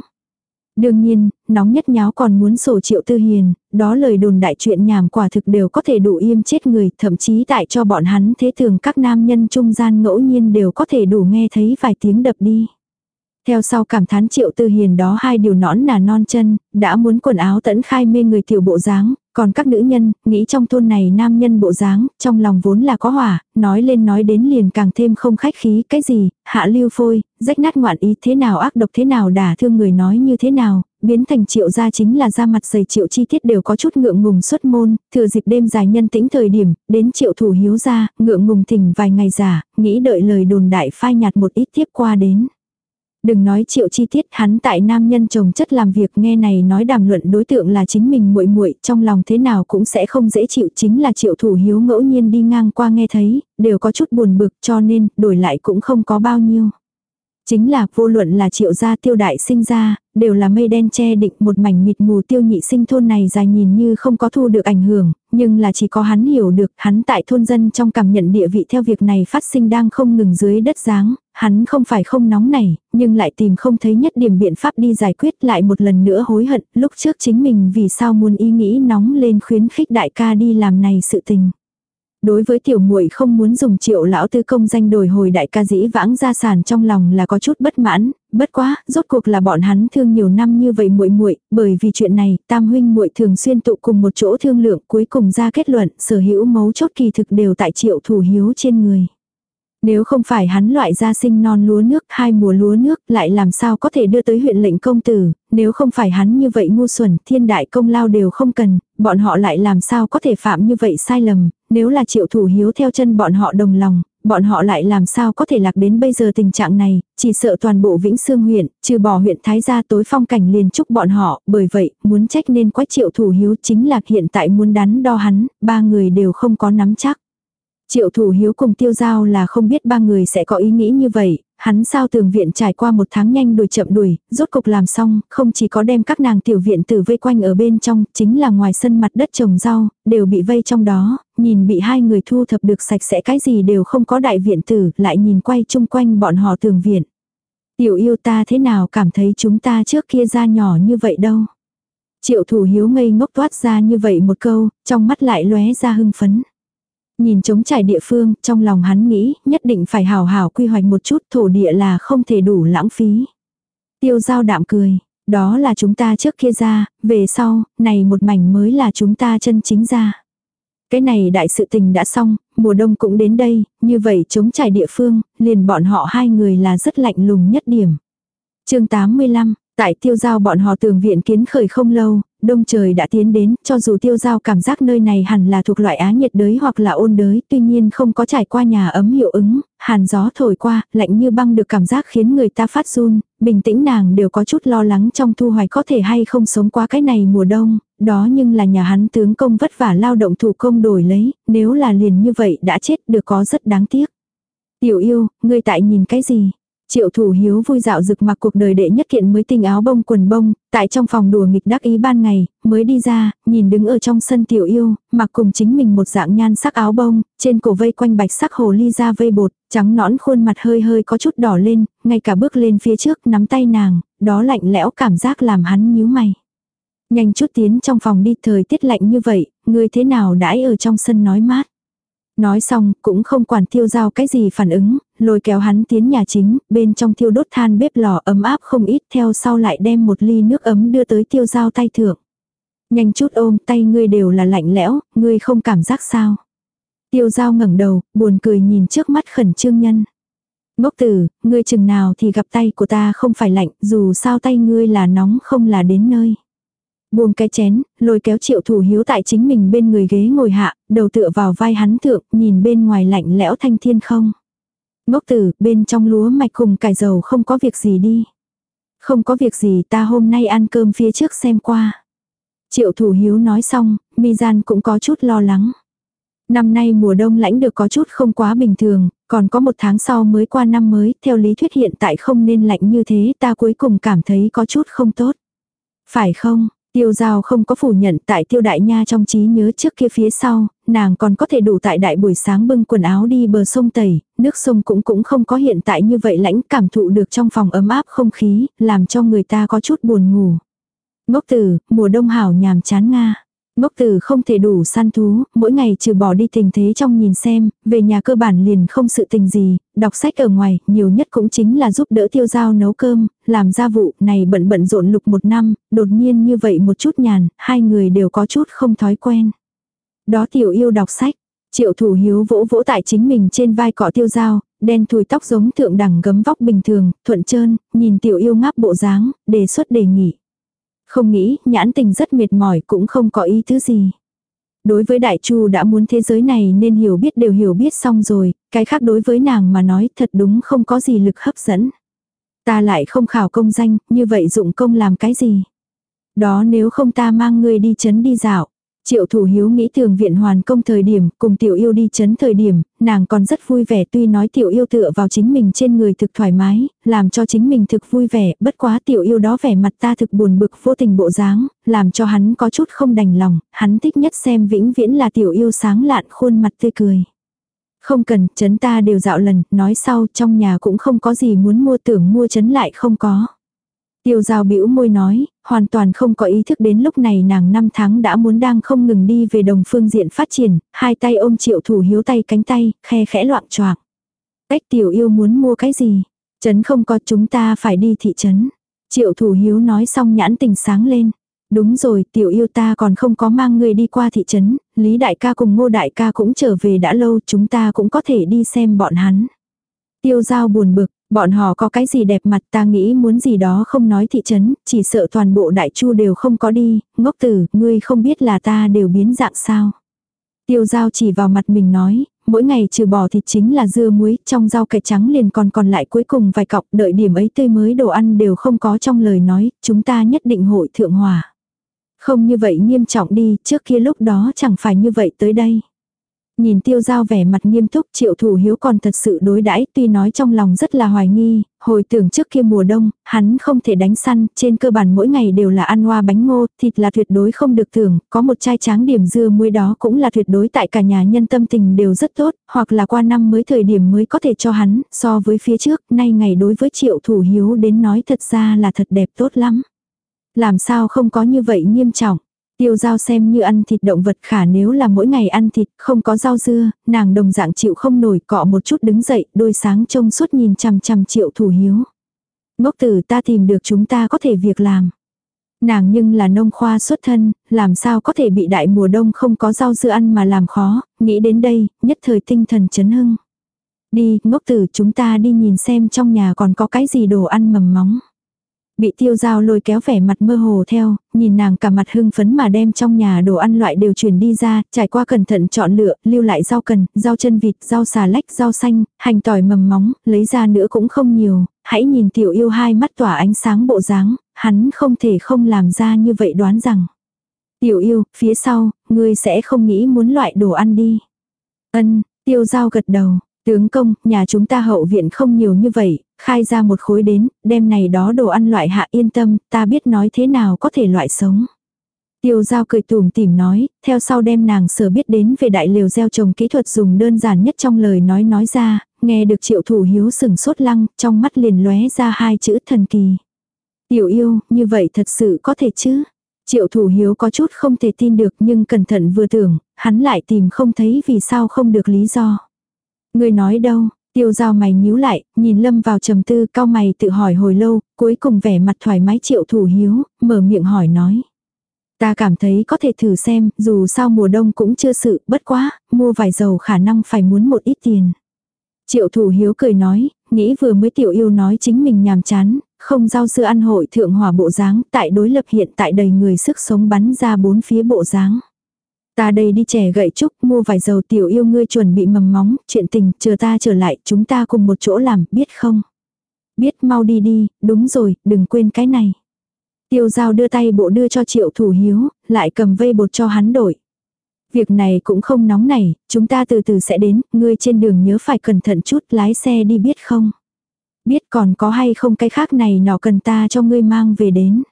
Đương nhiên, nóng nhất nháo còn muốn sổ triệu tư hiền, đó lời đồn đại chuyện nhảm quả thực đều có thể đủ im chết người, thậm chí tại cho bọn hắn thế thường các nam nhân trung gian ngẫu nhiên đều có thể đủ nghe thấy vài tiếng đập đi. Theo sau cảm thán triệu tư hiền đó hai điều nõn nà non chân, đã muốn quần áo tẫn khai mê người tiểu bộ dáng, còn các nữ nhân, nghĩ trong thôn này nam nhân bộ dáng, trong lòng vốn là có hỏa, nói lên nói đến liền càng thêm không khách khí, cái gì, hạ lưu phôi, rách nát ngoạn ý thế nào ác độc thế nào đả thương người nói như thế nào, biến thành triệu gia chính là da mặt dày triệu chi tiết đều có chút ngượng ngùng xuất môn, thừa dịp đêm dài nhân tĩnh thời điểm, đến triệu thủ hiếu ra, ngượng ngùng thỉnh vài ngày giả, nghĩ đợi lời đồn đại phai nhạt một ít tiếp qua đến. Đừng nói triệu chi tiết hắn tại nam nhân chồng chất làm việc nghe này nói đàm luận đối tượng là chính mình muội muội trong lòng thế nào cũng sẽ không dễ chịu chính là triệu thủ hiếu ngẫu nhiên đi ngang qua nghe thấy, đều có chút buồn bực cho nên đổi lại cũng không có bao nhiêu. Chính là vô luận là triệu gia tiêu đại sinh ra, đều là mây đen che định một mảnh mịt mù tiêu nhị sinh thôn này dài nhìn như không có thu được ảnh hưởng, nhưng là chỉ có hắn hiểu được hắn tại thôn dân trong cảm nhận địa vị theo việc này phát sinh đang không ngừng dưới đất dáng, hắn không phải không nóng này, nhưng lại tìm không thấy nhất điểm biện pháp đi giải quyết lại một lần nữa hối hận lúc trước chính mình vì sao muốn ý nghĩ nóng lên khuyến khích đại ca đi làm này sự tình. Đối với tiểu muội không muốn dùng triệu lão tư công danh đổi hồi đại ca dĩ vãng gia sản trong lòng là có chút bất mãn, bất quá, rốt cuộc là bọn hắn thương nhiều năm như vậy muội muội, bởi vì chuyện này, tam huynh muội thường xuyên tụ cùng một chỗ thương lượng, cuối cùng ra kết luận, sở hữu mấu chốt kỳ thực đều tại triệu thủ hiếu trên người. Nếu không phải hắn loại gia sinh non lúa nước, hai mùa lúa nước, lại làm sao có thể đưa tới huyện lệnh công tử, nếu không phải hắn như vậy ngu xuẩn, thiên đại công lao đều không cần, bọn họ lại làm sao có thể phạm như vậy sai lầm, nếu là triệu thủ hiếu theo chân bọn họ đồng lòng, bọn họ lại làm sao có thể lạc đến bây giờ tình trạng này, chỉ sợ toàn bộ Vĩnh Sương huyện, trừ bỏ huyện Thái gia tối phong cảnh liền chúc bọn họ, bởi vậy, muốn trách nên quách triệu thủ hiếu chính là hiện tại muốn đắn đo hắn, ba người đều không có nắm chắc. Triệu thủ hiếu cùng tiêu giao là không biết ba người sẽ có ý nghĩ như vậy, hắn sao tường viện trải qua một tháng nhanh đuổi chậm đuổi, rốt cục làm xong, không chỉ có đem các nàng tiểu viện tử vây quanh ở bên trong, chính là ngoài sân mặt đất trồng rau, đều bị vây trong đó, nhìn bị hai người thu thập được sạch sẽ cái gì đều không có đại viện tử, lại nhìn quay chung quanh bọn họ tường viện. Tiểu yêu ta thế nào cảm thấy chúng ta trước kia ra nhỏ như vậy đâu. Triệu thủ hiếu ngây ngốc toát ra như vậy một câu, trong mắt lại lóe ra hưng phấn. Nhìn trống trải địa phương, trong lòng hắn nghĩ, nhất định phải hào hào quy hoạch một chút thổ địa là không thể đủ lãng phí. Tiêu giao đạm cười, đó là chúng ta trước kia ra, về sau, này một mảnh mới là chúng ta chân chính ra. Cái này đại sự tình đã xong, mùa đông cũng đến đây, như vậy trống trải địa phương, liền bọn họ hai người là rất lạnh lùng nhất điểm. chương 85, Tại tiêu giao bọn họ tường viện kiến khởi không lâu, đông trời đã tiến đến, cho dù tiêu giao cảm giác nơi này hẳn là thuộc loại á nhiệt đới hoặc là ôn đới, tuy nhiên không có trải qua nhà ấm hiệu ứng, hàn gió thổi qua, lạnh như băng được cảm giác khiến người ta phát run, bình tĩnh nàng đều có chút lo lắng trong thu hoạch có thể hay không sống qua cái này mùa đông, đó nhưng là nhà hắn tướng công vất vả lao động thủ công đổi lấy, nếu là liền như vậy đã chết được có rất đáng tiếc. Tiểu yêu, ngươi tại nhìn cái gì? Triệu thủ hiếu vui dạo rực mặc cuộc đời đệ nhất kiện mới tinh áo bông quần bông, tại trong phòng đùa nghịch đắc ý ban ngày, mới đi ra, nhìn đứng ở trong sân tiểu yêu, mặc cùng chính mình một dạng nhan sắc áo bông, trên cổ vây quanh bạch sắc hồ ly ra vây bột, trắng nõn khuôn mặt hơi hơi có chút đỏ lên, ngay cả bước lên phía trước nắm tay nàng, đó lạnh lẽo cảm giác làm hắn nhíu mày. Nhanh chút tiến trong phòng đi thời tiết lạnh như vậy, người thế nào đãi ở trong sân nói mát. Nói xong, cũng không quản tiêu giao cái gì phản ứng, lôi kéo hắn tiến nhà chính, bên trong thiêu đốt than bếp lò ấm áp không ít theo sau lại đem một ly nước ấm đưa tới tiêu giao tay thượng. Nhanh chút ôm tay ngươi đều là lạnh lẽo, ngươi không cảm giác sao. Tiêu giao ngẩng đầu, buồn cười nhìn trước mắt khẩn trương nhân. Ngốc tử, ngươi chừng nào thì gặp tay của ta không phải lạnh, dù sao tay ngươi là nóng không là đến nơi. Buông cái chén, lôi kéo triệu thủ hiếu tại chính mình bên người ghế ngồi hạ, đầu tựa vào vai hắn thượng, nhìn bên ngoài lạnh lẽo thanh thiên không. Ngốc tử, bên trong lúa mạch cùng cải dầu không có việc gì đi. Không có việc gì ta hôm nay ăn cơm phía trước xem qua. Triệu thủ hiếu nói xong, mi gian cũng có chút lo lắng. Năm nay mùa đông lãnh được có chút không quá bình thường, còn có một tháng sau mới qua năm mới, theo lý thuyết hiện tại không nên lạnh như thế ta cuối cùng cảm thấy có chút không tốt. Phải không, Tiêu giao không có phủ nhận tại tiêu đại nha trong trí nhớ trước kia phía sau, nàng còn có thể đủ tại đại buổi sáng bưng quần áo đi bờ sông tẩy, nước sông cũng cũng không có hiện tại như vậy lãnh cảm thụ được trong phòng ấm áp không khí, làm cho người ta có chút buồn ngủ. Ngốc tử, mùa đông hảo nhàm chán Nga. Ngốc tử không thể đủ săn thú, mỗi ngày trừ bỏ đi tình thế trong nhìn xem, về nhà cơ bản liền không sự tình gì, đọc sách ở ngoài, nhiều nhất cũng chính là giúp đỡ tiêu giao nấu cơm, làm gia vụ, này bận bận rộn lục một năm, đột nhiên như vậy một chút nhàn, hai người đều có chút không thói quen. Đó tiểu yêu đọc sách, triệu thủ hiếu vỗ vỗ tại chính mình trên vai cọ tiêu giao, đen thùi tóc giống thượng đẳng gấm vóc bình thường, thuận trơn, nhìn tiểu yêu ngáp bộ dáng, đề xuất đề nghị. Không nghĩ, nhãn tình rất mệt mỏi cũng không có ý thứ gì. Đối với đại chu đã muốn thế giới này nên hiểu biết đều hiểu biết xong rồi, cái khác đối với nàng mà nói thật đúng không có gì lực hấp dẫn. Ta lại không khảo công danh, như vậy dụng công làm cái gì? Đó nếu không ta mang ngươi đi chấn đi dạo. Triệu thủ hiếu nghĩ thường viện hoàn công thời điểm, cùng tiểu yêu đi chấn thời điểm, nàng còn rất vui vẻ tuy nói tiểu yêu tựa vào chính mình trên người thực thoải mái, làm cho chính mình thực vui vẻ, bất quá tiểu yêu đó vẻ mặt ta thực buồn bực vô tình bộ dáng, làm cho hắn có chút không đành lòng, hắn thích nhất xem vĩnh viễn là tiểu yêu sáng lạn khuôn mặt tươi cười. Không cần, chấn ta đều dạo lần, nói sau trong nhà cũng không có gì muốn mua tưởng mua chấn lại không có. Tiêu giao bĩu môi nói, hoàn toàn không có ý thức đến lúc này nàng năm tháng đã muốn đang không ngừng đi về đồng phương diện phát triển, hai tay ôm triệu thủ hiếu tay cánh tay, khe khẽ loạn choạc. Cách tiểu yêu muốn mua cái gì? Trấn không có chúng ta phải đi thị trấn. Triệu thủ hiếu nói xong nhãn tình sáng lên. Đúng rồi, tiểu yêu ta còn không có mang người đi qua thị trấn, Lý đại ca cùng ngô đại ca cũng trở về đã lâu, chúng ta cũng có thể đi xem bọn hắn. Tiêu giao buồn bực, Bọn họ có cái gì đẹp mặt ta nghĩ muốn gì đó không nói thị trấn, chỉ sợ toàn bộ đại chu đều không có đi, ngốc tử, ngươi không biết là ta đều biến dạng sao. Tiêu giao chỉ vào mặt mình nói, mỗi ngày trừ bỏ thịt chính là dưa muối, trong rau cải trắng liền còn còn lại cuối cùng vài cọc, đợi điểm ấy tươi mới đồ ăn đều không có trong lời nói, chúng ta nhất định hội thượng hòa. Không như vậy nghiêm trọng đi, trước kia lúc đó chẳng phải như vậy tới đây. Nhìn tiêu giao vẻ mặt nghiêm túc triệu thủ hiếu còn thật sự đối đãi tuy nói trong lòng rất là hoài nghi, hồi tưởng trước kia mùa đông, hắn không thể đánh săn, trên cơ bản mỗi ngày đều là ăn hoa bánh ngô, thịt là tuyệt đối không được thưởng, có một chai tráng điểm dưa muối đó cũng là tuyệt đối tại cả nhà nhân tâm tình đều rất tốt, hoặc là qua năm mới thời điểm mới có thể cho hắn, so với phía trước, nay ngày đối với triệu thủ hiếu đến nói thật ra là thật đẹp tốt lắm. Làm sao không có như vậy nghiêm trọng. Tiêu dao xem như ăn thịt động vật khả nếu là mỗi ngày ăn thịt, không có rau dưa, nàng đồng dạng chịu không nổi cọ một chút đứng dậy, đôi sáng trông suốt nhìn chằm chằm triệu thủ hiếu. Ngốc tử ta tìm được chúng ta có thể việc làm. Nàng nhưng là nông khoa xuất thân, làm sao có thể bị đại mùa đông không có rau dưa ăn mà làm khó, nghĩ đến đây, nhất thời tinh thần chấn hưng. Đi, ngốc tử chúng ta đi nhìn xem trong nhà còn có cái gì đồ ăn mầm móng. Bị tiêu dao lôi kéo vẻ mặt mơ hồ theo, nhìn nàng cả mặt hưng phấn mà đem trong nhà đồ ăn loại đều chuyển đi ra, trải qua cẩn thận chọn lựa, lưu lại rau cần, rau chân vịt, rau xà lách, rau xanh, hành tỏi mầm móng, lấy ra nữa cũng không nhiều, hãy nhìn tiểu yêu hai mắt tỏa ánh sáng bộ dáng, hắn không thể không làm ra như vậy đoán rằng. Tiểu yêu, phía sau, ngươi sẽ không nghĩ muốn loại đồ ăn đi. Ân, tiêu dao gật đầu, Tướng công, nhà chúng ta hậu viện không nhiều như vậy, khai ra một khối đến, đem này đó đồ ăn loại hạ yên tâm, ta biết nói thế nào có thể loại sống. Tiêu giao cười tùm tìm nói, theo sau đem nàng sở biết đến về đại liều gieo trồng kỹ thuật dùng đơn giản nhất trong lời nói nói ra, nghe được triệu thủ hiếu sừng sốt lăng, trong mắt liền lóe ra hai chữ thần kỳ. Tiểu yêu, như vậy thật sự có thể chứ? Triệu thủ hiếu có chút không thể tin được nhưng cẩn thận vừa tưởng, hắn lại tìm không thấy vì sao không được lý do. Người nói đâu, tiêu giao mày nhíu lại, nhìn lâm vào trầm tư cao mày tự hỏi hồi lâu, cuối cùng vẻ mặt thoải mái triệu thủ hiếu, mở miệng hỏi nói. Ta cảm thấy có thể thử xem, dù sao mùa đông cũng chưa sự, bất quá, mua vài dầu khả năng phải muốn một ít tiền. Triệu thủ hiếu cười nói, nghĩ vừa mới tiểu yêu nói chính mình nhàm chán, không giao sư ăn hội thượng hỏa bộ dáng, tại đối lập hiện tại đầy người sức sống bắn ra bốn phía bộ dáng. Ta đây đi trẻ gậy trúc mua vài dầu tiểu yêu ngươi chuẩn bị mầm móng, chuyện tình, chờ ta trở lại, chúng ta cùng một chỗ làm, biết không? Biết mau đi đi, đúng rồi, đừng quên cái này. Tiêu giao đưa tay bộ đưa cho triệu thủ hiếu, lại cầm vây bột cho hắn đổi. Việc này cũng không nóng này, chúng ta từ từ sẽ đến, ngươi trên đường nhớ phải cẩn thận chút lái xe đi biết không? Biết còn có hay không cái khác này nó cần ta cho ngươi mang về đến.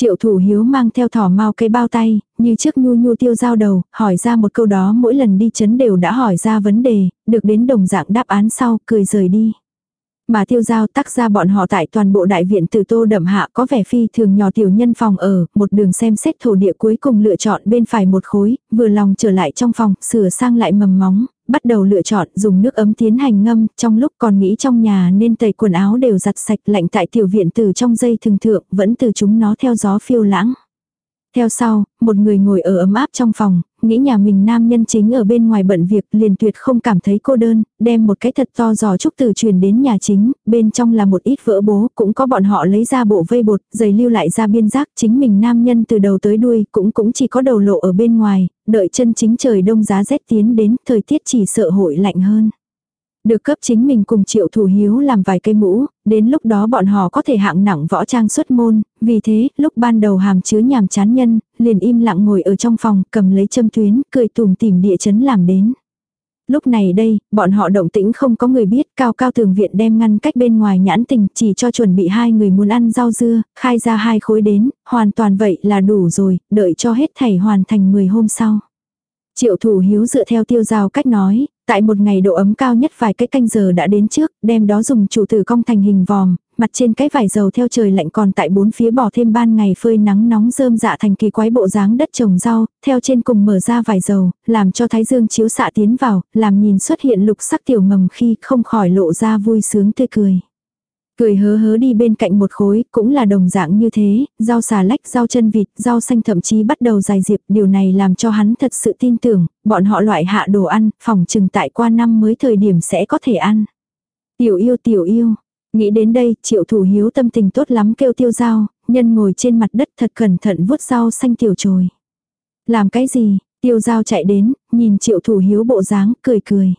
Triệu thủ hiếu mang theo thỏ mau cái bao tay, như trước nhu nhu tiêu giao đầu, hỏi ra một câu đó mỗi lần đi chấn đều đã hỏi ra vấn đề, được đến đồng dạng đáp án sau, cười rời đi. Mà tiêu giao tác ra bọn họ tại toàn bộ đại viện từ tô đậm hạ có vẻ phi thường nhỏ tiểu nhân phòng ở, một đường xem xét thổ địa cuối cùng lựa chọn bên phải một khối, vừa lòng trở lại trong phòng, sửa sang lại mầm móng, bắt đầu lựa chọn dùng nước ấm tiến hành ngâm, trong lúc còn nghĩ trong nhà nên tẩy quần áo đều giặt sạch lạnh tại tiểu viện từ trong dây thường thượng, vẫn từ chúng nó theo gió phiêu lãng. Theo sau, một người ngồi ở ấm áp trong phòng, nghĩ nhà mình nam nhân chính ở bên ngoài bận việc liền tuyệt không cảm thấy cô đơn, đem một cái thật to giò trúc từ truyền đến nhà chính, bên trong là một ít vỡ bố, cũng có bọn họ lấy ra bộ vây bột, giày lưu lại ra biên giác, chính mình nam nhân từ đầu tới đuôi cũng cũng chỉ có đầu lộ ở bên ngoài, đợi chân chính trời đông giá rét tiến đến, thời tiết chỉ sợ hội lạnh hơn. Được cấp chính mình cùng triệu thủ hiếu làm vài cây mũ, đến lúc đó bọn họ có thể hạng nặng võ trang xuất môn, vì thế, lúc ban đầu hàm chứa nhàm chán nhân, liền im lặng ngồi ở trong phòng, cầm lấy châm tuyến, cười tùm tìm địa chấn làm đến. Lúc này đây, bọn họ động tĩnh không có người biết, cao cao tường viện đem ngăn cách bên ngoài nhãn tình, chỉ cho chuẩn bị hai người muốn ăn rau dưa, khai ra hai khối đến, hoàn toàn vậy là đủ rồi, đợi cho hết thảy hoàn thành 10 hôm sau. Triệu thủ hiếu dựa theo tiêu giao cách nói, Tại một ngày độ ấm cao nhất vài cái canh giờ đã đến trước, đem đó dùng chủ tử cong thành hình vòm, mặt trên cái vải dầu theo trời lạnh còn tại bốn phía bỏ thêm ban ngày phơi nắng nóng rơm dạ thành kỳ quái bộ dáng đất trồng rau, theo trên cùng mở ra vải dầu, làm cho thái dương chiếu xạ tiến vào, làm nhìn xuất hiện lục sắc tiểu mầm khi không khỏi lộ ra vui sướng tươi cười. Cười hớ hớ đi bên cạnh một khối, cũng là đồng dạng như thế, rau xà lách, rau chân vịt, rau xanh thậm chí bắt đầu dài diệp, điều này làm cho hắn thật sự tin tưởng, bọn họ loại hạ đồ ăn, phòng trừng tại qua năm mới thời điểm sẽ có thể ăn. Tiểu yêu tiểu yêu, nghĩ đến đây, triệu thủ hiếu tâm tình tốt lắm kêu tiêu dao nhân ngồi trên mặt đất thật cẩn thận vuốt rau xanh tiểu trồi. Làm cái gì, tiêu dao chạy đến, nhìn triệu thủ hiếu bộ dáng, cười cười.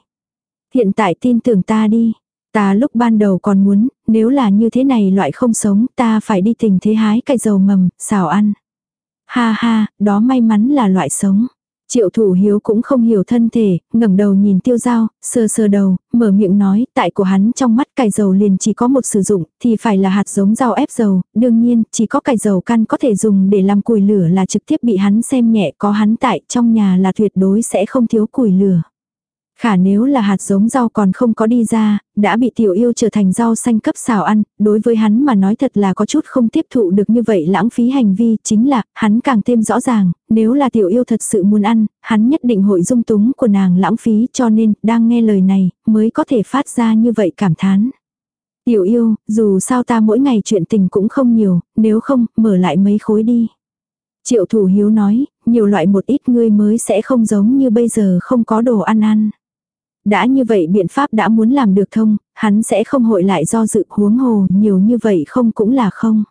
Hiện tại tin tưởng ta đi, Ta lúc ban đầu còn muốn, nếu là như thế này loại không sống, ta phải đi tình thế hái cây dầu mầm, xào ăn. Ha ha, đó may mắn là loại sống. Triệu thủ hiếu cũng không hiểu thân thể, ngẩng đầu nhìn tiêu dao sờ sờ đầu, mở miệng nói, tại của hắn trong mắt cải dầu liền chỉ có một sử dụng, thì phải là hạt giống rau ép dầu, đương nhiên, chỉ có cải dầu căn có thể dùng để làm củi lửa là trực tiếp bị hắn xem nhẹ có hắn tại trong nhà là tuyệt đối sẽ không thiếu củi lửa. Khả nếu là hạt giống rau còn không có đi ra, đã bị tiểu yêu trở thành rau xanh cấp xào ăn, đối với hắn mà nói thật là có chút không tiếp thụ được như vậy lãng phí hành vi, chính là, hắn càng thêm rõ ràng, nếu là tiểu yêu thật sự muốn ăn, hắn nhất định hội dung túng của nàng lãng phí cho nên, đang nghe lời này, mới có thể phát ra như vậy cảm thán. Tiểu yêu, dù sao ta mỗi ngày chuyện tình cũng không nhiều, nếu không, mở lại mấy khối đi. Triệu thủ hiếu nói, nhiều loại một ít ngươi mới sẽ không giống như bây giờ không có đồ ăn ăn. Đã như vậy biện pháp đã muốn làm được thông, hắn sẽ không hội lại do dự huống hồ nhiều như vậy không cũng là không.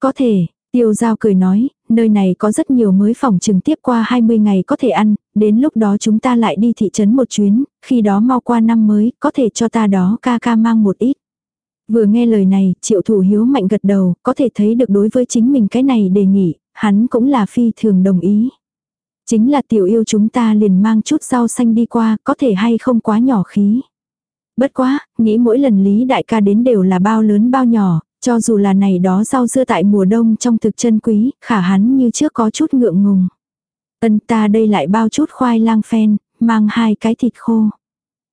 Có thể, tiêu giao cười nói, nơi này có rất nhiều mới phòng trừng tiếp qua 20 ngày có thể ăn, đến lúc đó chúng ta lại đi thị trấn một chuyến, khi đó mau qua năm mới, có thể cho ta đó ca ca mang một ít. Vừa nghe lời này, triệu thủ hiếu mạnh gật đầu, có thể thấy được đối với chính mình cái này đề nghị, hắn cũng là phi thường đồng ý. Chính là tiểu yêu chúng ta liền mang chút rau xanh đi qua, có thể hay không quá nhỏ khí. Bất quá, nghĩ mỗi lần Lý đại ca đến đều là bao lớn bao nhỏ, cho dù là này đó rau dưa tại mùa đông trong thực chân quý, khả hắn như trước có chút ngượng ngùng. Ân ta đây lại bao chút khoai lang phen, mang hai cái thịt khô.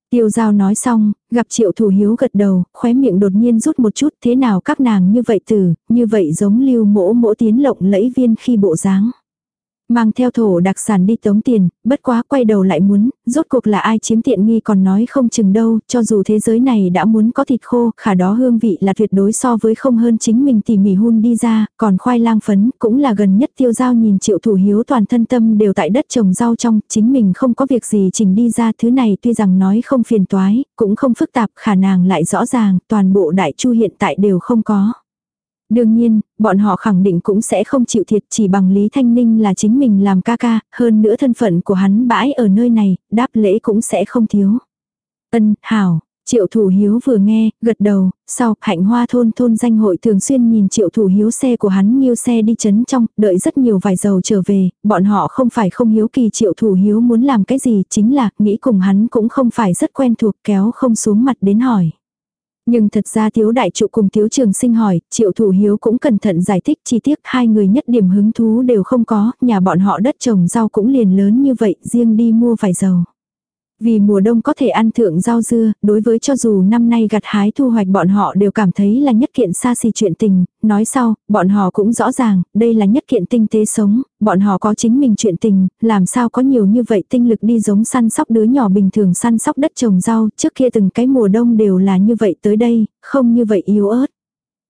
Tiêu giao nói xong, gặp triệu thủ hiếu gật đầu, khóe miệng đột nhiên rút một chút thế nào các nàng như vậy tử, như vậy giống lưu mỗ mỗ tiến lộng lẫy viên khi bộ dáng. Mang theo thổ đặc sản đi tống tiền, bất quá quay đầu lại muốn, rốt cuộc là ai chiếm tiện nghi còn nói không chừng đâu, cho dù thế giới này đã muốn có thịt khô, khả đó hương vị là tuyệt đối so với không hơn chính mình tỉ mỉ hun đi ra, còn khoai lang phấn cũng là gần nhất tiêu giao nhìn triệu thủ hiếu toàn thân tâm đều tại đất trồng rau trong, chính mình không có việc gì trình đi ra thứ này tuy rằng nói không phiền toái, cũng không phức tạp khả nàng lại rõ ràng, toàn bộ đại chu hiện tại đều không có. Đương nhiên, bọn họ khẳng định cũng sẽ không chịu thiệt chỉ bằng Lý Thanh Ninh là chính mình làm ca ca, hơn nữa thân phận của hắn bãi ở nơi này, đáp lễ cũng sẽ không thiếu. Ân, hảo, Triệu Thủ Hiếu vừa nghe, gật đầu, sau, hạnh hoa thôn thôn danh hội thường xuyên nhìn Triệu Thủ Hiếu xe của hắn nghiêu xe đi chấn trong, đợi rất nhiều vài dầu trở về, bọn họ không phải không hiếu kỳ Triệu Thủ Hiếu muốn làm cái gì, chính là, nghĩ cùng hắn cũng không phải rất quen thuộc kéo không xuống mặt đến hỏi. Nhưng thật ra thiếu đại trụ cùng thiếu trường sinh hỏi, triệu thủ hiếu cũng cẩn thận giải thích chi tiết hai người nhất điểm hứng thú đều không có, nhà bọn họ đất trồng rau cũng liền lớn như vậy, riêng đi mua vài dầu. Vì mùa đông có thể ăn thượng rau dưa, đối với cho dù năm nay gặt hái thu hoạch bọn họ đều cảm thấy là nhất kiện xa xỉ chuyện tình, nói sau, bọn họ cũng rõ ràng, đây là nhất kiện tinh tế sống, bọn họ có chính mình chuyện tình, làm sao có nhiều như vậy tinh lực đi giống săn sóc đứa nhỏ bình thường săn sóc đất trồng rau, trước kia từng cái mùa đông đều là như vậy tới đây, không như vậy yếu ớt.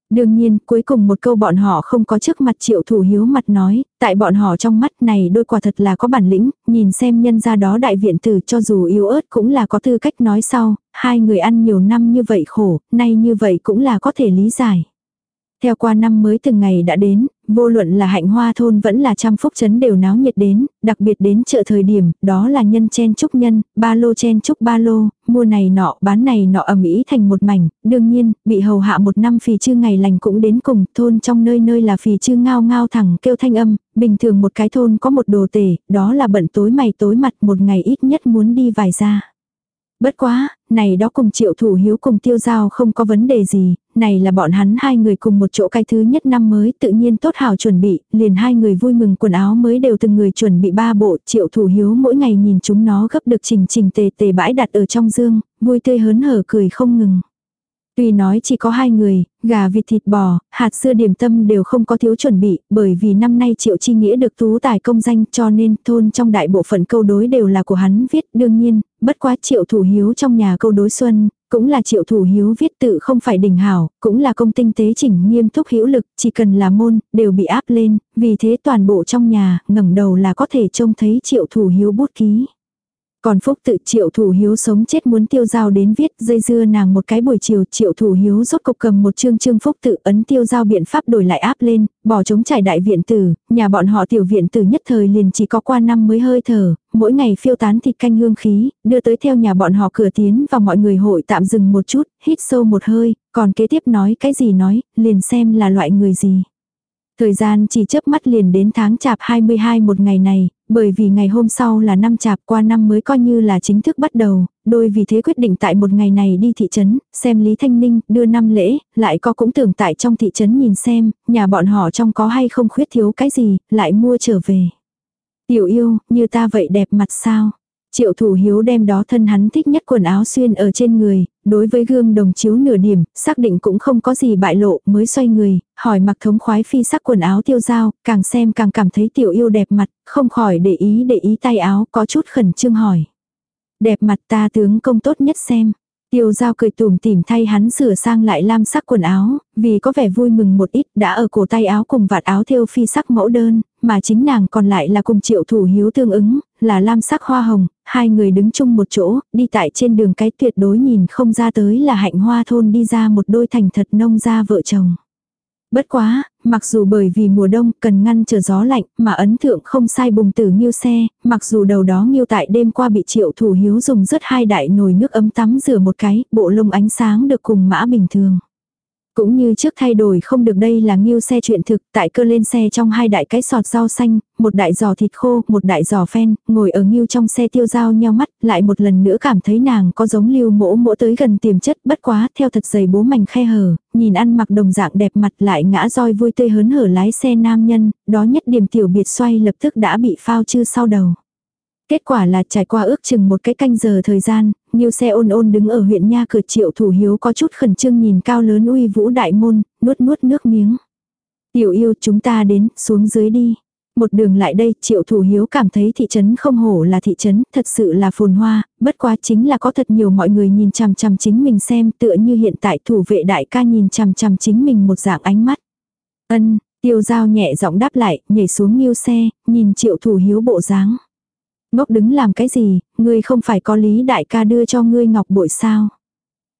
Đương nhiên, cuối cùng một câu bọn họ không có trước mặt triệu thủ hiếu mặt nói, tại bọn họ trong mắt này đôi quả thật là có bản lĩnh, nhìn xem nhân ra đó đại viện tử cho dù yếu ớt cũng là có tư cách nói sau, hai người ăn nhiều năm như vậy khổ, nay như vậy cũng là có thể lý giải. Theo qua năm mới từng ngày đã đến, vô luận là hạnh hoa thôn vẫn là trăm phúc chấn đều náo nhiệt đến, đặc biệt đến chợ thời điểm, đó là nhân chen chúc nhân, ba lô chen chúc ba lô, mua này nọ, bán này nọ ầm ĩ thành một mảnh, đương nhiên, bị hầu hạ một năm phì chư ngày lành cũng đến cùng, thôn trong nơi nơi là phì chư ngao ngao thẳng kêu thanh âm, bình thường một cái thôn có một đồ tể, đó là bận tối mày tối mặt một ngày ít nhất muốn đi vài ra. Bất quá, này đó cùng triệu thủ hiếu cùng tiêu giao không có vấn đề gì, này là bọn hắn hai người cùng một chỗ cái thứ nhất năm mới tự nhiên tốt hảo chuẩn bị, liền hai người vui mừng quần áo mới đều từng người chuẩn bị ba bộ, triệu thủ hiếu mỗi ngày nhìn chúng nó gấp được trình trình tề tề bãi đặt ở trong dương, vui tươi hớn hở cười không ngừng. Tuy nói chỉ có hai người, gà vịt thịt bò, hạt xưa điểm tâm đều không có thiếu chuẩn bị, bởi vì năm nay Triệu Chi Nghĩa được tú tài công danh cho nên thôn trong đại bộ phận câu đối đều là của hắn viết. Đương nhiên, bất quá Triệu Thủ Hiếu trong nhà câu đối xuân, cũng là Triệu Thủ Hiếu viết tự không phải đỉnh hảo, cũng là công tinh tế chỉnh nghiêm túc hữu lực, chỉ cần là môn, đều bị áp lên, vì thế toàn bộ trong nhà, ngẩng đầu là có thể trông thấy Triệu Thủ Hiếu bút ký. Còn Phúc tự triệu thủ hiếu sống chết muốn tiêu giao đến viết dây dưa nàng một cái buổi chiều triệu thủ hiếu rốt cục cầm một chương chương Phúc tự ấn tiêu giao biện pháp đổi lại áp lên, bỏ chống trải đại viện tử, nhà bọn họ tiểu viện tử nhất thời liền chỉ có qua năm mới hơi thở, mỗi ngày phiêu tán thịt canh hương khí, đưa tới theo nhà bọn họ cửa tiến và mọi người hội tạm dừng một chút, hít sâu một hơi, còn kế tiếp nói cái gì nói, liền xem là loại người gì. Thời gian chỉ chớp mắt liền đến tháng chạp 22 một ngày này, bởi vì ngày hôm sau là năm chạp qua năm mới coi như là chính thức bắt đầu, đôi vì thế quyết định tại một ngày này đi thị trấn, xem Lý Thanh Ninh đưa năm lễ, lại có cũng tưởng tại trong thị trấn nhìn xem, nhà bọn họ trong có hay không khuyết thiếu cái gì, lại mua trở về. Tiểu yêu, như ta vậy đẹp mặt sao? Triệu thủ hiếu đem đó thân hắn thích nhất quần áo xuyên ở trên người, đối với gương đồng chiếu nửa điểm, xác định cũng không có gì bại lộ, mới xoay người, hỏi mặc thống khoái phi sắc quần áo tiêu dao càng xem càng cảm thấy tiểu yêu đẹp mặt, không khỏi để ý để ý tay áo, có chút khẩn trương hỏi. Đẹp mặt ta tướng công tốt nhất xem. Tiêu giao cười tủm tỉm thay hắn sửa sang lại lam sắc quần áo, vì có vẻ vui mừng một ít đã ở cổ tay áo cùng vạt áo thêu phi sắc mẫu đơn, mà chính nàng còn lại là cùng triệu thủ hiếu tương ứng, là lam sắc hoa hồng, hai người đứng chung một chỗ, đi tại trên đường cái tuyệt đối nhìn không ra tới là hạnh hoa thôn đi ra một đôi thành thật nông gia vợ chồng. Bất quá, mặc dù bởi vì mùa đông cần ngăn trở gió lạnh mà ấn thượng không sai bùng tử nghiêu xe, mặc dù đầu đó nghiêu tại đêm qua bị triệu thủ hiếu dùng rất hai đại nồi nước ấm tắm rửa một cái, bộ lông ánh sáng được cùng mã bình thường. Cũng như trước thay đổi không được đây là nghiêu xe chuyện thực, tại cơ lên xe trong hai đại cái sọt rau xanh, một đại giò thịt khô, một đại giò phen, ngồi ở nghiêu trong xe tiêu dao nhau mắt, lại một lần nữa cảm thấy nàng có giống lưu mỗ mỗ tới gần tiềm chất bất quá, theo thật dày bố mảnh khe hở, nhìn ăn mặc đồng dạng đẹp mặt lại ngã roi vui tươi hớn hở lái xe nam nhân, đó nhất điểm tiểu biệt xoay lập tức đã bị phao chư sau đầu. Kết quả là trải qua ước chừng một cái canh giờ thời gian, nhiều xe ôn ôn đứng ở huyện nha cửa triệu thủ hiếu có chút khẩn trương nhìn cao lớn uy vũ đại môn, nuốt nuốt nước miếng. Tiểu yêu chúng ta đến, xuống dưới đi. Một đường lại đây, triệu thủ hiếu cảm thấy thị trấn không hổ là thị trấn, thật sự là phồn hoa, bất quá chính là có thật nhiều mọi người nhìn chằm chằm chính mình xem tựa như hiện tại thủ vệ đại ca nhìn chằm chằm chính mình một dạng ánh mắt. Ân, tiêu giao nhẹ giọng đáp lại, nhảy xuống nghiêu xe, nhìn triệu thủ hiếu bộ dáng. Ngốc đứng làm cái gì, ngươi không phải có lý đại ca đưa cho ngươi ngọc bội sao?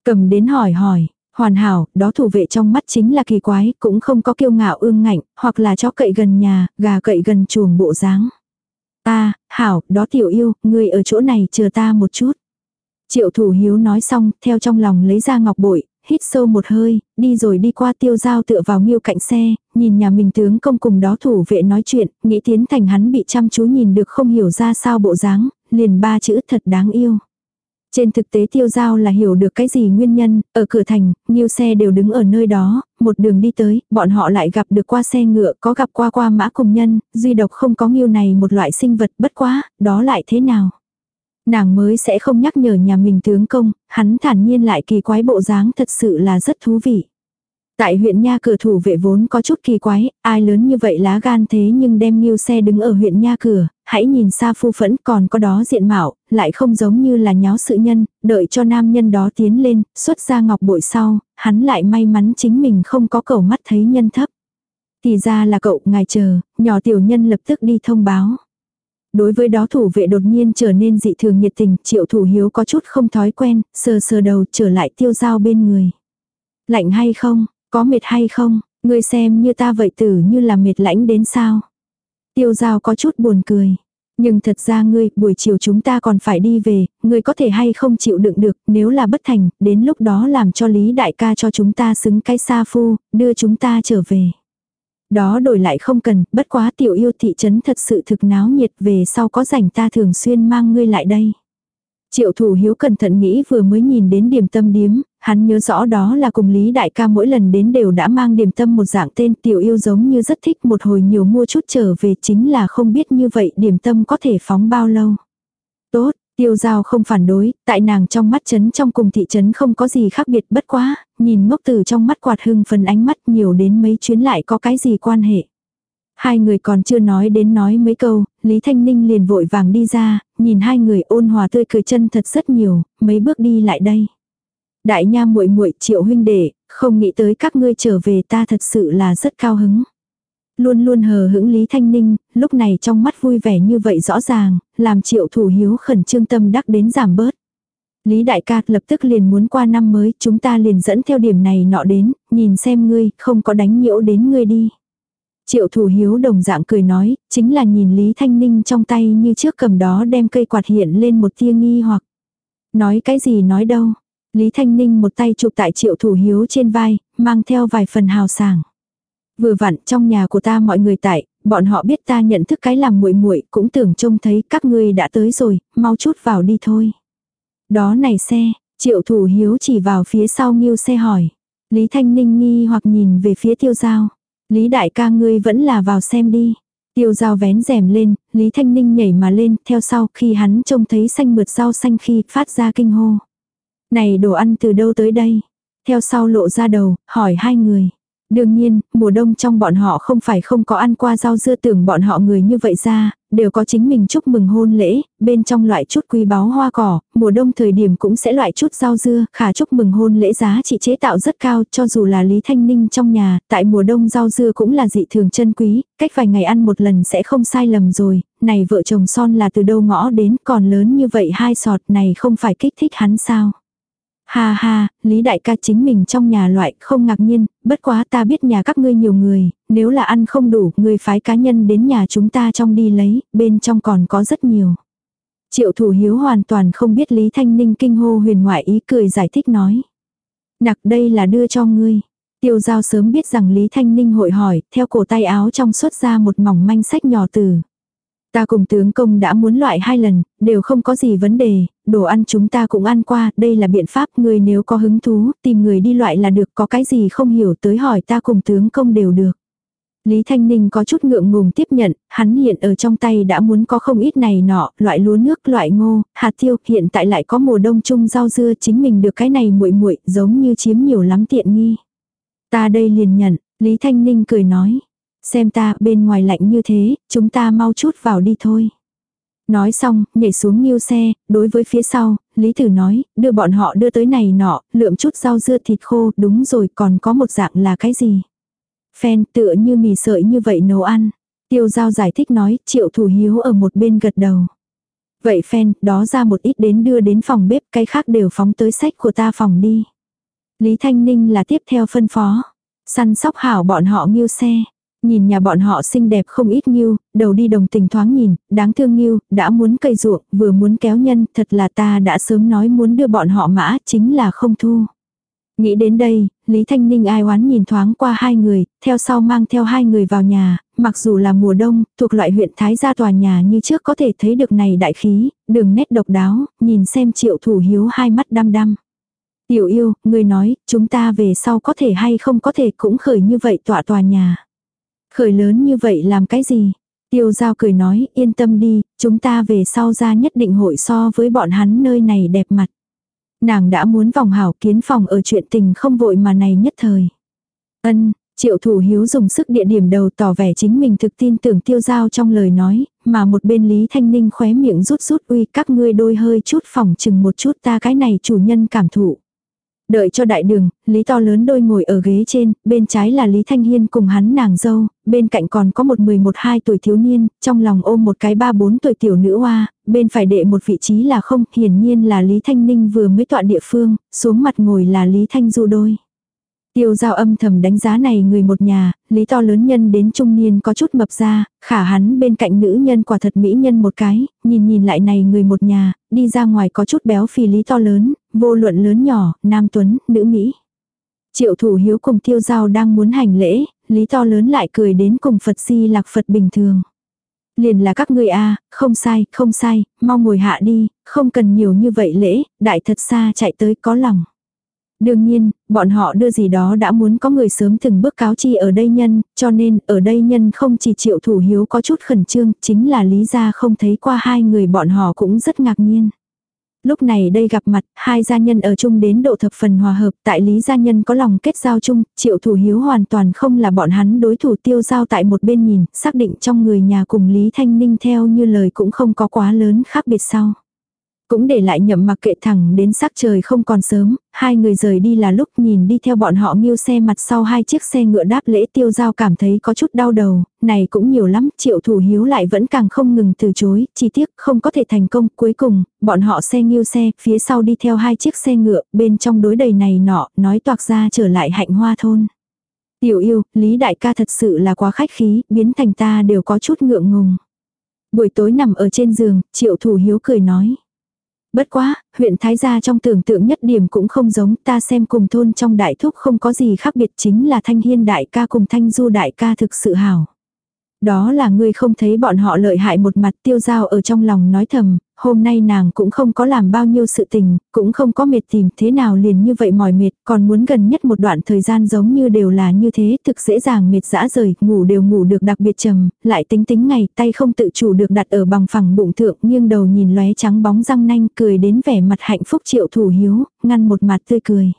Cầm đến hỏi hỏi, hoàn hảo, đó thủ vệ trong mắt chính là kỳ quái, cũng không có kiêu ngạo ương ngạnh, hoặc là chó cậy gần nhà, gà cậy gần chuồng bộ dáng. Ta, hảo, đó tiểu yêu, ngươi ở chỗ này chờ ta một chút. Triệu thủ hiếu nói xong, theo trong lòng lấy ra ngọc bội, hít sâu một hơi, đi rồi đi qua tiêu giao tựa vào nghiêu cạnh xe, nhìn nhà mình tướng công cùng đó thủ vệ nói chuyện, nghĩ tiến thành hắn bị chăm chú nhìn được không hiểu ra sao bộ dáng, liền ba chữ thật đáng yêu. Trên thực tế tiêu giao là hiểu được cái gì nguyên nhân, ở cửa thành, nhiều xe đều đứng ở nơi đó, một đường đi tới, bọn họ lại gặp được qua xe ngựa, có gặp qua qua mã cùng nhân, duy độc không có nghiêu này một loại sinh vật bất quá, đó lại thế nào. Nàng mới sẽ không nhắc nhở nhà mình tướng công, hắn thản nhiên lại kỳ quái bộ dáng thật sự là rất thú vị. Tại huyện Nha cửa thủ vệ vốn có chút kỳ quái, ai lớn như vậy lá gan thế nhưng đem nghiêu xe đứng ở huyện Nha cửa, hãy nhìn xa phu phẫn còn có đó diện mạo, lại không giống như là nháo sự nhân, đợi cho nam nhân đó tiến lên, xuất ra ngọc bội sau, hắn lại may mắn chính mình không có cầu mắt thấy nhân thấp. Thì ra là cậu, ngài chờ, nhỏ tiểu nhân lập tức đi thông báo. Đối với đó thủ vệ đột nhiên trở nên dị thường nhiệt tình, triệu thủ hiếu có chút không thói quen, sờ sờ đầu trở lại tiêu dao bên người. Lạnh hay không, có mệt hay không, ngươi xem như ta vậy tử như là mệt lãnh đến sao. Tiêu giao có chút buồn cười. Nhưng thật ra ngươi, buổi chiều chúng ta còn phải đi về, ngươi có thể hay không chịu đựng được, nếu là bất thành, đến lúc đó làm cho Lý Đại ca cho chúng ta xứng cái sa phu, đưa chúng ta trở về. Đó đổi lại không cần, bất quá tiểu yêu thị trấn thật sự thực náo nhiệt về sau có rảnh ta thường xuyên mang ngươi lại đây. Triệu thủ hiếu cẩn thận nghĩ vừa mới nhìn đến điểm tâm điếm, hắn nhớ rõ đó là cùng Lý Đại ca mỗi lần đến đều đã mang điểm tâm một dạng tên tiểu yêu giống như rất thích một hồi nhiều mua chút trở về chính là không biết như vậy điểm tâm có thể phóng bao lâu. Tốt, tiêu giao không phản đối, tại nàng trong mắt chấn trong cùng thị trấn không có gì khác biệt bất quá, nhìn ngốc từ trong mắt quạt hưng phần ánh mắt nhiều đến mấy chuyến lại có cái gì quan hệ. Hai người còn chưa nói đến nói mấy câu, Lý Thanh Ninh liền vội vàng đi ra, nhìn hai người ôn hòa tươi cười chân thật rất nhiều, mấy bước đi lại đây. Đại nha muội muội triệu huynh đệ, không nghĩ tới các ngươi trở về ta thật sự là rất cao hứng. Luôn luôn hờ hững Lý Thanh Ninh, lúc này trong mắt vui vẻ như vậy rõ ràng, làm triệu thủ hiếu khẩn trương tâm đắc đến giảm bớt. Lý đại ca lập tức liền muốn qua năm mới, chúng ta liền dẫn theo điểm này nọ đến, nhìn xem ngươi, không có đánh nhiễu đến ngươi đi. Triệu thủ hiếu đồng dạng cười nói, chính là nhìn Lý Thanh Ninh trong tay như trước cầm đó đem cây quạt hiện lên một tia nghi hoặc. Nói cái gì nói đâu. Lý Thanh Ninh một tay chụp tại triệu thủ hiếu trên vai, mang theo vài phần hào sảng. Vừa vặn trong nhà của ta mọi người tại, bọn họ biết ta nhận thức cái làm muội muội cũng tưởng trông thấy các ngươi đã tới rồi, mau chút vào đi thôi. Đó này xe, triệu thủ hiếu chỉ vào phía sau nghiêu xe hỏi. Lý Thanh Ninh nghi hoặc nhìn về phía tiêu giao. Lý đại ca ngươi vẫn là vào xem đi. Tiêu dao vén rèm lên, Lý Thanh Ninh nhảy mà lên, theo sau khi hắn trông thấy xanh mượt rau xanh khi phát ra kinh hô. Này đồ ăn từ đâu tới đây? Theo sau lộ ra đầu, hỏi hai người. Đương nhiên, mùa đông trong bọn họ không phải không có ăn qua rau dưa tưởng bọn họ người như vậy ra, đều có chính mình chúc mừng hôn lễ, bên trong loại chút quý báu hoa cỏ, mùa đông thời điểm cũng sẽ loại chút rau dưa, khả chúc mừng hôn lễ giá trị chế tạo rất cao, cho dù là Lý Thanh Ninh trong nhà, tại mùa đông rau dưa cũng là dị thường chân quý, cách vài ngày ăn một lần sẽ không sai lầm rồi, này vợ chồng son là từ đâu ngõ đến còn lớn như vậy hai sọt này không phải kích thích hắn sao. Ha ha, Lý đại ca chính mình trong nhà loại không ngạc nhiên, bất quá ta biết nhà các ngươi nhiều người, nếu là ăn không đủ, người phái cá nhân đến nhà chúng ta trong đi lấy, bên trong còn có rất nhiều. Triệu thủ hiếu hoàn toàn không biết Lý Thanh Ninh kinh hô huyền ngoại ý cười giải thích nói. Nặc đây là đưa cho ngươi. Tiêu giao sớm biết rằng Lý Thanh Ninh hội hỏi, theo cổ tay áo trong xuất ra một mỏng manh sách nhỏ từ. Ta cùng tướng công đã muốn loại hai lần, đều không có gì vấn đề, đồ ăn chúng ta cũng ăn qua, đây là biện pháp người nếu có hứng thú, tìm người đi loại là được, có cái gì không hiểu tới hỏi ta cùng tướng công đều được. Lý Thanh Ninh có chút ngượng ngùng tiếp nhận, hắn hiện ở trong tay đã muốn có không ít này nọ, loại lúa nước, loại ngô, hạt tiêu, hiện tại lại có mùa đông chung rau dưa, chính mình được cái này muội muội, giống như chiếm nhiều lắm tiện nghi. Ta đây liền nhận, Lý Thanh Ninh cười nói, xem ta bên ngoài lạnh như thế, chúng ta mau chút vào đi thôi. Nói xong, nhảy xuống nghiêu xe, đối với phía sau, Lý Tử nói, đưa bọn họ đưa tới này nọ, lượm chút rau dưa thịt khô, đúng rồi còn có một dạng là cái gì. Phen tựa như mì sợi như vậy nấu ăn. Tiêu giao giải thích nói, triệu thủ hiếu ở một bên gật đầu. Vậy phen, đó ra một ít đến đưa đến phòng bếp, cái khác đều phóng tới sách của ta phòng đi. Lý Thanh Ninh là tiếp theo phân phó. Săn sóc hảo bọn họ nghiêu xe. Nhìn nhà bọn họ xinh đẹp không ít nghiêu, đầu đi đồng tình thoáng nhìn, đáng thương nghiêu, đã muốn cây ruộng, vừa muốn kéo nhân, thật là ta đã sớm nói muốn đưa bọn họ mã, chính là không thu. Nghĩ đến đây, Lý Thanh Ninh ai oán nhìn thoáng qua hai người, theo sau mang theo hai người vào nhà, mặc dù là mùa đông, thuộc loại huyện Thái gia tòa nhà như trước có thể thấy được này đại khí, đường nét độc đáo, nhìn xem triệu thủ hiếu hai mắt đăm đăm. Tiểu yêu, người nói, chúng ta về sau có thể hay không có thể cũng khởi như vậy tọa tòa nhà. Khởi lớn như vậy làm cái gì? Tiêu giao cười nói, yên tâm đi, Chúng ta về sau ra nhất định hội so với bọn hắn nơi này đẹp mặt. Nàng đã muốn vòng hảo kiến phòng ở chuyện tình không vội mà này nhất thời. Ân, Triệu thủ hiếu dùng sức địa điểm đầu tỏ vẻ chính mình thực tin tưởng tiêu giao trong lời nói, mà một bên Lý Thanh Ninh khóe miệng rút rút uy các ngươi đôi hơi chút phòng chừng một chút ta cái này chủ nhân cảm thụ. Đợi cho đại đường, Lý to lớn đôi ngồi ở ghế trên, bên trái là Lý Thanh Hiên cùng hắn nàng dâu, bên cạnh còn có một 11-12 tuổi thiếu niên, trong lòng ôm một cái 3-4 tuổi tiểu nữ hoa, bên phải đệ một vị trí là không, hiển nhiên là Lý Thanh Ninh vừa mới tọa địa phương, xuống mặt ngồi là Lý Thanh Du đôi. Tiêu giao âm thầm đánh giá này người một nhà, lý to lớn nhân đến trung niên có chút mập ra, khả hắn bên cạnh nữ nhân quả thật mỹ nhân một cái, nhìn nhìn lại này người một nhà, đi ra ngoài có chút béo phì lý to lớn, vô luận lớn nhỏ, nam tuấn, nữ Mỹ. Triệu thủ hiếu cùng tiêu giao đang muốn hành lễ, lý to lớn lại cười đến cùng Phật si lạc Phật bình thường. Liền là các ngươi a không sai, không sai, mau ngồi hạ đi, không cần nhiều như vậy lễ, đại thật xa chạy tới có lòng. Đương nhiên, bọn họ đưa gì đó đã muốn có người sớm từng bước cáo chi ở đây nhân, cho nên ở đây nhân không chỉ triệu thủ hiếu có chút khẩn trương, chính là lý ra không thấy qua hai người bọn họ cũng rất ngạc nhiên. Lúc này đây gặp mặt, hai gia nhân ở chung đến độ thập phần hòa hợp, tại Lý gia nhân có lòng kết giao chung, triệu thủ hiếu hoàn toàn không là bọn hắn đối thủ tiêu giao tại một bên nhìn, xác định trong người nhà cùng Lý Thanh Ninh theo như lời cũng không có quá lớn khác biệt sau. Cũng để lại nhậm mặc kệ thẳng đến sắc trời không còn sớm, hai người rời đi là lúc nhìn đi theo bọn họ nghiêu xe mặt sau hai chiếc xe ngựa đáp lễ tiêu giao cảm thấy có chút đau đầu, này cũng nhiều lắm, triệu thủ hiếu lại vẫn càng không ngừng từ chối, chi tiết không có thể thành công, cuối cùng, bọn họ xe nghiêu xe, phía sau đi theo hai chiếc xe ngựa, bên trong đối đầy này nọ, nói toạc ra trở lại hạnh hoa thôn. Tiểu yêu, Lý đại ca thật sự là quá khách khí, biến thành ta đều có chút ngượng ngùng. Buổi tối nằm ở trên giường, triệu thủ hiếu cười nói. Bất quá, huyện Thái Gia trong tưởng tượng nhất điểm cũng không giống ta xem cùng thôn trong đại thúc không có gì khác biệt chính là Thanh Hiên đại ca cùng Thanh Du đại ca thực sự hảo. Đó là ngươi không thấy bọn họ lợi hại một mặt tiêu giao ở trong lòng nói thầm, hôm nay nàng cũng không có làm bao nhiêu sự tình, cũng không có mệt tìm thế nào liền như vậy mỏi mệt, còn muốn gần nhất một đoạn thời gian giống như đều là như thế, thực dễ dàng mệt dã rời, ngủ đều ngủ được đặc biệt trầm, lại tính tính ngày, tay không tự chủ được đặt ở bằng phẳng bụng thượng, nghiêng đầu nhìn lóe trắng bóng răng nanh, cười đến vẻ mặt hạnh phúc triệu thủ hiếu, ngăn một mặt tươi cười.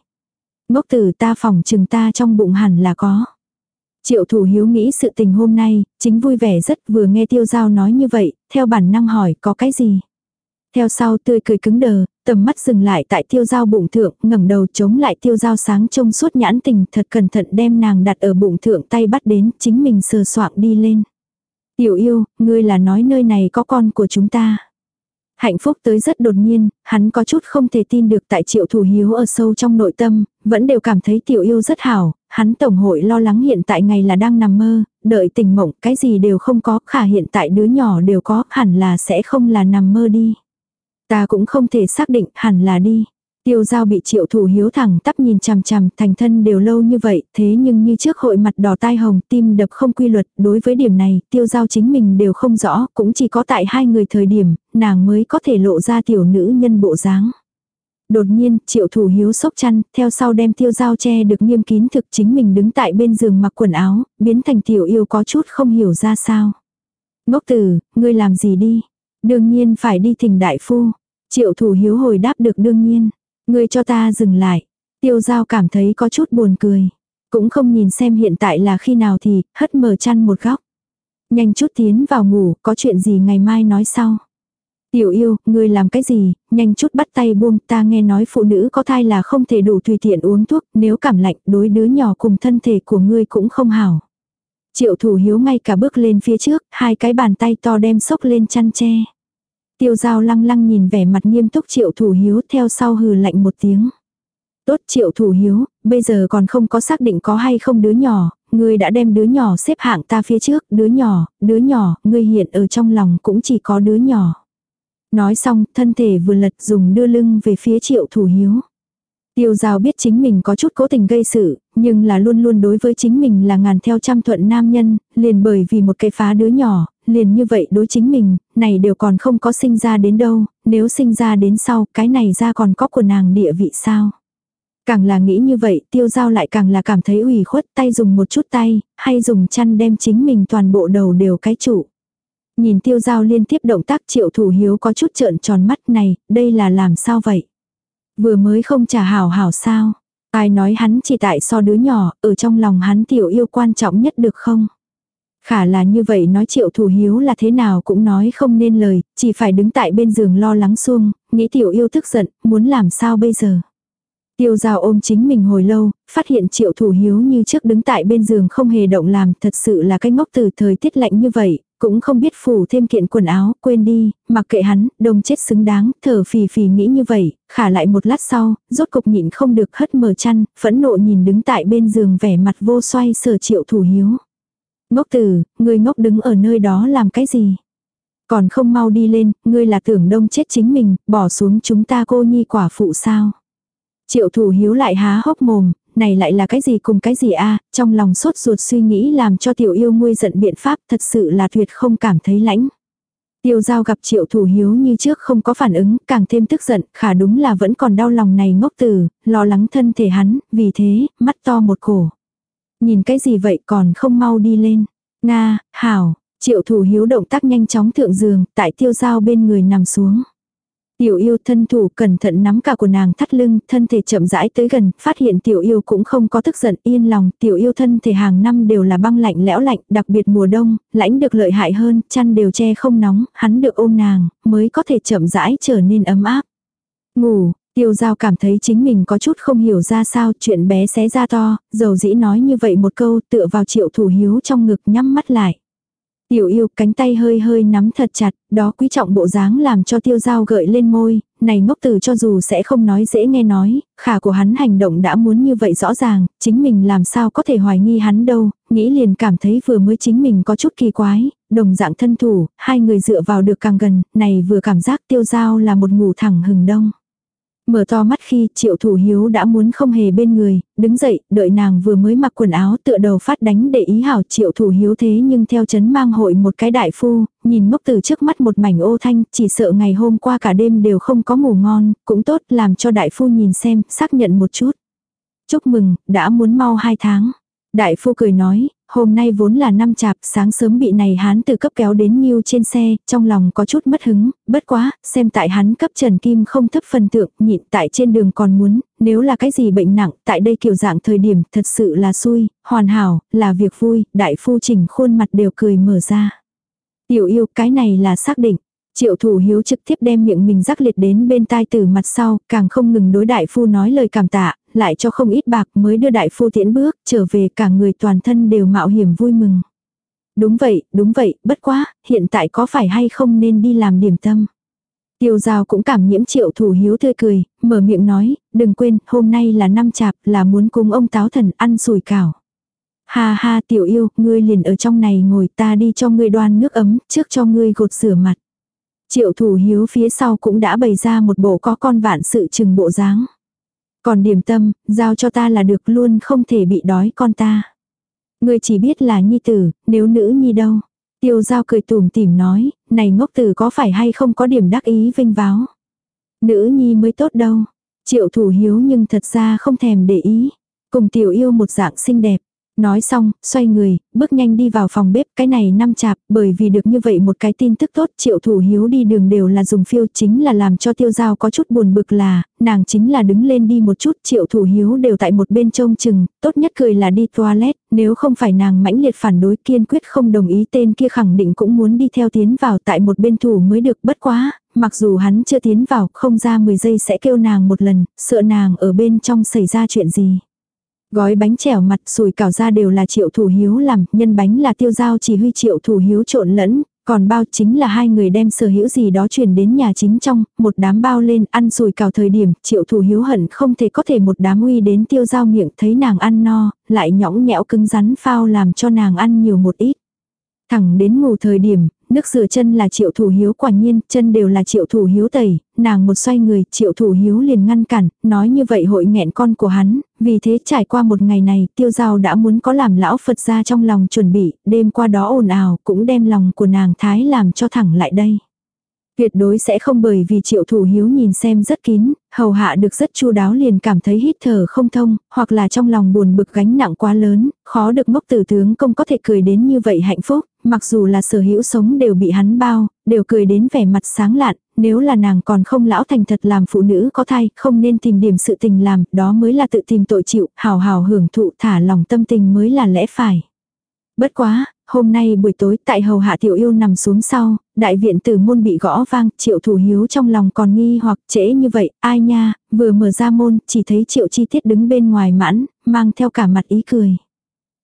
Ngốc tử ta phòng chừng ta trong bụng hẳn là có. Triệu thủ hiếu nghĩ sự tình hôm nay, chính vui vẻ rất vừa nghe tiêu giao nói như vậy, theo bản năng hỏi có cái gì. Theo sau tươi cười cứng đờ, tầm mắt dừng lại tại tiêu giao bụng thượng, ngẩng đầu chống lại tiêu giao sáng trông suốt nhãn tình thật cẩn thận đem nàng đặt ở bụng thượng tay bắt đến, chính mình sờ soạng đi lên. Tiểu yêu, ngươi là nói nơi này có con của chúng ta. Hạnh phúc tới rất đột nhiên, hắn có chút không thể tin được tại triệu thủ hiếu ở sâu trong nội tâm, vẫn đều cảm thấy tiểu yêu rất hảo, hắn tổng hội lo lắng hiện tại ngày là đang nằm mơ, đợi tỉnh mộng, cái gì đều không có, khả hiện tại đứa nhỏ đều có, hẳn là sẽ không là nằm mơ đi. Ta cũng không thể xác định, hẳn là đi. Tiêu giao bị triệu thủ hiếu thẳng tắp nhìn chằm chằm thành thân đều lâu như vậy, thế nhưng như trước hội mặt đỏ tai hồng, tim đập không quy luật, đối với điểm này, tiêu giao chính mình đều không rõ, cũng chỉ có tại hai người thời điểm, nàng mới có thể lộ ra tiểu nữ nhân bộ dáng. Đột nhiên, triệu thủ hiếu sốc chăn, theo sau đem tiêu giao che được nghiêm kín thực chính mình đứng tại bên giường mặc quần áo, biến thành tiểu yêu có chút không hiểu ra sao. Ngốc tử, ngươi làm gì đi? Đương nhiên phải đi thỉnh đại phu. Triệu thủ hiếu hồi đáp được đương nhiên. Ngươi cho ta dừng lại. Tiêu giao cảm thấy có chút buồn cười. Cũng không nhìn xem hiện tại là khi nào thì, hất mở chăn một góc. Nhanh chút tiến vào ngủ, có chuyện gì ngày mai nói sau. Tiểu yêu, ngươi làm cái gì, nhanh chút bắt tay buông, ta nghe nói phụ nữ có thai là không thể đủ tùy tiện uống thuốc, nếu cảm lạnh đối đứa nhỏ cùng thân thể của ngươi cũng không hảo. Triệu thủ hiếu ngay cả bước lên phía trước, hai cái bàn tay to đem sốc lên chăn che. Tiêu giao lăng lăng nhìn vẻ mặt nghiêm túc triệu thủ hiếu theo sau hừ lạnh một tiếng. Tốt triệu thủ hiếu, bây giờ còn không có xác định có hay không đứa nhỏ, ngươi đã đem đứa nhỏ xếp hạng ta phía trước, đứa nhỏ, đứa nhỏ, ngươi hiện ở trong lòng cũng chỉ có đứa nhỏ. Nói xong, thân thể vừa lật dùng đưa lưng về phía triệu thủ hiếu. Tiêu giao biết chính mình có chút cố tình gây sự, nhưng là luôn luôn đối với chính mình là ngàn theo trăm thuận nam nhân, liền bởi vì một cái phá đứa nhỏ, liền như vậy đối chính mình, này đều còn không có sinh ra đến đâu, nếu sinh ra đến sau, cái này ra còn có của nàng địa vị sao. Càng là nghĩ như vậy, tiêu giao lại càng là cảm thấy ủy khuất tay dùng một chút tay, hay dùng chăn đem chính mình toàn bộ đầu đều cái trụ. Nhìn tiêu giao liên tiếp động tác triệu thủ hiếu có chút trợn tròn mắt này, đây là làm sao vậy? Vừa mới không trả hảo hảo sao? Ai nói hắn chỉ tại so đứa nhỏ, ở trong lòng hắn tiểu yêu quan trọng nhất được không? Khả là như vậy nói triệu thủ hiếu là thế nào cũng nói không nên lời, chỉ phải đứng tại bên giường lo lắng xuông, nghĩ tiểu yêu tức giận, muốn làm sao bây giờ. Tiêu giao ôm chính mình hồi lâu, phát hiện triệu thủ hiếu như trước đứng tại bên giường không hề động làm, thật sự là cái ngốc từ thời tiết lạnh như vậy, cũng không biết phủ thêm kiện quần áo, quên đi, mặc kệ hắn, đông chết xứng đáng, thở phì phì nghĩ như vậy, khả lại một lát sau, rốt cục nhịn không được hất mở chăn, phẫn nộ nhìn đứng tại bên giường vẻ mặt vô xoay sở triệu thủ hiếu. Ngốc tử, người ngốc đứng ở nơi đó làm cái gì? Còn không mau đi lên, ngươi là tưởng đông chết chính mình, bỏ xuống chúng ta cô nhi quả phụ sao? Triệu thủ hiếu lại há hốc mồm, này lại là cái gì cùng cái gì a trong lòng sốt ruột suy nghĩ làm cho tiểu yêu nguôi giận biện pháp thật sự là tuyệt không cảm thấy lãnh. Tiêu giao gặp triệu thủ hiếu như trước không có phản ứng, càng thêm tức giận, khả đúng là vẫn còn đau lòng này ngốc tử, lo lắng thân thể hắn, vì thế, mắt to một cổ. Nhìn cái gì vậy còn không mau đi lên. Nga, hảo, triệu thủ hiếu động tác nhanh chóng thượng giường, tại tiêu giao bên người nằm xuống. Tiểu yêu thân thủ cẩn thận nắm cả của nàng thắt lưng, thân thể chậm rãi tới gần, phát hiện tiểu yêu cũng không có tức giận yên lòng, tiểu yêu thân thể hàng năm đều là băng lạnh lẽo lạnh, đặc biệt mùa đông, lãnh được lợi hại hơn, chăn đều che không nóng, hắn được ôm nàng, mới có thể chậm rãi trở nên ấm áp. Ngủ, Tiêu giao cảm thấy chính mình có chút không hiểu ra sao chuyện bé xé ra to, dầu dĩ nói như vậy một câu tựa vào triệu thủ hiếu trong ngực nhắm mắt lại. Tiểu yêu cánh tay hơi hơi nắm thật chặt, đó quý trọng bộ dáng làm cho tiêu dao gợi lên môi, này ngốc tử cho dù sẽ không nói dễ nghe nói, khả của hắn hành động đã muốn như vậy rõ ràng, chính mình làm sao có thể hoài nghi hắn đâu, nghĩ liền cảm thấy vừa mới chính mình có chút kỳ quái, đồng dạng thân thủ, hai người dựa vào được càng gần, này vừa cảm giác tiêu dao là một ngủ thẳng hừng đông. Mở to mắt khi triệu thủ hiếu đã muốn không hề bên người, đứng dậy, đợi nàng vừa mới mặc quần áo tựa đầu phát đánh để ý hảo triệu thủ hiếu thế nhưng theo chấn mang hội một cái đại phu, nhìn ngốc từ trước mắt một mảnh ô thanh, chỉ sợ ngày hôm qua cả đêm đều không có ngủ ngon, cũng tốt làm cho đại phu nhìn xem, xác nhận một chút. Chúc mừng, đã muốn mau hai tháng. Đại phu cười nói, hôm nay vốn là năm chạp, sáng sớm bị này hán từ cấp kéo đến nghiêu trên xe, trong lòng có chút mất hứng, bất quá, xem tại hắn cấp trần kim không thấp phần tượng, nhịn tại trên đường còn muốn, nếu là cái gì bệnh nặng, tại đây kiểu dạng thời điểm thật sự là xui, hoàn hảo, là việc vui, đại phu chỉnh khuôn mặt đều cười mở ra. Tiểu yêu, cái này là xác định. Triệu thủ hiếu trực tiếp đem miệng mình rắc liệt đến bên tai từ mặt sau, càng không ngừng đối đại phu nói lời cảm tạ, lại cho không ít bạc mới đưa đại phu tiễn bước, trở về cả người toàn thân đều mạo hiểm vui mừng. Đúng vậy, đúng vậy, bất quá, hiện tại có phải hay không nên đi làm điểm tâm. Tiêu giao cũng cảm nhiễm triệu thủ hiếu tươi cười, mở miệng nói, đừng quên, hôm nay là năm chạp, là muốn cúng ông táo thần ăn sùi cảo. Ha ha tiểu yêu, ngươi liền ở trong này ngồi ta đi cho ngươi đoan nước ấm, trước cho ngươi gột rửa mặt. Triệu thủ hiếu phía sau cũng đã bày ra một bộ có con vạn sự chừng bộ dáng. Còn điểm tâm, giao cho ta là được luôn không thể bị đói con ta. Người chỉ biết là nhi tử, nếu nữ nhi đâu. Tiêu giao cười tủm tỉm nói, này ngốc tử có phải hay không có điểm đắc ý vinh váo. Nữ nhi mới tốt đâu. Triệu thủ hiếu nhưng thật ra không thèm để ý. Cùng tiểu yêu một dạng xinh đẹp. Nói xong, xoay người, bước nhanh đi vào phòng bếp, cái này năm chạp, bởi vì được như vậy một cái tin tức tốt, triệu thủ hiếu đi đường đều là dùng phiêu, chính là làm cho tiêu giao có chút buồn bực là, nàng chính là đứng lên đi một chút, triệu thủ hiếu đều tại một bên trông chừng, tốt nhất cười là đi toilet, nếu không phải nàng mãnh liệt phản đối kiên quyết không đồng ý tên kia khẳng định cũng muốn đi theo tiến vào tại một bên thủ mới được bất quá, mặc dù hắn chưa tiến vào, không ra 10 giây sẽ kêu nàng một lần, sợ nàng ở bên trong xảy ra chuyện gì. Gói bánh chẻo mặt sùi cảo ra đều là triệu thủ hiếu làm, nhân bánh là tiêu giao chỉ huy triệu thủ hiếu trộn lẫn, còn bao chính là hai người đem sở hữu gì đó truyền đến nhà chính trong, một đám bao lên ăn sùi cảo thời điểm, triệu thủ hiếu hận không thể có thể một đám uy đến tiêu giao miệng thấy nàng ăn no, lại nhõng nhẽo cứng rắn phao làm cho nàng ăn nhiều một ít. Thẳng đến ngủ thời điểm, nước rửa chân là triệu thủ hiếu quả nhiên, chân đều là triệu thủ hiếu tẩy, nàng một xoay người, triệu thủ hiếu liền ngăn cản, nói như vậy hội nghẹn con của hắn, vì thế trải qua một ngày này, tiêu giao đã muốn có làm lão Phật ra trong lòng chuẩn bị, đêm qua đó ồn ào, cũng đem lòng của nàng thái làm cho thẳng lại đây. Tuyệt đối sẽ không bởi vì triệu thủ hiếu nhìn xem rất kín, hầu hạ được rất chu đáo liền cảm thấy hít thở không thông, hoặc là trong lòng buồn bực gánh nặng quá lớn, khó được ngốc tử tướng công có thể cười đến như vậy hạnh phúc, mặc dù là sở hữu sống đều bị hắn bao, đều cười đến vẻ mặt sáng lạn, nếu là nàng còn không lão thành thật làm phụ nữ có thai, không nên tìm điểm sự tình làm, đó mới là tự tìm tội chịu, hào hào hưởng thụ thả lòng tâm tình mới là lẽ phải. Bất quá, hôm nay buổi tối tại hầu hạ tiểu yêu nằm xuống sau, đại viện tử môn bị gõ vang, triệu thủ hiếu trong lòng còn nghi hoặc trễ như vậy, ai nha, vừa mở ra môn, chỉ thấy triệu chi tiết đứng bên ngoài mãn, mang theo cả mặt ý cười.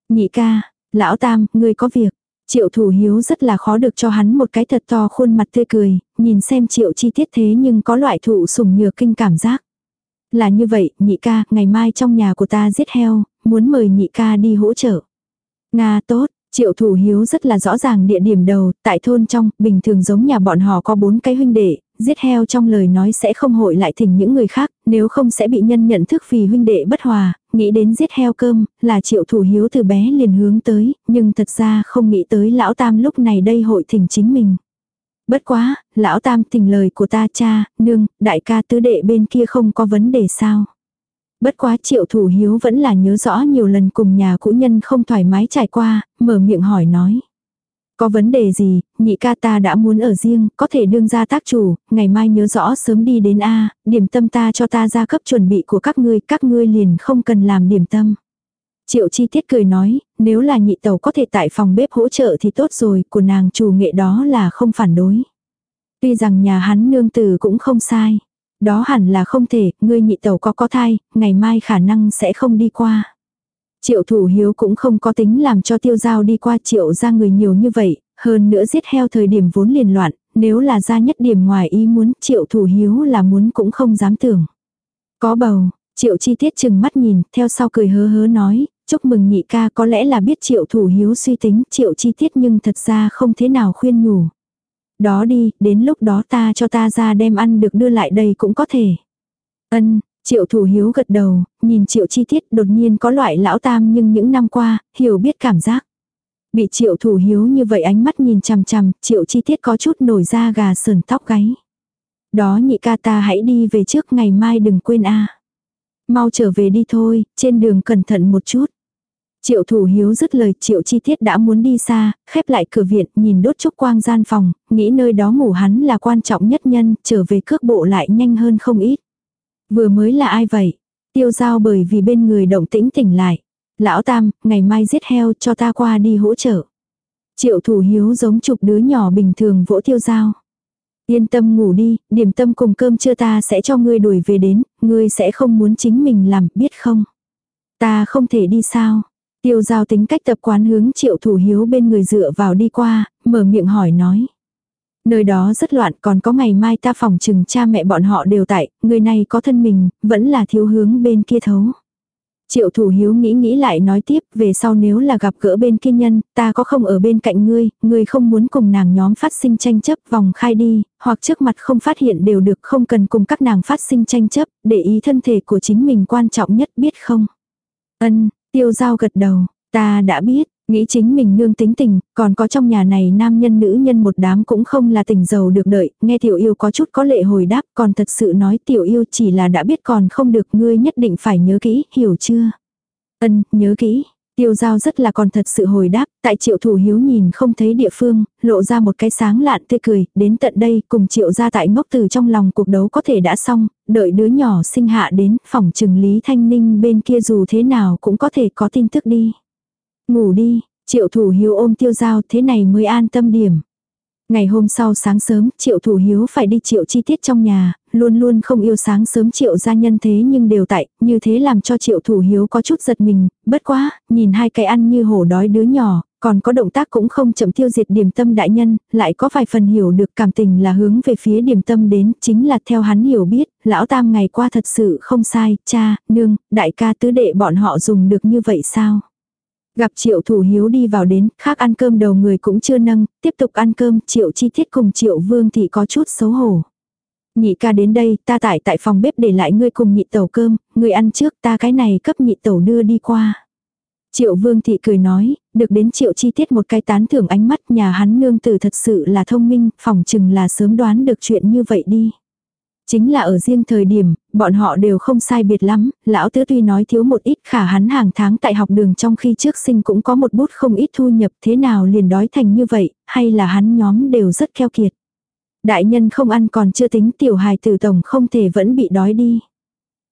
Nhị ca, lão tam, ngươi có việc. Triệu thủ hiếu rất là khó được cho hắn một cái thật to khuôn mặt tươi cười, nhìn xem triệu chi tiết thế nhưng có loại thụ sủng nhược kinh cảm giác. Là như vậy, nhị ca, ngày mai trong nhà của ta giết heo, muốn mời nhị ca đi hỗ trợ. Nga tốt, Triệu thủ hiếu rất là rõ ràng địa điểm đầu, tại thôn trong, bình thường giống nhà bọn họ có bốn cái huynh đệ, giết heo trong lời nói sẽ không hội lại thỉnh những người khác, nếu không sẽ bị nhân nhận thức vì huynh đệ bất hòa, nghĩ đến giết heo cơm, là triệu thủ hiếu từ bé liền hướng tới, nhưng thật ra không nghĩ tới lão tam lúc này đây hội thỉnh chính mình. Bất quá, lão tam tình lời của ta cha, nương, đại ca tứ đệ bên kia không có vấn đề sao. Bất quá triệu thủ hiếu vẫn là nhớ rõ nhiều lần cùng nhà cũ nhân không thoải mái trải qua, mở miệng hỏi nói. Có vấn đề gì, nhị ca ta đã muốn ở riêng, có thể đương ra tác chủ, ngày mai nhớ rõ sớm đi đến A, điểm tâm ta cho ta ra cấp chuẩn bị của các ngươi, các ngươi liền không cần làm điểm tâm. Triệu chi tiết cười nói, nếu là nhị tàu có thể tại phòng bếp hỗ trợ thì tốt rồi, của nàng chủ nghệ đó là không phản đối. Tuy rằng nhà hắn nương tử cũng không sai. Đó hẳn là không thể, ngươi nhị tẩu có có thai, ngày mai khả năng sẽ không đi qua. Triệu thủ hiếu cũng không có tính làm cho tiêu giao đi qua triệu ra người nhiều như vậy, hơn nữa giết heo thời điểm vốn liền loạn, nếu là ra nhất điểm ngoài ý muốn triệu thủ hiếu là muốn cũng không dám tưởng. Có bầu, triệu chi tiết chừng mắt nhìn, theo sau cười hớ hớ nói, chúc mừng nhị ca có lẽ là biết triệu thủ hiếu suy tính triệu chi tiết nhưng thật ra không thế nào khuyên nhủ. Đó đi, đến lúc đó ta cho ta ra đem ăn được đưa lại đây cũng có thể. Ân, triệu thủ hiếu gật đầu, nhìn triệu chi tiết đột nhiên có loại lão tam nhưng những năm qua, hiểu biết cảm giác. Bị triệu thủ hiếu như vậy ánh mắt nhìn chằm chằm, triệu chi tiết có chút nổi da gà sờn tóc gáy. Đó nhị ca ta hãy đi về trước ngày mai đừng quên a Mau trở về đi thôi, trên đường cẩn thận một chút. Triệu thủ hiếu dứt lời triệu chi tiết đã muốn đi xa, khép lại cửa viện, nhìn đốt trúc quang gian phòng, nghĩ nơi đó ngủ hắn là quan trọng nhất nhân, trở về cước bộ lại nhanh hơn không ít. Vừa mới là ai vậy? Tiêu giao bởi vì bên người động tĩnh tỉnh lại. Lão Tam, ngày mai giết heo cho ta qua đi hỗ trợ. Triệu thủ hiếu giống chục đứa nhỏ bình thường vỗ tiêu giao. Yên tâm ngủ đi, điểm tâm cùng cơm chưa ta sẽ cho ngươi đuổi về đến, ngươi sẽ không muốn chính mình làm, biết không? Ta không thể đi sao? Tiêu giao tính cách tập quán hướng triệu thủ hiếu bên người dựa vào đi qua, mở miệng hỏi nói. Nơi đó rất loạn còn có ngày mai ta phòng chừng cha mẹ bọn họ đều tại, người này có thân mình, vẫn là thiếu hướng bên kia thấu. Triệu thủ hiếu nghĩ nghĩ lại nói tiếp, về sau nếu là gặp gỡ bên kia nhân, ta có không ở bên cạnh ngươi, ngươi không muốn cùng nàng nhóm phát sinh tranh chấp vòng khai đi, hoặc trước mặt không phát hiện đều được không cần cùng các nàng phát sinh tranh chấp, để ý thân thể của chính mình quan trọng nhất biết không. Ân, Tiêu giao gật đầu, ta đã biết, nghĩ chính mình nương tính tình, còn có trong nhà này nam nhân nữ nhân một đám cũng không là tình giàu được đợi, nghe tiểu yêu có chút có lệ hồi đáp, còn thật sự nói tiểu yêu chỉ là đã biết còn không được ngươi nhất định phải nhớ kỹ, hiểu chưa? Ân, nhớ kỹ, Tiêu giao rất là còn thật sự hồi đáp, tại triệu thủ hiếu nhìn không thấy địa phương, lộ ra một cái sáng lạn tươi cười, đến tận đây cùng triệu ra tại ngốc từ trong lòng cuộc đấu có thể đã xong, đợi đứa nhỏ sinh hạ đến phòng trừng Lý Thanh Ninh bên kia dù thế nào cũng có thể có tin tức đi. Ngủ đi, triệu thủ hiếu ôm tiêu giao thế này mới an tâm điểm. Ngày hôm sau sáng sớm, triệu thủ hiếu phải đi triệu chi tiết trong nhà, luôn luôn không yêu sáng sớm triệu gia nhân thế nhưng đều tại, như thế làm cho triệu thủ hiếu có chút giật mình, bất quá, nhìn hai cái ăn như hổ đói đứa nhỏ, còn có động tác cũng không chậm tiêu diệt điểm tâm đại nhân, lại có vài phần hiểu được cảm tình là hướng về phía điểm tâm đến, chính là theo hắn hiểu biết, lão tam ngày qua thật sự không sai, cha, nương, đại ca tứ đệ bọn họ dùng được như vậy sao? Gặp triệu thủ hiếu đi vào đến, khác ăn cơm đầu người cũng chưa nâng, tiếp tục ăn cơm, triệu chi tiết cùng triệu vương thì có chút xấu hổ. Nhị ca đến đây, ta tại tại phòng bếp để lại ngươi cùng nhị tẩu cơm, ngươi ăn trước ta cái này cấp nhị tẩu đưa đi qua. Triệu Vương Thị cười nói, được đến Triệu chi tiết một cái tán thưởng ánh mắt nhà hắn nương tử thật sự là thông minh, phỏng chừng là sớm đoán được chuyện như vậy đi. Chính là ở riêng thời điểm, bọn họ đều không sai biệt lắm, lão tứ tuy nói thiếu một ít khả hắn hàng tháng tại học đường trong khi trước sinh cũng có một bút không ít thu nhập thế nào liền đói thành như vậy, hay là hắn nhóm đều rất keo kiệt. Đại nhân không ăn còn chưa tính tiểu hài tử tổng không thể vẫn bị đói đi.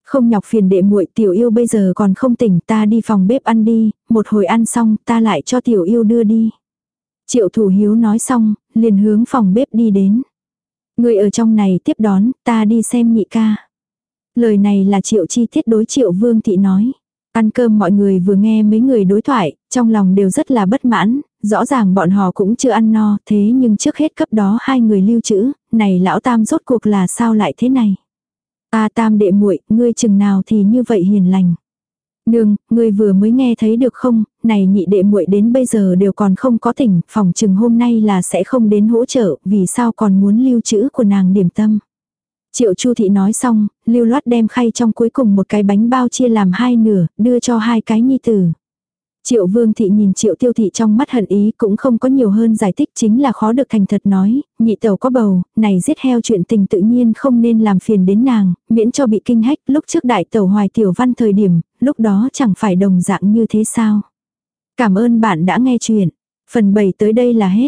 Không nhọc phiền đệ muội tiểu yêu bây giờ còn không tỉnh ta đi phòng bếp ăn đi, một hồi ăn xong ta lại cho tiểu yêu đưa đi. Triệu thủ hiếu nói xong, liền hướng phòng bếp đi đến. Người ở trong này tiếp đón, ta đi xem nhị ca. Lời này là triệu chi tiết đối triệu vương thị nói. Ăn cơm mọi người vừa nghe mấy người đối thoại, trong lòng đều rất là bất mãn, rõ ràng bọn họ cũng chưa ăn no, thế nhưng trước hết cấp đó hai người lưu trữ, này lão tam rốt cuộc là sao lại thế này. Ta tam đệ muội, ngươi chừng nào thì như vậy hiền lành. Nương, ngươi vừa mới nghe thấy được không, này nhị đệ muội đến bây giờ đều còn không có tỉnh, phòng chừng hôm nay là sẽ không đến hỗ trợ, vì sao còn muốn lưu trữ của nàng điểm tâm. Triệu Chu thị nói xong, lưu loát đem khay trong cuối cùng một cái bánh bao chia làm hai nửa, đưa cho hai cái nhi tử. Triệu vương thị nhìn triệu tiêu thị trong mắt hận ý cũng không có nhiều hơn giải thích chính là khó được thành thật nói, nhị tẩu có bầu, này giết heo chuyện tình tự nhiên không nên làm phiền đến nàng, miễn cho bị kinh hách lúc trước đại tẩu hoài tiểu văn thời điểm, lúc đó chẳng phải đồng dạng như thế sao. Cảm ơn bạn đã nghe chuyện. Phần 7 tới đây là hết.